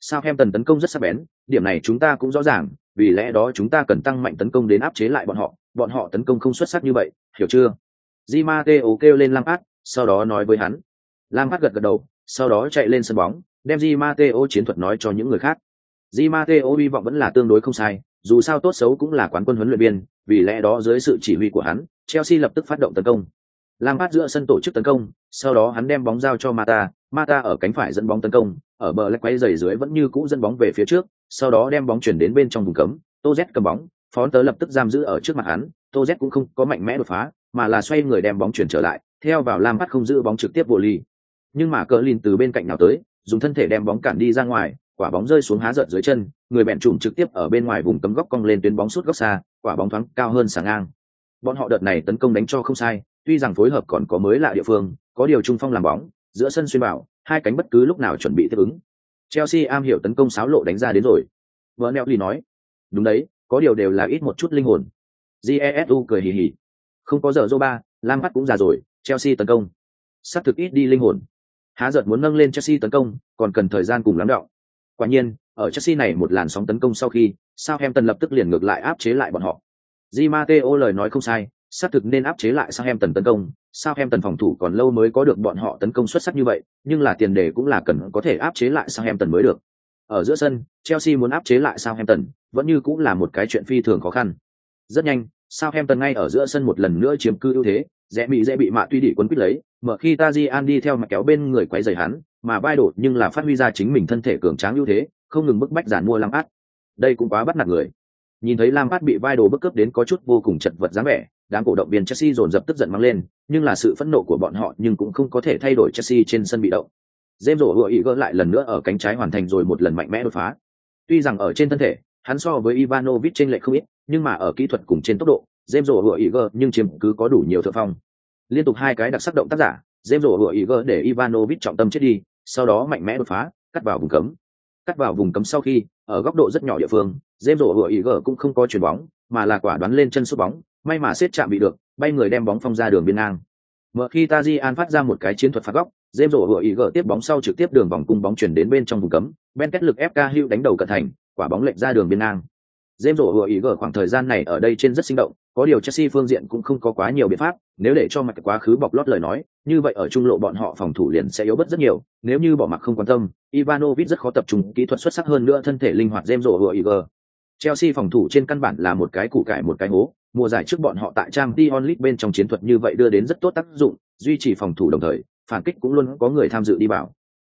[SPEAKER 1] Southampton tấn công rất sắc bén, điểm này chúng ta cũng rõ ràng, vì lẽ đó chúng ta cần tăng mạnh tấn công đến áp chế lại bọn họ, bọn họ tấn công không xuất sắc như vậy, hiểu chưa? Di Matteo kêu lên Lampard, sau đó nói với hắn. Lampard gật gật đầu, sau đó chạy lên sân bóng, đem Di Matteo chiến thuật nói cho những người khác. Di Matteo hy vọng vẫn là tương đối không sai, dù sao tốt xấu cũng là quán quân huấn luyện viên, vì lẽ đó dưới sự chỉ huy của hắn, Chelsea lập tức phát động tấn công. Lampard giữa sân tổ chức tấn công, sau đó hắn đem bóng giao cho Mata, Mata ở cánh phải dẫn bóng tấn công, ở bờ lách quay dày dưới vẫn như cũ dẫn bóng về phía trước, sau đó đem bóng chuyển đến bên trong vùng cấm, Toz cầm bóng, phó tớ lập tức giam giữ ở trước mặt hắn, Toz cũng không có mạnh mẽ đột phá, mà là xoay người đem bóng chuyển trở lại, theo vào Lampard không giữ bóng trực tiếp vô ly. Nhưng mà cờ lìn từ bên cạnh nào tới, dùng thân thể đem bóng cản đi ra ngoài, quả bóng rơi xuống há giận dưới chân, người bẹn trùm trực tiếp ở bên ngoài vùng cấm góc cong lên tuyến bóng sút góc xa, quả bóng thoáng cao hơn sáng ngang. Bọn họ đợt này tấn công đánh cho không sai, tuy rằng phối hợp còn có mới lạ địa phương, có điều trung phong làm bóng, giữa sân xuyên bảo, hai cánh bất cứ lúc nào chuẩn bị tiếp ứng. Chelsea am hiểu tấn công sáo lộ đánh ra đến rồi. Bernelli nói, đúng đấy, có điều đều là ít một chút linh hồn. Jesu cười hì hì. Không có giờ Zoba, Lam mắt cũng già rồi, Chelsea tấn công. Sắp thực ít đi linh hồn. Há giật muốn nâng lên Chelsea tấn công, còn cần thời gian cùng lắm đọng. Quả nhiên, ở Chelsea này một làn sóng tấn công sau khi, Southampton lập tức liền ngược lại áp chế lại bọn họ. Di Matteo lời nói không sai, xác thực nên áp chế lại Southampton tấn công, Southampton phòng thủ còn lâu mới có được bọn họ tấn công xuất sắc như vậy, nhưng là tiền đề cũng là cần có thể áp chế lại Southampton mới được. Ở giữa sân, Chelsea muốn áp chế lại Southampton, vẫn như cũng là một cái chuyện phi thường khó khăn. Rất nhanh, Sao em tần ngay ở giữa sân một lần nữa chiếm cư ưu thế, dễ bị dễ bị mạ tuy đỉ quấn quýt lấy, mở khi Tajian đi theo mà kéo bên người quấy rầy hắn, mà vai đổ nhưng là phát huy ra chính mình thân thể cường tráng ưu thế, không ngừng bức bách giản mua Lam Át. Đây cũng quá bắt nạt người. Nhìn thấy Lam Át bị vai đồ bức cướp đến có chút vô cùng chật vật dáng vẻ, đám cổ động viên Chelsea dồn dập tức giận mang lên, nhưng là sự phẫn nộ của bọn họ nhưng cũng không có thể thay đổi Chelsea trên sân bị động. James rổ hựa ý gỡ lại lần nữa ở cánh trái hoàn thành rồi một lần mạnh mẽ đột phá. Tuy rằng ở trên thân thể, hắn so với Ivanovic trên lệch không ít, nhưng mà ở kỹ thuật cùng trên tốc độ, James rổ hựa ý nhưng chiếm cứ có đủ nhiều thượng phong. Liên tục hai cái đặc sắc động tác giả, James rổ hựa ý để Ivanovic trọng tâm chết đi, sau đó mạnh mẽ đột phá, cắt vào vùng cấm. Cắt vào vùng cấm sau khi, ở góc độ rất nhỏ địa phương, James rổ hựa ý cũng không có chuyền bóng, mà là quả đoán lên chân sút bóng, may mà xếp chạm bị được, bay người đem bóng phong ra đường biên ngang. Mở khi Tajian phát ra một cái chiến thuật phạt góc, James rổ hựa ý tiếp bóng sau trực tiếp đường vòng cung bóng chuyển đến bên trong vùng cấm, Ben kết lực FK hữu đánh đầu cận thành, quả bóng lệch ra đường biên ngang. James rổ hựa ý gở khoảng thời gian này ở đây trên rất sinh động, có điều Chelsea phương diện cũng không có quá nhiều biện pháp, nếu để cho mặt quá khứ bọc lót lời nói, như vậy ở trung lộ bọn họ phòng thủ liền sẽ yếu bất rất nhiều, nếu như bỏ mặc không quan tâm, Ivanovic rất khó tập trung kỹ thuật xuất sắc hơn nữa thân thể linh hoạt James rổ hựa ý gở. Chelsea phòng thủ trên căn bản là một cái củ cải một cái hố, mùa giải trước bọn họ tại trang Dion League bên trong chiến thuật như vậy đưa đến rất tốt tác dụng, duy trì phòng thủ đồng thời, phản kích cũng luôn có người tham dự đi bảo.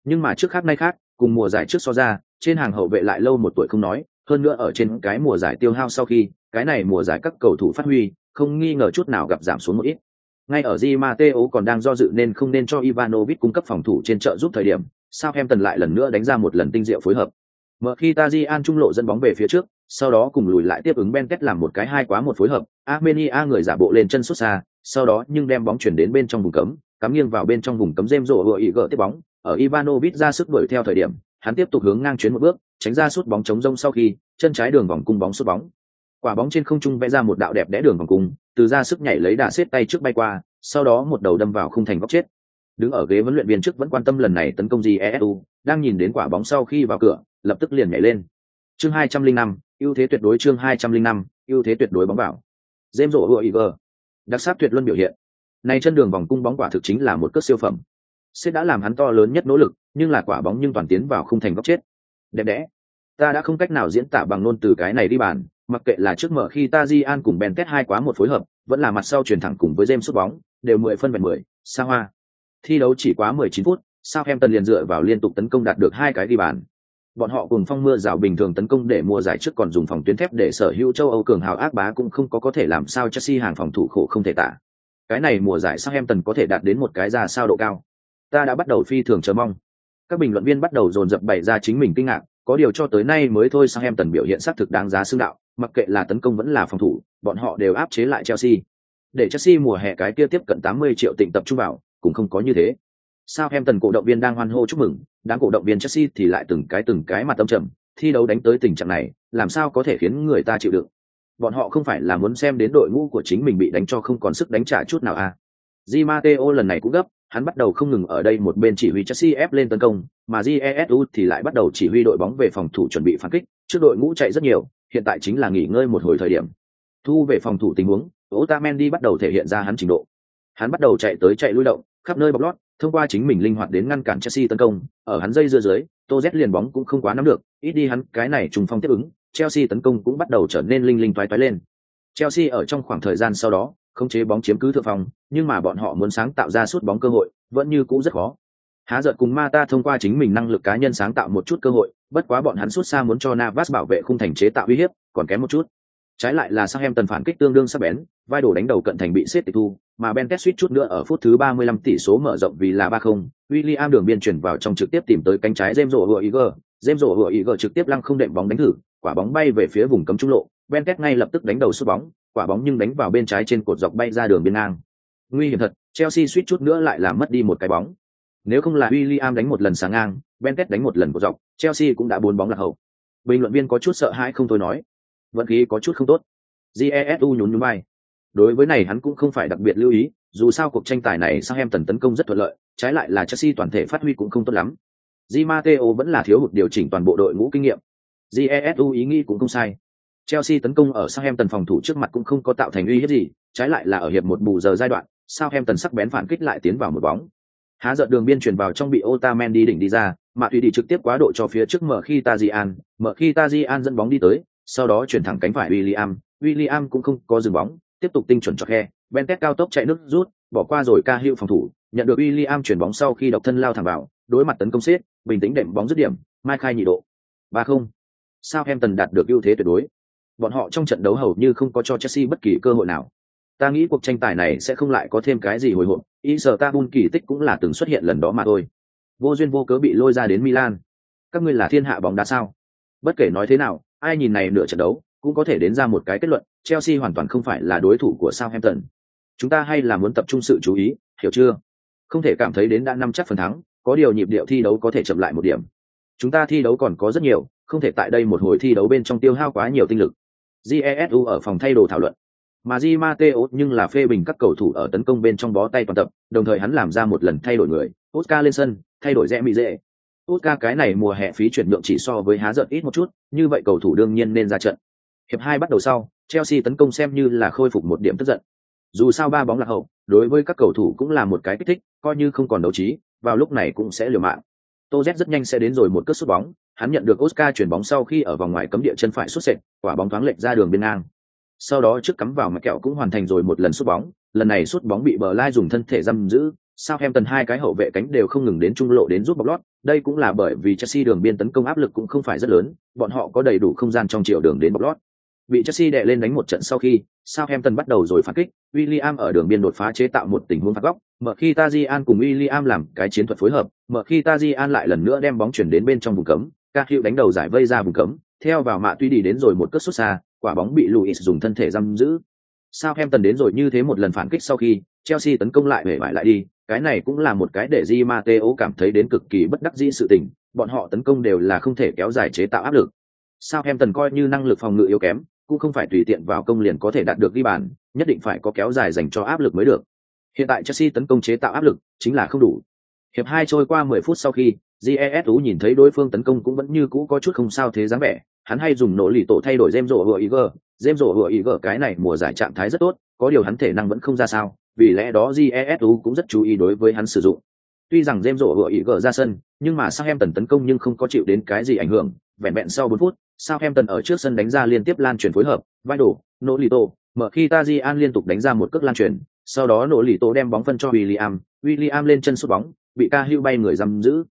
[SPEAKER 1] Nhưng mà trước khác nay khác, cùng mùa giải trước so ra, trên hàng hậu vệ lại lâu một tuổi không nói, hơn nữa ở trên cái mùa giải tiêu hao sau khi, cái này mùa giải các cầu thủ phát huy, không nghi ngờ chút nào gặp giảm xuống một ít. Ngay ở Di Matteo còn đang do dự nên không nên cho Ivanovic cung cấp phòng thủ trên trợ giúp thời điểm, Southampton lại lần nữa đánh ra một lần tinh diệu phối hợp. Mở khi Tajian trung lộ dẫn bóng về phía trước, sau đó cùng lùi lại tiếp ứng Benket làm một cái hai quá một phối hợp, Armenia người giả bộ lên chân xuất xa, sau đó nhưng đem bóng chuyển đến bên trong vùng cấm, cắm nghiêng vào bên trong vùng cấm James rổ vừa ý gỡ tiếp bóng, ở Ivanovic ra sức đuổi theo thời điểm, hắn tiếp tục hướng ngang chuyến một bước, tránh ra sút bóng chống rông sau khi, chân trái đường vòng cung bóng sút bóng. Quả bóng trên không trung vẽ ra một đạo đẹp đẽ đường vòng cung, từ ra sức nhảy lấy đà xếp tay trước bay qua, sau đó một đầu đâm vào khung thành góc chết. Đứng ở ghế huấn luyện viên trước vẫn quan tâm lần này tấn công gì ESU, đang nhìn đến quả bóng sau khi vào cửa, lập tức liền nhảy lên. Chương 205, ưu thế tuyệt đối chương 205, ưu thế tuyệt đối bóng vào. James rổ vừa Iver. Đặc sắc tuyệt luân biểu hiện. Này chân đường vòng cung bóng quả thực chính là một cước siêu phẩm. Sếp đã làm hắn to lớn nhất nỗ lực, nhưng là quả bóng nhưng toàn tiến vào khung thành góc chết. Đẹp đẽ. Ta đã không cách nào diễn tả bằng ngôn từ cái này đi bàn, mặc kệ là trước mở khi Tajian cùng Ben Kết hai quá một phối hợp, vẫn là mặt sau chuyển thẳng cùng với James sút bóng, đều mười phân về mười. xa hoa. Thi đấu chỉ quá mười chín phút, Southampton liền dựa vào liên tục tấn công đạt được hai cái đi bàn. Bọn họ cùng phong mưa rào bình thường tấn công để mua giải trước còn dùng phòng tuyến thép để sở hữu châu Âu cường hào ác bá cũng không có có thể làm sao Chelsea hàng phòng thủ khổ không thể tả. Cái này mùa giải Southampton có thể đạt đến một cái ra sao độ cao. Ta đã bắt đầu phi thường chờ mong. Các bình luận viên bắt đầu dồn dập bày ra chính mình kinh ngạc, có điều cho tới nay mới thôi Southampton biểu hiện xác thực đáng giá xương đạo, mặc kệ là tấn công vẫn là phòng thủ, bọn họ đều áp chế lại Chelsea. Để Chelsea mùa hè cái kia tiếp cận 80 triệu tịnh tập trung vào, cũng không có như thế. Southampton cổ động viên đang hoan hô chúc mừng, đáng cổ động viên Chelsea thì lại từng cái từng cái mặt tâm trầm, thi đấu đánh tới tình trạng này, làm sao có thể khiến người ta chịu đựng. Bọn họ không phải là muốn xem đến đội ngũ của chính mình bị đánh cho không còn sức đánh trả chút nào à. Di Matteo lần này cũng gấp, hắn bắt đầu không ngừng ở đây một bên chỉ huy Chelsea ép lên tấn công, mà jesu thì lại bắt đầu chỉ huy đội bóng về phòng thủ chuẩn bị phản kích. Trước đội ngũ chạy rất nhiều hiện tại chính là nghỉ ngơi một hồi thời điểm. Thu về phòng thủ tình huống otamendi bắt đầu thể hiện ra hắn trình độ. Hắn bắt đầu chạy tới chạy lui động khắp nơi bọc lót thông qua chính mình linh hoạt đến ngăn cản chelsea tấn công. Ở hắn dây dưa dưới Toz liền bóng cũng không quá nắm được ít đi hắn cái này trùng phong tiếp ứng chelsea tấn công cũng bắt đầu trở nên linh linh toái toái lên. Chelsea ở trong khoảng thời gian sau đó không chế bóng chiếm cứ thượng phòng nhưng mà bọn họ muốn sáng tạo ra suốt bóng cơ hội, vẫn như cũ rất khó. Há giật cùng Mata thông qua chính mình năng lực cá nhân sáng tạo một chút cơ hội, bất quá bọn hắn suốt xa muốn cho navas bảo vệ khung thành chế tạo uy hiếp, còn kém một chút. Trái lại là sang em tần phản kích tương đương sắc bén, vai đổ đánh đầu cận thành bị xếp tịch thu, mà ben suýt chút nữa ở phút thứ 35 tỷ số mở rộng vì là ba không, William đường biên chuyển vào trong trực tiếp tìm tới cánh trái James rổ Iger James rổ Iger trực tiếp lăng không đệm bóng đánh thử, quả bóng bay về phía vùng cấm trung lộ. Ben ngay lập tức đánh đầu sút bóng quả bóng nhưng đánh vào bên trái trên cột dọc bay ra đường biên ngang. Nguy hiểm thật, Chelsea suýt chút nữa lại làm mất đi một cái bóng. Nếu không là William đánh một lần sáng ngang ben đánh một lần cột dọc, Chelsea cũng đã bốn bóng lạc hậu. Bình luận viên có chút sợ hãi không thôi nói. Vận khí có chút không tốt. Jesu nhún nhún vai. Đối với này hắn cũng không phải đặc biệt lưu ý, dù sao cuộc tranh tài này sang em tần tấn công rất thuận lợi, trái lại là chelsea toàn thể phát huy cũng không tốt lắm. Di Matteo vẫn là thiếu hụt điều chỉnh toàn bộ đội ngũ kinh nghiệm. Jesu ý nghĩ cũng không sai chelsea tấn công ở Southampton phòng thủ trước mặt cũng không có tạo thành uy hiếp gì trái lại là ở hiệp một bù giờ giai đoạn Southampton sắc bén phản kích lại tiến vào một bóng há giận đường biên chuyển vào trong bị Otamendi đỉnh đi ra mà tùy đi trực tiếp quá độ cho phía trước mở khi Tajian, mở khi Tajian dẫn bóng đi tới, sau đó chuyển thẳng cánh phải William, William cũng không có dừng bóng, tiếp tục tinh chuẩn cho khe, Bentet cao tốc chạy nước rút, bỏ qua rồi ca hiệu phòng thủ, nhận được William chuyển bóng sau khi độc thân lao thẳng vào, đối mặt tấn công xiết, bình tĩnh đệm bóng dứt điểm, mai khai nhị độ. Ba không. Southampton đạt được ưu thế tuyệt đối. Bọn họ trong trận đấu hầu như không có cho Chelsea bất kỳ cơ hội nào. Ta nghĩ cuộc tranh tài này sẽ không lại có thêm cái gì hồi hộp, Istanbul kỳ tích cũng là từng xuất hiện lần đó mà thôi. Vô duyên vô cớ bị lôi ra đến Milan. Các ngươi là thiên hạ bóng đá sao? Bất kể nói thế nào, ai nhìn này nửa trận đấu cũng có thể đến ra một cái kết luận chelsea hoàn toàn không phải là đối thủ của southampton chúng ta hay là muốn tập trung sự chú ý hiểu chưa không thể cảm thấy đến đã năm chắc phần thắng có điều nhịp điệu thi đấu có thể chậm lại một điểm chúng ta thi đấu còn có rất nhiều không thể tại đây một hồi thi đấu bên trong tiêu hao quá nhiều tinh lực jesu ở phòng thay đồ thảo luận mà Di Matteo nhưng là phê bình các cầu thủ ở tấn công bên trong bó tay toàn tập, đồng thời hắn làm ra một lần thay đổi người, Oscar lên sân, thay đổi rẽ mỹ dễ, Oscar cái này mùa hè phí chuyển nhượng chỉ so với há giận ít một chút, như vậy cầu thủ đương nhiên nên ra trận. Hiệp hai bắt đầu sau, Chelsea tấn công xem như là khôi phục một điểm tức giận. Dù sao ba bóng lạc hậu, đối với các cầu thủ cũng là một cái kích thích, coi như không còn đấu trí, vào lúc này cũng sẽ liều mạng. Tô Z rất nhanh sẽ đến rồi một cước sút bóng, hắn nhận được Oscar chuyển bóng sau khi ở vòng ngoài cấm địa chân phải xuất sệt, quả bóng thoáng lệch ra đường biên ngang. Sau đó trước cắm vào mà kẹo cũng hoàn thành rồi một lần sút bóng, lần này sút bóng bị bờ lai dùng thân thể giam giữ, Southampton em tần hai cái hậu vệ cánh đều không ngừng đến trung lộ đến giúp bọc lót, đây cũng là bởi vì Chelsea đường biên tấn công áp lực cũng không phải rất lớn, bọn họ có đầy đủ không gian trong chiều đường đến bọc lót. Bị Chelsea đè lên đánh một trận sau khi, Southampton bắt đầu rồi phản kích, William ở đường biên đột phá chế tạo một tình huống phạt góc, mở khi Tajian cùng William làm cái chiến thuật phối hợp, mở khi Tajian lại lần nữa đem bóng chuyển đến bên trong vùng cấm, Ca Hiệu đánh đầu giải vây ra vùng cấm, theo vào mạ tuy đi đến rồi một cất xuất xa, quả bóng bị Luis dùng thân thể giam giữ. Sao em tần đến rồi như thế một lần phản kích sau khi, Chelsea tấn công lại về vải lại đi, cái này cũng là một cái để Di Matteo cảm thấy đến cực kỳ bất đắc dĩ sự tình, bọn họ tấn công đều là không thể kéo dài chế tạo áp lực. Sao em tần coi như năng lực phòng ngự yếu kém, cũng không phải tùy tiện vào công liền có thể đạt được ghi bàn, nhất định phải có kéo dài dành cho áp lực mới được. Hiện tại Chelsea tấn công chế tạo áp lực chính là không đủ. Hiệp hai trôi qua 10 phút sau khi, Jesu nhìn thấy đối phương tấn công cũng vẫn như cũ có chút không sao thế dáng vẻ, hắn hay dùng nỗ lì tổ thay đổi jem rổ hựa Iger, jem rổ hựa Iger cái này mùa giải trạng thái rất tốt, có điều hắn thể năng vẫn không ra sao, vì lẽ đó jesu cũng rất chú ý đối với hắn sử dụng. Tuy rằng jem rổ hựa ý gỡ ra sân nhưng mà sao em tần tấn công nhưng không có chịu đến cái gì ảnh hưởng. Vẹn vẹn sau 4 phút sao em tần ở trước sân đánh ra liên tiếp lan truyền phối hợp vai đổ nỗ lì tổ. Mở khi tajian liên tục đánh ra một cước lan truyền sau đó nỗ lì tổ đem bóng phân cho william. William lên chân sút bóng bị ca hưu bay người giam giữ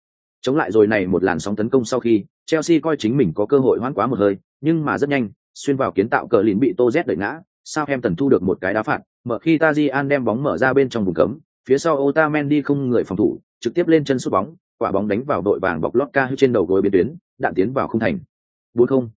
[SPEAKER 1] chống lại rồi này một làn sóng tấn công sau khi chelsea coi chính mình có cơ hội hoãn quá một hơi nhưng mà rất nhanh xuyên vào kiến tạo cờ lìn bị tô z đẩy ngã sao em tần thu được một cái đá phạt mở khi Tajian đem bóng mở ra bên trong vùng cấm, phía sau Otamendi không người phòng thủ, trực tiếp lên chân sút bóng, quả bóng đánh vào đội vàng bọc lót ca trên đầu gối biên tuyến, đạn tiến vào không thành. 4-0.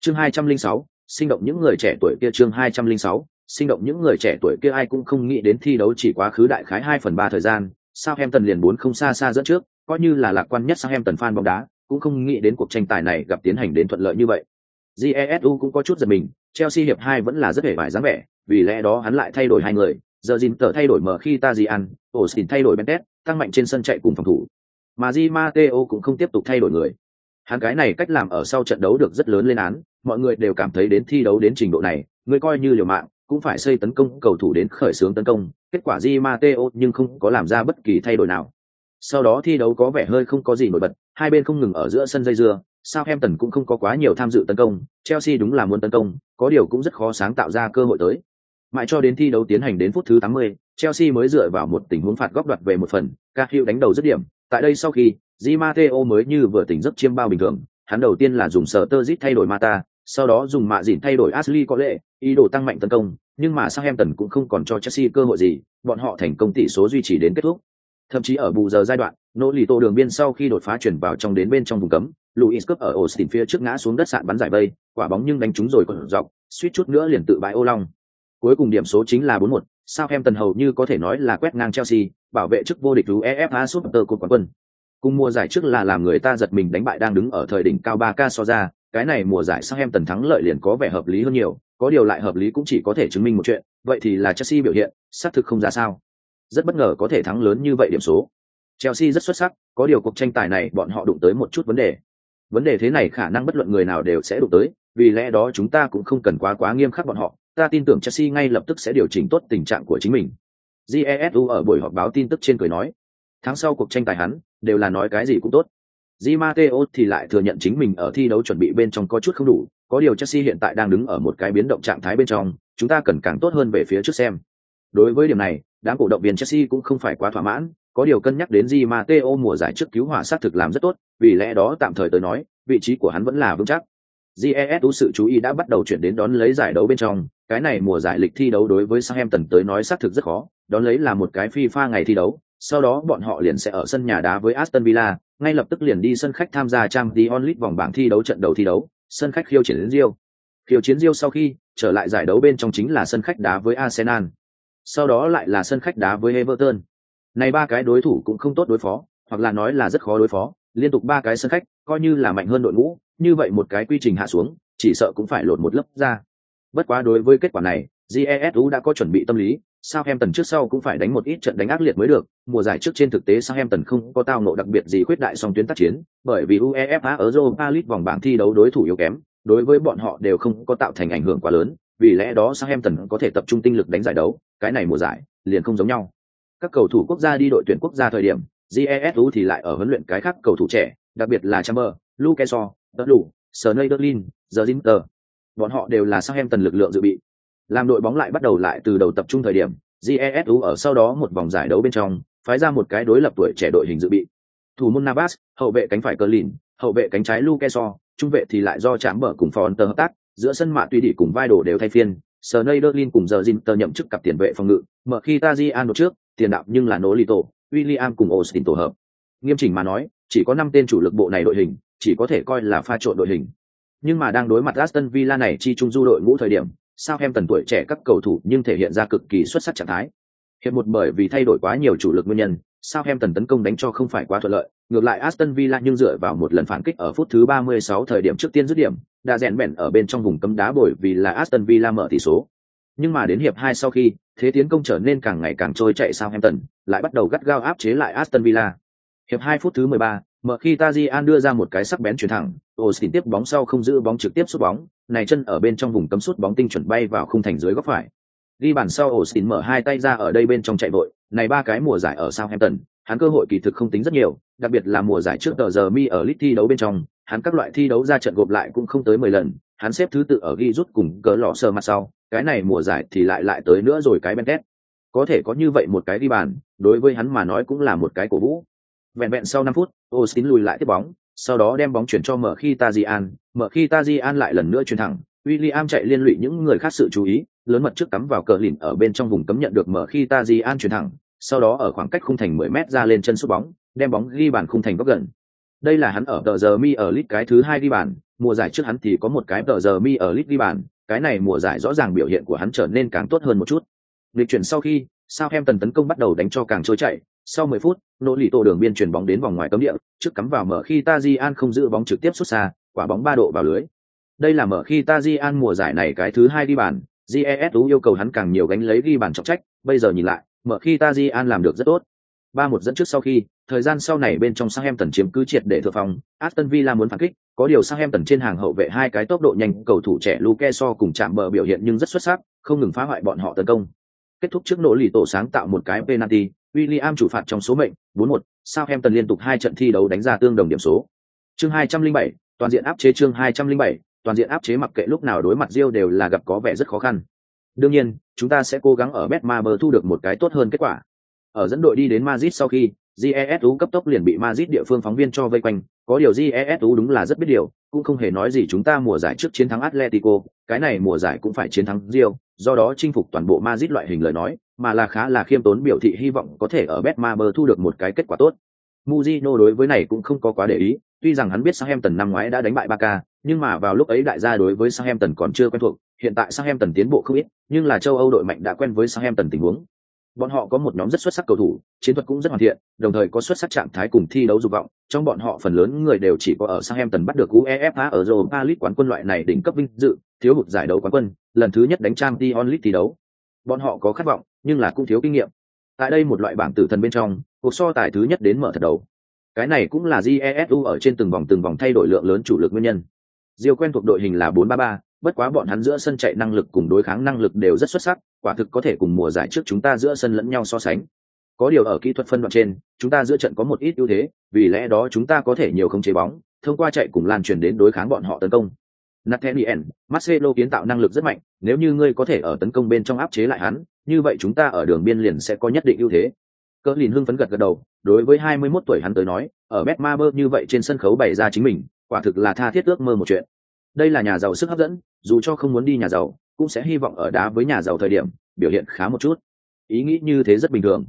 [SPEAKER 1] Chương 206, sinh động những người trẻ tuổi kia chương 206, sinh động những người trẻ tuổi kia ai cũng không nghĩ đến thi đấu chỉ quá khứ đại khái hai phần ba thời gian, Southampton liền 4-0 xa xa dẫn trước, coi như là lạc quan nhất Southampton fan bóng đá, cũng không nghĩ đến cuộc tranh tài này gặp tiến hành đến thuận lợi như vậy. Jesu cũng có chút giật mình, Chelsea hiệp 2 vẫn là rất hề vải dáng vẻ, vì lẽ đó hắn lại thay đổi hai người giờ Jin tờ thay đổi mở khi ta gì ăn austin thay đổi bentet tăng mạnh trên sân chạy cùng phòng thủ mà Di Matteo cũng không tiếp tục thay đổi người. Hắn cái này cách làm ở sau trận đấu được rất lớn lên án, mọi người đều cảm thấy đến thi đấu đến trình độ này, người coi như liều mạng, cũng phải xây tấn công cầu thủ đến khởi xướng tấn công, kết quả Di Matteo nhưng không có làm ra bất kỳ thay đổi nào. Sau đó thi đấu có vẻ hơi không có gì nổi bật, hai bên không ngừng ở giữa sân dây dưa, Southampton cũng không có quá nhiều tham dự tấn công, Chelsea đúng là muốn tấn công, có điều cũng rất khó sáng tạo ra cơ hội tới. Mãi cho đến thi đấu tiến hành đến phút thứ 80, Chelsea mới dựa vào một tình huống phạt góc đoạt về một phần, Cahill đánh đầu dứt điểm. Tại đây sau khi, Di Matteo mới như vừa tỉnh giấc chiêm bao bình thường, hắn đầu tiên là dùng sở tơ thay đổi Mata, sau đó dùng mạ dịn thay đổi Ashley có lệ, ý đồ tăng mạnh tấn công, nhưng mà Southampton cũng không còn cho Chelsea cơ hội gì, bọn họ thành công tỷ số duy trì đến kết thúc. Thậm chí ở bù giờ giai đoạn, nỗ lì tô đường biên sau khi đột phá chuyển vào trong đến bên trong vùng cấm, Luis cướp ở Austin phía trước ngã xuống đất sạn bắn giải bay, quả bóng nhưng đánh trúng rồi còn dọc, suýt chút nữa liền tự bại ô long. Cuối cùng điểm số chính là 4-1, Southampton hầu như có thể nói là quét ngang Chelsea, bảo vệ chức vô địch UEFA Super Cup quán quân. Cùng mùa giải trước là làm người ta giật mình đánh bại đang đứng ở thời đỉnh cao 3K so ra, cái này mùa giải Southampton thắng lợi liền có vẻ hợp lý hơn nhiều, có điều lại hợp lý cũng chỉ có thể chứng minh một chuyện, vậy thì là Chelsea biểu hiện, xác thực không ra sao. Rất bất ngờ có thể thắng lớn như vậy điểm số. Chelsea rất xuất sắc, có điều cuộc tranh tài này bọn họ đụng tới một chút vấn đề. Vấn đề thế này khả năng bất luận người nào đều sẽ đụng tới, vì lẽ đó chúng ta cũng không cần quá quá nghiêm khắc bọn họ, ta tin tưởng Chelsea ngay lập tức sẽ điều chỉnh tốt tình trạng của chính mình. Jesu ở buổi họp báo tin tức trên cười nói, tháng sau cuộc tranh tài hắn đều là nói cái gì cũng tốt. Di Matteo thì lại thừa nhận chính mình ở thi đấu chuẩn bị bên trong có chút không đủ, có điều Chelsea hiện tại đang đứng ở một cái biến động trạng thái bên trong, chúng ta cần càng tốt hơn về phía trước xem. Đối với điểm này, đám cổ động viên Chelsea cũng không phải quá thỏa mãn, có điều cân nhắc đến Di Matteo mùa giải trước cứu hỏa sát thực làm rất tốt, vì lẽ đó tạm thời tới nói, vị trí của hắn vẫn là vững chắc. GESU sự chú ý đã bắt đầu chuyển đến đón lấy giải đấu bên trong, cái này mùa giải lịch thi đấu đối với Southampton tới nói xác thực rất khó, đón lấy là một cái FIFA ngày thi đấu, sau đó bọn họ liền sẽ ở sân nhà đá với Aston Villa, ngay lập tức liền đi sân khách tham gia Champions League vòng bảng thi đấu trận đầu thi đấu, sân khách khiêu chiến Rio. Khiêu chiến Rio sau khi trở lại giải đấu bên trong chính là sân khách đá với Arsenal. Sau đó lại là sân khách đá với Everton. Này ba cái đối thủ cũng không tốt đối phó, hoặc là nói là rất khó đối phó, liên tục ba cái sân khách, coi như là mạnh hơn đội ngũ, như vậy một cái quy trình hạ xuống, chỉ sợ cũng phải lột một lớp ra. Bất quá đối với kết quả này, GESU đã có chuẩn bị tâm lý, Southampton trước sau cũng phải đánh một ít trận đánh ác liệt mới được. Mùa giải trước trên thực tế Southampton không có tao nộ đặc biệt gì khuyết đại song tuyến tác chiến, bởi vì UEFA ở Europa League vòng bảng thi đấu đối thủ yếu kém, đối với bọn họ đều không có tạo thành ảnh hưởng quá lớn, vì lẽ đó Southampton có thể tập trung tinh lực đánh giải đấu, cái này mùa giải liền không giống nhau. Các cầu thủ quốc gia đi đội tuyển quốc gia thời điểm, GESU thì lại ở huấn luyện cái khác cầu thủ trẻ, đặc biệt là Chamber, Lukesor, Shaw, Dudley, Sneijderlin, Zinter. Bọn họ đều là Southampton lực lượng dự bị. Làm đội bóng lại bắt đầu lại từ đầu tập trung thời điểm, GESU ở sau đó một vòng giải đấu bên trong, phái ra một cái đối lập tuổi trẻ đội hình dự bị. Thủ môn Navas, hậu vệ cánh phải Clean, hậu vệ cánh trái Lukeso, trung vệ thì lại do chạm bờ cùng Fonter hợp tác, giữa sân mạ tùy đỉ cùng vai đồ đều thay phiên, Sneijderlin cùng giờ tờ nhậm chức cặp tiền vệ phòng ngự, mở khi Tajian trước, tiền đạo nhưng là Nolito, William cùng Austin tổ hợp. Nghiêm chỉnh mà nói, chỉ có năm tên chủ lực bộ này đội hình, chỉ có thể coi là pha trộn đội hình. Nhưng mà đang đối mặt Aston Villa này chi trung du đội ngũ thời điểm, sao em tần tuổi trẻ các cầu thủ nhưng thể hiện ra cực kỳ xuất sắc trạng thái. Hiệp một bởi vì thay đổi quá nhiều chủ lực nguyên nhân, sao em tần tấn công đánh cho không phải quá thuận lợi, ngược lại Aston Villa nhưng dựa vào một lần phản kích ở phút thứ 36 thời điểm trước tiên dứt điểm, đã rèn bèn ở bên trong vùng cấm đá bồi vì là Aston Villa mở tỷ số. Nhưng mà đến hiệp hai sau khi, thế tiến công trở nên càng ngày càng trôi chạy Southampton, lại bắt đầu gắt gao áp chế lại Aston Villa. Hiệp hai phút thứ 13, mở khi Tajian đưa ra một cái sắc bén chuyển thẳng, Austin tiếp bóng sau không giữ bóng trực tiếp sút bóng, này chân ở bên trong vùng cấm sút bóng tinh chuẩn bay vào khung thành dưới góc phải. Đi bàn sau Austin mở hai tay ra ở đây bên trong chạy vội, này ba cái mùa giải ở Southampton, hắn cơ hội kỳ thực không tính rất nhiều, đặc biệt là mùa giải trước tờ giờ mi ở lit thi đấu bên trong, hắn các loại thi đấu ra trận gộp lại cũng không tới mười lần, hắn xếp thứ tự ở ghi rút cùng cỡ lọ sờ mặt sau, cái này mùa giải thì lại lại tới nữa rồi cái Bentet. Có thể có như vậy một cái đi bàn, đối với hắn mà nói cũng là một cái cổ vũ. Vẹn vẹn sau năm phút, Austin lùi lại tiếp bóng, sau đó đem bóng chuyển cho mở khi Tajian, mở khi Tajian lại lần nữa chuyển thẳng, William chạy liên lụy những người khác sự chú ý, lớn mật trước cắm vào cờ lìn ở bên trong vùng cấm nhận được mở khi Tajian chuyển thẳng, sau đó ở khoảng cách khung thành 10 mét ra lên chân sút bóng, đem bóng ghi bàn khung thành góc gần. Đây là hắn ở tờ giờ mi ở lit cái thứ hai ghi bàn, mùa giải trước hắn thì có một cái tờ giờ mi ở lit ghi bàn, cái này mùa giải rõ ràng biểu hiện của hắn trở nên càng tốt hơn một chút. Lịch chuyển sau khi, Southampton tấn công bắt đầu đánh cho càng trôi chạy, sau 10 phút, nỗ lì tổ đường biên chuyển bóng đến vòng ngoài cấm địa, trước cắm vào mở khi Tajian không giữ bóng trực tiếp xuất xa, quả bóng ba độ vào lưới. Đây là mở khi Tajian mùa giải này cái thứ hai đi bàn, GESU yêu cầu hắn càng nhiều gánh lấy ghi bàn trọng trách, bây giờ nhìn lại, mở khi Tajian làm được rất tốt. ba một dẫn trước sau khi thời gian sau này bên trong Southampton chiếm cứ triệt để thừa phòng Aston Villa muốn phản kích. Có điều Southampton trên hàng hậu vệ hai cái tốc độ nhanh cầu thủ trẻ Luke so cùng chạm bờ biểu hiện nhưng rất xuất sắc không ngừng phá hoại bọn họ tấn công. Kết thúc trước nỗ lì tổ sáng tạo một cái penalty. William chủ phạt trong số mệnh 4-1 Southampton liên tục hai trận thi đấu đánh ra tương đồng điểm số. Chương 207 toàn diện áp chế chương 207 toàn diện áp chế mặc kệ lúc nào đối mặt Real đều là gặp có vẻ rất khó khăn. Đương nhiên, chúng ta sẽ cố gắng ở Betmaber thu được một cái tốt hơn kết quả. Ở dẫn đội đi đến Madrid sau khi GESU cấp tốc liền bị Madrid địa phương phóng viên cho vây quanh. Có điều GESU đúng là rất biết điều, cũng không hề nói gì chúng ta mùa giải trước chiến thắng atletico, cái này mùa giải cũng phải chiến thắng Real. do đó chinh phục toàn bộ Madrid loại hình lời nói mà là khá là khiêm tốn biểu thị hy vọng có thể ở betmaber thu được một cái kết quả tốt. Mujino đối với này cũng không có quá để ý, tuy rằng hắn biết Southampton năm ngoái đã đánh bại Barca, nhưng mà vào lúc ấy đại gia đối với Southampton còn chưa quen thuộc, hiện tại Southampton tiến bộ không ít, nhưng là châu Âu đội mạnh đã quen với Southampton tình huống. Bọn họ có một nhóm rất xuất sắc cầu thủ, chiến thuật cũng rất hoàn thiện, đồng thời có xuất sắc trạng thái cùng thi đấu dục vọng, trong bọn họ phần lớn người đều chỉ có ở Southampton bắt được UEFA ở Europa League quán quân loại này đỉnh cấp vinh dự, thiếu hụt giải đấu quán quân, lần thứ nhất đánh trang Champions League thi đấu. Bọn họ có khát vọng nhưng là cũng thiếu kinh nghiệm tại đây một loại bảng tử thần bên trong cuộc so tài thứ nhất đến mở thật đầu cái này cũng là jesu ở trên từng vòng từng vòng thay đổi lượng lớn chủ lực nguyên nhân Diêu quen thuộc đội hình là 4-3-3, bất quá bọn hắn giữa sân chạy năng lực cùng đối kháng năng lực đều rất xuất sắc, quả thực có thể cùng mùa giải trước chúng ta giữa sân lẫn nhau so sánh. Có điều ở kỹ thuật phân đoạn trên, chúng ta giữa trận có một ít ưu thế, vì lẽ đó chúng ta có thể nhiều không chế bóng, thông qua chạy cùng lan truyền đến đối kháng bọn họ tấn công. Nathaniel, Marcelo kiến tạo năng lực rất mạnh, nếu như ngươi có thể ở tấn công bên trong áp chế lại hắn, như vậy chúng ta ở đường biên liền sẽ có nhất định ưu thế. Cỡ lìn hưng phấn gật gật đầu, đối với 21 tuổi hắn tới nói, ở Betmaber như vậy trên sân khấu bày ra chính mình, quả thực là tha thiết ước mơ một chuyện đây là nhà giàu sức hấp dẫn dù cho không muốn đi nhà giàu cũng sẽ hy vọng ở đá với nhà giàu thời điểm biểu hiện khá một chút ý nghĩ như thế rất bình thường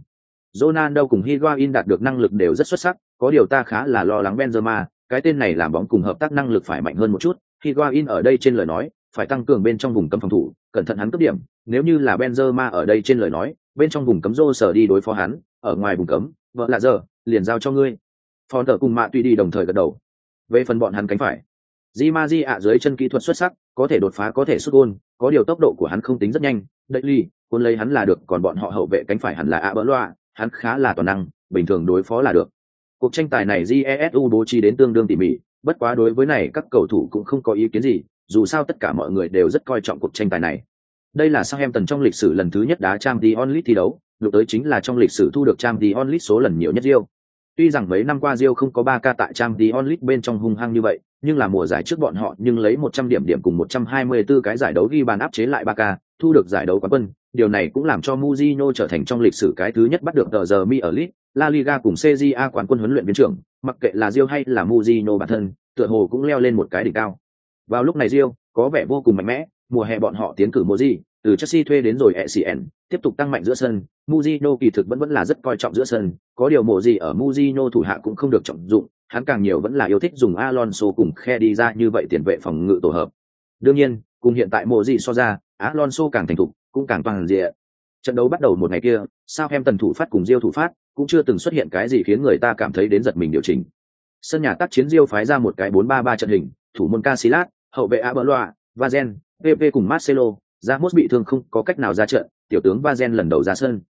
[SPEAKER 1] Ronaldo cùng Higuain đạt được năng lực đều rất xuất sắc, có điều ta khá là lo lắng Benzema, cái tên này làm bóng cùng hợp tác năng lực phải mạnh hơn một chút. Higuain ở đây trên lời nói, phải tăng cường bên trong vùng cấm phòng thủ, cẩn thận hắn cấp điểm, nếu như là Benzema ở đây trên lời nói, bên trong vùng cấm rô sở đi đối phó hắn, ở ngoài vùng cấm, vợ là giờ, liền giao cho ngươi. Fonter cùng Mạ Tuy đi đồng thời gật đầu. Về phần bọn hắn cánh phải, Di Ma Di ạ dưới chân kỹ thuật xuất sắc, có thể đột phá có thể xuất gôn, có điều tốc độ của hắn không tính rất nhanh, đậy ly, cuốn lấy hắn là được, còn bọn họ hậu vệ cánh phải hẳn là ạ bỡ loa, hắn khá là toàn năng, bình thường đối phó là được. Cuộc tranh tài này Jesu bố trí đến tương đương tỉ mỉ, bất quá đối với này các cầu thủ cũng không có ý kiến gì, dù sao tất cả mọi người đều rất coi trọng cuộc tranh tài này. Đây là Southampton trong lịch sử lần thứ nhất đá Champions League thi đấu, lúc tới chính là trong lịch sử thu được Champions League số lần nhiều nhất Rio. Tuy rằng mấy năm qua Rio không có 3 ca tại Champions League bên trong hung hăng như vậy, nhưng là mùa giải trước bọn họ nhưng lấy 100 điểm điểm cùng 124 cái giải đấu ghi bàn áp chế lại Barca, thu được giải đấu quán quân. Điều này cũng làm cho Mujino trở thành trong lịch sử cái thứ nhất bắt được tờ giờ mi ở lit La Liga cùng CJA quán quân huấn luyện viên trưởng, mặc kệ là Rio hay là Mujino bản thân, tựa hồ cũng leo lên một cái đỉnh cao. Vào lúc này Rio có vẻ vô cùng mạnh mẽ, mùa hè bọn họ tiến cử Moji, từ Chelsea thuê đến rồi ECN, tiếp tục tăng mạnh giữa sân, Mujino kỳ thực vẫn vẫn là rất coi trọng giữa sân, có điều mùa gì ở Mujino thủ hạ cũng không được trọng dụng, hắn càng nhiều vẫn là yêu thích dùng Alonso cùng khe đi ra như vậy tiền vệ phòng ngự tổ hợp. Đương nhiên, cùng hiện tại mộ gì so ra, Alonso càng thành thục, cũng càng toàn diện. Trận đấu bắt đầu một ngày kia, sao em tần thủ phát cùng Diêu thủ phát, cũng chưa từng xuất hiện cái gì khiến người ta cảm thấy đến giật mình điều chỉnh. Sân nhà tác chiến Diêu phái ra một cái 4-3-3 trận hình, thủ môn Casilat, hậu vệ Abeloa, Vazen, PP cùng Marcelo, Ramos bị thương không có cách nào ra trận, tiểu tướng Vazen lần đầu ra sân.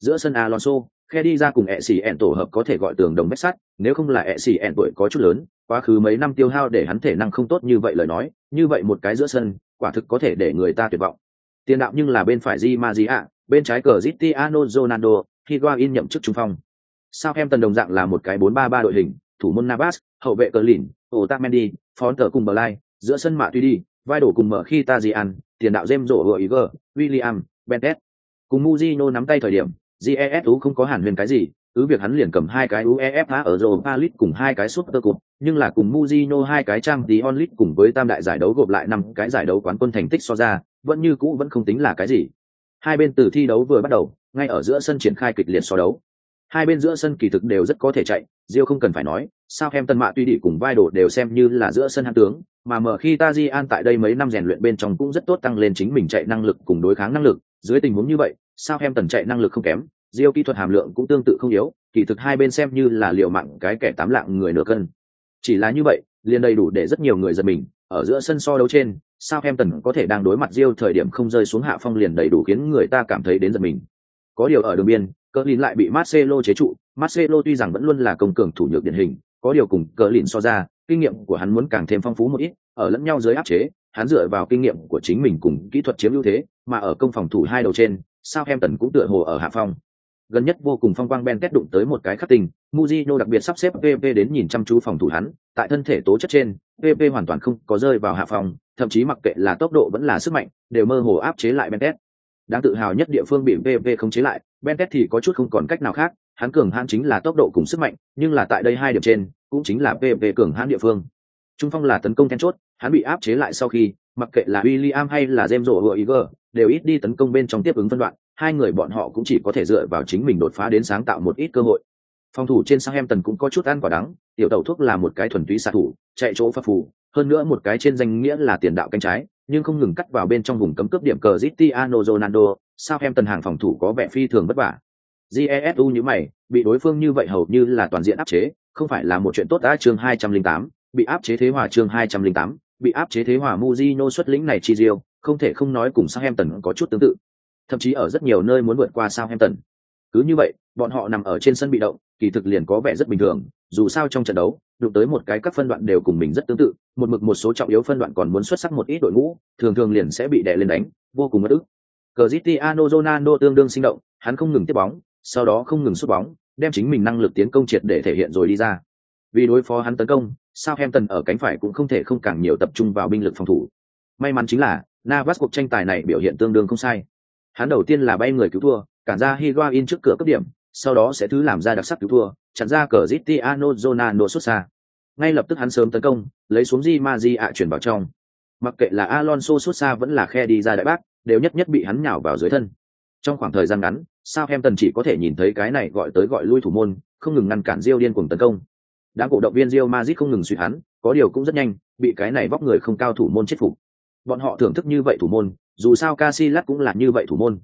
[SPEAKER 1] Giữa sân Alonso, khe đi ra cùng ẹ xì ẹn tổ hợp có thể gọi tường đồng bách sắt nếu không là ẹ xì ẹn tuổi có chút lớn quá khứ mấy năm tiêu hao để hắn thể năng không tốt như vậy lời nói, như vậy một cái giữa sân, quả thực có thể để người ta tuyệt vọng. Tiền đạo nhưng là bên phải di ma di ạ bên trái cờ zitiano ronaldo khi in nhậm chức trung phong. Sao em tần đồng dạng là một cái bốn ba ba đội hình, thủ môn navas, hậu vệ cờ lìn otamendi phón tờ cùng bờ lai giữa sân mạ tuy đi vai đổ cùng mở khi ta di ăn tiền đạo jem rổ hựa william bentet cùng muzino nắm tay thời điểm jesu không có hàn huyền cái gì cứ việc hắn liền cầm hai cái uefa ở europa league cùng hai cái super cup, nhưng là cùng Mujino hai cái trang tí onlit cùng với tam đại giải đấu gộp lại năm cái giải đấu quán quân thành tích so ra, vẫn như cũ vẫn không tính là cái gì. Hai bên từ thi đấu vừa bắt đầu, ngay ở giữa sân triển khai kịch liệt so đấu. Hai bên giữa sân kỳ thực đều rất có thể chạy Rio không cần phải nói sao em tân mạ tuy đi cùng vai đồ đều xem như là giữa sân hạng tướng, mà mở khi Tajian tại đây mấy năm rèn luyện bên trong cũng rất tốt tăng lên chính mình chạy năng lực cùng đối kháng năng lực. Dưới tình huống như vậy sao em tần chạy năng lực không kém Diêu kỹ thuật hàm lượng cũng tương tự không yếu, kỳ thực hai bên xem như là liệu mạng cái kẻ tám lạng người nửa cân. Chỉ là như vậy, liền đầy đủ để rất nhiều người giật mình, ở giữa sân so đấu trên, sao em tần có thể đang đối mặt Diêu thời điểm không rơi xuống hạ phong liền đầy đủ khiến người ta cảm thấy đến giật mình. Có điều ở đường biên cỡ lìn lại bị marcelo chế trụ, marcelo tuy rằng vẫn luôn là công cường thủ nhược điển hình, có điều cùng cỡ lìn so ra, kinh nghiệm của hắn muốn càng thêm phong phú một ít, ở lẫn nhau dưới áp chế, hắn dựa vào kinh nghiệm của chính mình cùng kỹ thuật chiếm ưu thế, mà ở công phòng thủ hai đầu trên Southampton cũng tựa hồ ở hạ phong gần nhất vô cùng phong quang ben kết đụng tới một cái khắc tình Mujino đặc biệt sắp xếp PP đến nhìn chăm chú phòng thủ hắn, tại thân thể tố chất trên PP hoàn toàn không có rơi vào hạ phòng, thậm chí mặc kệ là tốc độ vẫn là sức mạnh, đều mơ hồ áp chế lại Bentet đáng tự hào nhất địa phương bị PP không chế lại Bentet thì có chút không còn cách nào khác, hắn cường hãn chính là tốc độ cùng sức mạnh, nhưng là tại đây hai điểm trên, cũng chính là PP cường hãn địa phương. Trung phong là tấn công then chốt, hắn bị áp chế lại sau khi, mặc kệ là William hay là James Rodriguez, đều ít đi tấn công bên trong tiếp ứng phân đoạn hai người bọn họ cũng chỉ có thể dựa vào chính mình đột phá đến sáng tạo một ít cơ hội. Phòng thủ trên sang em tần cũng có chút ăn quả đắng tiểu tẩu thuốc là một cái thuần túy xạ thủ chạy chỗ phá phù hơn nữa một cái trên danh nghĩa là tiền đạo cánh trái nhưng không ngừng cắt vào bên trong vùng cấm cướp điểm cờ Cristiano Ronaldo sao em tần hàng phòng thủ có vẻ phi thường vất vả. Jesu như mày bị đối phương như vậy hầu như là toàn diện áp chế không phải là một chuyện tốt đã chương 208, bị áp chế thế hòa chương 208, bị áp chế thế hòa Mujino xuất lĩnh này chi diêu không thể không nói cùng Southampton có chút tương tự thậm chí ở rất nhiều nơi muốn vượt qua Southampton. Cứ như vậy, bọn họ nằm ở trên sân bị động, kỳ thực liền có vẻ rất bình thường, dù sao trong trận đấu, đụng tới một cái các phân đoạn đều cùng mình rất tương tự, một mực một số trọng yếu phân đoạn còn muốn xuất sắc một ít đội ngũ, thường thường liền sẽ bị đè lên đánh, vô cùng mất ức. Cristiano Ronaldo tương đương sinh động, hắn không ngừng tiếp bóng, sau đó không ngừng sút bóng, đem chính mình năng lực tiến công triệt để thể hiện rồi đi ra. Vì đối phó hắn tấn công, Southampton ở cánh phải cũng không thể không càng nhiều tập trung vào binh lực phòng thủ. May mắn chính là, Navas cuộc tranh tài này biểu hiện tương đương không sai hắn đầu tiên là bay người cứu thua cản ra higuain trước cửa cấp điểm sau đó sẽ thứ làm ra đặc sắc cứu thua chặn ra cờ zitiano zonano xuất xa. Ngay lập tức hắn sớm tấn công lấy xuống di ma di ạ chuyển vào trong. Mặc kệ là alonso xuất xa vẫn là khe đi ra đại bác đều nhất nhất bị hắn nhào vào dưới thân. Trong khoảng thời gian ngắn sao em tần chỉ có thể nhìn thấy cái này gọi tới gọi lui thủ môn không ngừng ngăn cản Rio điên cuồng tấn công. Đám cổ động viên Rio Madrid không ngừng suy hắn, có điều cũng rất nhanh, bị cái này vóc người không cao thủ môn chết phục. Bọn họ thưởng thức như vậy thủ môn, dù sao Casillas cũng là như vậy thủ môn.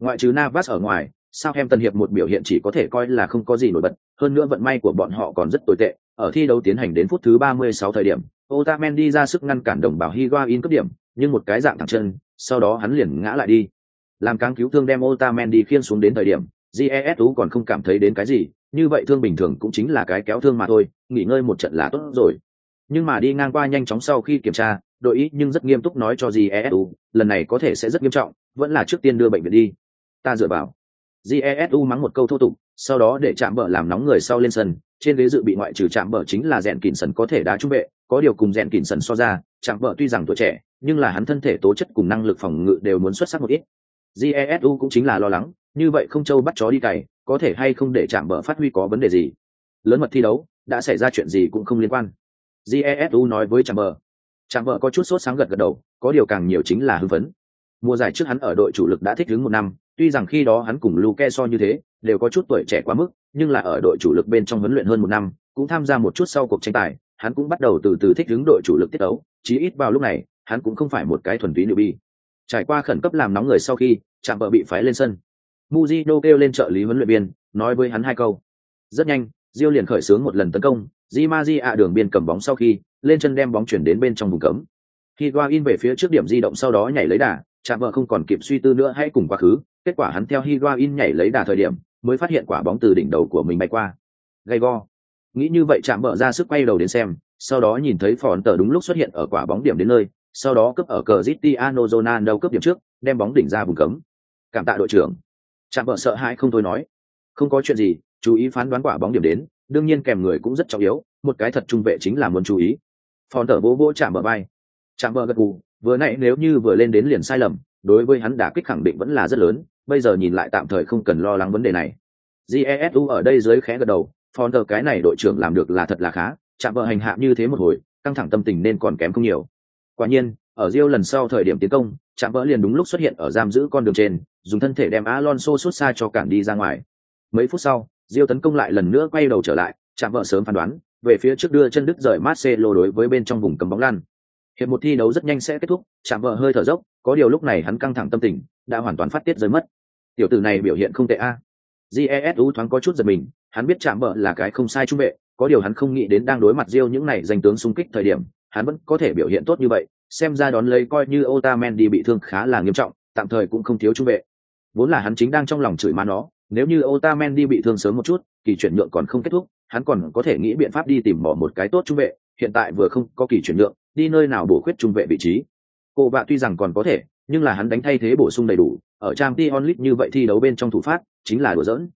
[SPEAKER 1] Ngoại trừ Navas ở ngoài, sao em tân hiệp một biểu hiện chỉ có thể coi là không có gì nổi bật, hơn nữa vận may của bọn họ còn rất tồi tệ. Ở thi đấu tiến hành đến phút thứ 36 thời điểm, Otamendi ra sức ngăn cản đồng bào Higuain cấp điểm, nhưng một cái dạng thẳng chân, sau đó hắn liền ngã lại đi. Làm cáng cứu thương đem Otamendi khiên xuống đến thời điểm, GESU còn không cảm thấy đến cái gì, như vậy thương bình thường cũng chính là cái kéo thương mà thôi, nghỉ ngơi một trận là tốt rồi. Nhưng mà đi ngang qua nhanh chóng sau khi kiểm tra, đội ý nhưng rất nghiêm túc nói cho Jesu, lần này có thể sẽ rất nghiêm trọng, vẫn là trước tiên đưa bệnh viện đi. Ta dựa vào. Jesu mắng một câu thô tục, sau đó để chạm bờ làm nóng người sau lên sân, trên ghế dự bị ngoại trừ chạm bờ chính là rèn kỉnh sần có thể đá trung vệ, có điều cùng rèn kỉnh sần so ra, chạm bờ tuy rằng tuổi trẻ, nhưng là hắn thân thể tố chất cùng năng lực phòng ngự đều muốn xuất sắc một ít. Jesu cũng chính là lo lắng, như vậy không châu bắt chó đi cày, có thể hay không để chạm bờ phát huy có vấn đề gì. Lớn mật thi đấu, đã xảy ra chuyện gì cũng không liên quan. Jesu nói với chạm bờ. Chạm bờ có chút sốt sáng gật gật đầu, có điều càng nhiều chính là hưng phấn. Mùa giải trước hắn ở đội chủ lực đã thích ứng một năm, tuy rằng khi đó hắn cùng Luke so như thế, đều có chút tuổi trẻ quá mức, nhưng là ở đội chủ lực bên trong huấn luyện hơn một năm, cũng tham gia một chút sau cuộc tranh tài, hắn cũng bắt đầu từ từ thích ứng đội chủ lực tiết đấu, chí ít vào lúc này, hắn cũng không phải một cái thuần túy bi. Trải qua khẩn cấp làm nóng người sau khi, chạm vợ bị phái lên sân. Muji kêu lên trợ lý huấn luyện viên, nói với hắn hai câu. Rất nhanh, Diêu liền khởi xướng một lần tấn công, Di Maji ạ đường biên cầm bóng sau khi, lên chân đem bóng chuyển đến bên trong vùng cấm. Higuain về phía trước điểm di động sau đó nhảy lấy đà, chạm vợ không còn kịp suy tư nữa hãy cùng quá khứ, kết quả hắn theo Higuain nhảy lấy đà thời điểm, mới phát hiện quả bóng từ đỉnh đầu của mình bay qua. Gay go. Nghĩ như vậy chạm vợ ra sức quay đầu đến xem, sau đó nhìn thấy phòn tờ đúng lúc xuất hiện ở quả bóng điểm đến nơi, sau đó cướp ở cờ Cristiano Ronaldo cướp điểm trước, đem bóng đỉnh ra vùng cấm. Cảm tạ đội trưởng. Chạm vợ sợ hãi không thôi nói, không có chuyện gì, chú ý phán đoán quả bóng điểm đến, đương nhiên kèm người cũng rất trọng yếu, một cái thật trung vệ chính là muốn chú ý. Phòn tờ vỗ vỗ chạm bờ bay. Chạm bờ gật gù, vừa nãy nếu như vừa lên đến liền sai lầm, đối với hắn đả kích khẳng định vẫn là rất lớn, bây giờ nhìn lại tạm thời không cần lo lắng vấn đề này. Jesu ở đây dưới khẽ gật đầu, Phòn tờ cái này đội trưởng làm được là thật là khá, chạm vợ hành hạ như thế một hồi, căng thẳng tâm tình nên còn kém không nhiều. Quả nhiên, ở Rio lần sau thời điểm tiến công, chạm vỡ liền đúng lúc xuất hiện ở giam giữ con đường trên, dùng thân thể đem Alonso xuất xa cho cản đi ra ngoài. Mấy phút sau, Diêu tấn công lại lần nữa quay đầu trở lại, chạm vợ sớm phán đoán, về phía trước đưa chân đứt rời Marcelo đối với bên trong vùng cấm bóng lăn. Hiệp một thi đấu rất nhanh sẽ kết thúc, chạm vợ hơi thở dốc, có điều lúc này hắn căng thẳng tâm tình, đã hoàn toàn phát tiết rơi mất. Tiểu tử này biểu hiện không tệ a. À. Jesu thoáng có chút giật mình, hắn biết chạm vợ là cái không sai trung vệ, có điều hắn không nghĩ đến đang đối mặt Diêu những này giành tướng xung kích thời điểm, hắn vẫn có thể biểu hiện tốt như vậy, xem ra đón lấy coi như Otamendi bị thương khá là nghiêm trọng, tạm thời cũng không thiếu trung vệ. Vốn là hắn chính đang trong lòng chửi má nó, nếu như Otamendi bị thương sớm một chút, kỳ chuyển nhượng còn không kết thúc, hắn còn có thể nghĩ biện pháp đi tìm bỏ một cái tốt trung vệ, hiện tại vừa không có kỳ chuyển nhượng, đi nơi nào bổ khuyết trung vệ vị trí. Cô bạn tuy rằng còn có thể, nhưng là hắn đánh thay thế bổ sung đầy đủ, ở Champions League như vậy thi đấu bên trong thủ phát, chính là đùa giỡn.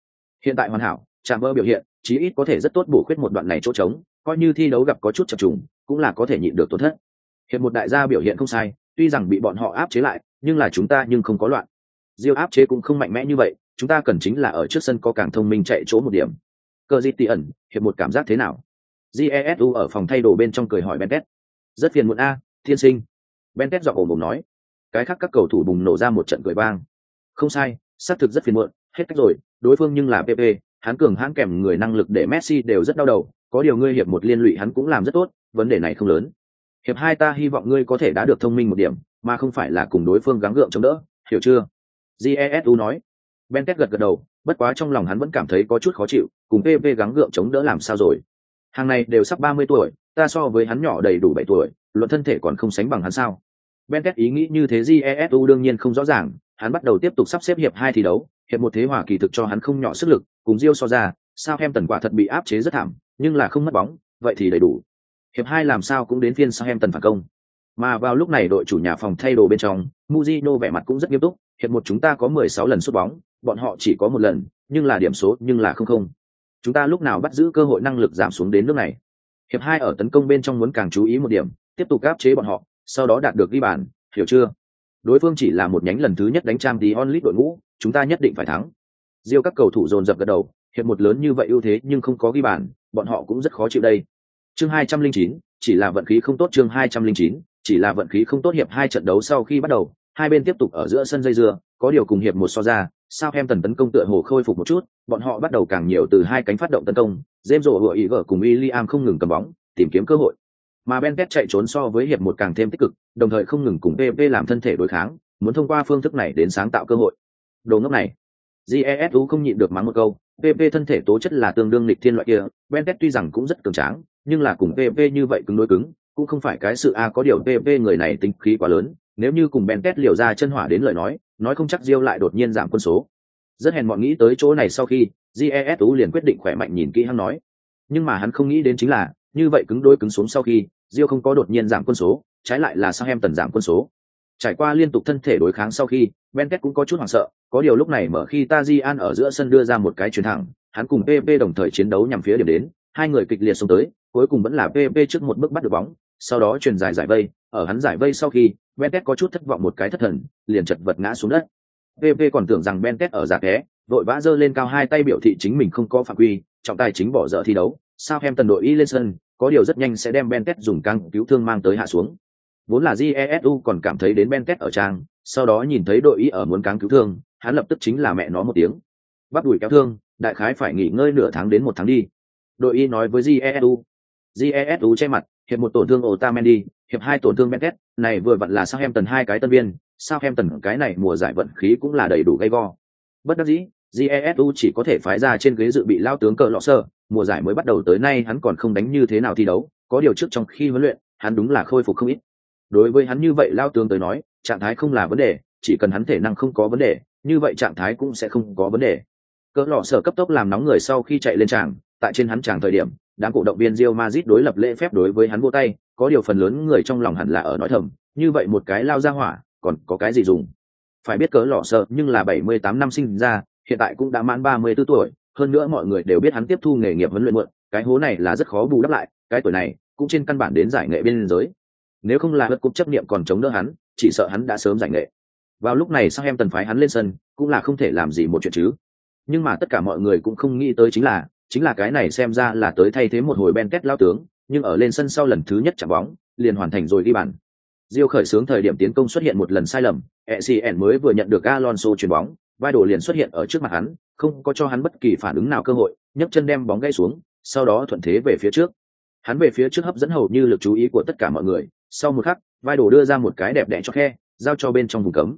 [SPEAKER 1] Hiện tại hoàn hảo, Chamber biểu hiện, chí ít có thể rất tốt bổ khuyết một đoạn này chỗ trống, coi như thi đấu gặp có chút chập trùng, cũng là có thể nhịn được tổn thất. Hiện một đại gia biểu hiện không sai, tuy rằng bị bọn họ áp chế lại, nhưng là chúng ta nhưng không có loạn. Diêu áp chế cũng không mạnh mẽ như vậy, chúng ta cần chính là ở trước sân có càng thông minh chạy chỗ một điểm. Cờ Di ẩn, hiệp một cảm giác thế nào? Jesu ở phòng thay đồ bên trong cười hỏi Bentet. Rất phiền muộn a, thiên sinh. Bentet dọa ồm ồm nói. Cái khác các cầu thủ bùng nổ ra một trận cười vang. Không sai, xác thực rất phiền muộn, hết cách rồi, đối phương nhưng là PP, hắn cường hãn kèm người năng lực để Messi đều rất đau đầu, có điều ngươi hiệp một liên lụy hắn cũng làm rất tốt, vấn đề này không lớn. Hiệp hai ta hy vọng ngươi có thể đã được thông minh một điểm, mà không phải là cùng đối phương gắng gượng chống đỡ, hiểu chưa? Jesu nói. Bentet gật gật đầu, bất quá trong lòng hắn vẫn cảm thấy có chút khó chịu, cùng PV gắng gượng chống đỡ làm sao rồi. Hàng này đều sắp ba mươi tuổi, ta so với hắn nhỏ đầy đủ bảy tuổi, luận thân thể còn không sánh bằng hắn sao? Bentet ý nghĩ như thế Jesu đương nhiên không rõ ràng, hắn bắt đầu tiếp tục sắp xếp hiệp hai thi đấu, hiệp một thế hòa kỳ thực cho hắn không nhỏ sức lực, cùng Rio so ra, sao em tần quả thật bị áp chế rất thảm, nhưng là không mất bóng, vậy thì đầy đủ. Hiệp hai làm sao cũng đến phiên sao em tần phản công. Mà vào lúc này đội chủ nhà phòng thay đồ bên trong, Mujino vẻ mặt cũng rất nghiêm túc, hiệp một chúng ta có mười sáu lần sút bóng, bọn họ chỉ có một lần, nhưng là điểm số nhưng là không không. Chúng ta lúc nào bắt giữ cơ hội năng lực giảm xuống đến nước này. Hiệp hai ở tấn công bên trong muốn càng chú ý một điểm, tiếp tục áp chế bọn họ, sau đó đạt được ghi bàn, hiểu chưa? Đối phương chỉ là một nhánh lần thứ nhất đánh trang tí onlit đội ngũ, chúng ta nhất định phải thắng. Diêu các cầu thủ dồn dập gật đầu, hiệp một lớn như vậy ưu thế nhưng không có ghi bàn, bọn họ cũng rất khó chịu đây. Chương hai trăm linh chín, chỉ là vận khí không tốt chương hai trăm linh chín, chỉ là vận khí không tốt hiệp hai trận đấu sau khi bắt đầu, hai bên tiếp tục ở giữa sân dây dưa, có điều cùng hiệp một so ra, sao em tần tấn công tựa hồ khôi phục một chút, bọn họ bắt đầu càng nhiều từ hai cánh phát động tấn công, James rổ hựa ý vợ cùng William không ngừng cầm bóng, tìm kiếm cơ hội. Mà Ben chạy trốn so với hiệp một càng thêm tích cực, đồng thời không ngừng cùng PP làm thân thể đối kháng, muốn thông qua phương thức này đến sáng tạo cơ hội. Đồ ngốc này, jesu không nhịn được mắng một câu pp thân thể tố chất là tương đương lịch thiên loại kia ben pet tuy rằng cũng rất cường tráng nhưng là cùng pp như vậy cứng đối cứng cũng không phải cái sự a có điều pp người này tính khí quá lớn nếu như cùng bentet liều ra chân hỏa đến lời nói nói không chắc diêu lại đột nhiên giảm quân số. Rất hèn mọn nghĩ tới chỗ này sau khi jesu liền quyết định khỏe mạnh nhìn kỹ hắn nói. Nhưng mà hắn không nghĩ đến chính là, như vậy cứng đối cứng xuống sau khi, diêu không có đột nhiên giảm quân số, trái lại là sao em tần giảm quân số. Trải qua liên tục thân thể đối kháng sau khi benket cũng có chút hoảng sợ, có điều lúc này mở khi tajian ở giữa sân đưa ra một cái chuyền thẳng, hắn cùng pp đồng thời chiến đấu nhằm phía điểm đến, hai người kịch liệt xông tới, cuối cùng vẫn là pp trước một bước bắt được bóng, sau đó truyền dài giải vây, ở hắn giải vây sau khi Bentet có chút thất vọng một cái thất thần, liền chật vật ngã xuống đất. Pp còn tưởng rằng Bentet ở giả ké đội vã giơ lên cao hai tay biểu thị chính mình không có phạm quy, trọng tài chính bỏ dở thi đấu. Sao em tần đội y lên sân có điều rất nhanh sẽ đem Bentet dùng căng cứu thương mang tới hạ xuống. Vốn là jesu còn cảm thấy đến Bentet ở trang, sau đó nhìn thấy đội y ở muốn căng cứu thương, hắn lập tức chính là mẹ nó một tiếng. Bắt đuổi kéo thương, đại khái phải nghỉ ngơi nửa tháng đến một tháng đi. Đội y nói với jesu jesu che mặt, hiệp một tổn thương otamendi hiệp hai tổn thương benket này vừa vặn là sao em tần hai cái tân viên sao em tần cái này mùa giải vận khí cũng là đầy đủ gây go. Bất đắc dĩ jesu chỉ có thể phái ra trên ghế dự bị lao tướng cờ lọ sơ mùa giải mới bắt đầu tới nay hắn còn không đánh như thế nào thi đấu, có điều trước trong khi huấn luyện, hắn đúng là khôi phục không ít. Đối với hắn như vậy lao tướng tới nói, trạng thái không là vấn đề, chỉ cần hắn thể năng không có vấn đề, như vậy trạng thái cũng sẽ không có vấn đề. Cỡ lọ sở cấp tốc làm nóng người sau khi chạy lên tràng, tại trên hắn tràng thời điểm, đám cổ động viên Real Madrid đối lập lễ phép đối với hắn vô tay có điều phần lớn người trong lòng hẳn là ở nói thầm, như vậy một cái lao ra hỏa, còn có cái gì dùng? Phải biết cớ lọ sợ, nhưng là 78 năm sinh ra, hiện tại cũng đã mãn 34 tuổi, hơn nữa mọi người đều biết hắn tiếp thu nghề nghiệp huấn luyện muộn, cái hố này là rất khó bù đắp lại, cái tuổi này cũng trên căn bản đến giải nghệ bên giới. Nếu không là bất cục chấp niệm còn chống đỡ hắn, chỉ sợ hắn đã sớm giải nghệ. Vào lúc này sang em tần phái hắn lên sân, cũng là không thể làm gì một chuyện chứ. Nhưng mà tất cả mọi người cũng không nghĩ tới chính là chính là cái này xem ra là tới thay thế một hồi ben kết lao tướng nhưng ở lên sân sau lần thứ nhất chạm bóng liền hoàn thành rồi đi bàn Diêu khởi sướng thời điểm tiến công xuất hiện một lần sai lầm, ECN mới vừa nhận được Alonso chuyền bóng, vai đồ liền xuất hiện ở trước mặt hắn, không có cho hắn bất kỳ phản ứng nào cơ hội, nhấc chân đem bóng gãy xuống, sau đó thuận thế về phía trước. Hắn về phía trước hấp dẫn hầu như lực chú ý của tất cả mọi người, sau một khắc, vai đồ đưa ra một cái đẹp đẽ cho khe, giao cho bên trong vùng cấm.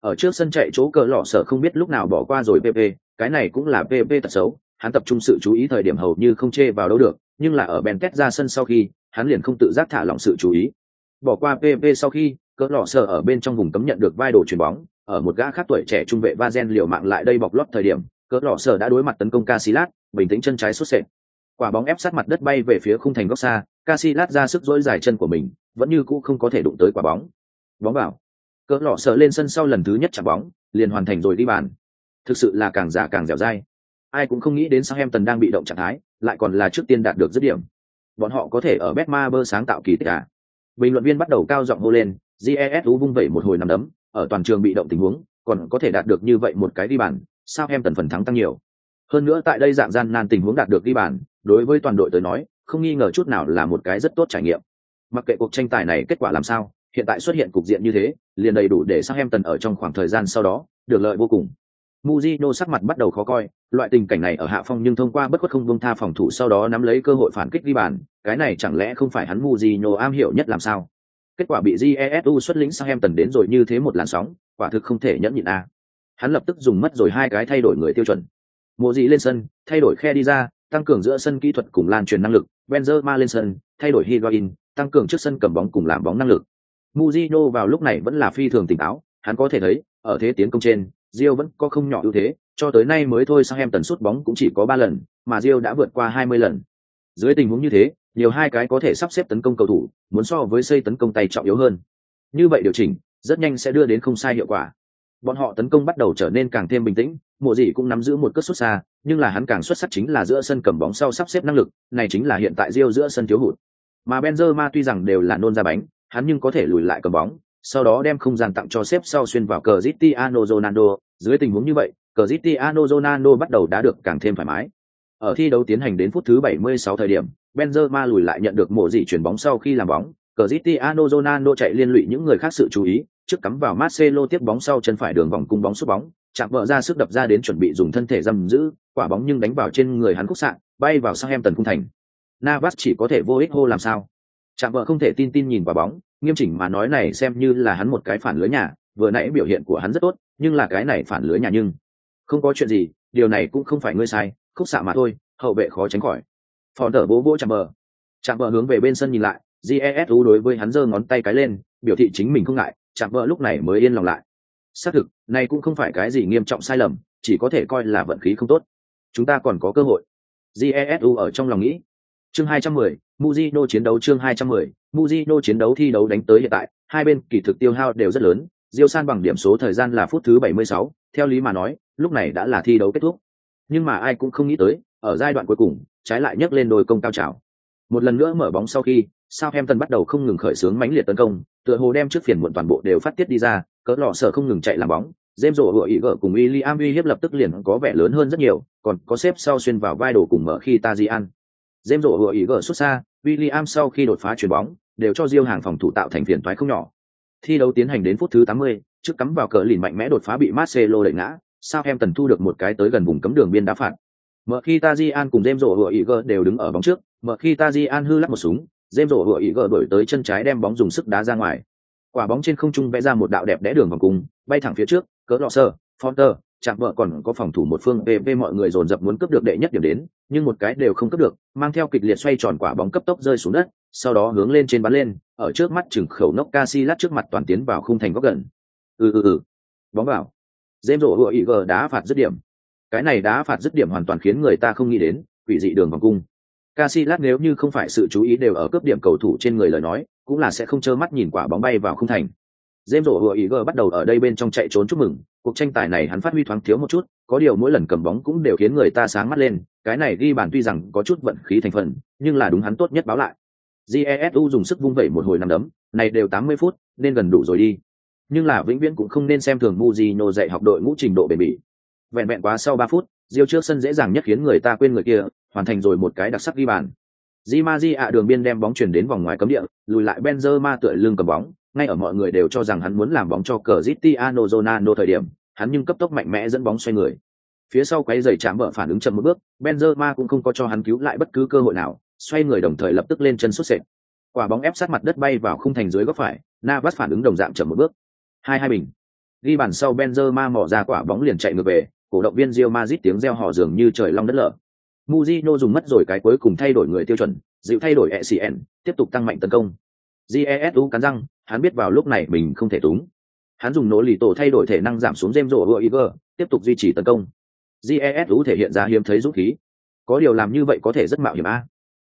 [SPEAKER 1] Ở trước sân chạy chỗ cờ lọ sợ không biết lúc nào bỏ qua rồi PP, cái này cũng là PP tật xấu, hắn tập trung sự chú ý thời điểm hầu như không chê vào đâu được, nhưng là ở Benket ra sân sau khi, hắn liền không tự giác thả lỏng sự chú ý. Bỏ qua PP sau khi, cỡ lọ sờ ở bên trong vùng cấm nhận được vai đồ chuyền bóng, ở một gã khác tuổi trẻ trung vệ Vazen liều mạng lại đây bọc lót thời điểm, cỡ lọ sở đã đối mặt tấn công Casillas, bình tĩnh chân trái xuất sệt. Quả bóng ép sát mặt đất bay về phía khung thành góc xa, Casillas ra sức dỗi dài chân của mình, vẫn như cũ không có thể đụng tới quả bóng. Bóng vào. Cỡ lọ sở lên sân sau lần thứ nhất chạm bóng, liền hoàn thành rồi đi bàn. Thực sự là càng già càng dẻo dai. Ai cũng không nghĩ đến Southampton đang bị động trạng thái, lại còn là trước tiên đạt được dứt điểm. Bọn họ có thể ở Betmaber sáng tạo kỳ tích à? Bình luận viên bắt đầu cao giọng hô lên, GESU vung vẩy một hồi nằm đấm, ở toàn trường bị động tình huống, còn có thể đạt được như vậy một cái đi bàn, sao em tần phần thắng tăng nhiều. Hơn nữa tại đây dạng gian nan tình huống đạt được đi bàn, đối với toàn đội tới nói, không nghi ngờ chút nào là một cái rất tốt trải nghiệm. Mặc kệ cuộc tranh tài này kết quả làm sao, hiện tại xuất hiện cục diện như thế, liền đầy đủ để Southampton ở trong khoảng thời gian sau đó được lợi vô cùng. Mujino sắc mặt bắt đầu khó coi, loại tình cảnh này ở hạ phong nhưng thông qua bất khuất không buông tha phòng thủ sau đó nắm lấy cơ hội phản kích đi bàn, cái này chẳng lẽ không phải hắn Mujino am hiểu nhất làm sao? Kết quả bị Jesu xuất lĩnh Southampton đến rồi như thế một làn sóng, quả thực không thể nhẫn nhịn a. Hắn lập tức dùng mất rồi hai cái thay đổi người tiêu chuẩn. Mùa gì lên sân, thay đổi khe đi ra, tăng cường giữa sân kỹ thuật cùng lan truyền năng lực, Benzema lên sân, thay đổi Higuain, tăng cường trước sân cầm bóng cùng làm bóng năng lực. Mujino vào lúc này vẫn là phi thường tỉnh táo, hắn có thể thấy, ở thế tiến công trên, Rio vẫn có không nhỏ ưu thế, cho tới nay mới thôi sang em tần suất bóng cũng chỉ có ba lần, mà Rio đã vượt qua hai mươi lần. Dưới tình huống như thế, nhiều hai cái có thể sắp xếp tấn công cầu thủ, muốn so với xây tấn công tay trọng yếu hơn. Như vậy điều chỉnh, rất nhanh sẽ đưa đến không sai hiệu quả. Bọn họ tấn công bắt đầu trở nên càng thêm bình tĩnh, mùa gì cũng nắm giữ một cất xuất xa, nhưng là hắn càng xuất sắc chính là giữa sân cầm bóng sau sắp xếp năng lực, này chính là hiện tại Rio giữa sân thiếu hụt. Mà Benzema tuy rằng đều là nôn ra bánh, hắn nhưng có thể lùi lại cầm bóng, sau đó đem không gian tặng cho xếp sau xuyên vào cờ Cristiano Ronaldo, dưới tình huống như vậy, Cristiano Ronaldo bắt đầu đã được càng thêm thoải mái. Ở thi đấu tiến hành đến phút thứ 76 thời điểm, Benzema lùi lại nhận được mổ dị chuyển bóng sau khi làm bóng, Cristiano Ronaldo chạy liên lụy những người khác sự chú ý, trước cắm vào Marcelo tiếp bóng sau chân phải đường vòng cung bóng sút bóng, chạm vợ ra sức đập ra đến chuẩn bị dùng thân thể giam giữ, quả bóng nhưng đánh vào trên người hắn khúc sạn, bay vào sang em tần cung thành. Navas chỉ có thể vô ích hô làm sao? Chạm vợ không thể tin tin nhìn vào bóng, nghiêm chỉnh mà nói này xem như là hắn một cái phản lưới nhà, vừa nãy biểu hiện của hắn rất tốt, nhưng là cái này phản lưới nhà nhưng không có chuyện gì, điều này cũng không phải ngươi sai, khúc xạ mà thôi, hậu vệ khó tránh khỏi. Phòn đỡ bố vỗ chạm bờ, chạm bờ hướng về bên sân nhìn lại, Jesu đối với hắn giơ ngón tay cái lên, biểu thị chính mình không ngại, chạm bờ lúc này mới yên lòng lại. Xác thực, này cũng không phải cái gì nghiêm trọng sai lầm, chỉ có thể coi là vận khí không tốt. Chúng ta còn có cơ hội. Jesu ở trong lòng nghĩ. Chương 210, Mujino chiến đấu chương 210, Mujino chiến đấu thi đấu đánh tới hiện tại, hai bên kỳ thực tiêu hao đều rất lớn, Diêu San bằng điểm số thời gian là phút thứ 76, theo lý mà nói, lúc này đã là thi đấu kết thúc. Nhưng mà ai cũng không nghĩ tới, ở giai đoạn cuối cùng, trái lại nhấc lên đôi công cao trào. Một lần nữa mở bóng sau khi, Southampton bắt đầu không ngừng khởi xướng mãnh liệt tấn công, tựa hồ đem trước phiền muộn toàn bộ đều phát tiết đi ra, cỡ lọ sở không ngừng chạy làm bóng, James rổ hựa ý gỡ cùng William uy hiếp lập tức liền có vẻ lớn hơn rất nhiều, còn có xếp sau xuyên vào vai đồ cùng mở khi Tajian. James rổ hựa ý gỡ xuất xa, William sau khi đột phá chuyền bóng, đều cho Diêu hàng phòng thủ tạo thành phiền toái không nhỏ. Thi đấu tiến hành đến phút thứ 80, trước cắm vào cờ lìn mạnh mẽ đột phá bị Marcelo đẩy ngã, sao em tần thu được một cái tới gần vùng cấm đường biên đá phạt. Mở khi Tajian cùng James rổ hựa đều đứng ở bóng trước, mở khi Tajian hư lắc một súng, James rổ hựa ý đổi tới chân trái đem bóng dùng sức đá ra ngoài. Quả bóng trên không trung vẽ ra một đạo đẹp đẽ đường vòng cung, bay thẳng phía trước, cỡ lọ sơ, Fonter, chạm vợ còn có phòng thủ một phương pp mọi người dồn dập muốn cướp được đệ nhất điểm đến, nhưng một cái đều không cướp được, mang theo kịch liệt xoay tròn quả bóng cấp tốc rơi xuống đất, sau đó hướng lên trên bắn lên, ở trước mắt chừng khẩu nóc Casillas trước mặt toàn tiến vào khung thành góc gần. Ừ ừ ừ. Bóng vào. James rổ hựa ý gờ đá phạt dứt điểm. Cái này đá phạt dứt điểm hoàn toàn khiến người ta không nghĩ đến, quỷ dị đường vòng cung. Casillas nếu như không phải sự chú ý đều ở cướp điểm cầu thủ trên người lời nói, cũng là sẽ không trơ mắt nhìn quả bóng bay vào khung thành. James rổ hựa ý gờ bắt đầu ở đây bên trong chạy trốn chúc mừng, cuộc tranh tài này hắn phát huy thoáng thiếu một chút, có điều mỗi lần cầm bóng cũng đều khiến người ta sáng mắt lên, cái này ghi bàn tuy rằng có chút vận khí thành phần, nhưng là đúng hắn tốt nhất báo lại. Jesu dùng sức vung vẩy một hồi năm đấm, này đều 80 phút, nên gần đủ rồi đi. Nhưng là vĩnh viễn cũng không nên xem thường Mujino dạy học đội ngũ trình độ bền bỉ. Vẹn vẹn quá sau 3 phút, Diêu trước sân dễ dàng nhất khiến người ta quên người kia, hoàn thành rồi một cái đặc sắc ghi bàn. Di ạ đường biên đem bóng chuyển đến vòng ngoài cấm địa, lùi lại Benzema tựa lưng cầm bóng, ngay ở mọi người đều cho rằng hắn muốn làm bóng cho Cristiano Ronaldo thời điểm, hắn nhưng cấp tốc mạnh mẽ dẫn bóng xoay người. Phía sau quấy giày chạm bờ phản ứng chậm một bước, Benzema cũng không có cho hắn cứu lại bất cứ cơ hội nào, xoay người đồng thời lập tức lên chân sút sệt. Quả bóng ép sát mặt đất bay vào khung thành dưới góc phải, Navas phản ứng đồng dạng chậm một bước. Hai hai bình. Ghi bàn sau Benzema mò ra quả bóng liền chạy ngược về, cổ động viên Real Madrid tiếng reo hò dường như trời long đất lở. Mujino dùng mất rồi cái cuối cùng thay đổi người tiêu chuẩn, dịu thay đổi ECN, tiếp tục tăng mạnh tấn công. GESU cắn răng, hắn biết vào lúc này mình không thể túng. Hắn dùng nỗ lì tổ thay đổi thể năng giảm xuống James rổ Iver, tiếp tục duy trì tấn công. jesu thể hiện ra hiếm thấy dũng khí. Có điều làm như vậy có thể rất mạo hiểm a.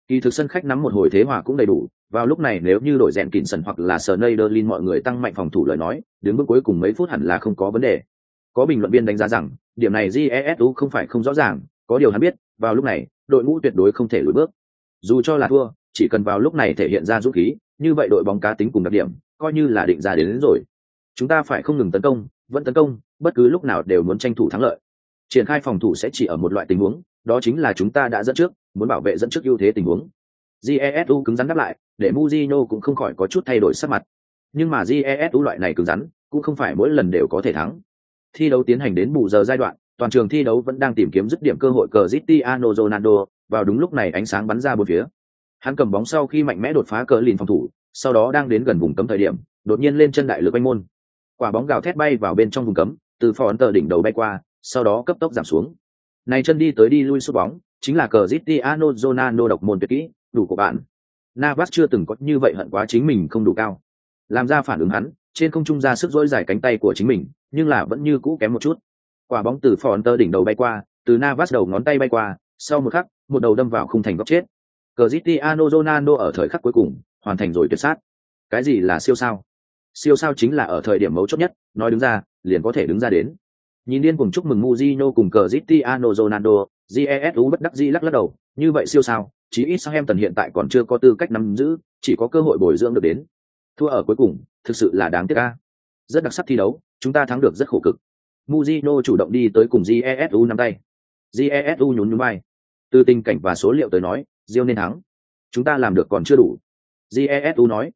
[SPEAKER 1] Kỳ thực sân khách nắm một hồi thế hòa cũng đầy đủ. Vào lúc này nếu như đổi rèn kịn sần hoặc là sờ nây đơ mọi người tăng mạnh phòng thủ lời nói đứng bước cuối cùng mấy phút hẳn là không có vấn đề. Có bình luận viên đánh giá rằng điểm này jesu không phải không rõ ràng. Có điều hắn biết vào lúc này đội ngũ tuyệt đối không thể lùi bước. Dù cho là thua chỉ cần vào lúc này thể hiện ra dũng khí như vậy đội bóng cá tính cùng đặc điểm coi như là định ra đến, đến rồi. Chúng ta phải không ngừng tấn công vẫn tấn công bất cứ lúc nào đều muốn tranh thủ thắng lợi. Triển khai phòng thủ sẽ chỉ ở một loại tình huống đó chính là chúng ta đã dẫn trước muốn bảo vệ dẫn trước ưu thế tình huống. Jesu cứng rắn đáp lại để muzino cũng không khỏi có chút thay đổi sắc mặt. Nhưng mà jesu loại này cứng rắn cũng không phải mỗi lần đều có thể thắng. Thi đấu tiến hành đến bù giờ giai đoạn toàn trường thi đấu vẫn đang tìm kiếm dứt điểm cơ hội cờ Cristiano Ronaldo vào đúng lúc này ánh sáng bắn ra bốn phía. Hắn cầm bóng sau khi mạnh mẽ đột phá cờ lìn phòng thủ sau đó đang đến gần vùng cấm thời điểm, đột nhiên lên chân đại lực anh môn. Quả bóng gào thét bay vào bên trong vùng cấm, từ phò ấn tờ đỉnh đầu bay qua, sau đó cấp tốc giảm xuống. Này chân đi tới đi lui sút bóng, chính là cờ Cristiano Ronaldo độc môn tuyệt kỹ, đủ của bạn. Navas chưa từng có như vậy hận quá chính mình không đủ cao. Làm ra phản ứng hắn, trên không trung ra sức dỗi dài cánh tay của chính mình, nhưng là vẫn như cũ kém một chút. Quả bóng từ phò ấn tờ đỉnh đầu bay qua, từ Navas đầu ngón tay bay qua, sau một khắc, một đầu đâm vào khung thành góc chết. Cristiano Ronaldo ở thời khắc cuối cùng hoàn thành rồi tuyệt sát. Cái gì là siêu sao? Siêu sao chính là ở thời điểm mấu chốt nhất, nói đứng ra, liền có thể đứng ra đến. Nhìn điên cùng chúc mừng Mujino cùng Cristiano Ronaldo jesu bất đắc dĩ lắc lắc đầu, như vậy siêu sao, chí ít sang em tần hiện tại còn chưa có tư cách nắm giữ, chỉ có cơ hội bồi dưỡng được đến. Thua ở cuối cùng, thực sự là đáng tiếc ca rất đặc sắc thi đấu, chúng ta thắng được rất khổ cực. Mujino chủ động đi tới cùng jesu nắm tay. Jesu nhún nhún vai. Từ tình cảnh và số liệu tới nói Rio nên thắng. Chúng ta làm được còn chưa đủ jesu nói.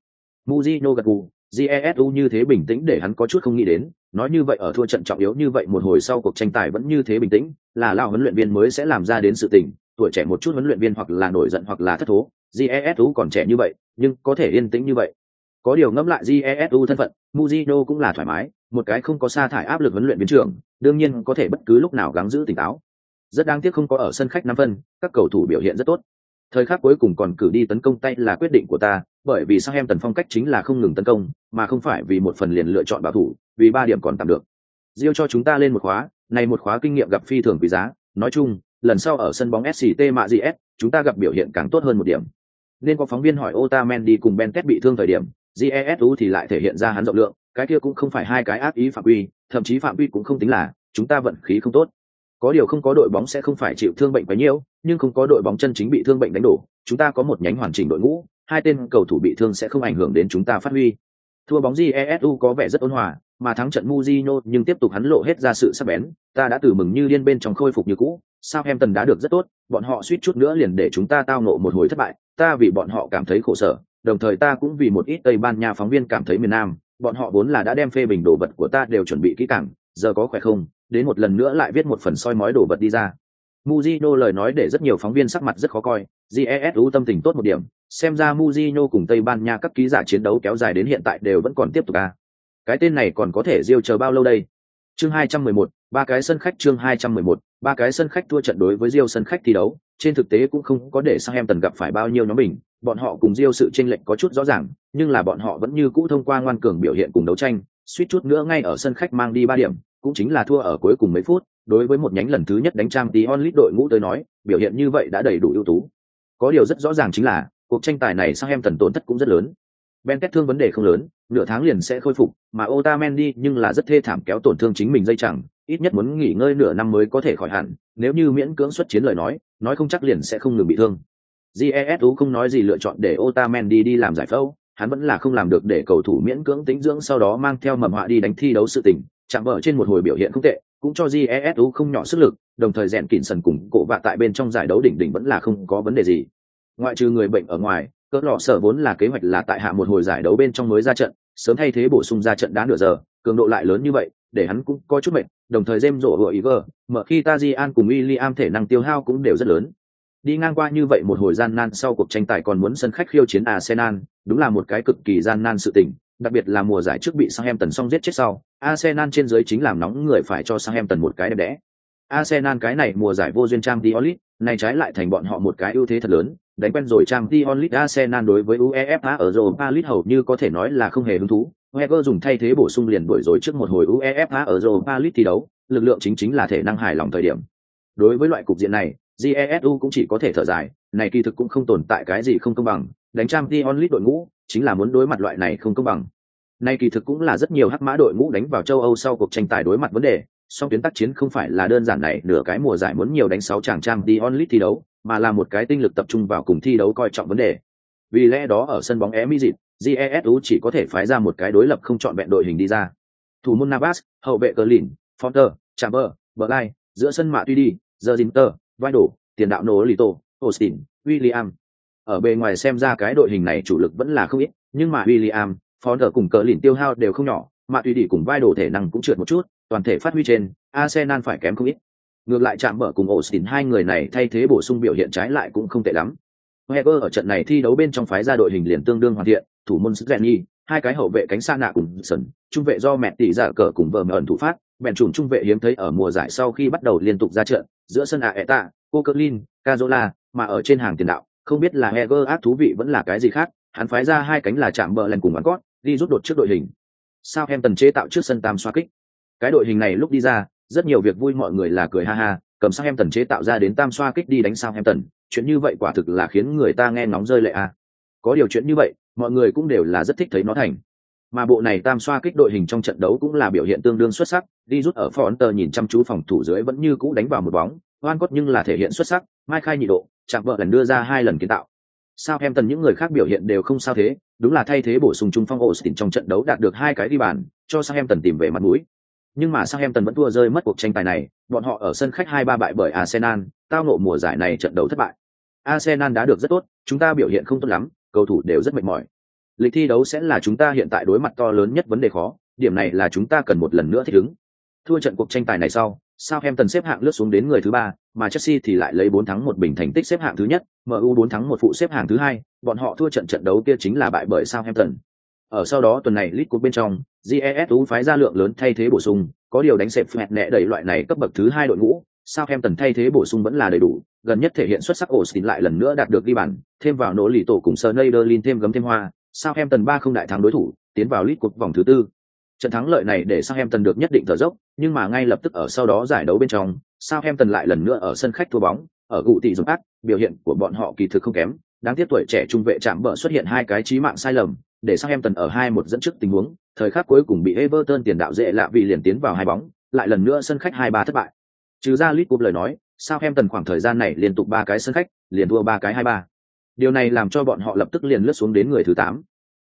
[SPEAKER 1] Mujino gật gù. Jesu như thế bình tĩnh để hắn có chút không nghĩ đến. Nói như vậy ở thua trận trọng yếu như vậy một hồi sau cuộc tranh tài vẫn như thế bình tĩnh, là lao huấn luyện viên mới sẽ làm ra đến sự tình, tuổi trẻ một chút huấn luyện viên hoặc là nổi giận hoặc là thất thố. Jesu còn trẻ như vậy, nhưng có thể yên tĩnh như vậy. Có điều ngẫm lại jesu thân phận muzino cũng là thoải mái, một cái không có sa thải áp lực huấn luyện viên trưởng, đương nhiên có thể bất cứ lúc nào gắng giữ tỉnh táo. Rất đáng tiếc không có ở sân khách năm phân, các cầu thủ biểu hiện rất tốt thời khắc cuối cùng còn cử đi tấn công tay là quyết định của ta, bởi vì sao em tần phong cách chính là không ngừng tấn công, mà không phải vì một phần liền lựa chọn bảo thủ, vì ba điểm còn tạm được. Diêu cho chúng ta lên một khóa, này một khóa kinh nghiệm gặp phi thường quý giá. Nói chung, lần sau ở sân bóng sct mạ gs chúng ta gặp biểu hiện càng tốt hơn một điểm. Nên có phóng viên hỏi otamendi cùng ben bị thương thời điểm jesu thì lại thể hiện ra hắn rộng lượng, cái kia cũng không phải hai cái ác ý phạm quy, thậm chí phạm quy cũng không tính là, chúng ta vận khí không tốt có điều không có đội bóng sẽ không phải chịu thương bệnh quá nhiều, nhưng không có đội bóng chân chính bị thương bệnh đánh đổ, chúng ta có một nhánh hoàn chỉnh đội ngũ, hai tên cầu thủ bị thương sẽ không ảnh hưởng đến chúng ta phát huy. Thua bóng Jesu có vẻ rất ôn hòa, mà thắng trận Mujino nhưng tiếp tục hắn lộ hết ra sự sắc bén, ta đã từ mừng như điên bên trong khôi phục như cũ, sao em tần đã được rất tốt, bọn họ suýt chút nữa liền để chúng ta tao ngộ một hồi thất bại, ta vì bọn họ cảm thấy khổ sở, đồng thời ta cũng vì một ít Tây Ban Nha phóng viên cảm thấy miền Nam, bọn họ vốn là đã đem phê bình đồ vật của ta đều chuẩn bị kỹ càng, giờ có khỏe không, đến một lần nữa lại viết một phần soi mói đồ vật đi ra. Mujino lời nói để rất nhiều phóng viên sắc mặt rất khó coi, GESU tâm tình tốt một điểm, xem ra Mujino cùng Tây Ban Nha các ký giả chiến đấu kéo dài đến hiện tại đều vẫn còn tiếp tục à. Cái tên này còn có thể diêu chờ bao lâu đây? Chương 211, ba cái sân khách chương 211, ba cái sân khách thua trận đối với Rio sân khách thi đấu, trên thực tế cũng không có để Southampton gặp phải bao nhiêu nhóm mình, bọn họ cùng Rio sự chênh lệch có chút rõ ràng, nhưng là bọn họ vẫn như cũ thông qua ngoan cường biểu hiện cùng đấu tranh, suýt chút nữa ngay ở sân khách mang đi ba điểm, cũng chính là thua ở cuối cùng mấy phút, đối với một nhánh lần thứ nhất đánh trang tí onlit đội ngũ tới nói, biểu hiện như vậy đã đầy đủ ưu tú. Có điều rất rõ ràng chính là, cuộc tranh tài này sang em tần tổn thất cũng rất lớn. Ben kết thương vấn đề không lớn, nửa tháng liền sẽ khôi phục, mà Otamendi nhưng là rất thê thảm kéo tổn thương chính mình dây chẳng, ít nhất muốn nghỉ ngơi nửa năm mới có thể khỏi hẳn, nếu như miễn cưỡng xuất chiến lời nói, nói không chắc liền sẽ không ngừng bị thương. Jesu không nói gì lựa chọn để Otamendi đi làm giải phẫu, hắn vẫn là không làm được để cầu thủ miễn cưỡng tính dưỡng sau đó mang theo mầm họa đi đánh thi đấu sự tình, chạm bờ trên một hồi biểu hiện không tệ, cũng cho Jesu không nhỏ sức lực, đồng thời rèn kỉnh sần cùng cổ vạ tại bên trong giải đấu đỉnh đỉnh vẫn là không có vấn đề gì. Ngoại trừ người bệnh ở ngoài, cỡ lọ sở vốn là kế hoạch là tại hạ một hồi giải đấu bên trong mới ra trận, sớm thay thế bổ sung ra trận đá nửa giờ, cường độ lại lớn như vậy, để hắn cũng có chút mệt, đồng thời dêm rổ vừa Iver, mở khi Tajian cùng William thể năng tiêu hao cũng đều rất lớn. Đi ngang qua như vậy một hồi gian nan sau cuộc tranh tài còn muốn sân khách khiêu chiến Arsenal, đúng là một cái cực kỳ gian nan sự tình, đặc biệt là mùa giải trước bị Southampton xong giết chết sau, Arsenal trên dưới chính làm nóng người phải cho Southampton một cái đẹp đẽ. Arsenal cái này mùa giải vô duyên trang Diolit, này trái lại thành bọn họ một cái ưu thế thật lớn, đánh quen rồi trang Diolit Arsenal đối với UEFA ở Europa League hầu như có thể nói là không hề hứng thú. Wenger dùng thay thế bổ sung liền đuổi rồi trước một hồi UEFA ở Europa League thi đấu, lực lượng chính chính là thể năng hài lòng thời điểm. Đối với loại cục diện này, GESU cũng chỉ có thể thở dài, này kỳ thực cũng không tồn tại cái gì không công bằng, đánh trang Dion onlit đội ngũ, chính là muốn đối mặt loại này không công bằng. Nay kỳ thực cũng là rất nhiều hắc mã đội ngũ đánh vào châu Âu sau cuộc tranh tài đối mặt vấn đề, song tuyến tác chiến không phải là đơn giản này, nửa cái mùa giải muốn nhiều đánh sáu chàng trang Dion onlit thi đấu, mà là một cái tinh lực tập trung vào cùng thi đấu coi trọng vấn đề. Vì lẽ đó ở sân bóng Emirates, Jesu chỉ có thể phái ra một cái đối lập không chọn vẹn đội hình đi ra. Thủ môn Navas, hậu vệ Clean, Fonter, Chamber, Berlai, giữa sân mạ tuy đi, giờ Zinter, vai đổ, tiền đạo nô Lito, Austin, William. Ở bề ngoài xem ra cái đội hình này chủ lực vẫn là không ít, nhưng mà William, Fonder cùng Clean tiêu hao đều không nhỏ, mà tuy đi cùng vai đổ thể năng cũng trượt một chút, toàn thể phát huy trên, Arsenal phải kém không ít. Ngược lại chạm bở cùng Austin hai người này thay thế bổ sung biểu hiện trái lại cũng không tệ lắm. Weber ở trận này thi đấu bên trong phái ra đội hình liền tương đương hoàn thiện, thủ môn Svenny, hai cái hậu vệ cánh xa nạ cùng sân, trung vệ do mẹ tỷ giả cờ cùng vợ ẩn thủ phát, bèn chủng trung vệ hiếm thấy ở mùa giải sau khi bắt đầu liên tục ra trận, giữa sân Aeta, Coquelin, Cazola, mà ở trên hàng tiền đạo, không biết là Heger ác thú vị vẫn là cái gì khác, hắn phái ra hai cánh là chạm bờ lần cùng bắn cót, đi rút đột trước đội hình. Sao em tần chế tạo trước sân tam xoa kích. Cái đội hình này lúc đi ra, rất nhiều việc vui mọi người là cười ha ha, cầm sao em tần chế tạo ra đến tam xoa kích đi đánh sao em tần, chuyện như vậy quả thực là khiến người ta nghe nóng rơi lệ à. Có điều chuyện như vậy, mọi người cũng đều là rất thích thấy nó thành mà bộ này tam xoa kích đội hình trong trận đấu cũng là biểu hiện tương đương xuất sắc đi rút ở Fonter nhìn chăm chú phòng thủ dưới vẫn như cũ đánh vào một bóng oan cốt nhưng là thể hiện xuất sắc, mai khai nhị độ chạm vợ lần đưa ra hai lần kiến tạo. Sao em tần những người khác biểu hiện đều không sao thế, đúng là thay thế bổ sung trung phong Austin trong trận đấu đạt được hai cái đi bàn, cho sao em tần tìm về mặt mũi. Nhưng mà sao em tần vẫn thua rơi mất cuộc tranh tài này, bọn họ ở sân khách hai ba bại bởi arsenal, tao nộ mùa giải này trận đấu thất bại. Arsenal đã được rất tốt, chúng ta biểu hiện không tốt lắm, cầu thủ đều rất mệt mỏi. Lịch thi đấu sẽ là chúng ta hiện tại đối mặt to lớn nhất vấn đề khó, điểm này là chúng ta cần một lần nữa thích ứng. Thua trận cuộc tranh tài này sau Southampton xếp hạng lướt xuống đến người thứ ba, mà Chelsea thì lại lấy 4 thắng một bình thành tích xếp hạng thứ nhất, MU 4 thắng một phụ xếp hạng thứ hai, bọn họ thua trận trận đấu kia chính là bại bởi Southampton. Ở sau đó tuần này League Cup bên trong, GESU phái ra lượng lớn thay thế bổ sung, có điều đánh sẹp phẹt nẹ đẩy loại này cấp bậc thứ hai đội ngũ, Southampton thay thế bổ sung vẫn là đầy đủ, gần nhất thể hiện xuất sắc Austin lại lần nữa đạt được ghi bàn, thêm vào nỗ lì tổ cùng Sneijderlin thêm gấm thêm hoa, Southampton ba không đại thắng đối thủ, tiến vào League Cup vòng thứ tư. Trận thắng lợi này để Southampton được nhất định thở dốc, nhưng mà ngay lập tức ở sau đó giải đấu bên trong, Southampton lại lần nữa ở sân khách thua bóng, ở gụ tỷ dùng ác, biểu hiện của bọn họ kỳ thực không kém, đáng tiếc tuổi trẻ trung vệ chạm bờ xuất hiện hai cái chí mạng sai lầm, để Southampton ở hai một dẫn trước tình huống, thời khắc cuối cùng bị Everton tiền đạo dễ lạ vì liền tiến vào hai bóng, lại lần nữa sân khách hai ba thất bại. Trừ ra League Cup lời nói, Southampton khoảng thời gian này liên tục ba cái sân khách, liền thua ba cái hai ba. Điều này làm cho bọn họ lập tức liền lướt xuống đến người thứ 8.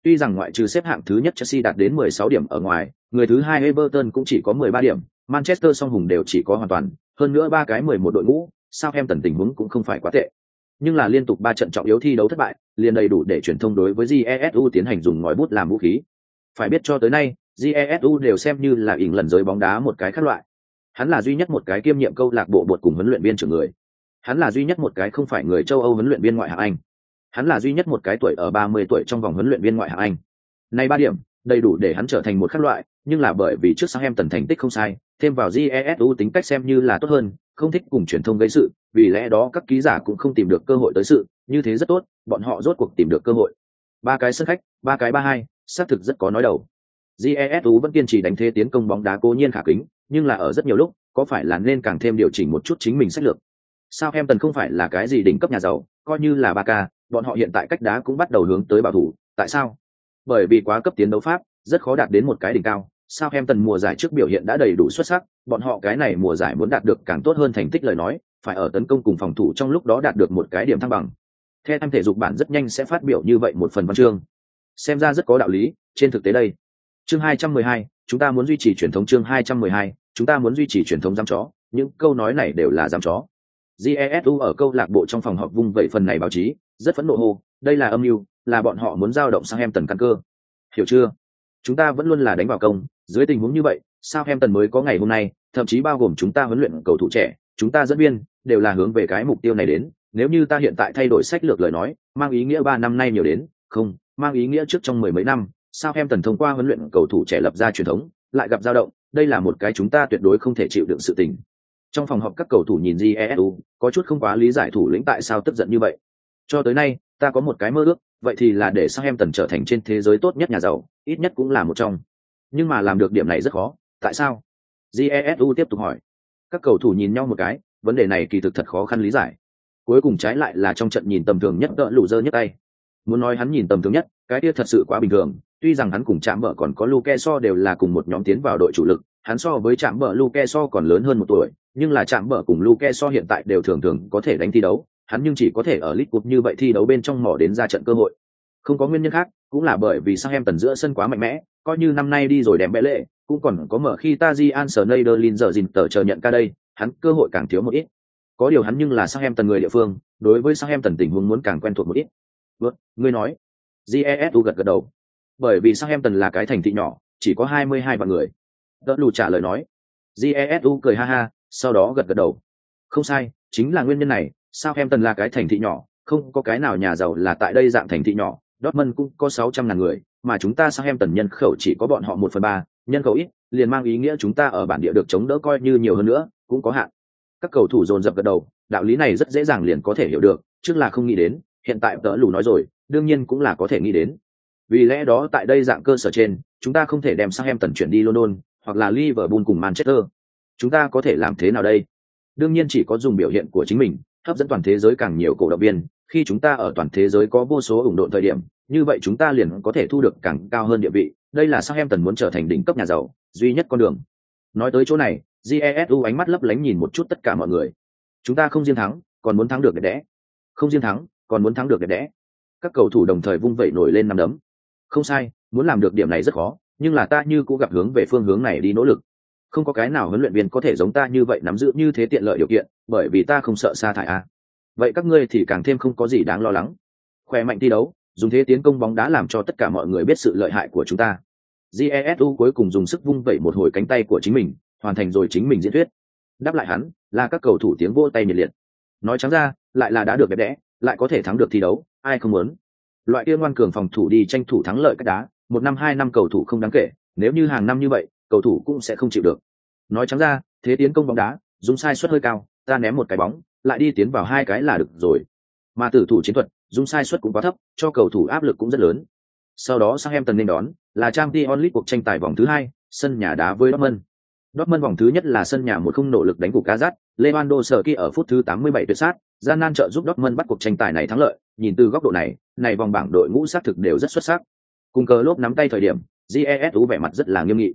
[SPEAKER 1] Tuy rằng ngoại trừ xếp hạng thứ nhất Chelsea đạt đến 16 điểm ở ngoài, người thứ hai Everton cũng chỉ có 13 điểm, Manchester song hùng đều chỉ có hoàn toàn, hơn nữa ba cái 11 đội ngũ, Southampton tình huống cũng không phải quá tệ. Nhưng là liên tục ba trận trọng yếu thi đấu thất bại, liền đầy đủ để truyền thông đối với GESU tiến hành dùng ngòi bút làm vũ khí. Phải biết cho tới nay, GESU đều xem như là ỉn lần giới bóng đá một cái khác loại. Hắn là duy nhất một cái kiêm nhiệm câu lạc bộ bột cùng huấn luyện viên trưởng người. Hắn là duy nhất một cái không phải người châu Âu huấn luyện viên ngoại hạng Anh hắn là duy nhất một cái tuổi ở ba mươi tuổi trong vòng huấn luyện viên ngoại hạng Anh. Này ba điểm, đầy đủ để hắn trở thành một khác loại, nhưng là bởi vì trước sang em tần thành tích không sai, thêm vào GESU tính cách xem như là tốt hơn, không thích cùng truyền thông gây sự, vì lẽ đó các ký giả cũng không tìm được cơ hội tới sự, như thế rất tốt, bọn họ rốt cuộc tìm được cơ hội. Ba cái sân khách, ba cái ba hai, xác thực rất có nói đầu. GESU vẫn kiên trì đánh thế tiến công bóng đá cố nhiên khả kính, nhưng là ở rất nhiều lúc, có phải là nên càng thêm điều chỉnh một chút chính mình sách lược. Sao em tần không phải là cái gì đỉnh cấp nhà giàu, coi như là ba ca bọn họ hiện tại cách đá cũng bắt đầu hướng tới bảo thủ. Tại sao? Bởi vì quá cấp tiến đấu pháp rất khó đạt đến một cái đỉnh cao. Sao em tần mùa giải trước biểu hiện đã đầy đủ xuất sắc bọn họ cái này mùa giải muốn đạt được càng tốt hơn thành tích lời nói phải ở tấn công cùng phòng thủ trong lúc đó đạt được một cái điểm thăng bằng. Theo em thể dục bản rất nhanh sẽ phát biểu như vậy một phần văn chương. Xem ra rất có đạo lý trên thực tế đây. Chương 212, chúng ta muốn duy trì truyền thống chương 212, chúng ta muốn duy trì truyền thống giam chó. Những câu nói này đều là giam chó. Jesu ở câu lạc bộ trong phòng họp vung vẩy phần này báo chí rất phẫn nộ hô, đây là âm mưu, là bọn họ muốn giao động sang em tần căn cơ. Hiểu chưa? Chúng ta vẫn luôn là đánh vào công, dưới tình huống như vậy sao em tần mới có ngày hôm nay, thậm chí bao gồm chúng ta huấn luyện cầu thủ trẻ, chúng ta dẫn viên đều là hướng về cái mục tiêu này đến. Nếu như ta hiện tại thay đổi sách lược lời nói, mang ý nghĩa ba năm nay nhiều đến, không, mang ý nghĩa trước trong mười mấy năm sao em tần thông qua huấn luyện cầu thủ trẻ lập ra truyền thống, lại gặp dao động, đây là một cái chúng ta tuyệt đối không thể chịu đựng sự tình. Trong phòng họp các cầu thủ nhìn jesu có chút không quá lý giải thủ lĩnh tại sao tức giận như vậy cho tới nay, ta có một cái mơ ước, vậy thì là để sang em tần trở thành trên thế giới tốt nhất nhà giàu, ít nhất cũng là một trong. Nhưng mà làm được điểm này rất khó, tại sao? Jesu tiếp tục hỏi. Các cầu thủ nhìn nhau một cái, vấn đề này kỳ thực thật khó khăn lý giải. Cuối cùng trái lại là trong trận nhìn tầm thường nhất đỡ lù dơ nhất tay. Muốn nói hắn nhìn tầm thường nhất, cái kia thật sự quá bình thường, tuy rằng hắn cùng chạm bờ còn có luke so đều là cùng một nhóm tiến vào đội chủ lực, hắn so với chạm bờ luke so còn lớn hơn một tuổi, nhưng là chạm bờ cùng luke so hiện tại đều thường thường có thể đánh thi đấu hắn nhưng chỉ có thể ở lít cục như vậy thi đấu bên trong mỏ đến ra trận cơ hội. Không có nguyên nhân khác, cũng là bởi vì sang em tần giữa sân quá mạnh mẽ, coi như năm nay đi rồi đẹp bẽ lệ, cũng còn có mở khi ta di an đơ lin giờ dìn tờ chờ nhận ca đây, hắn cơ hội càng thiếu một ít. Có điều hắn nhưng là sang em tần người địa phương, đối với sang em tần tình huống muốn càng quen thuộc một ít. Vâng ngươi nói. Jesu gật gật đầu. Bởi vì sang em tần là cái thành thị nhỏ, chỉ có hai mươi hai vạn người. Đỡ lù trả lời nói. Jesu cười ha ha, sau đó gật gật đầu. Không sai, chính là nguyên nhân này sao em tần là cái thành thị nhỏ, không có cái nào nhà giàu là tại đây dạng thành thị nhỏ, Dortmund cũng có sáu trăm ngàn người, mà chúng ta sang em tần nhân khẩu chỉ có bọn họ một phần ba, nhân khẩu ít, liền mang ý nghĩa chúng ta ở bản địa được chống đỡ coi như nhiều hơn nữa, cũng có hạn. Các cầu thủ dồn dập gật đầu, đạo lý này rất dễ dàng liền có thể hiểu được, trước là không nghĩ đến, hiện tại tớ lù nói rồi, đương nhiên cũng là có thể nghĩ đến. Vì lẽ đó tại đây dạng cơ sở trên, chúng ta không thể đem sang em tần chuyển đi london, hoặc là liverpool cùng manchester. Chúng ta có thể làm thế nào đây? Đương nhiên chỉ có dùng biểu hiện của chính mình hấp dẫn toàn thế giới càng nhiều cổ động viên, khi chúng ta ở toàn thế giới có vô số ủng hộ thời điểm, như vậy chúng ta liền có thể thu được càng cao hơn địa vị. Đây là sao em tần muốn trở thành đỉnh cấp nhà giàu, duy nhất con đường. Nói tới chỗ này jesu ánh mắt lấp lánh nhìn một chút tất cả mọi người. Chúng ta không riêng thắng, còn muốn thắng được đẹp đẽ. Không riêng thắng, còn muốn thắng được đẹp đẽ. Các cầu thủ đồng thời vung vẩy nổi lên năm đấm. Không sai, muốn làm được điểm này rất khó, nhưng là ta như cũng gặp hướng về phương hướng này đi nỗ lực không có cái nào huấn luyện viên có thể giống ta như vậy nắm giữ như thế tiện lợi điều kiện, bởi vì ta không sợ sa thải a vậy các ngươi thì càng thêm không có gì đáng lo lắng. Khỏe mạnh thi đấu, dùng thế tiến công bóng đá làm cho tất cả mọi người biết sự lợi hại của chúng ta. Jesu cuối cùng dùng sức vung vẩy một hồi cánh tay của chính mình, hoàn thành rồi chính mình diễn thuyết. Đáp lại hắn, là các cầu thủ tiếng vỗ tay nhiệt liệt. Nói trắng ra, lại là đã được đẹp đẽ, lại có thể thắng được thi đấu, ai không muốn? Loại kia ngoan cường phòng thủ đi tranh thủ thắng lợi cách đá, một năm, hai năm cầu thủ không đáng kể, nếu như hàng năm như vậy cầu thủ cũng sẽ không chịu được. Nói trắng ra, thế tiến công bóng đá, dùng sai suất hơi cao, ta ném một cái bóng, lại đi tiến vào hai cái là được rồi. Mà tử thủ chiến thuật, dùng sai suất cũng quá thấp, cho cầu thủ áp lực cũng rất lớn. Sau đó sang em tần nên đón, là trang t onlit cuộc tranh tài vòng thứ hai, sân nhà đá với dortmund. Dortmund vòng thứ nhất là sân nhà một không nỗ lực đánh cục cá rát lewandowski ở phút thứ 87 tuyệt sát, gian nan trợ giúp dortmund bắt cuộc tranh tài này thắng lợi. Nhìn từ góc độ này này vòng bảng đội ngũ sát thực đều rất xuất sắc. Cùng cờ lốp nắm tay thời điểm jesu vẻ mặt rất là nghiêm nghị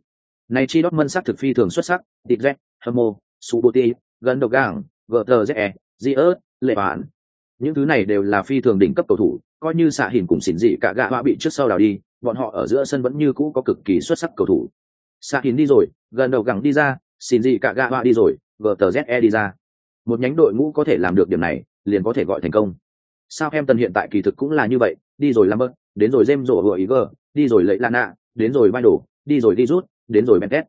[SPEAKER 1] này chi dortmund sắc thực phi thường xuất sắc Didret, Hamo, Suboti, Gundogan, GTZE, Ziert, Lệ Bản. Những thứ này đều là phi thường đỉnh cấp cầu thủ, coi như xạ hình cùng xỉn dị cả gạ họa bị trước sau đào đi, bọn họ ở giữa sân vẫn như cũ có cực kỳ xuất sắc cầu thủ. Xạ hình đi rồi, gần đầu gẳng đi ra, xỉn dị cả gạ họa đi rồi, GTZE đi ra. Một nhánh đội ngũ có thể làm được điểm này, liền có thể gọi thành công. Sao em tần hiện tại kỳ thực cũng là như vậy, đi rồi Lambert, đến rồi James rổ vừa ý đi rồi Lệ Lana, đến rồi Vai đổ, đi rồi đi rút, đến rồi Bentet.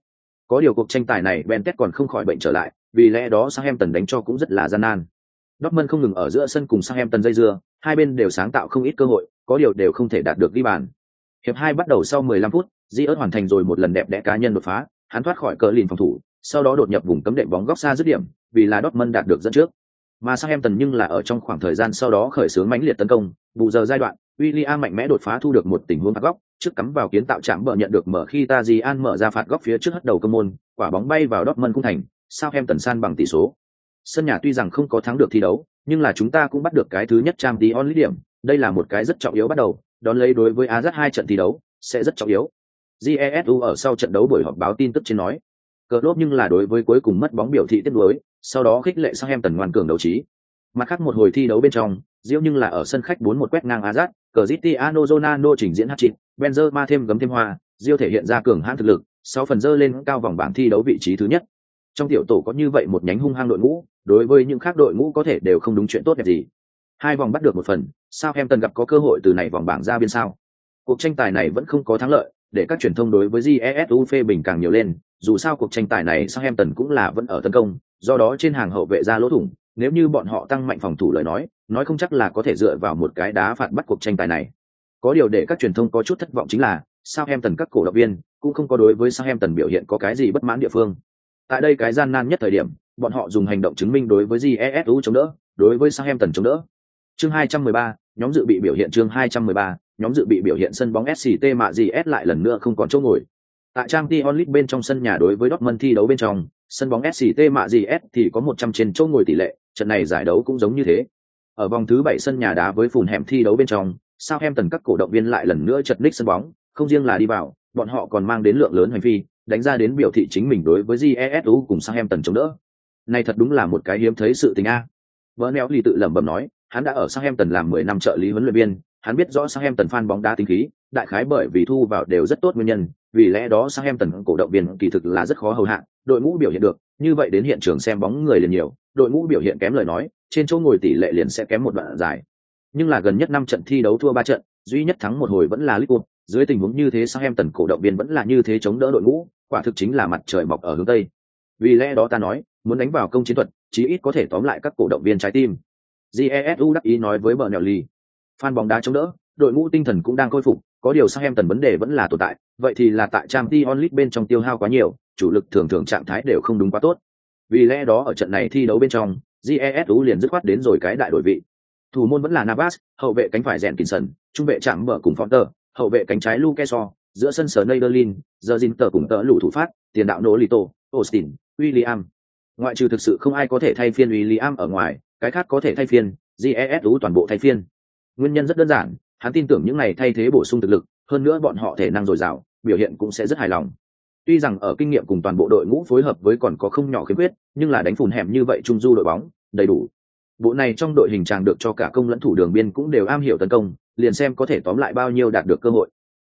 [SPEAKER 1] Có điều cuộc tranh tài này Bentet còn không khỏi bệnh trở lại, vì lẽ đó Southampton đánh cho cũng rất là gian nan. Dortmund không ngừng ở giữa sân cùng Southampton dây dưa, hai bên đều sáng tạo không ít cơ hội, có điều đều không thể đạt được ghi bàn. Hiệp hai bắt đầu sau 15 phút, Ziyech hoàn thành rồi một lần đẹp đẽ cá nhân đột phá, hắn thoát khỏi cờ lìn phòng thủ, sau đó đột nhập vùng cấm đệm bóng góc xa dứt điểm, vì là Dortmund đạt được dẫn trước. Mà Southampton nhưng là ở trong khoảng thời gian sau đó khởi xướng mãnh liệt tấn công, bù giờ giai đoạn, William mạnh mẽ đột phá thu được một tình huống phạt góc, trước cắm vào kiến tạo chạm bờ nhận được mở khi Tajian mở ra phạt góc phía trước hất đầu cơ môn, quả bóng bay vào Dortmund cung thành, sao tần san bằng tỷ số. Sân nhà tuy rằng không có thắng được thi đấu nhưng là chúng ta cũng bắt được cái thứ nhất trang tí onlit điểm đây là một cái rất trọng yếu bắt đầu đón lấy đối với á hai trận thi đấu sẽ rất trọng yếu. Jesu ở sau trận đấu buổi họp báo tin tức trên nói cờ lốp nhưng là đối với cuối cùng mất bóng biểu thị tiếp nối sau đó khích lệ sang em tần ngoan cường đấu trí mặt khác một hồi thi đấu bên trong diễu nhưng là ở sân khách bốn một quét ngang azat cờ zitiano zonano trình diễn hát chịt benzema thêm gấm thêm hoa, diêu thể hiện ra cường hãn thực lực sau phần dơ lên cao vòng bảng thi đấu vị trí thứ nhất. Trong tiểu tổ có như vậy một nhánh hung hăng đội ngũ, đối với những khác đội ngũ có thể đều không đúng chuyện tốt đẹp gì. Hai vòng bắt được một phần, sao em tần gặp có cơ hội từ này vòng bảng ra biên sao? Cuộc tranh tài này vẫn không có thắng lợi, để các truyền thông đối với jesu phê bình càng nhiều lên, dù sao cuộc tranh tài này sao em tần cũng là vẫn ở tấn công, do đó trên hàng hậu vệ ra lỗ thủng nếu như bọn họ tăng mạnh phòng thủ lời nói nói không chắc là có thể dựa vào một cái đá phạt bắt cuộc tranh tài này. Có điều để các truyền thông có chút thất vọng chính là sao em tần các cổ động viên cũng không có đối với sao em tần biểu hiện có cái gì bất mãn địa phương. Tại đây cái gian nan nhất thời điểm bọn họ dùng hành động chứng minh đối với jesu chống đỡ đối với Southampton chống đỡ. Chương 213, nhóm dự bị biểu hiện chương 213, nhóm dự bị biểu hiện sân bóng sct mạ gì lại lần nữa không còn chỗ ngồi. Tại trang Dion League bên trong sân nhà đối với Dortmund thi đấu bên trong, sân bóng SCT mạ gì thì có 100 trên chỗ ngồi tỷ lệ, trận này giải đấu cũng giống như thế. Ở vòng thứ 7 sân nhà đá với phùn hẻm thi đấu bên trong, Southampton các cổ động viên lại lần nữa chật ních sân bóng, không riêng là đi vào, bọn họ còn mang đến lượng lớn hành vi, đánh ra đến biểu thị chính mình đối với GESU cùng Southampton chống đỡ. Này thật đúng là một cái hiếm thấy sự tình a. Bernelli tự lẩm bẩm nói, hắn đã ở Southampton làm 10 năm trợ lý huấn luyện viên, hắn biết rõ Southampton fan bóng đá tính khí, đại khái bởi vì thu vào đều rất tốt nguyên nhân, vì lẽ đó Southampton cổ động viên kỳ thực là rất khó hầu hạ, đội ngũ biểu hiện được, như vậy đến hiện trường xem bóng người liền nhiều, đội ngũ biểu hiện kém lời nói, trên chỗ ngồi tỷ lệ liền sẽ kém một đoạn dài. Nhưng là gần nhất năm trận thi đấu thua ba trận, duy nhất thắng một hồi vẫn là Liverpool, dưới tình huống như thế Southampton cổ động viên vẫn là như thế chống đỡ đội ngũ, quả thực chính là mặt trời mọc ở hướng tây. Vì lẽ đó ta nói, muốn đánh vào công chiến thuật, chí ít có thể tóm lại các cổ động viên trái tim. Jesu đắc ý nói với Bernelli. Fan bóng đá chống đỡ, đội ngũ tinh thần cũng đang khôi phục, có điều sao em tần vấn đề vẫn là tồn tại, vậy thì là tại Champions League bên trong tiêu hao quá nhiều, chủ lực thường thường trạng thái đều không đúng quá tốt. Vì lẽ đó ở trận này thi đấu bên trong, Jesu liền dứt khoát đến rồi cái đại đội vị. Thủ môn vẫn là Navas, hậu vệ cánh phải Jenkinson, trung vệ chạm mở cùng Fonter, hậu vệ cánh trái Luke giữa sân sở Nederlin, giờ Zinter cùng tớ lũ thủ phát, tiền đạo Nolito, Austin, William. Ngoại trừ thực sự không ai có thể thay phiên William ở ngoài, cái khác có thể thay phiên, Jesu toàn bộ thay phiên. Nguyên nhân rất đơn giản, hắn tin tưởng những này thay thế bổ sung thực lực, hơn nữa bọn họ thể năng dồi dào, biểu hiện cũng sẽ rất hài lòng. Tuy rằng ở kinh nghiệm cùng toàn bộ đội ngũ phối hợp với còn có không nhỏ khiếm khuyết, nhưng là đánh phùn hẻm như vậy trung du đội bóng, đầy đủ. Bộ này trong đội hình tràng được cho cả công lẫn thủ đường biên cũng đều am hiểu tấn công, liền xem có thể tóm lại bao nhiêu đạt được cơ hội.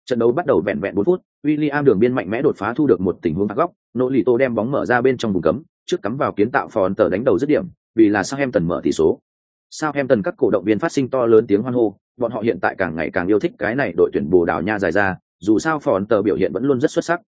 [SPEAKER 1] Trận đấu bắt đầu vẹn vẹn 4 phút, William đường biên mạnh mẽ đột phá thu được một tình huống phạt góc, nỗ lì tô đem bóng mở ra bên trong vùng cấm, trước cắm vào kiến tạo phòn tờ đánh đầu dứt điểm, vì là Southampton mở tỷ số. Southampton các cổ động viên phát sinh to lớn tiếng hoan hô, bọn họ hiện tại càng ngày càng yêu thích cái này đội tuyển Bồ Đào Nha dài ra, dù sao phòn tờ biểu hiện vẫn luôn rất xuất sắc.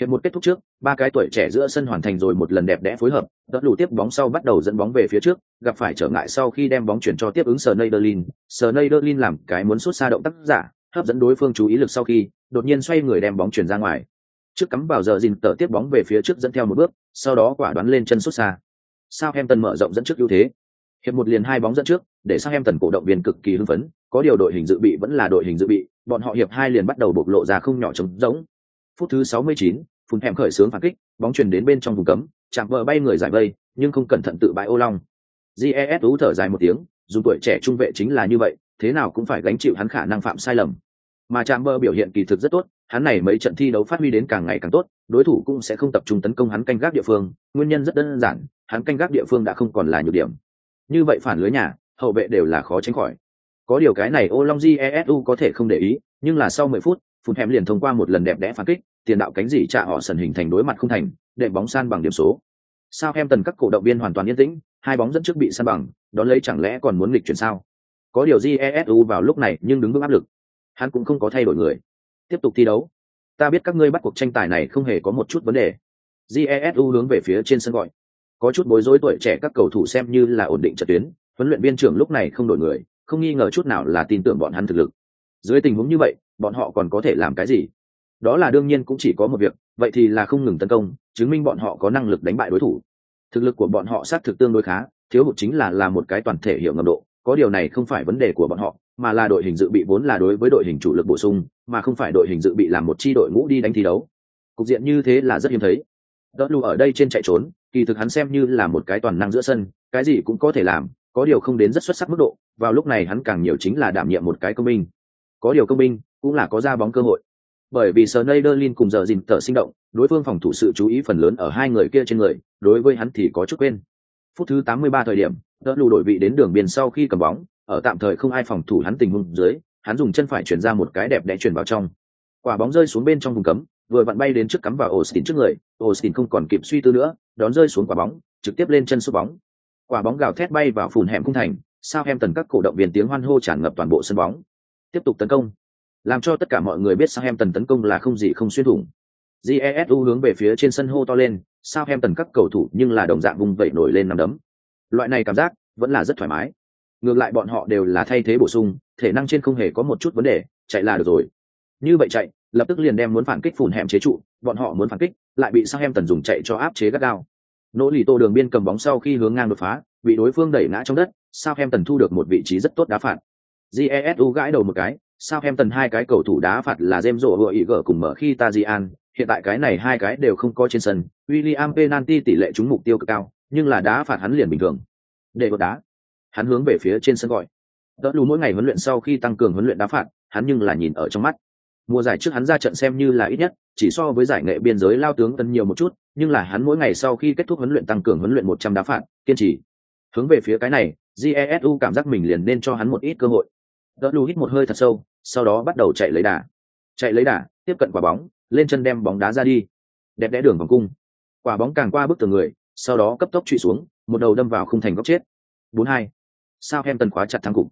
[SPEAKER 1] Hiệp một kết thúc trước, ba cái tuổi trẻ giữa sân hoàn thành rồi một lần đẹp đẽ phối hợp, đỡ lù tiếp bóng sau bắt đầu dẫn bóng về phía trước, gặp phải trở ngại sau khi đem bóng chuyển cho tiếp ứng Sneijderlin, Sneijderlin làm cái muốn sút xa động tác giả, hấp dẫn đối phương chú ý lực sau khi, đột nhiên xoay người đem bóng chuyển ra ngoài. Trước cắm vào giờ gìn tở tiếp bóng về phía trước dẫn theo một bước, sau đó quả đoán lên chân sút xa. Southampton mở rộng dẫn trước ưu thế. Hiệp một liền hai bóng dẫn trước, để Southampton cổ động viên cực kỳ hưng phấn, có điều đội hình dự bị vẫn là đội hình dự bị, bọn họ hiệp hai liền bắt đầu bộc lộ ra không nhỏ trống rỗng. Phút thứ 69, phun hẻm khởi sướng phản kích, bóng truyền đến bên trong vùng cấm, chạm vợ bay người giải vây, nhưng không cẩn thận tự bại ô long. GES thở dài một tiếng, dùng tuổi trẻ trung vệ chính là như vậy, thế nào cũng phải gánh chịu hắn khả năng phạm sai lầm. Mà chạm vợ biểu hiện kỳ thực rất tốt, hắn này mấy trận thi đấu phát huy đến càng ngày càng tốt, đối thủ cũng sẽ không tập trung tấn công hắn canh gác địa phương, nguyên nhân rất đơn giản, hắn canh gác địa phương đã không còn là nhược điểm. Như vậy phản lưới nhà, hậu vệ đều là khó tránh khỏi. Có điều cái này Ô Long Jesu có thể không để ý, nhưng là sau 10 phút, Phun Hẻm liền thông qua một lần đẹp đẽ phản kích, tiền đạo cánh dỉ trả họ sần hình thành đối mặt không thành, để bóng san bằng điểm số. Sao em tần các cổ động viên hoàn toàn yên tĩnh, hai bóng dẫn trước bị san bằng, đón lấy chẳng lẽ còn muốn lịch chuyển sao? Có điều Jesu vào lúc này nhưng đứng vững áp lực. Hắn cũng không có thay đổi người. Tiếp tục thi đấu. Ta biết các ngươi bắt cuộc tranh tài này không hề có một chút vấn đề. Jesu hướng về phía trên sân gọi. Có chút bối rối tuổi trẻ các cầu thủ xem như là ổn định trận tuyến, huấn luyện viên trưởng lúc này không đổi người, không nghi ngờ chút nào là tin tưởng bọn hắn thực lực. Dưới tình huống như vậy, bọn họ còn có thể làm cái gì? Đó là đương nhiên cũng chỉ có một việc, vậy thì là không ngừng tấn công, chứng minh bọn họ có năng lực đánh bại đối thủ. Thực lực của bọn họ xác thực tương đối khá, thiếu hụt chính là là một cái toàn thể hiểu ngầm độ, có điều này không phải vấn đề của bọn họ, mà là đội hình dự bị vốn là đối với đội hình chủ lực bổ sung, mà không phải đội hình dự bị làm một chi đội ngũ đi đánh thi đấu. Cục diện như thế là rất hiếm thấy. Đỡ lù ở đây trên chạy trốn, kỳ thực hắn xem như là một cái toàn năng giữa sân, cái gì cũng có thể làm, có điều không đến rất xuất sắc mức độ, vào lúc này hắn càng nhiều chính là đảm nhiệm một cái công binh. Có điều công binh cũng là có ra bóng cơ hội bởi vì Sneijderlin cùng giờ dìn tờ sinh động, đối phương phòng thủ sự chú ý phần lớn ở hai người kia trên người, đối với hắn thì có chút quên. Phút thứ 83 thời điểm, đỡ lù đổi vị đến đường biên sau khi cầm bóng, ở tạm thời không ai phòng thủ hắn tình huống dưới, hắn dùng chân phải chuyển ra một cái đẹp đẽ chuyển vào trong. Quả bóng rơi xuống bên trong vùng cấm, vừa vặn bay đến trước cắm vào Austin trước người, Austin không còn kịp suy tư nữa, đón rơi xuống quả bóng, trực tiếp lên chân sút bóng. Quả bóng gào thét bay vào phùn hẻm khung thành, sao em tần các cổ động viên tiếng hoan hô tràn ngập toàn bộ sân bóng. Tiếp tục tấn công, làm cho tất cả mọi người biết sao em tần tấn công là không gì không xuyên thủng. Jesu hướng về phía trên sân hô to lên sao em tần các cầu thủ nhưng là đồng dạng vùng vẩy nổi lên nằm đấm. Loại này cảm giác vẫn là rất thoải mái. Ngược lại bọn họ đều là thay thế bổ sung, thể năng trên không hề có một chút vấn đề, chạy là được rồi. Như vậy chạy, lập tức liền đem muốn phản kích phủn hẻm chế trụ, bọn họ muốn phản kích, lại bị sao em tần dùng chạy cho áp chế gắt gao. Nỗ lì tô đường biên cầm bóng sau khi hướng ngang đột phá, bị đối phương đẩy ngã trong đất sao em tần thu được một vị trí rất tốt đá phạt. Jesu gãi đầu một cái sao em tần hai cái cầu thủ đá phạt là dêm Rổ vừa ý gở cùng mở khi Tajian, hiện tại cái này hai cái đều không có trên sân. William penalty tỷ lệ trúng mục tiêu cực cao nhưng là đá phạt hắn liền bình thường. Để bật đá. Hắn hướng về phía trên sân gọi. Đỡ lù mỗi ngày huấn luyện sau khi tăng cường huấn luyện đá phạt hắn nhưng là nhìn ở trong mắt. Mùa giải trước hắn ra trận xem như là ít nhất chỉ so với giải nghệ biên giới lao tướng tân nhiều một chút nhưng là hắn mỗi ngày sau khi kết thúc huấn luyện tăng cường huấn luyện một trăm đá phạt kiên trì. Hướng về phía cái này jesu cảm giác mình liền nên cho hắn một ít cơ hội đỡ lu hít một hơi thật sâu, sau đó bắt đầu chạy lấy đà. Chạy lấy đà, tiếp cận quả bóng, lên chân đem bóng đá ra đi. Đẹp đẽ đường vòng cung. Quả bóng càng qua bức tường người, sau đó cấp tốc truy xuống, một đầu đâm vào khung thành góc chết. Bốn hai. Sao em tần khóa chặt thắng cục?